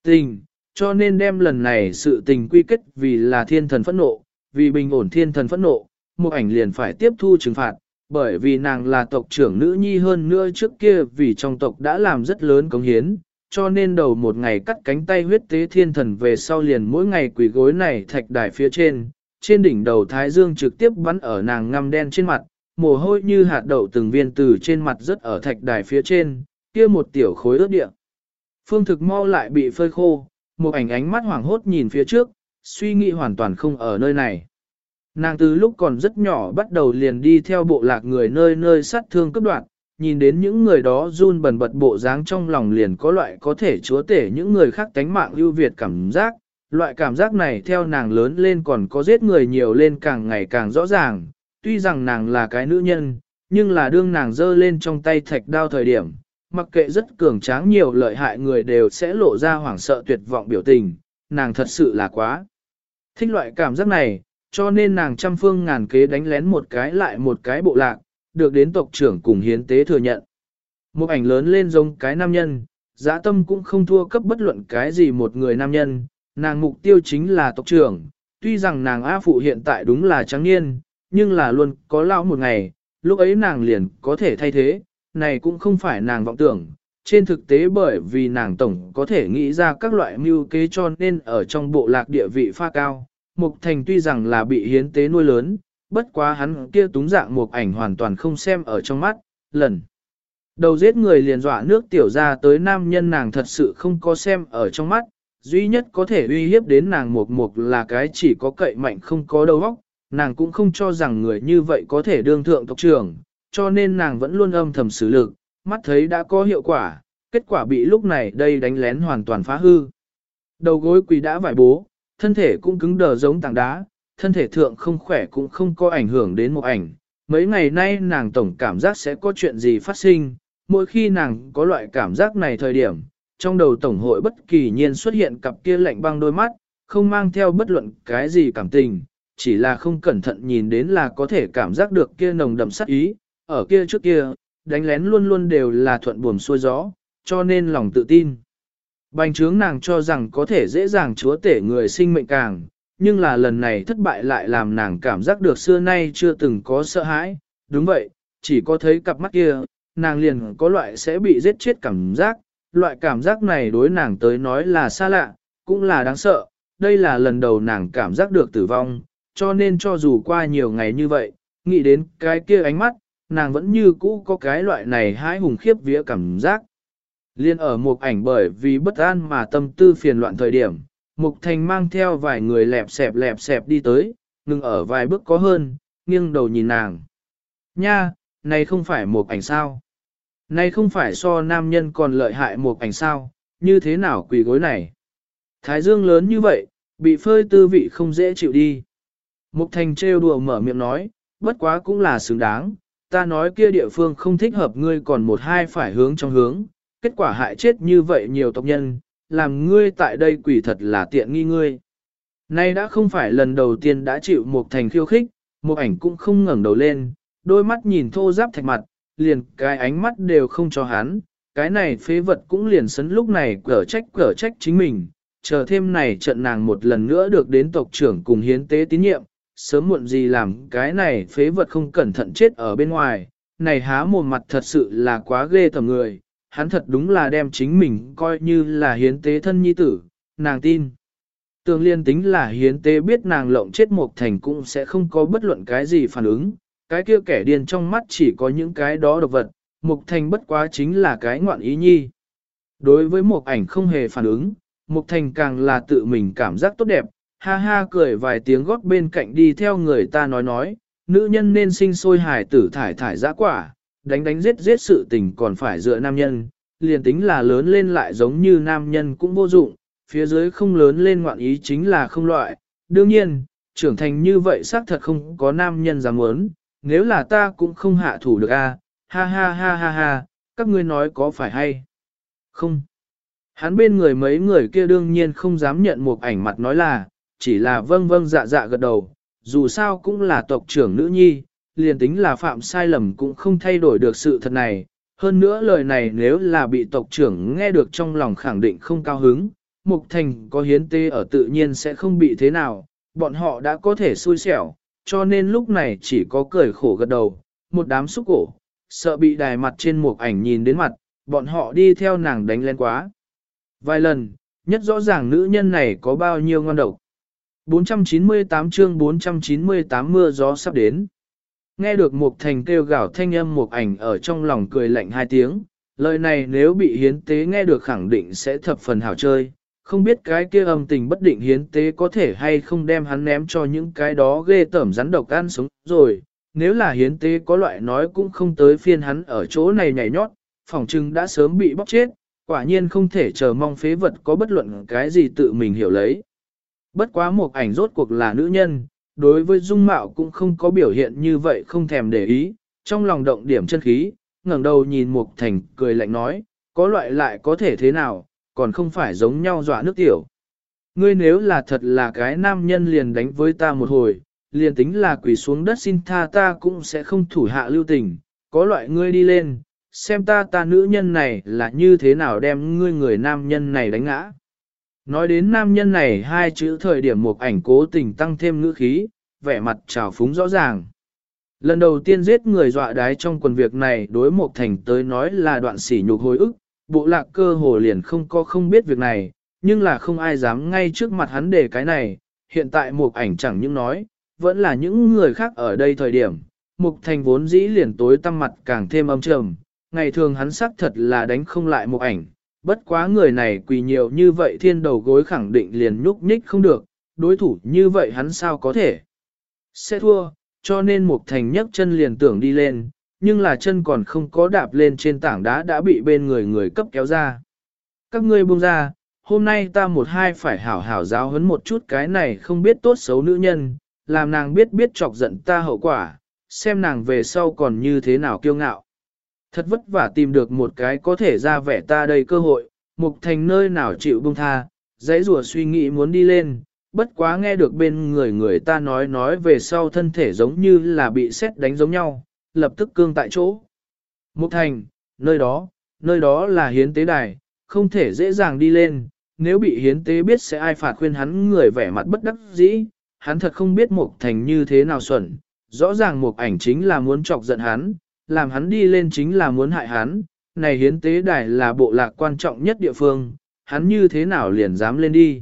Tình, cho nên đem lần này sự tình quy kết vì là thiên thần phẫn nộ, vì bình ổn thiên thần phẫn nộ, một ảnh liền phải tiếp thu trừng phạt, bởi vì nàng là tộc trưởng nữ nhi hơn nữa trước kia vì trong tộc đã làm rất lớn công hiến, cho nên đầu một ngày cắt cánh tay huyết tế thiên thần về sau liền mỗi ngày quỷ gối này thạch đài phía trên, trên đỉnh đầu thái dương trực tiếp bắn ở nàng ngăm đen trên mặt, mồ hôi như hạt đậu từng viên từ trên mặt rất ở thạch đài phía trên, kia một tiểu khối ướt địa. Phương thực mau lại bị phơi khô, một ảnh ánh mắt hoảng hốt nhìn phía trước, suy nghĩ hoàn toàn không ở nơi này. Nàng từ lúc còn rất nhỏ bắt đầu liền đi theo bộ lạc người nơi nơi sát thương cấp đoạn, nhìn đến những người đó run bần bật bộ dáng trong lòng liền có loại có thể chúa tể những người khác tánh mạng ưu việt cảm giác, loại cảm giác này theo nàng lớn lên còn có giết người nhiều lên càng ngày càng rõ ràng, tuy rằng nàng là cái nữ nhân, nhưng là đương nàng giơ lên trong tay thạch đao thời điểm, mặc kệ rất cường tráng nhiều lợi hại người đều sẽ lộ ra hoảng sợ tuyệt vọng biểu tình, nàng thật sự là quá. Thích loại cảm giác này, cho nên nàng trăm phương ngàn kế đánh lén một cái lại một cái bộ lạc, được đến tộc trưởng cùng hiến tế thừa nhận. Một ảnh lớn lên giống cái nam nhân, giã tâm cũng không thua cấp bất luận cái gì một người nam nhân, nàng mục tiêu chính là tộc trưởng, tuy rằng nàng A phụ hiện tại đúng là trắng niên, nhưng là luôn có lão một ngày, lúc ấy nàng liền có thể thay thế, này cũng không phải nàng vọng tưởng. Trên thực tế bởi vì nàng tổng có thể nghĩ ra các loại mưu kế cho nên ở trong bộ lạc địa vị pha cao, Mục Thành tuy rằng là bị hiến tế nuôi lớn, bất quá hắn kia túng dạng một ảnh hoàn toàn không xem ở trong mắt, lần. Đầu giết người liền dọa nước tiểu ra tới nam nhân nàng thật sự không có xem ở trong mắt, duy nhất có thể uy hiếp đến nàng một mục là cái chỉ có cậy mạnh không có đầu óc, nàng cũng không cho rằng người như vậy có thể đương thượng tộc trưởng, cho nên nàng vẫn luôn âm thầm xử lực, mắt thấy đã có hiệu quả, kết quả bị lúc này đây đánh lén hoàn toàn phá hư. Đầu gối quỳ đã vải bố, thân thể cũng cứng đờ giống tảng đá, thân thể thượng không khỏe cũng không có ảnh hưởng đến một ảnh. Mấy ngày nay nàng tổng cảm giác sẽ có chuyện gì phát sinh, mỗi khi nàng có loại cảm giác này thời điểm, trong đầu tổng hội bất kỳ nhiên xuất hiện cặp kia lạnh băng đôi mắt, không mang theo bất luận cái gì cảm tình, chỉ là không cẩn thận nhìn đến là có thể cảm giác được kia nồng đậm sát ý, ở kia trước kia, đánh lén luôn luôn đều là thuận buồm xuôi gió, cho nên lòng tự tin. Bành trướng nàng cho rằng có thể dễ dàng chúa tể người sinh mệnh càng, nhưng là lần này thất bại lại làm nàng cảm giác được xưa nay chưa từng có sợ hãi. Đúng vậy, chỉ có thấy cặp mắt kia, nàng liền có loại sẽ bị giết chết cảm giác, loại cảm giác này đối nàng tới nói là xa lạ, cũng là đáng sợ. Đây là lần đầu nàng cảm giác được tử vong, cho nên cho dù qua nhiều ngày như vậy, nghĩ đến cái kia ánh mắt, nàng vẫn như cũ có cái loại này hái hùng khiếp vía cảm giác. Liên ở một ảnh bởi vì bất an mà tâm tư phiền loạn thời điểm, Mục Thành mang theo vài người lẹp xẹp lẹp xẹp đi tới, ngừng ở vài bước có hơn, nghiêng đầu nhìn nàng. Nha, này không phải một ảnh sao? Này không phải so nam nhân còn lợi hại một ảnh sao? Như thế nào quỳ gối này? Thái dương lớn như vậy, bị phơi tư vị không dễ chịu đi. Mục Thành trêu đùa mở miệng nói, bất quá cũng là xứng đáng, ta nói kia địa phương không thích hợp ngươi còn một hai phải hướng trong hướng, kết quả hại chết như vậy nhiều tộc nhân, làm ngươi tại đây quỷ thật là tiện nghi ngươi. Nay đã không phải lần đầu tiên đã chịu một thành khiêu khích, một ảnh cũng không ngẩng đầu lên, đôi mắt nhìn thô giáp thạch mặt, liền cái ánh mắt đều không cho hắn, cái này phế vật cũng liền sấn lúc này cở trách cở trách chính mình, chờ thêm này trận nàng một lần nữa được đến tộc trưởng cùng hiến tế tín nhiệm, sớm muộn gì làm cái này phế vật không cẩn thận chết ở bên ngoài, này há mồm mặt thật sự là quá ghê tầm người, hắn thật đúng là đem chính mình coi như là hiến tế thân nhi tử, nàng tin. Tường liên tính là hiến tế biết nàng lộng chết một thành cũng sẽ không có bất luận cái gì phản ứng, cái kia kẻ điên trong mắt chỉ có những cái đó độc vật, mục thành bất quá chính là cái ngoạn ý nhi. Đối với một ảnh không hề phản ứng, mục thành càng là tự mình cảm giác tốt đẹp, ha ha cười vài tiếng gót bên cạnh đi theo người ta nói nói, nữ nhân nên sinh sôi hài tử thải thải giã quả, đánh đánh giết giết sự tình còn phải dựa nam nhân, liền tính là lớn lên lại giống như nam nhân cũng vô dụng, phía dưới không lớn lên ngoạn ý chính là không loại. Đương nhiên, trưởng thành như vậy xác thật không có nam nhân dám muốn, nếu là ta cũng không hạ thủ được a, ha ha ha ha ha, các ngươi nói có phải hay? Không. Hắn bên người mấy người kia đương nhiên không dám nhận một ảnh mặt nói là, chỉ là vâng vâng dạ dạ gật đầu, dù sao cũng là tộc trưởng nữ nhi, liền tính là phạm sai lầm cũng không thay đổi được sự thật này. Hơn nữa lời này nếu là bị tộc trưởng nghe được trong lòng khẳng định không cao hứng, Mục Thành có hiến tế ở tự nhiên sẽ không bị thế nào, bọn họ đã có thể xui xẻo, cho nên lúc này chỉ có cười khổ gật đầu, một đám xúc cổ, sợ bị đài mặt trên một ảnh nhìn đến mặt, bọn họ đi theo nàng đánh lên quá. Vài lần, nhất rõ ràng nữ nhân này có bao nhiêu ngon độc. 498 chương 498 mưa gió sắp đến. Nghe được Mục Thành kêu gào thanh âm Mục ảnh ở trong lòng cười lạnh hai tiếng, lời này nếu bị hiến tế nghe được khẳng định sẽ thập phần hảo chơi, không biết cái kia âm tình bất định hiến tế có thể hay không đem hắn ném cho những cái đó ghê tởm rắn độc ăn sống rồi, nếu là hiến tế có loại nói cũng không tới phiên hắn ở chỗ này nhảy nhót, phỏng chừng đã sớm bị bóc chết, quả nhiên không thể chờ mong phế vật có bất luận cái gì tự mình hiểu lấy. Bất quá một ảnh rốt cuộc là nữ nhân, đối với dung mạo cũng không có biểu hiện như vậy không thèm để ý, trong lòng động điểm chân khí, ngẩng đầu nhìn Mục Thành cười lạnh nói, có loại lại có thể thế nào, còn không phải giống nhau dọa nước tiểu. Ngươi nếu là thật là cái nam nhân liền đánh với ta một hồi, liền tính là quỷ xuống đất xin tha ta cũng sẽ không thủ hạ lưu tình, có loại ngươi đi lên, xem ta ta nữ nhân này là như thế nào đem ngươi người nam nhân này đánh ngã. Nói đến nam nhân này hai chữ thời điểm một ảnh cố tình tăng thêm ngữ khí, vẻ mặt trào phúng rõ ràng. Lần đầu tiên giết người dọa đái trong quần việc này đối một thành tới nói là đoạn sỉ nhục hồi ức, bộ lạc cơ hồ liền không có không biết việc này, nhưng là không ai dám ngay trước mặt hắn để cái này, hiện tại một ảnh chẳng những nói, vẫn là những người khác ở đây thời điểm, mục thành vốn dĩ liền tối tăm mặt càng thêm âm trầm, ngày thường hắn xác thật là đánh không lại một ảnh, bất quá người này quỳ nhiều như vậy thiên đầu gối khẳng định liền nhúc nhích không được, đối thủ như vậy hắn sao có thể sẽ thua, cho nên mục thành nhấc chân liền tưởng đi lên, nhưng là chân còn không có đạp lên trên tảng đá đã bị bên người người cấp kéo ra. Các ngươi buông ra, hôm nay ta một hai phải hảo hảo giáo huấn một chút cái này không biết tốt xấu nữ nhân, làm nàng biết biết chọc giận ta hậu quả, xem nàng về sau còn như thế nào kiêu ngạo. Thật vất vả tìm được một cái có thể ra vẻ ta đây cơ hội, mục thành nơi nào chịu buông tha, dãy rùa suy nghĩ muốn đi lên, bất quá nghe được bên người người ta nói nói về sau thân thể giống như là bị xét đánh giống nhau, lập tức cương tại chỗ. Mục thành, nơi đó, nơi đó là hiến tế đài, không thể dễ dàng đi lên, nếu bị hiến tế biết sẽ ai phạt khuyên hắn người vẻ mặt bất đắc dĩ, hắn thật không biết mục thành như thế nào xuẩn, rõ ràng mục ảnh chính là muốn chọc giận hắn, làm hắn đi lên chính là muốn hại hắn, này hiến tế đài là bộ lạc quan trọng nhất địa phương, hắn như thế nào liền dám lên đi.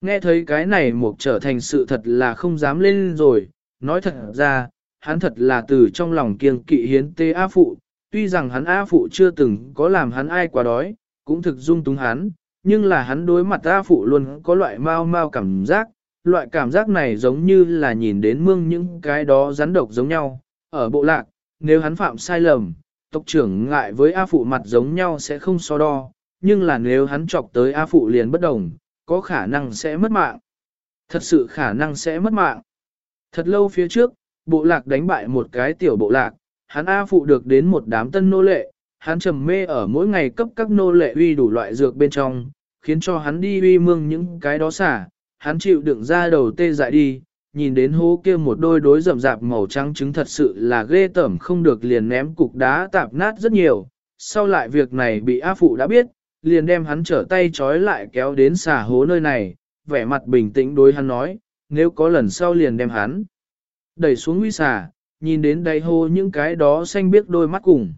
Nghe thấy cái này mục trở thành sự thật là không dám lên rồi, nói thật ra, hắn thật là từ trong lòng kiêng kỵ hiến tế A Phụ, tuy rằng hắn A Phụ chưa từng có làm hắn ai quá đói, cũng thực dung túng hắn, nhưng là hắn đối mặt A Phụ luôn có loại mau mau cảm giác, loại cảm giác này giống như là nhìn đến mương những cái đó rắn độc giống nhau, ở bộ lạc, nếu hắn phạm sai lầm, tộc trưởng ngại với A Phụ mặt giống nhau sẽ không so đo, nhưng là nếu hắn chọc tới A Phụ liền bất đồng, có khả năng sẽ mất mạng. Thật sự khả năng sẽ mất mạng. Thật lâu phía trước, bộ lạc đánh bại một cái tiểu bộ lạc, hắn A Phụ được đến một đám tân nô lệ, hắn trầm mê ở mỗi ngày cấp các nô lệ uy đủ loại dược bên trong, khiến cho hắn đi uy mương những cái đó xả, hắn chịu đựng ra đầu tê dại đi, nhìn đến hố kia một đôi đối rậm rạp màu trắng trứng thật sự là ghê tởm không được liền ném cục đá tạp nát rất nhiều. Sau lại việc này bị A Phụ đã biết, liền đem hắn trở tay trói lại kéo đến xà hố nơi này, vẻ mặt bình tĩnh đối hắn nói, nếu có lần sau liền đem hắn đẩy xuống nguy xà, nhìn đến đáy hô những cái đó xanh biết đôi mắt cùng.